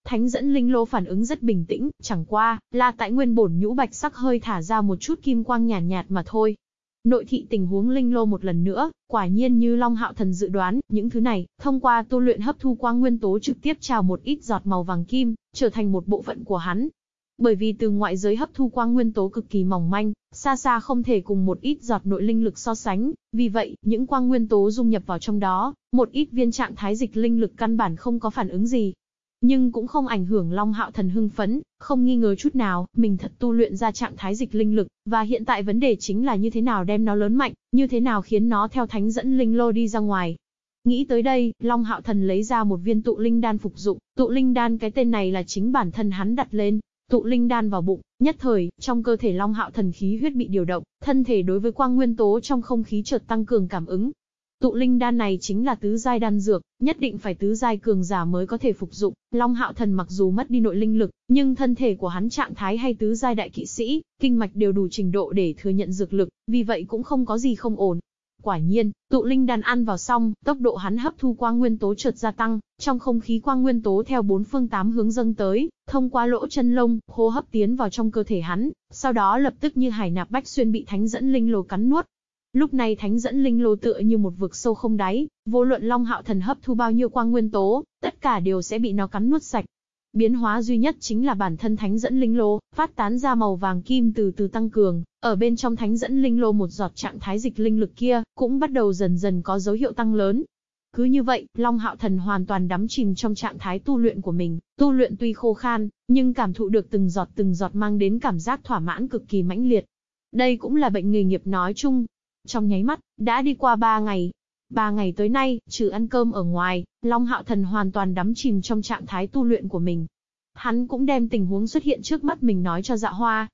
Thánh dẫn linh lô phản ứng rất bình tĩnh, chẳng qua, là tại nguyên bổn nhũ bạch sắc hơi thả ra một chút kim quang nhàn nhạt, nhạt mà thôi. Nội thị tình huống linh lô một lần nữa, quả nhiên như Long Hạo Thần dự đoán, những thứ này, thông qua tu luyện hấp thu quang nguyên tố trực tiếp trào một ít giọt màu vàng kim, trở thành một bộ phận của hắn. Bởi vì từ ngoại giới hấp thu quang nguyên tố cực kỳ mỏng manh, xa xa không thể cùng một ít giọt nội linh lực so sánh, vì vậy, những quang nguyên tố dung nhập vào trong đó, một ít viên trạng thái dịch linh lực căn bản không có phản ứng gì, nhưng cũng không ảnh hưởng Long Hạo Thần hưng phấn, không nghi ngờ chút nào, mình thật tu luyện ra trạng thái dịch linh lực, và hiện tại vấn đề chính là như thế nào đem nó lớn mạnh, như thế nào khiến nó theo thánh dẫn linh lô đi ra ngoài. Nghĩ tới đây, Long Hạo Thần lấy ra một viên tụ linh đan phục dụng, tụ linh đan cái tên này là chính bản thân hắn đặt lên, tụ linh đan vào bụng, nhất thời, trong cơ thể Long Hạo Thần khí huyết bị điều động, thân thể đối với quang nguyên tố trong không khí chợt tăng cường cảm ứng, Tụ linh đan này chính là tứ giai đan dược, nhất định phải tứ giai cường giả mới có thể phục dụng. Long Hạo Thần mặc dù mất đi nội linh lực, nhưng thân thể của hắn trạng thái hay tứ giai đại kỵ sĩ, kinh mạch đều đủ trình độ để thừa nhận dược lực, vì vậy cũng không có gì không ổn. Quả nhiên, tụ linh đan ăn vào xong, tốc độ hắn hấp thu quang nguyên tố chợt gia tăng, trong không khí quang nguyên tố theo bốn phương tám hướng dâng tới, thông qua lỗ chân lông, hô hấp tiến vào trong cơ thể hắn, sau đó lập tức như hải nạp bách xuyên bị thánh dẫn linh lồ cắn nuốt, Lúc này thánh dẫn linh lô tựa như một vực sâu không đáy, vô luận Long Hạo Thần hấp thu bao nhiêu quang nguyên tố, tất cả đều sẽ bị nó cắn nuốt sạch. Biến hóa duy nhất chính là bản thân thánh dẫn linh lô, phát tán ra màu vàng kim từ từ tăng cường, ở bên trong thánh dẫn linh lô một giọt trạng thái dịch linh lực kia, cũng bắt đầu dần dần có dấu hiệu tăng lớn. Cứ như vậy, Long Hạo Thần hoàn toàn đắm chìm trong trạng thái tu luyện của mình, tu luyện tuy khô khan, nhưng cảm thụ được từng giọt từng giọt mang đến cảm giác thỏa mãn cực kỳ mãnh liệt. Đây cũng là bệnh nghề nghiệp nói chung, trong nháy mắt, đã đi qua ba ngày. Ba ngày tới nay, trừ ăn cơm ở ngoài, Long Hạo Thần hoàn toàn đắm chìm trong trạng thái tu luyện của mình. Hắn cũng đem tình huống xuất hiện trước mắt mình nói cho dạ hoa.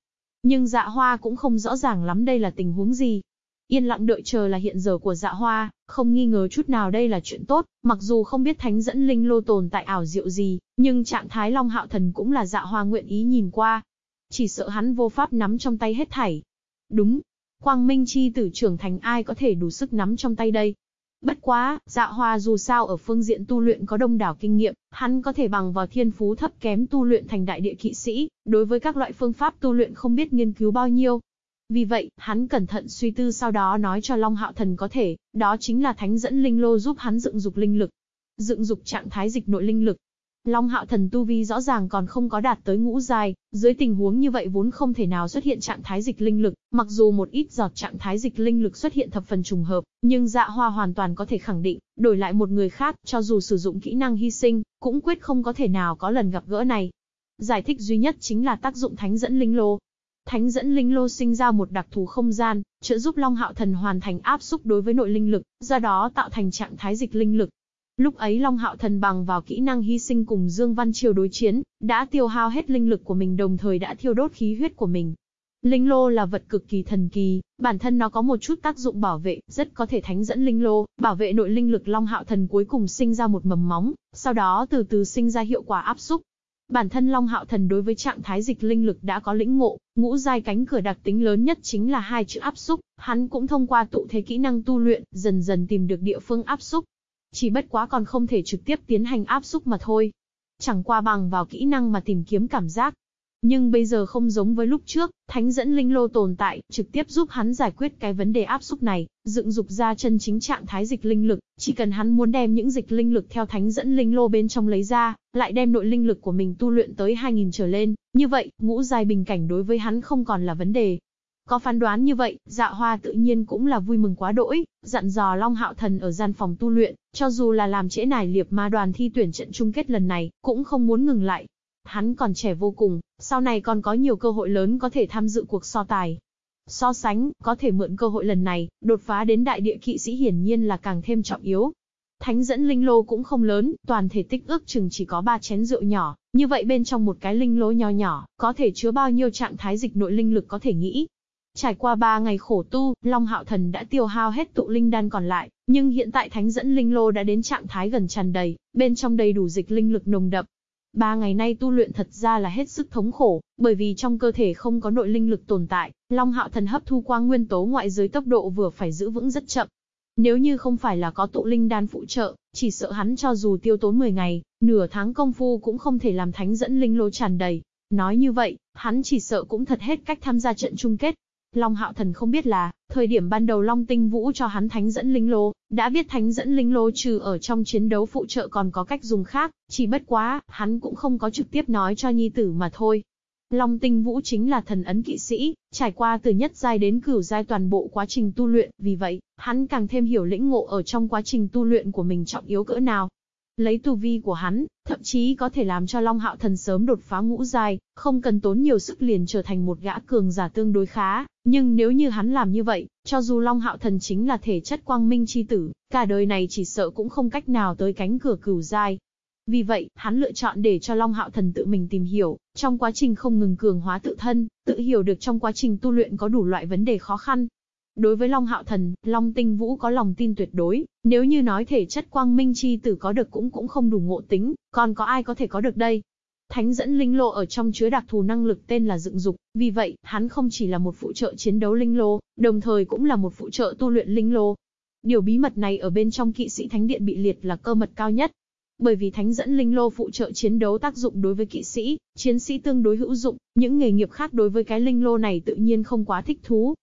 Nhưng dạ hoa cũng không rõ ràng lắm đây là tình huống gì. Yên lặng đợi chờ là hiện giờ của dạ hoa, không nghi ngờ chút nào đây là chuyện tốt, mặc dù không biết thánh dẫn linh lô tồn tại ảo diệu gì, nhưng trạng thái Long Hạo Thần cũng là dạ hoa nguyện ý nhìn qua. Chỉ sợ hắn vô pháp nắm trong tay hết thảy. Đúng, Quang Minh chi tử trưởng thành ai có thể đủ sức nắm trong tay đây. Bất quá, dạ hoa dù sao ở phương diện tu luyện có đông đảo kinh nghiệm, hắn có thể bằng vào thiên phú thấp kém tu luyện thành đại địa kỵ sĩ, đối với các loại phương pháp tu luyện không biết nghiên cứu bao nhiêu. Vì vậy, hắn cẩn thận suy tư sau đó nói cho Long Hạo Thần có thể, đó chính là thánh dẫn linh lô giúp hắn dựng dục linh lực. Dựng dục trạng thái dịch nội linh lực, Long hạo thần tu vi rõ ràng còn không có đạt tới ngũ dài, dưới tình huống như vậy vốn không thể nào xuất hiện trạng thái dịch linh lực, mặc dù một ít giọt trạng thái dịch linh lực xuất hiện thập phần trùng hợp, nhưng dạ hoa hoàn toàn có thể khẳng định, đổi lại một người khác, cho dù sử dụng kỹ năng hy sinh, cũng quyết không có thể nào có lần gặp gỡ này. Giải thích duy nhất chính là tác dụng thánh dẫn linh lô. Thánh dẫn linh lô sinh ra một đặc thù không gian, trợ giúp Long Hạo Thần hoàn thành áp xúc đối với nội linh lực, do đó tạo thành trạng thái dịch linh lực, Lúc ấy Long Hạo Thần bằng vào kỹ năng hy sinh cùng Dương Văn Triều đối chiến, đã tiêu hao hết linh lực của mình đồng thời đã thiêu đốt khí huyết của mình. Linh lô là vật cực kỳ thần kỳ, bản thân nó có một chút tác dụng bảo vệ, rất có thể thánh dẫn linh lô, bảo vệ nội linh lực Long Hạo Thần cuối cùng sinh ra một mầm móng, sau đó từ từ sinh ra hiệu quả áp xúc. Bản thân Long Hạo Thần đối với trạng thái dịch linh lực đã có lĩnh ngộ, ngũ giai cánh cửa đặc tính lớn nhất chính là hai chữ áp xúc, hắn cũng thông qua tụ thế kỹ năng tu luyện, dần dần tìm được địa phương áp xúc, chỉ bất quá còn không thể trực tiếp tiến hành áp xúc mà thôi. chẳng qua bằng vào kỹ năng mà tìm kiếm cảm giác. Nhưng bây giờ không giống với lúc trước, thánh dẫn linh lô tồn tại, trực tiếp giúp hắn giải quyết cái vấn đề áp xúc này, dựng dục ra chân chính trạng thái dịch linh lực, chỉ cần hắn muốn đem những dịch linh lực theo thánh dẫn linh lô bên trong lấy ra, lại đem nội linh lực của mình tu luyện tới 2000 trở lên, như vậy, ngũ giai bình cảnh đối với hắn không còn là vấn đề. Có phán đoán như vậy, dạ hoa tự nhiên cũng là vui mừng quá đỗi, dặn dò Long Hạo Thần ở gian phòng tu luyện, cho dù là làm trễ nải liệp ma đoàn thi tuyển trận chung kết lần này, cũng không muốn ngừng lại, Hắn còn trẻ vô cùng, sau này còn có nhiều cơ hội lớn có thể tham dự cuộc so tài. So sánh, có thể mượn cơ hội lần này, đột phá đến đại địa kỵ sĩ hiển nhiên là càng thêm trọng yếu. Thánh dẫn linh lô cũng không lớn, toàn thể tích ước chừng chỉ có 3 chén rượu nhỏ, như vậy bên trong một cái linh lô nho nhỏ, có thể chứa bao nhiêu trạng thái dịch nội linh lực có thể nghĩ. Trải qua 3 ngày khổ tu, Long Hạo Thần đã tiêu hao hết tụ linh đan còn lại, nhưng hiện tại thánh dẫn linh lô đã đến trạng thái gần tràn đầy, bên trong đầy đủ dịch linh lực nồng đậm, Ba ngày nay tu luyện thật ra là hết sức thống khổ, bởi vì trong cơ thể không có nội linh lực tồn tại, Long Hạo Thần hấp thu quang nguyên tố ngoại giới tốc độ vừa phải giữ vững rất chậm. Nếu như không phải là có tụ linh đan phụ trợ, chỉ sợ hắn cho dù tiêu tốn 10 ngày, nửa tháng công phu cũng không thể làm thánh dẫn linh lô tràn đầy. Nói như vậy, hắn chỉ sợ cũng thật hết cách tham gia trận chung kết. Long Hạo Thần không biết là, thời điểm ban đầu Long Tinh Vũ cho hắn thánh dẫn linh lô, đã biết thánh dẫn linh lô trừ ở trong chiến đấu phụ trợ còn có cách dùng khác, chỉ bất quá, hắn cũng không có trực tiếp nói cho nhi tử mà thôi. Long Tinh Vũ chính là thần ấn kỵ sĩ, trải qua từ nhất giai đến cửu giai toàn bộ quá trình tu luyện, vì vậy, hắn càng thêm hiểu lĩnh ngộ ở trong quá trình tu luyện của mình trọng yếu cỡ nào. Lấy tu vi của hắn, thậm chí có thể làm cho Long Hạo Thần sớm đột phá ngũ giai, không cần tốn nhiều sức liền trở thành một gã cường giả tương đối khá. Nhưng nếu như hắn làm như vậy, cho dù Long Hạo Thần chính là thể chất quang minh chi tử, cả đời này chỉ sợ cũng không cách nào tới cánh cửa cửu giai. Vì vậy, hắn lựa chọn để cho Long Hạo Thần tự mình tìm hiểu, trong quá trình không ngừng cường hóa tự thân, tự hiểu được trong quá trình tu luyện có đủ loại vấn đề khó khăn, Đối với Long Hạo Thần, Long Tinh Vũ có lòng tin tuyệt đối, nếu như nói thể chất quang minh chi tử có được cũng cũng không đủ ngộ tính, còn có ai có thể có được đây? Thánh dẫn linh lô ở trong chứa đặc thù năng lực tên là dựng dục, vì vậy, hắn không chỉ là một phụ trợ chiến đấu linh lô, đồng thời cũng là một phụ trợ tu luyện linh lô. Điều bí mật này ở bên trong kỵ sĩ thánh điện bị liệt là cơ mật cao nhất. Bởi vì thánh dẫn linh lô phụ trợ chiến đấu tác dụng đối với kỵ sĩ, chiến sĩ tương đối hữu dụng, những nghề nghiệp khác đối với cái linh lô này tự nhiên không quá thích thú,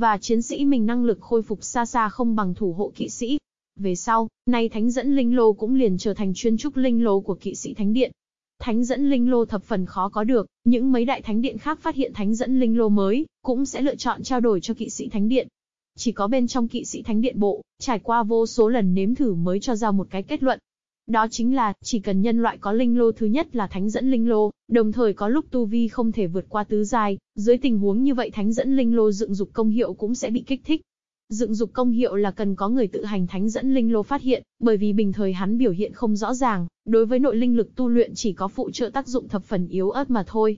và chiến sĩ mình năng lực khôi phục xa xa không bằng thủ hộ kỵ sĩ. Về sau, nay thánh dẫn linh lô cũng liền trở thành chuyên trúc linh lô của kỵ sĩ thánh điện. Thánh dẫn linh lô thập phần khó có được, những mấy đại thánh điện khác phát hiện thánh dẫn linh lô mới, cũng sẽ lựa chọn trao đổi cho kỵ sĩ thánh điện. Chỉ có bên trong kỵ sĩ thánh điện bộ, trải qua vô số lần nếm thử mới cho ra một cái kết luận, đó chính là, chỉ cần nhân loại có linh lô thứ nhất là thánh dẫn linh lô, đồng thời có lúc tu vi không thể vượt qua tứ giai, dưới tình huống như vậy thánh dẫn linh lô dựng dục công hiệu cũng sẽ bị kích thích. Dựng dục công hiệu là cần có người tự hành thánh dẫn linh lô phát hiện, bởi vì bình thời hắn biểu hiện không rõ ràng, đối với nội linh lực tu luyện chỉ có phụ trợ tác dụng thập phần yếu ớt mà thôi.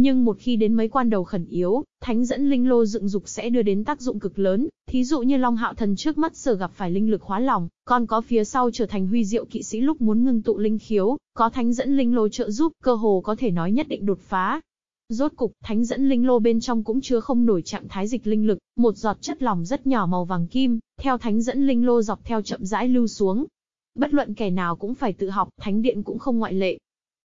Nhưng một khi đến mấy quan đầu khẩn yếu, thánh dẫn linh lô dựng dục sẽ đưa đến tác dụng cực lớn, thí dụ như Long Hạo Thần trước mắt sở gặp phải linh lực hóa lòng, còn có phía sau trở thành huy diệu kỵ sĩ lúc muốn ngưng tụ linh khiếu, có thánh dẫn linh lô trợ giúp, cơ hồ có thể nói nhất định đột phá. Rốt cục, thánh dẫn linh lô bên trong cũng chưa không nổi trạng thái dịch linh lực, một giọt chất lỏng rất nhỏ màu vàng kim, theo thánh dẫn linh lô dọc theo chậm rãi lưu xuống. Bất luận kẻ nào cũng phải tự học, thánh điện cũng không ngoại lệ.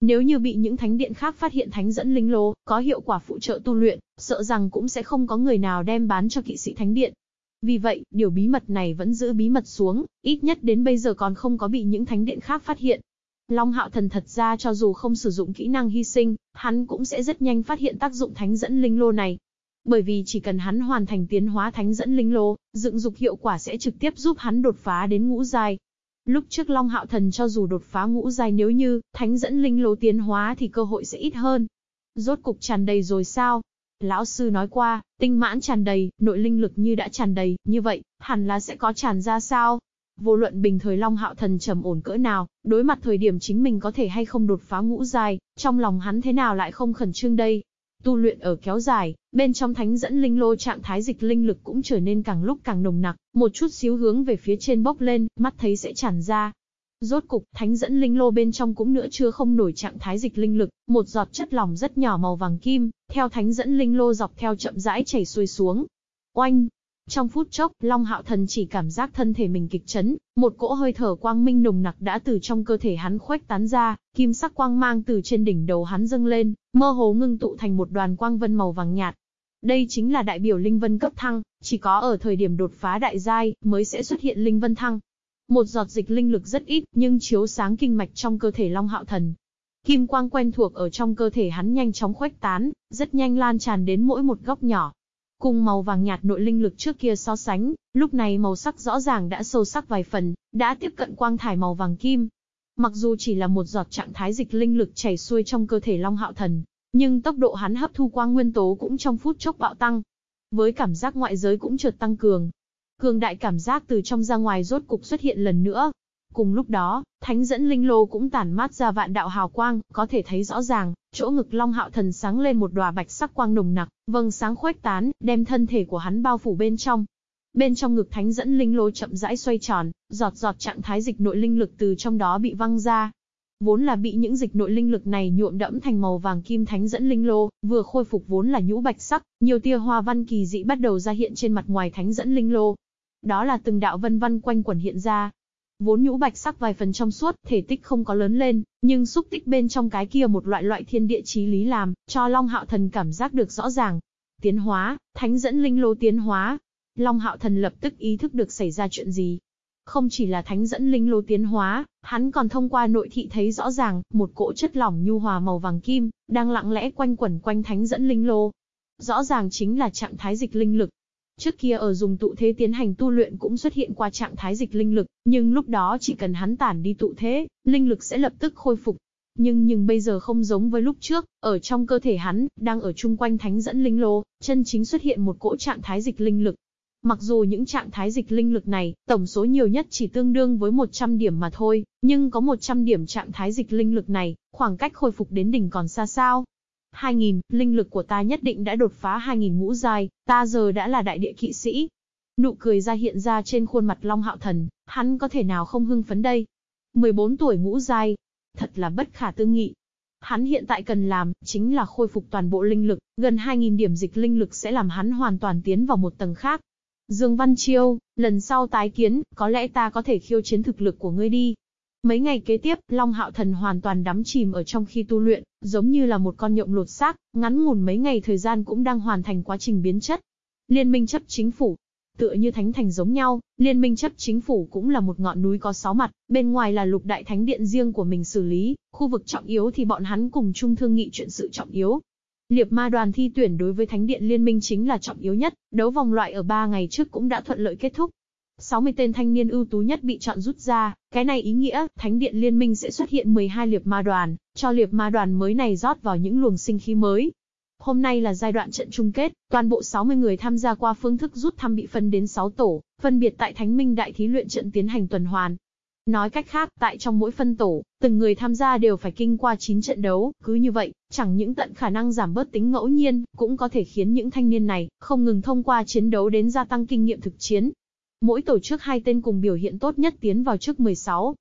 Nếu như bị những thánh điện khác phát hiện thánh dẫn linh lô, có hiệu quả phụ trợ tu luyện, sợ rằng cũng sẽ không có người nào đem bán cho kỵ sĩ thánh điện. Vì vậy, điều bí mật này vẫn giữ bí mật xuống, ít nhất đến bây giờ còn không có bị những thánh điện khác phát hiện. Long hạo thần thật ra cho dù không sử dụng kỹ năng hy sinh, hắn cũng sẽ rất nhanh phát hiện tác dụng thánh dẫn linh lô này. Bởi vì chỉ cần hắn hoàn thành tiến hóa thánh dẫn linh lô, dựng dục hiệu quả sẽ trực tiếp giúp hắn đột phá đến ngũ giai, Lúc trước Long Hạo Thần cho dù đột phá ngũ giai nếu như thánh dẫn linh lô tiến hóa thì cơ hội sẽ ít hơn. Rốt cục tràn đầy rồi sao? Lão sư nói qua, tinh mãn tràn đầy, nội linh lực như đã tràn đầy, như vậy, hẳn là sẽ có tràn ra sao? Vô luận bình thời Long Hạo Thần trầm ổn cỡ nào, đối mặt thời điểm chính mình có thể hay không đột phá ngũ giai, trong lòng hắn thế nào lại không khẩn trương đây? Tu luyện ở kéo dài, bên trong thánh dẫn linh lô trạng thái dịch linh lực cũng trở nên càng lúc càng nồng nặc, một chút xíu hướng về phía trên bốc lên, mắt thấy sẽ tràn ra. Rốt cục, thánh dẫn linh lô bên trong cũng nữa chưa không nổi trạng thái dịch linh lực, một giọt chất lỏng rất nhỏ màu vàng kim, theo thánh dẫn linh lô dọc theo chậm rãi chảy xuôi xuống. Oanh! Trong phút chốc, Long Hạo Thần chỉ cảm giác thân thể mình kịch chấn, một cỗ hơi thở quang minh nồng nặc đã từ trong cơ thể hắn khuếch tán ra, kim sắc quang mang từ trên đỉnh đầu hắn dâng lên, mơ hồ ngưng tụ thành một đoàn quang vân màu vàng nhạt. Đây chính là đại biểu linh vân cấp thăng, chỉ có ở thời điểm đột phá đại giai mới sẽ xuất hiện linh vân thăng. Một giọt dịch linh lực rất ít, nhưng chiếu sáng kinh mạch trong cơ thể Long Hạo Thần. Kim quang quen thuộc ở trong cơ thể hắn nhanh chóng khuếch tán, rất nhanh lan tràn đến mỗi một góc nhỏ. Cùng màu vàng nhạt nội linh lực trước kia so sánh, lúc này màu sắc rõ ràng đã sâu sắc vài phần, đã tiếp cận quang thải màu vàng kim. Mặc dù chỉ là một giọt trạng thái dịch linh lực chảy xuôi trong cơ thể Long Hạo Thần, nhưng tốc độ hắn hấp thu quang nguyên tố cũng trong phút chốc bạo tăng. Với cảm giác ngoại giới cũng chợt tăng cường. Cường đại cảm giác từ trong ra ngoài rốt cục xuất hiện lần nữa. Cùng lúc đó, thánh dẫn linh lô cũng tản mát ra vạn đạo hào quang, có thể thấy rõ ràng, chỗ ngực Long Hạo Thần sáng lên một đóa bạch sắc quang nồng nặc, vầng sáng khuếch tán, đem thân thể của hắn bao phủ bên trong. Bên trong ngực thánh dẫn linh lô chậm rãi xoay tròn, giọt giọt trạng thái dịch nội linh lực từ trong đó bị văng ra, vốn là bị những dịch nội linh lực này nhuộm đẫm thành màu vàng kim thánh dẫn linh lô, vừa khôi phục vốn là nhũ bạch sắc, nhiều tia hoa văn kỳ dị bắt đầu ra hiện trên mặt ngoài thánh dẫn linh lô. Đó là từng đạo vân văn quanh quẩn hiện ra. Vốn nhũ bạch sắc vài phần trong suốt, thể tích không có lớn lên, nhưng xúc tích bên trong cái kia một loại loại thiên địa chí lý làm, cho Long Hạo Thần cảm giác được rõ ràng. Tiến hóa, thánh dẫn linh lô tiến hóa. Long Hạo Thần lập tức ý thức được xảy ra chuyện gì, không chỉ là thánh dẫn linh lô tiến hóa, hắn còn thông qua nội thị thấy rõ ràng, một cỗ chất lỏng nhu hòa màu vàng kim, đang lặng lẽ quanh quẩn quanh thánh dẫn linh lô. Rõ ràng chính là trạng thái dịch linh lực. Trước kia ở dùng tụ thế tiến hành tu luyện cũng xuất hiện qua trạng thái dịch linh lực, nhưng lúc đó chỉ cần hắn tản đi tụ thế, linh lực sẽ lập tức khôi phục. Nhưng nhưng bây giờ không giống với lúc trước, ở trong cơ thể hắn, đang ở chung quanh thánh dẫn linh lô, chân chính xuất hiện một cỗ trạng thái dịch linh lực, Mặc dù những trạng thái dịch linh lực này, tổng số nhiều nhất chỉ tương đương với 100 điểm mà thôi, nhưng có 100 điểm trạng thái dịch linh lực này, khoảng cách khôi phục đến đỉnh còn xa sao. 2000, linh lực của ta nhất định đã đột phá 2000 ngũ giai, ta giờ đã là đại địa kỵ sĩ. Nụ cười ra hiện ra trên khuôn mặt Long Hạo Thần, hắn có thể nào không hưng phấn đây. 14 tuổi ngũ giai, thật là bất khả tư nghị. Hắn hiện tại cần làm, chính là khôi phục toàn bộ linh lực, gần 2.000 điểm dịch linh lực sẽ làm hắn hoàn toàn tiến vào một tầng khác, Dương Văn Chiêu, lần sau tái kiến, có lẽ ta có thể khiêu chiến thực lực của ngươi đi. Mấy ngày kế tiếp, Long Hạo Thần hoàn toàn đắm chìm ở trong khi tu luyện, giống như là một con nhộng lột xác, ngắn ngủn mấy ngày thời gian cũng đang hoàn thành quá trình biến chất. Liên minh chấp chính phủ, tựa như thánh thành giống nhau, liên minh chấp chính phủ cũng là một ngọn núi có sáu mặt, bên ngoài là lục đại thánh điện riêng của mình xử lý, khu vực trọng yếu thì bọn hắn cùng chung thương nghị chuyện sự trọng yếu, Liệp ma đoàn thi tuyển đối với Thánh điện Liên minh chính là trọng yếu nhất, đấu vòng loại ở 3 ngày trước cũng đã thuận lợi kết thúc. 60 tên thanh niên ưu tú nhất bị chọn rút ra, cái này ý nghĩa, Thánh điện Liên minh sẽ xuất hiện 12 liệp ma đoàn, cho liệp ma đoàn mới này rót vào những luồng sinh khí mới. Hôm nay là giai đoạn trận chung kết, toàn bộ 60 người tham gia qua phương thức rút thăm bị phân đến 6 tổ, phân biệt tại Thánh Minh Đại Thí luyện trận tiến hành tuần hoàn, Nói cách khác, tại trong mỗi phân tổ, từng người tham gia đều phải kinh qua 9 trận đấu, cứ như vậy, chẳng những tận khả năng giảm bớt tính ngẫu nhiên, cũng có thể khiến những thanh niên này không ngừng thông qua chiến đấu đến gia tăng kinh nghiệm thực chiến. Mỗi tổ chức hai tên cùng biểu hiện tốt nhất tiến vào trước 16.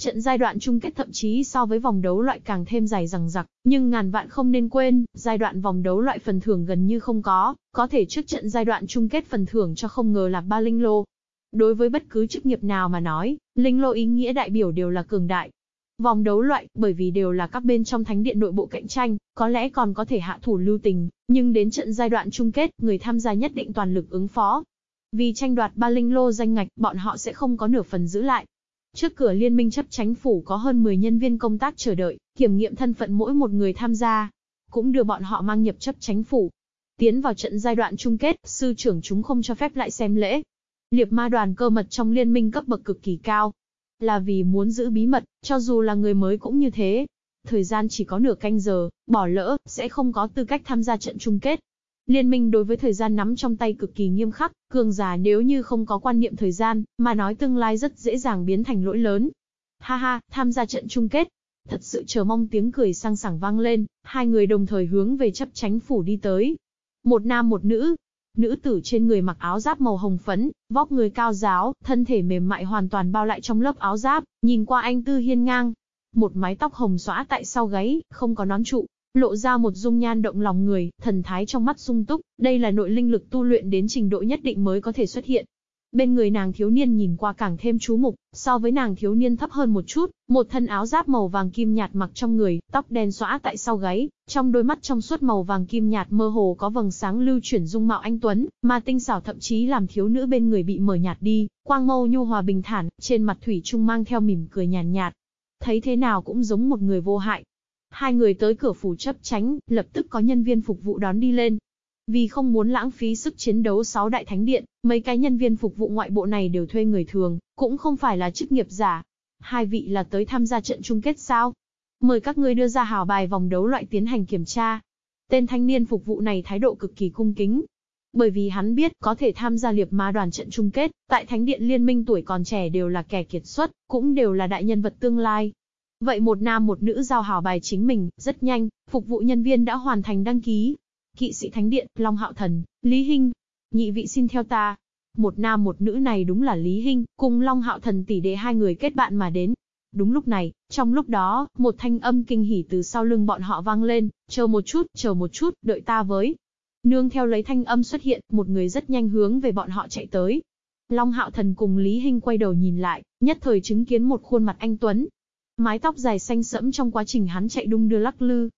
Trận giai đoạn chung kết thậm chí so với vòng đấu loại càng thêm dài dằng dặc, nhưng ngàn vạn không nên quên, giai đoạn vòng đấu loại phần thưởng gần như không có, có thể trước trận giai đoạn chung kết phần thưởng cho không ngờ là ba linh lô, Đối với bất cứ chức nghiệp nào mà nói, linh lô ý nghĩa đại biểu đều là cường đại. Vòng đấu loại, bởi vì đều là các bên trong thánh điện nội bộ cạnh tranh, có lẽ còn có thể hạ thủ lưu tình, nhưng đến trận giai đoạn chung kết, người tham gia nhất định toàn lực ứng phó. Vì tranh đoạt ba linh lô danh ngạch, bọn họ sẽ không có nửa phần giữ lại. Trước cửa liên minh chấp chánh phủ có hơn 10 nhân viên công tác chờ đợi, kiểm nghiệm thân phận mỗi một người tham gia. Cũng đưa bọn họ mang nhập chấp chánh phủ. Tiến vào trận giai đoạn chung kết, sư trưởng chúng không cho phép lại xem lễ, Liệp ma đoàn cơ mật trong liên minh cấp bậc cực kỳ cao. Là vì muốn giữ bí mật, cho dù là người mới cũng như thế. Thời gian chỉ có nửa canh giờ, bỏ lỡ, sẽ không có tư cách tham gia trận chung kết. Liên minh đối với thời gian nắm trong tay cực kỳ nghiêm khắc, cường giả nếu như không có quan niệm thời gian, mà nói tương lai rất dễ dàng biến thành lỗi lớn. Ha ha, tham gia trận chung kết. Thật sự chờ mong tiếng cười sang sảng vang lên, hai người đồng thời hướng về chấp tránh phủ đi tới. Một nam một nữ, Nữ tử trên người mặc áo giáp màu hồng phấn, vóc người cao giáo, thân thể mềm mại hoàn toàn bao lại trong lớp áo giáp, nhìn qua anh tư hiên ngang. Một mái tóc hồng xõa tại sau gáy, không có nón trụ, lộ ra một dung nhan động lòng người, thần thái trong mắt sung túc, đây là nội linh lực tu luyện đến trình độ nhất định mới có thể xuất hiện. Bên người nàng thiếu niên nhìn qua càng thêm chú mục, so với nàng thiếu niên thấp hơn một chút, một thân áo giáp màu vàng kim nhạt mặc trong người, tóc đen xõa tại sau gáy, trong đôi mắt trong suốt màu vàng kim nhạt mơ hồ có vầng sáng lưu chuyển dung mạo anh tuấn, mà tinh xảo thậm chí làm thiếu nữ bên người bị mờ nhạt đi, quang mâu nhu hòa bình thản, trên mặt thủy trung mang theo mỉm cười nhàn nhạt, nhạt. Thấy thế nào cũng giống một người vô hại, Hai người tới cửa phủ chấp tránh, lập tức có nhân viên phục vụ đón đi lên. Vì không muốn lãng phí sức chiến đấu sáu đại thánh điện, mấy cái nhân viên phục vụ ngoại bộ này đều thuê người thường, cũng không phải là chức nghiệp giả. Hai vị là tới tham gia trận chung kết sao? Mời các ngươi đưa ra hào bài vòng đấu loại tiến hành kiểm tra. Tên thanh niên phục vụ này thái độ cực kỳ cung kính, bởi vì hắn biết có thể tham gia liệp ma đoàn trận chung kết, tại Thánh điện Liên minh tuổi còn trẻ đều là kẻ kiệt xuất, cũng đều là đại nhân vật tương lai. Vậy một nam một nữ giao hảo bài chính mình, rất nhanh, phục vụ nhân viên đã hoàn thành đăng ký. Kỵ sĩ Thánh Điện, Long Hạo Thần, Lý Hinh. Nhị vị xin theo ta. Một nam một nữ này đúng là Lý Hinh, cùng Long Hạo Thần tỷ đệ hai người kết bạn mà đến. Đúng lúc này, trong lúc đó, một thanh âm kinh hỉ từ sau lưng bọn họ vang lên, chờ một chút, chờ một chút, đợi ta với. Nương theo lấy thanh âm xuất hiện, một người rất nhanh hướng về bọn họ chạy tới. Long Hạo Thần cùng Lý Hinh quay đầu nhìn lại, nhất thời chứng kiến một khuôn mặt anh Tuấn, Mái tóc dài xanh sẫm trong quá trình hắn chạy đung đưa lắc lư.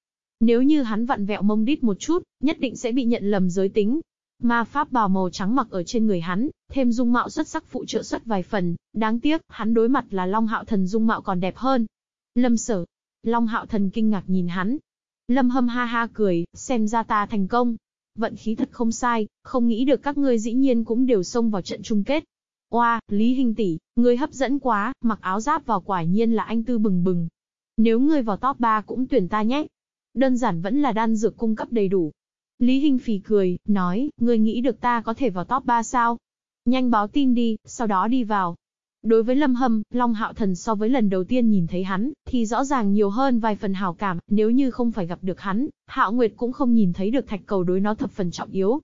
Nếu như hắn vặn vẹo mông đít một chút, nhất định sẽ bị nhận lầm giới tính. Ma pháp bào màu trắng mặc ở trên người hắn, thêm dung mạo xuất sắc phụ trợ xuất vài phần, đáng tiếc, hắn đối mặt là Long Hạo Thần dung mạo còn đẹp hơn. Lâm sở. Long Hạo Thần kinh ngạc nhìn hắn. Lâm hâm ha ha cười, xem ra ta thành công. Vận khí thật không sai, không nghĩ được các ngươi dĩ nhiên cũng đều xông vào trận chung kết. Oa, Lý Hinh tỷ, ngươi hấp dẫn quá, mặc áo giáp vào quả nhiên là anh tư bừng bừng. Nếu ngươi vào top 3 cũng tuyển ta nhé. Đơn giản vẫn là đan dược cung cấp đầy đủ. Lý Hinh phì cười, nói, ngươi nghĩ được ta có thể vào top 3 sao? Nhanh báo tin đi, sau đó đi vào. Đối với Lâm Hâm, Long Hạo Thần so với lần đầu tiên nhìn thấy hắn, thì rõ ràng nhiều hơn vài phần hào cảm, nếu như không phải gặp được hắn, Hạo Nguyệt cũng không nhìn thấy được thạch cầu đối nó thập phần trọng yếu.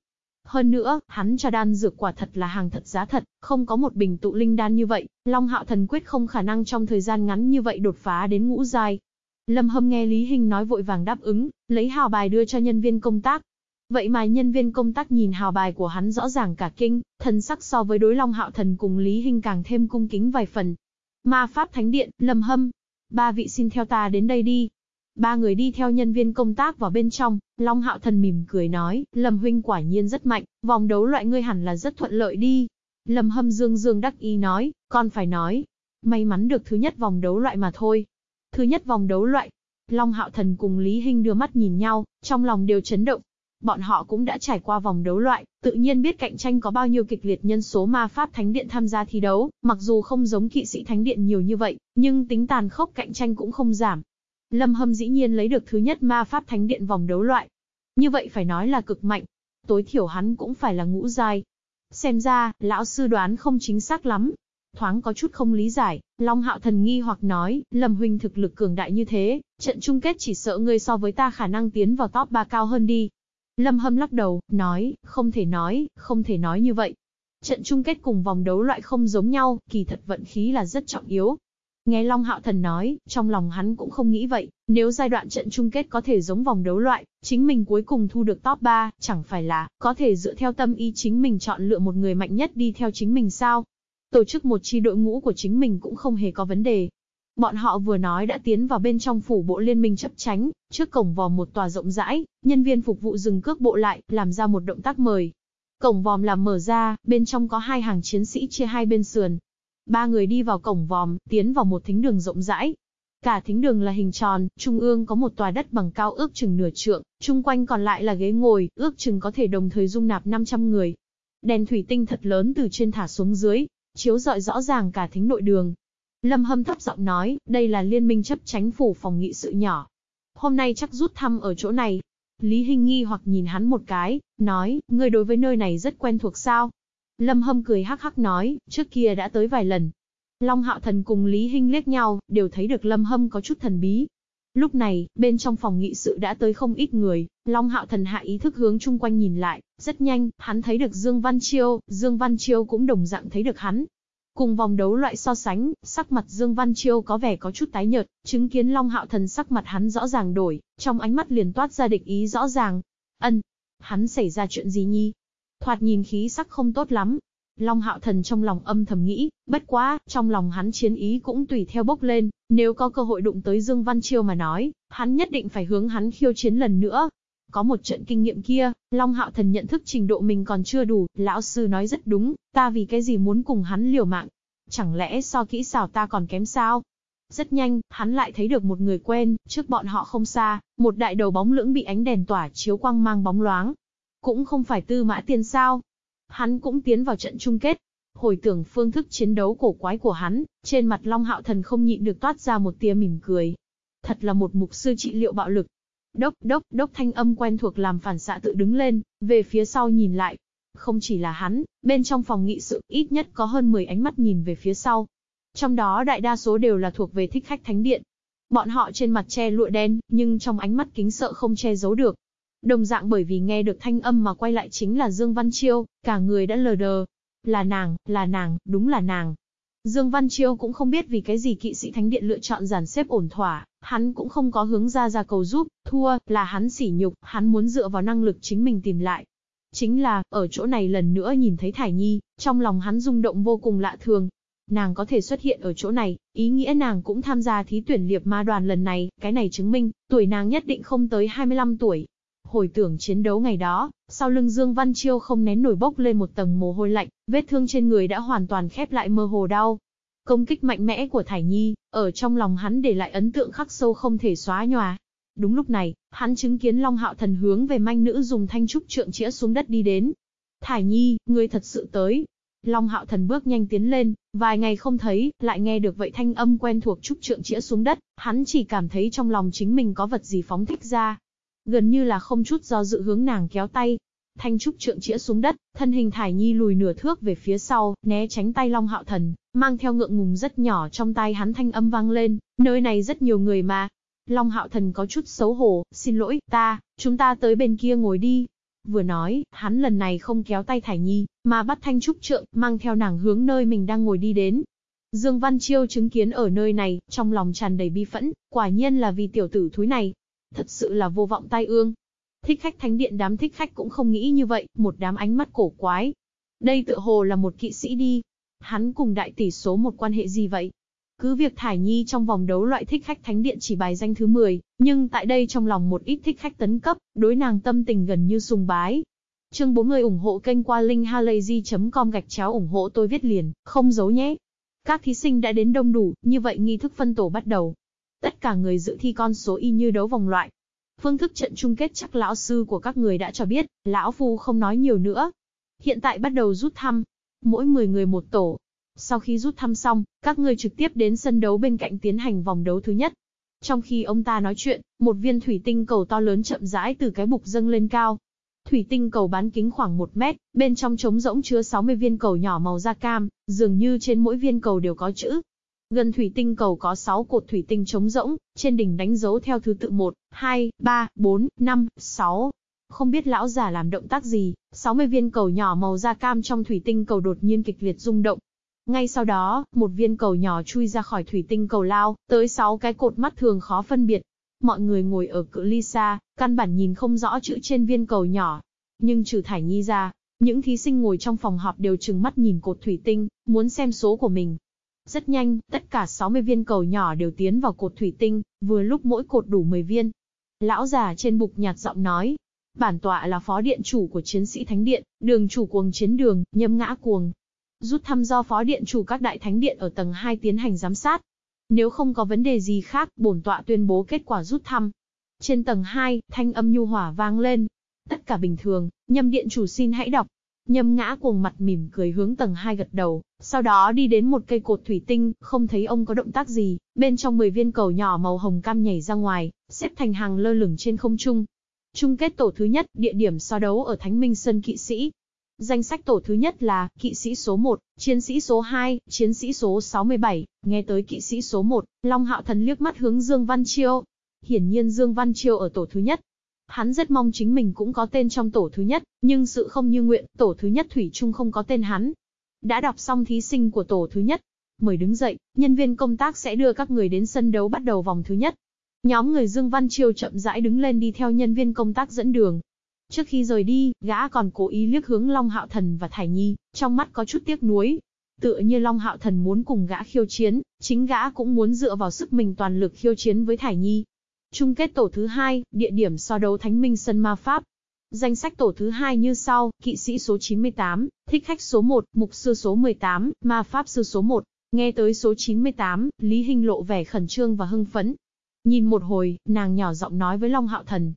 Hơn nữa, hắn cho đan dược quả thật là hàng thật giá thật, không có một bình tụ linh đan như vậy, Long Hạo Thần quyết không khả năng trong thời gian ngắn như vậy đột phá đến ngũ giai. Lâm Hâm nghe Lý Hình nói vội vàng đáp ứng, lấy hào bài đưa cho nhân viên công tác. Vậy mà nhân viên công tác nhìn hào bài của hắn rõ ràng cả kinh, thần sắc so với đối Long Hạo Thần cùng Lý Hình càng thêm cung kính vài phần. Ma Pháp Thánh Điện, Lâm Hâm. Ba vị xin theo ta đến đây đi. Ba người đi theo nhân viên công tác vào bên trong, Long Hạo Thần mỉm cười nói, Lâm huynh quả nhiên rất mạnh, vòng đấu loại ngươi hẳn là rất thuận lợi đi. Lâm Hâm Dương Dương đắc ý nói, con phải nói, may mắn được thứ nhất vòng đấu loại mà thôi. Thứ nhất vòng đấu loại, Long Hạo Thần cùng Lý Hinh đưa mắt nhìn nhau, trong lòng đều chấn động. Bọn họ cũng đã trải qua vòng đấu loại, tự nhiên biết cạnh tranh có bao nhiêu kịch liệt nhân số ma pháp thánh điện tham gia thi đấu, mặc dù không giống kỵ sĩ thánh điện nhiều như vậy, nhưng tính tàn khốc cạnh tranh cũng không giảm, Lâm Hâm dĩ nhiên lấy được thứ nhất ma pháp thánh điện vòng đấu loại. Như vậy phải nói là cực mạnh. Tối thiểu hắn cũng phải là ngũ giai. Xem ra, lão sư đoán không chính xác lắm. Thoáng có chút không lý giải, Long Hạo Thần nghi hoặc nói, Lâm Huynh thực lực cường đại như thế, trận chung kết chỉ sợ ngươi so với ta khả năng tiến vào top 3 cao hơn đi. Lâm Hâm lắc đầu, nói, không thể nói, không thể nói như vậy. Trận chung kết cùng vòng đấu loại không giống nhau, kỳ thật vận khí là rất trọng yếu. Nghe Long Hạo Thần nói, trong lòng hắn cũng không nghĩ vậy, nếu giai đoạn trận chung kết có thể giống vòng đấu loại, chính mình cuối cùng thu được top 3, chẳng phải là, có thể dựa theo tâm ý chính mình chọn lựa một người mạnh nhất đi theo chính mình sao? Tổ chức một chi đội ngũ của chính mình cũng không hề có vấn đề. Bọn họ vừa nói đã tiến vào bên trong phủ bộ liên minh chấp tránh, trước cổng vòm một tòa rộng rãi, nhân viên phục vụ dừng cước bộ lại, làm ra một động tác mời. Cổng vòm làm mở ra, bên trong có hai hàng chiến sĩ chia hai bên sườn, Ba người đi vào cổng vòm, tiến vào một thính đường rộng rãi. Cả thính đường là hình tròn, trung ương có một tòa đất bằng cao ước chừng nửa trượng, chung quanh còn lại là ghế ngồi, ước chừng có thể đồng thời dung nạp 500 người. Đèn thủy tinh thật lớn từ trên thả xuống dưới, chiếu rọi rõ ràng cả thính nội đường. Lâm Hâm thấp giọng nói, đây là liên minh chấp tránh phủ phòng nghị sự nhỏ. Hôm nay chắc rút thăm ở chỗ này. Lý Hinh nghi hoặc nhìn hắn một cái, nói, ngươi đối với nơi này rất quen thuộc sao? Lâm Hâm cười hắc hắc nói, trước kia đã tới vài lần. Long Hạo Thần cùng Lý Hinh liếc nhau, đều thấy được Lâm Hâm có chút thần bí. Lúc này, bên trong phòng nghị sự đã tới không ít người, Long Hạo Thần hạ ý thức hướng chung quanh nhìn lại, rất nhanh, hắn thấy được Dương Văn Chiêu, Dương Văn Chiêu cũng đồng dạng thấy được hắn. Cùng vòng đấu loại so sánh, sắc mặt Dương Văn Chiêu có vẻ có chút tái nhợt, chứng kiến Long Hạo Thần sắc mặt hắn rõ ràng đổi, trong ánh mắt liền toát ra địch ý rõ ràng. Ân, hắn xảy ra chuyện gì nhi? Thoạt nhìn khí sắc không tốt lắm. Long Hạo Thần trong lòng âm thầm nghĩ, bất quá, trong lòng hắn chiến ý cũng tùy theo bốc lên, nếu có cơ hội đụng tới Dương Văn Chiêu mà nói, hắn nhất định phải hướng hắn khiêu chiến lần nữa. Có một trận kinh nghiệm kia, Long Hạo Thần nhận thức trình độ mình còn chưa đủ, lão sư nói rất đúng, ta vì cái gì muốn cùng hắn liều mạng. Chẳng lẽ so kỹ xảo ta còn kém sao? Rất nhanh, hắn lại thấy được một người quen, trước bọn họ không xa, một đại đầu bóng lưỡng bị ánh đèn tỏa chiếu quang mang bóng loáng. Cũng không phải tư mã tiên sao. Hắn cũng tiến vào trận chung kết. Hồi tưởng phương thức chiến đấu cổ quái của hắn, trên mặt Long Hạo Thần không nhịn được toát ra một tia mỉm cười. Thật là một mục sư trị liệu bạo lực. Đốc, đốc, đốc thanh âm quen thuộc làm phản xạ tự đứng lên, về phía sau nhìn lại. Không chỉ là hắn, bên trong phòng nghị sự, ít nhất có hơn 10 ánh mắt nhìn về phía sau. Trong đó đại đa số đều là thuộc về thích khách thánh điện. Bọn họ trên mặt che lụa đen, nhưng trong ánh mắt kính sợ không che giấu được. Đồng dạng bởi vì nghe được thanh âm mà quay lại chính là Dương Văn Chiêu, cả người đã lờ đờ. Là nàng, là nàng, đúng là nàng. Dương Văn Chiêu cũng không biết vì cái gì kỵ sĩ thánh điện lựa chọn giản xếp ổn thỏa, hắn cũng không có hướng ra ra cầu giúp, thua, là hắn sỉ nhục, hắn muốn dựa vào năng lực chính mình tìm lại. Chính là, ở chỗ này lần nữa nhìn thấy Thải Nhi, trong lòng hắn rung động vô cùng lạ thường. Nàng có thể xuất hiện ở chỗ này, ý nghĩa nàng cũng tham gia thí tuyển liệp ma đoàn lần này, cái này chứng minh, tuổi nàng nhất định không tới 25 tuổi. Hồi tưởng chiến đấu ngày đó, sau lưng Dương Văn Chiêu không nén nổi bốc lên một tầng mồ hôi lạnh, vết thương trên người đã hoàn toàn khép lại mơ hồ đau. Công kích mạnh mẽ của Thải Nhi, ở trong lòng hắn để lại ấn tượng khắc sâu không thể xóa nhòa. Đúng lúc này, hắn chứng kiến Long Hạo Thần hướng về manh nữ dùng thanh trúc trượng chĩa xuống đất đi đến. Thải Nhi, ngươi thật sự tới. Long Hạo Thần bước nhanh tiến lên, vài ngày không thấy, lại nghe được vậy thanh âm quen thuộc trúc trượng chĩa xuống đất, hắn chỉ cảm thấy trong lòng chính mình có vật gì phóng thích ra. Gần như là không chút do dự hướng nàng kéo tay, thanh trúc trượng chĩa xuống đất, thân hình Thải Nhi lùi nửa thước về phía sau, né tránh tay Long Hạo Thần, mang theo ngượng ngùng rất nhỏ trong tay hắn thanh âm vang lên, nơi này rất nhiều người mà. Long Hạo Thần có chút xấu hổ, xin lỗi, ta, chúng ta tới bên kia ngồi đi. Vừa nói, hắn lần này không kéo tay Thải Nhi, mà bắt thanh trúc trượng, mang theo nàng hướng nơi mình đang ngồi đi đến. Dương Văn Chiêu chứng kiến ở nơi này, trong lòng tràn đầy bi phẫn, quả nhiên là vì tiểu tử thúi này. Thật sự là vô vọng tai ương, Thích khách thánh điện đám thích khách cũng không nghĩ như vậy, một đám ánh mắt cổ quái. Đây tự hồ là một kỵ sĩ đi. Hắn cùng đại tỷ số một quan hệ gì vậy? Cứ việc Thải Nhi trong vòng đấu loại thích khách thánh điện chỉ bài danh thứ 10, nhưng tại đây trong lòng một ít thích khách tấn cấp, đối nàng tâm tình gần như sùng bái. Chương 40 ủng hộ kênh qua linkhalazy.com gạch chéo ủng hộ tôi viết liền, không giấu nhé. Các thí sinh đã đến đông đủ, như vậy nghi thức phân tổ bắt đầu. Tất cả người dự thi con số y như đấu vòng loại, Phương thức trận chung kết chắc lão sư của các người đã cho biết, lão phu không nói nhiều nữa. Hiện tại bắt đầu rút thăm. Mỗi 10 người một tổ. Sau khi rút thăm xong, các người trực tiếp đến sân đấu bên cạnh tiến hành vòng đấu thứ nhất. Trong khi ông ta nói chuyện, một viên thủy tinh cầu to lớn chậm rãi từ cái bục dâng lên cao. Thủy tinh cầu bán kính khoảng 1 mét, bên trong trống rỗng chứa 60 viên cầu nhỏ màu da cam, dường như trên mỗi viên cầu đều có chữ, Gần thủy tinh cầu có 6 cột thủy tinh trống rỗng, trên đỉnh đánh dấu theo thứ tự 1, 2, 3, 4, 5, 6. Không biết lão giả làm động tác gì, 60 viên cầu nhỏ màu da cam trong thủy tinh cầu đột nhiên kịch liệt rung động. Ngay sau đó, một viên cầu nhỏ chui ra khỏi thủy tinh cầu lao, tới 6 cái cột mắt thường khó phân biệt. Mọi người ngồi ở cự ly xa, căn bản nhìn không rõ chữ trên viên cầu nhỏ. Nhưng trừ Thải Nhi ra, những thí sinh ngồi trong phòng họp đều trừng mắt nhìn cột thủy tinh, muốn xem số của mình. Rất nhanh, tất cả 60 viên cầu nhỏ đều tiến vào cột thủy tinh, vừa lúc mỗi cột đủ 10 viên. Lão già trên bục nhạt giọng nói, bản tọa là phó điện chủ của chiến sĩ thánh điện, đường chủ cuồng chiến đường, nhâm ngã cuồng. Rút thăm do phó điện chủ các đại thánh điện ở tầng 2 tiến hành giám sát. Nếu không có vấn đề gì khác, bổn tọa tuyên bố kết quả rút thăm. Trên tầng 2, thanh âm nhu hỏa vang lên. Tất cả bình thường, nhâm điện chủ xin hãy đọc. Nhâm ngã cuồng mặt mỉm cười hướng tầng 2 gật đầu, sau đó đi đến một cây cột thủy tinh, không thấy ông có động tác gì, bên trong 10 viên cầu nhỏ màu hồng cam nhảy ra ngoài, xếp thành hàng lơ lửng trên không trung. Chung kết tổ thứ nhất, địa điểm so đấu ở Thánh Minh Sơn kỵ sĩ. Danh sách tổ thứ nhất là, kỵ sĩ số 1, chiến sĩ số 2, chiến sĩ số 67, nghe tới kỵ sĩ số 1, Long Hạo Thần liếc mắt hướng Dương Văn Chiêu. Hiển nhiên Dương Văn Chiêu ở tổ thứ nhất, Hắn rất mong chính mình cũng có tên trong tổ thứ nhất, nhưng sự không như nguyện, tổ thứ nhất Thủy Trung không có tên hắn. đã đọc xong thí sinh của tổ thứ nhất. Mời đứng dậy, nhân viên công tác sẽ đưa các người đến sân đấu bắt đầu vòng thứ nhất. Nhóm người Dương Văn Chiêu chậm rãi đứng lên đi theo nhân viên công tác dẫn đường. Trước khi rời đi, gã còn cố ý liếc hướng Long Hạo Thần và Thải Nhi, trong mắt có chút tiếc nuối. Tựa như Long Hạo Thần muốn cùng gã khiêu chiến, chính gã cũng muốn dựa vào sức mình toàn lực khiêu chiến với Thải Nhi. Chung kết tổ thứ hai, địa điểm so đấu Thánh Minh Sân Ma Pháp. Danh sách tổ thứ hai như sau, kỵ sĩ số 98, thích khách số 1, mục sư số 18, ma pháp sư số 1. Nghe tới số 98, Lý Hinh lộ vẻ khẩn trương và hưng phấn. Nhìn một hồi, nàng nhỏ giọng nói với Long Hạo Thần.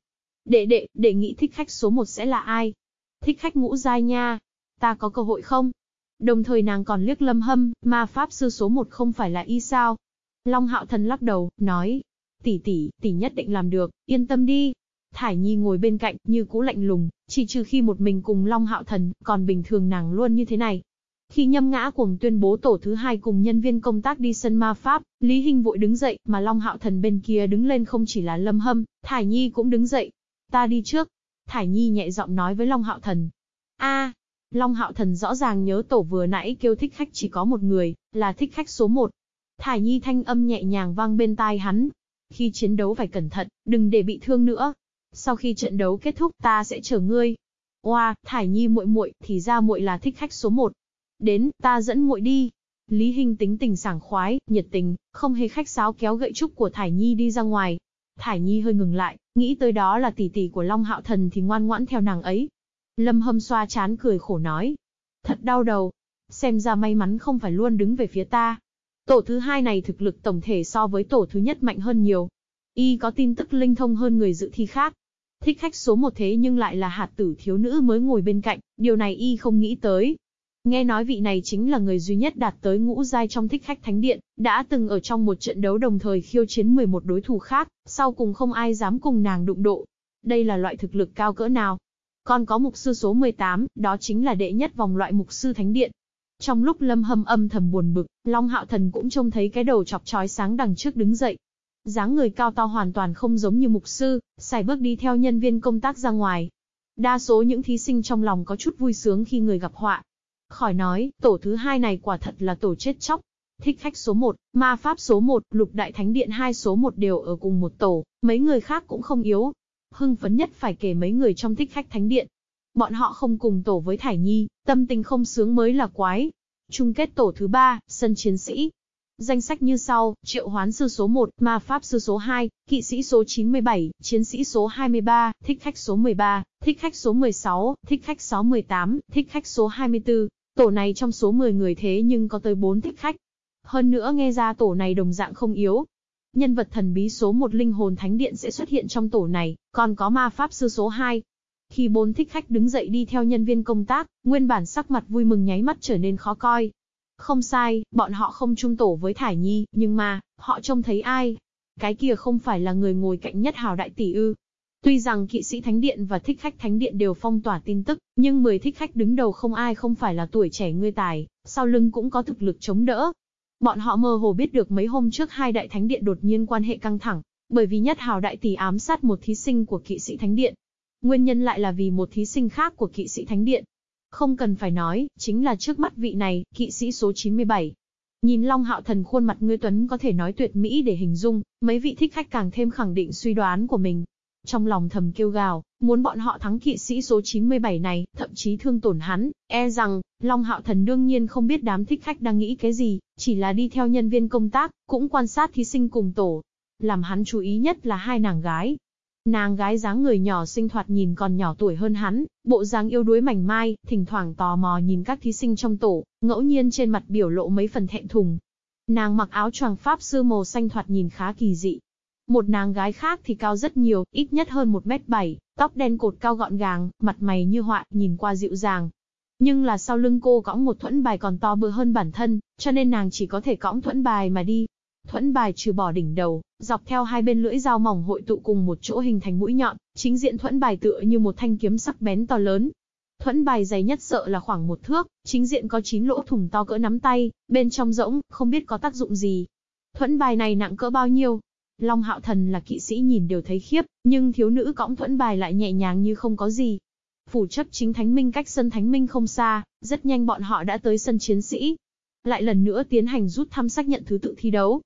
Đệ đệ, đệ nghĩ thích khách số 1 sẽ là ai? Thích khách ngũ giai nha. Ta có cơ hội không? Đồng thời nàng còn liếc lâm hâm, ma pháp sư số 1 không phải là y sao? Long Hạo Thần lắc đầu, nói. Tỷ tỷ, tỷ nhất định làm được, yên tâm đi. Thải Nhi ngồi bên cạnh, như cũ lạnh lùng, chỉ trừ khi một mình cùng Long Hạo Thần, còn bình thường nàng luôn như thế này. Khi nhâm ngã cuồng tuyên bố tổ thứ hai cùng nhân viên công tác đi sân ma pháp, Lý Hinh vội đứng dậy, mà Long Hạo Thần bên kia đứng lên không chỉ là Lâm Hâm, Thải Nhi cũng đứng dậy. Ta đi trước. Thải Nhi nhẹ giọng nói với Long Hạo Thần. a Long Hạo Thần rõ ràng nhớ tổ vừa nãy kêu thích khách chỉ có một người, là thích khách số một. Thải Nhi thanh âm nhẹ nhàng vang bên tai hắn. Khi chiến đấu phải cẩn thận, đừng để bị thương nữa. Sau khi trận đấu kết thúc ta sẽ chờ ngươi. Oa, Thải Nhi muội muội, thì ra muội là thích khách số một. Đến, ta dẫn muội đi. Lý Hinh tính tình sảng khoái, nhiệt tình, không hề khách sáo kéo gậy trúc của Thải Nhi đi ra ngoài. Thải Nhi hơi ngừng lại, nghĩ tới đó là tỷ tỷ của Long Hạo Thần thì ngoan ngoãn theo nàng ấy. Lâm Hâm xoa chán cười khổ nói. Thật đau đầu. Xem ra may mắn không phải luôn đứng về phía ta. Tổ thứ hai này thực lực tổng thể so với tổ thứ nhất mạnh hơn nhiều. Y có tin tức linh thông hơn người dự thi khác. Thích khách số một thế nhưng lại là hạt tử thiếu nữ mới ngồi bên cạnh, điều này Y không nghĩ tới. Nghe nói vị này chính là người duy nhất đạt tới ngũ giai trong thích khách thánh điện, đã từng ở trong một trận đấu đồng thời khiêu chiến 11 đối thủ khác, sau cùng không ai dám cùng nàng đụng độ. Đây là loại thực lực cao cỡ nào? Còn có mục sư số 18, đó chính là đệ nhất vòng loại mục sư thánh điện. Trong lúc lâm hâm âm thầm buồn bực, Long Hạo Thần cũng trông thấy cái đầu chọc chói sáng đằng trước đứng dậy. dáng người cao to hoàn toàn không giống như mục sư, xài bước đi theo nhân viên công tác ra ngoài. Đa số những thí sinh trong lòng có chút vui sướng khi người gặp họa, Khỏi nói, tổ thứ hai này quả thật là tổ chết chóc. Thích khách số 1, ma pháp số 1, lục đại thánh điện hai số 1 đều ở cùng một tổ, mấy người khác cũng không yếu. Hưng phấn nhất phải kể mấy người trong thích khách thánh điện. Bọn họ không cùng tổ với Thải Nhi, tâm tình không sướng mới là quái. Chung kết tổ thứ 3, sân chiến sĩ. Danh sách như sau, triệu hoán sư số 1, ma pháp sư số 2, kỵ sĩ số 97, chiến sĩ số 23, thích khách số 13, thích khách số 16, thích khách số 18, thích khách số 24, Tổ này trong số 10 người thế nhưng có tới 4 thích khách. Hơn nữa nghe ra tổ này đồng dạng không yếu. Nhân vật thần bí số 1 linh hồn thánh điện sẽ xuất hiện trong tổ này, còn có ma pháp sư số 2. Khi bốn thích khách đứng dậy đi theo nhân viên công tác, nguyên bản sắc mặt vui mừng nháy mắt trở nên khó coi. Không sai, bọn họ không chung tổ với Thải Nhi, nhưng mà, họ trông thấy ai? Cái kia không phải là người ngồi cạnh nhất hào đại tỷ ư, Tuy rằng kỵ sĩ thánh điện và thích khách thánh điện đều phong tỏa tin tức, nhưng 10 thích khách đứng đầu không ai không phải là tuổi trẻ ngươi tài, sau lưng cũng có thực lực chống đỡ. Bọn họ mơ hồ biết được mấy hôm trước hai đại thánh điện đột nhiên quan hệ căng thẳng, bởi vì nhất hào đại tỷ ám sát một thí sinh của kỵ sĩ thánh điện. Nguyên nhân lại là vì một thí sinh khác của kỵ sĩ thánh điện. Không cần phải nói, chính là trước mắt vị này, kỵ sĩ số 97. Nhìn Long Hạo Thần khuôn mặt ngươi tuấn có thể nói tuyệt mỹ để hình dung, mấy vị thích khách càng thêm khẳng định suy đoán của mình, trong lòng thầm kêu gào, muốn bọn họ thắng kỵ sĩ số 97 này, thậm chí thương tổn hắn, e rằng, Long Hạo Thần đương nhiên không biết đám thích khách đang nghĩ cái gì, chỉ là đi theo nhân viên công tác, cũng quan sát thí sinh cùng tổ. Làm hắn chú ý nhất là hai nàng gái. Nàng gái dáng người nhỏ xinh thoạt nhìn còn nhỏ tuổi hơn hắn, bộ dáng yêu đuối mảnh mai, thỉnh thoảng tò mò nhìn các thí sinh trong tổ, ngẫu nhiên trên mặt biểu lộ mấy phần thẹn thùng. Nàng mặc áo choàng pháp sư màu xanh thoạt nhìn khá kỳ dị, một nàng gái khác thì cao rất nhiều, ít nhất hơn 1m7, tóc đen cột cao gọn gàng, mặt mày như họa, nhìn qua dịu dàng. Nhưng là sau lưng cô cõng một thuẫn bài còn to bự hơn bản thân, cho nên nàng chỉ có thể cõng thuẫn bài mà đi. Thuẫn bài trừ bỏ đỉnh đầu, dọc theo hai bên lưỡi dao mỏng hội tụ cùng một chỗ hình thành mũi nhọn, chính diện thuẫn bài tựa như một thanh kiếm sắc bén to lớn. Thuẫn bài dày nhất sợ là khoảng một thước, chính diện có chín lỗ thủng to cỡ nắm tay, bên trong rỗng, không biết có tác dụng gì. Thuẫn bài này nặng cỡ bao nhiêu, Long Hạo Thần là kỵ sĩ nhìn đều thấy khiếp, nhưng thiếu nữ cõng thuẫn bài lại nhẹ nhàng như không có gì. Phủ chấp chính thánh minh cách sân thánh minh không xa, rất nhanh bọn họ đã tới sân chiến sĩ. Lại lần nữa tiến hành rút thăm xác nhận thứ tự thi đấu.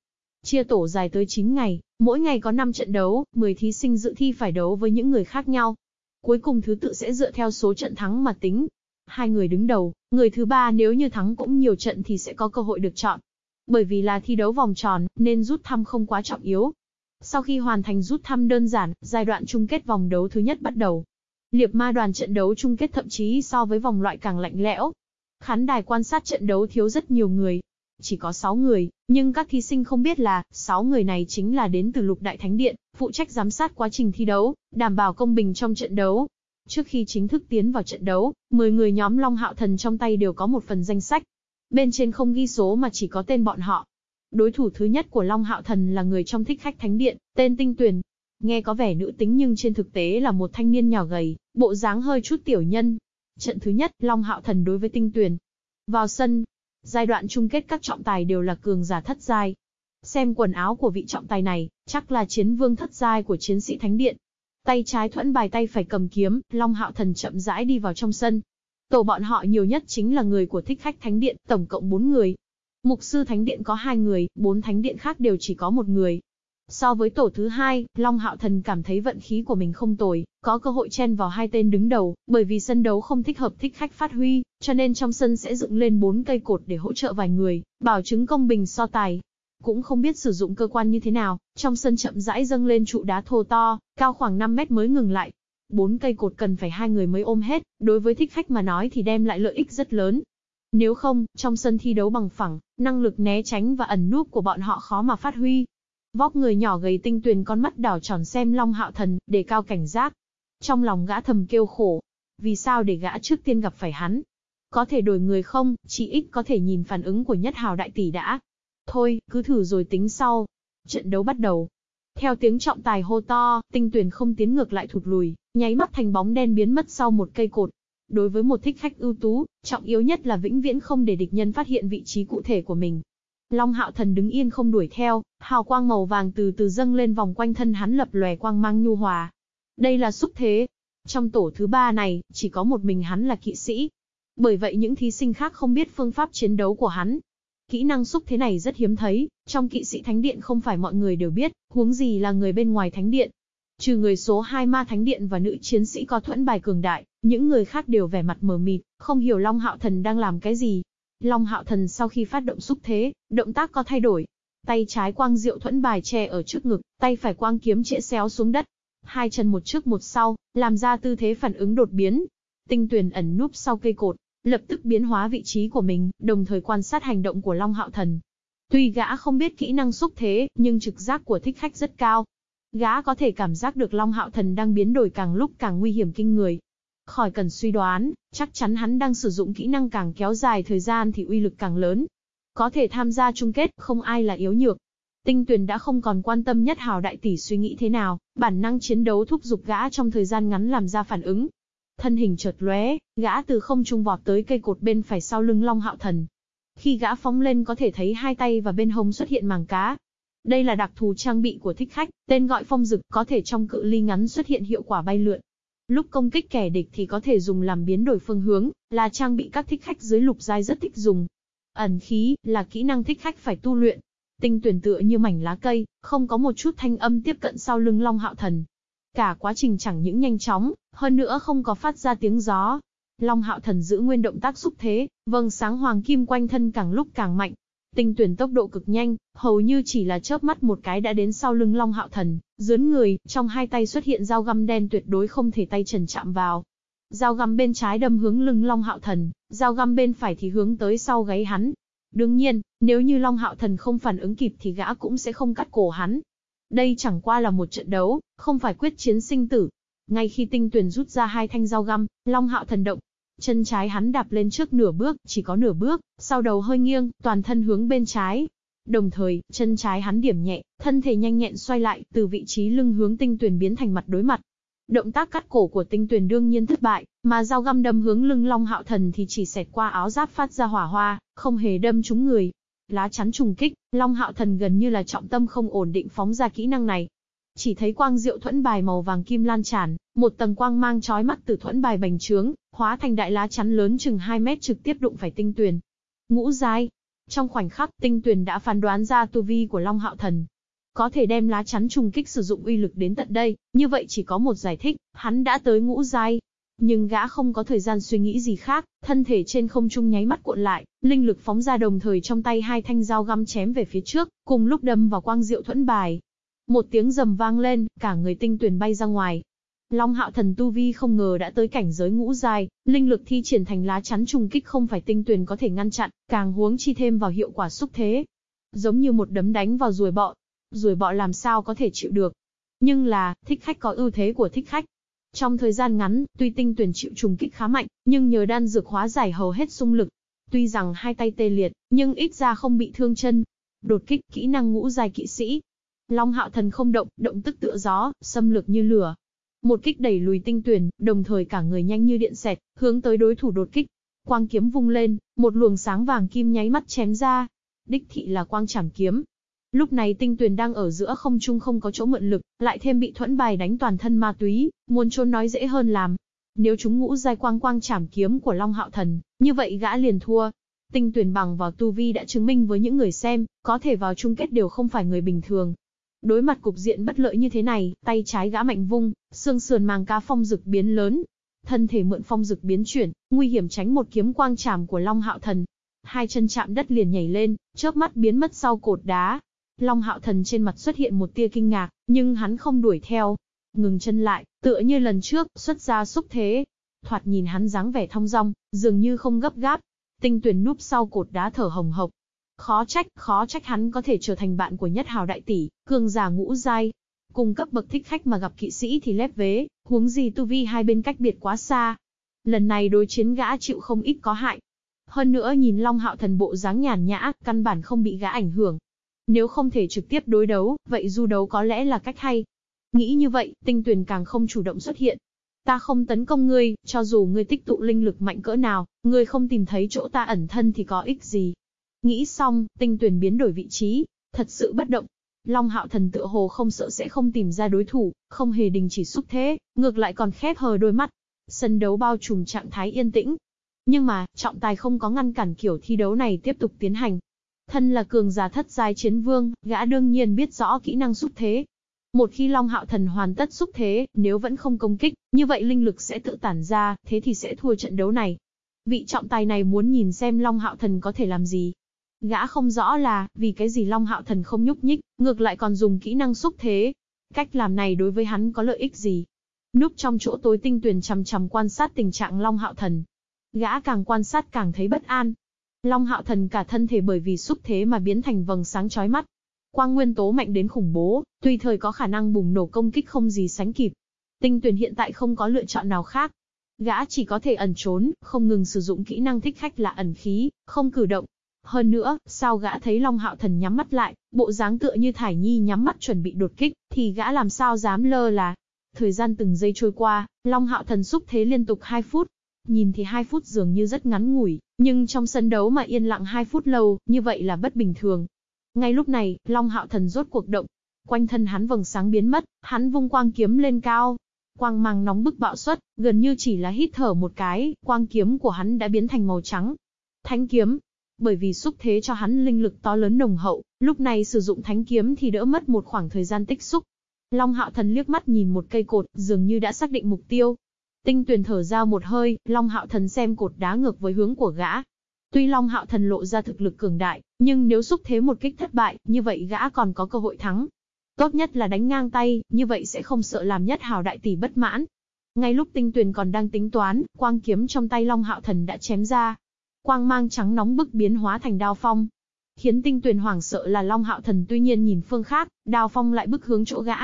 Chia tổ dài tới 9 ngày, mỗi ngày có 5 trận đấu, 10 thí sinh dự thi phải đấu với những người khác nhau. Cuối cùng thứ tự sẽ dựa theo số trận thắng mà tính. Hai người đứng đầu, người thứ ba nếu như thắng cũng nhiều trận thì sẽ có cơ hội được chọn. Bởi vì là thi đấu vòng tròn, nên rút thăm không quá trọng yếu. Sau khi hoàn thành rút thăm đơn giản, giai đoạn chung kết vòng đấu thứ nhất bắt đầu. Liệp ma đoàn trận đấu chung kết thậm chí so với vòng loại càng lạnh lẽo. Khán đài quan sát trận đấu thiếu rất nhiều người. Chỉ có 6 người, nhưng các thí sinh không biết là, 6 người này chính là đến từ lục đại thánh điện, phụ trách giám sát quá trình thi đấu, đảm bảo công bình trong trận đấu. Trước khi chính thức tiến vào trận đấu, 10 người nhóm Long Hạo Thần trong tay đều có một phần danh sách. Bên trên không ghi số mà chỉ có tên bọn họ. Đối thủ thứ nhất của Long Hạo Thần là người trong thích khách thánh điện, tên Tinh Tuyền. Nghe có vẻ nữ tính nhưng trên thực tế là một thanh niên nhỏ gầy, bộ dáng hơi chút tiểu nhân. Trận thứ nhất, Long Hạo Thần đối với Tinh Tuyền. Vào sân, giai đoạn chung kết các trọng tài đều là cường giả thất giai. Xem quần áo của vị trọng tài này, chắc là chiến vương thất giai của chiến sĩ thánh điện. Tay trái thuẫn bài tay phải cầm kiếm, Long Hạo Thần chậm rãi đi vào trong sân. Tổ bọn họ nhiều nhất chính là người của thích khách thánh điện, tổng cộng 4 người. Mục sư thánh điện có 2 người, 4 thánh điện khác đều chỉ có một người. So với tổ thứ hai, Long Hạo Thần cảm thấy vận khí của mình không tồi, có cơ hội chen vào hai tên đứng đầu, bởi vì sân đấu không thích hợp thích khách phát huy, cho nên trong sân sẽ dựng lên bốn cây cột để hỗ trợ vài người, bảo chứng công bình so tài. Cũng không biết sử dụng cơ quan như thế nào, trong sân chậm rãi dâng lên trụ đá thô to, cao khoảng 5 mét mới ngừng lại. Bốn cây cột cần phải hai người mới ôm hết, đối với thích khách mà nói thì đem lại lợi ích rất lớn. Nếu không, trong sân thi đấu bằng phẳng, năng lực né tránh và ẩn núp của bọn họ khó mà phát huy. Vóc người nhỏ gầy tinh tuyền con mắt đỏ tròn xem Long Hạo Thần, để cao cảnh giác. Trong lòng gã thầm kêu khổ. Vì sao để gã trước tiên gặp phải hắn? Có thể đổi người không, chỉ ít có thể nhìn phản ứng của nhất hào đại tỷ đã. Thôi, cứ thử rồi tính sau. Trận đấu bắt đầu. Theo tiếng trọng tài hô to, tinh tuyển không tiến ngược lại thụt lùi, nháy mắt thành bóng đen biến mất sau một cây cột. Đối với một thích khách ưu tú, trọng yếu nhất là vĩnh viễn không để địch nhân phát hiện vị trí cụ thể của mình. Long hạo thần đứng yên không đuổi theo, hào quang màu vàng từ từ dâng lên vòng quanh thân hắn lập lòe quang mang nhu hòa. Đây là xúc thế. Trong tổ thứ ba này, chỉ có một mình hắn là kỵ sĩ. Bởi vậy những thí sinh khác không biết phương pháp chiến đấu của hắn. Kỹ năng xúc thế này rất hiếm thấy, trong kỵ sĩ thánh điện không phải mọi người đều biết, huống gì là người bên ngoài thánh điện. Trừ người số 2 ma thánh điện và nữ chiến sĩ có thuẫn bài cường đại, những người khác đều vẻ mặt mờ mịt, không hiểu Long Hạo Thần đang làm cái gì. Long Hạo Thần sau khi phát động xúc thế, động tác có thay đổi. Tay trái quang diệu thuẫn bài che ở trước ngực, tay phải quang kiếm trễ xéo xuống đất. Hai chân một trước một sau, làm ra tư thế phản ứng đột biến. Tinh tuyển ẩn núp sau cây cột, lập tức biến hóa vị trí của mình, đồng thời quan sát hành động của Long Hạo Thần. Tuy gã không biết kỹ năng xúc thế, nhưng trực giác của thích khách rất cao. Gã có thể cảm giác được Long Hạo Thần đang biến đổi càng lúc càng nguy hiểm kinh người, Khỏi cần suy đoán, chắc chắn hắn đang sử dụng kỹ năng càng kéo dài thời gian thì uy lực càng lớn. Có thể tham gia chung kết, không ai là yếu nhược. Tinh Tuyền đã không còn quan tâm nhất hào đại tỷ suy nghĩ thế nào, bản năng chiến đấu thúc giục gã trong thời gian ngắn làm ra phản ứng. Thân hình chợt lóe, gã từ không trung vọt tới cây cột bên phải sau lưng Long Hạo Thần. Khi gã phóng lên có thể thấy hai tay và bên hông xuất hiện màng cá. Đây là đặc thù trang bị của thích khách, tên gọi phong dực có thể trong cự ly ngắn xuất hiện hiệu quả bay lượn. Lúc công kích kẻ địch thì có thể dùng làm biến đổi phương hướng, là trang bị các thích khách dưới lục giai rất thích dùng. Ẩn khí, là kỹ năng thích khách phải tu luyện. Tinh tuyển tựa như mảnh lá cây, không có một chút thanh âm tiếp cận sau lưng Long Hạo Thần. Cả quá trình chẳng những nhanh chóng, hơn nữa không có phát ra tiếng gió. Long Hạo Thần giữ nguyên động tác xúc thế, vầng sáng hoàng kim quanh thân càng lúc càng mạnh, Tinh tuyển tốc độ cực nhanh, hầu như chỉ là chớp mắt một cái đã đến sau lưng Long Hạo Thần, dướn người, trong hai tay xuất hiện dao găm đen tuyệt đối không thể tay trần chạm vào. Dao găm bên trái đâm hướng lưng Long Hạo Thần, dao găm bên phải thì hướng tới sau gáy hắn. Đương nhiên, nếu như Long Hạo Thần không phản ứng kịp thì gã cũng sẽ không cắt cổ hắn. Đây chẳng qua là một trận đấu, không phải quyết chiến sinh tử. Ngay khi tinh tuyển rút ra hai thanh dao găm, Long Hạo Thần động, Chân trái hắn đạp lên trước nửa bước, chỉ có nửa bước, sau đầu hơi nghiêng, toàn thân hướng bên trái. Đồng thời, chân trái hắn điểm nhẹ, thân thể nhanh nhẹn xoay lại, từ vị trí lưng hướng tinh tuyển biến thành mặt đối mặt. Động tác cắt cổ của tinh tuyển đương nhiên thất bại, mà dao găm đâm hướng lưng Long Hạo Thần thì chỉ xẹt qua áo giáp phát ra hỏa hoa, không hề đâm trúng người. Lá chắn trùng kích, Long Hạo Thần gần như là trọng tâm không ổn định phóng ra kỹ năng này. Chỉ thấy quang diệu thuẫn bài màu vàng kim lan tràn, một tầng quang mang chói mắt từ thuẫn bài bành trướng, hóa thành đại lá chắn lớn chừng 2 mét trực tiếp đụng phải tinh tuyền. Ngũ giai. Trong khoảnh khắc, tinh tuyền đã phán đoán ra tu vi của Long Hạo Thần. Có thể đem lá chắn trùng kích sử dụng uy lực đến tận đây, như vậy chỉ có một giải thích, hắn đã tới ngũ giai. Nhưng gã không có thời gian suy nghĩ gì khác, thân thể trên không trung nháy mắt cuộn lại, linh lực phóng ra đồng thời trong tay hai thanh dao găm chém về phía trước, cùng lúc đâm vào quang diệu thuẫn bài. Một tiếng rầm vang lên, cả người tinh tuyển bay ra ngoài. Long hạo thần tu vi không ngờ đã tới cảnh giới ngũ dài, linh lực thi triển thành lá chắn trùng kích không phải tinh tuyển có thể ngăn chặn, càng huống chi thêm vào hiệu quả xúc thế. Giống như một đấm đánh vào ruồi bọ. Ruồi bọ làm sao có thể chịu được. Nhưng là, thích khách có ưu thế của thích khách. Trong thời gian ngắn, tuy tinh tuyển chịu trùng kích khá mạnh, nhưng nhờ đan dược hóa giải hầu hết xung lực. Tuy rằng hai tay tê liệt, nhưng ít ra không bị thương chân. Đột kích, kỹ năng ngũ dài kỵ sĩ, Long hạo thần không động, động tức tựa gió, xâm lược như lửa. Một kích đẩy lùi tinh tuyển, đồng thời cả người nhanh như điện xẹt, hướng tới đối thủ đột kích. Quang kiếm vung lên, một luồng sáng vàng kim nháy mắt chém ra. Đích thị là quang chảm kiếm. Lúc này tinh tuyển đang ở giữa không trung không có chỗ mượn lực, lại thêm bị thuẫn bài đánh toàn thân ma túy, muốn trốn nói dễ hơn làm. Nếu chúng ngũ giai quang quang chảm kiếm của Long Hạo Thần, như vậy gã liền thua. Tinh tuyển bằng vào tu vi đã chứng minh với những người xem, có thể vào chung kết đều không phải người bình thường. Đối mặt cục diện bất lợi như thế này, tay trái gã mạnh vung, xương sườn màng cá phong dực biến lớn. Thân thể mượn phong dực biến chuyển, nguy hiểm tránh một kiếm quang trảm của Long Hạo Thần. Hai chân chạm đất liền nhảy lên, chớp mắt biến mất sau cột đá. Long Hạo Thần trên mặt xuất hiện một tia kinh ngạc, nhưng hắn không đuổi theo. Ngừng chân lại, tựa như lần trước, xuất ra xúc thế. Thoạt nhìn hắn dáng vẻ thong dong, dường như không gấp gáp. Tinh tuyển núp sau cột đá thở hồng hộc, Khó trách, khó trách hắn có thể trở thành bạn của nhất hào đại tỷ, cường giả ngũ giai. Cùng cấp bậc thích khách mà gặp kỵ sĩ thì lép vế, huống gì tu vi hai bên cách biệt quá xa. Lần này đối chiến gã chịu không ít có hại. Hơn nữa nhìn Long Hạo thần bộ dáng nhàn nhã, căn bản không bị gã ảnh hưởng. Nếu không thể trực tiếp đối đấu, vậy du đấu có lẽ là cách hay. Nghĩ như vậy, tinh tuyển càng không chủ động xuất hiện. Ta không tấn công ngươi, cho dù ngươi tích tụ linh lực mạnh cỡ nào, ngươi không tìm thấy chỗ ta ẩn thân thì có ích gì. Nghĩ xong, tinh tuyển biến đổi vị trí, thật sự bất động. Long hạo thần tựa hồ không sợ sẽ không tìm ra đối thủ, không hề đình chỉ xúc thế, ngược lại còn khép hờ đôi mắt. Sân đấu bao trùm trạng thái yên tĩnh. Nhưng mà, trọng tài không có ngăn cản kiểu thi đấu này tiếp tục tiến hành. Thân là cường giả thất giai chiến vương, gã đương nhiên biết rõ kỹ năng xúc thế. Một khi Long Hạo Thần hoàn tất xúc thế, nếu vẫn không công kích, như vậy linh lực sẽ tự tản ra, thế thì sẽ thua trận đấu này. Vị trọng tài này muốn nhìn xem Long Hạo Thần có thể làm gì. Gã không rõ là, vì cái gì Long Hạo Thần không nhúc nhích, ngược lại còn dùng kỹ năng xúc thế. Cách làm này đối với hắn có lợi ích gì? Núp trong chỗ tối tinh tuyền chằm chằm quan sát tình trạng Long Hạo Thần. Gã càng quan sát càng thấy bất an. Long Hạo Thần cả thân thể bởi vì xúc thế mà biến thành vầng sáng chói mắt. Quang nguyên tố mạnh đến khủng bố, tùy thời có khả năng bùng nổ công kích không gì sánh kịp. Tinh tuyền hiện tại không có lựa chọn nào khác. Gã chỉ có thể ẩn trốn, không ngừng sử dụng kỹ năng thích khách là ẩn khí, không cử động, hơn nữa, sao gã thấy Long Hạo Thần nhắm mắt lại, bộ dáng tựa như Thải Nhi nhắm mắt chuẩn bị đột kích, thì gã làm sao dám lơ là. Thời gian từng giây trôi qua, Long Hạo Thần xúc thế liên tục 2 phút. Nhìn thì 2 phút dường như rất ngắn ngủi, nhưng trong sân đấu mà yên lặng 2 phút lâu, như vậy là bất bình thường. Ngay lúc này, Long Hạo Thần rốt cuộc động. Quanh thân hắn vầng sáng biến mất, hắn vung quang kiếm lên cao, quang mang nóng bức bạo xuất, gần như chỉ là hít thở một cái, quang kiếm của hắn đã biến thành màu trắng. Thánh kiếm, bởi vì xúc thế cho hắn linh lực to lớn nồng hậu, lúc này sử dụng thánh kiếm thì đỡ mất một khoảng thời gian tích xúc. Long hạo thần liếc mắt nhìn một cây cột, dường như đã xác định mục tiêu. Tinh tuyền thở ra một hơi, Long hạo thần xem cột đá ngược với hướng của gã. Tuy Long hạo thần lộ ra thực lực cường đại, nhưng nếu xúc thế một kích thất bại, như vậy gã còn có cơ hội thắng. Tốt nhất là đánh ngang tay, như vậy sẽ không sợ làm nhất hào đại tỷ bất mãn. Ngay lúc tinh tuyền còn đang tính toán, quang kiếm trong tay Long hạo thần đã chém ra, Quang mang trắng nóng bức biến hóa thành đao phong. Khiến tinh tuyền hoảng sợ là Long Hạo Thần tuy nhiên nhìn phương khác, đao phong lại bức hướng chỗ gã.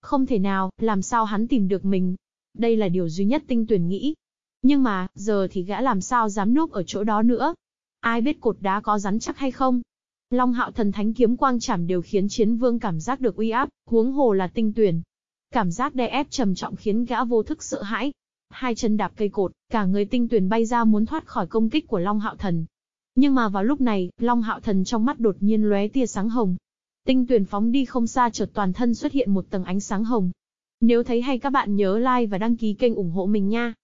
Không thể nào, làm sao hắn tìm được mình. Đây là điều duy nhất tinh tuyền nghĩ. Nhưng mà, giờ thì gã làm sao dám núp ở chỗ đó nữa. Ai biết cột đá có rắn chắc hay không? Long hạo thần thánh kiếm quang chảm đều khiến chiến vương cảm giác được uy áp, huống hồ là tinh tuyển. Cảm giác đè ép trầm trọng khiến gã vô thức sợ hãi, hai chân đạp cây cột, cả người tinh tuyển bay ra muốn thoát khỏi công kích của Long Hạo Thần. Nhưng mà vào lúc này, Long Hạo Thần trong mắt đột nhiên lóe tia sáng hồng. Tinh tuyển phóng đi không xa chợt toàn thân xuất hiện một tầng ánh sáng hồng. Nếu thấy hay các bạn nhớ like và đăng ký kênh ủng hộ mình nha.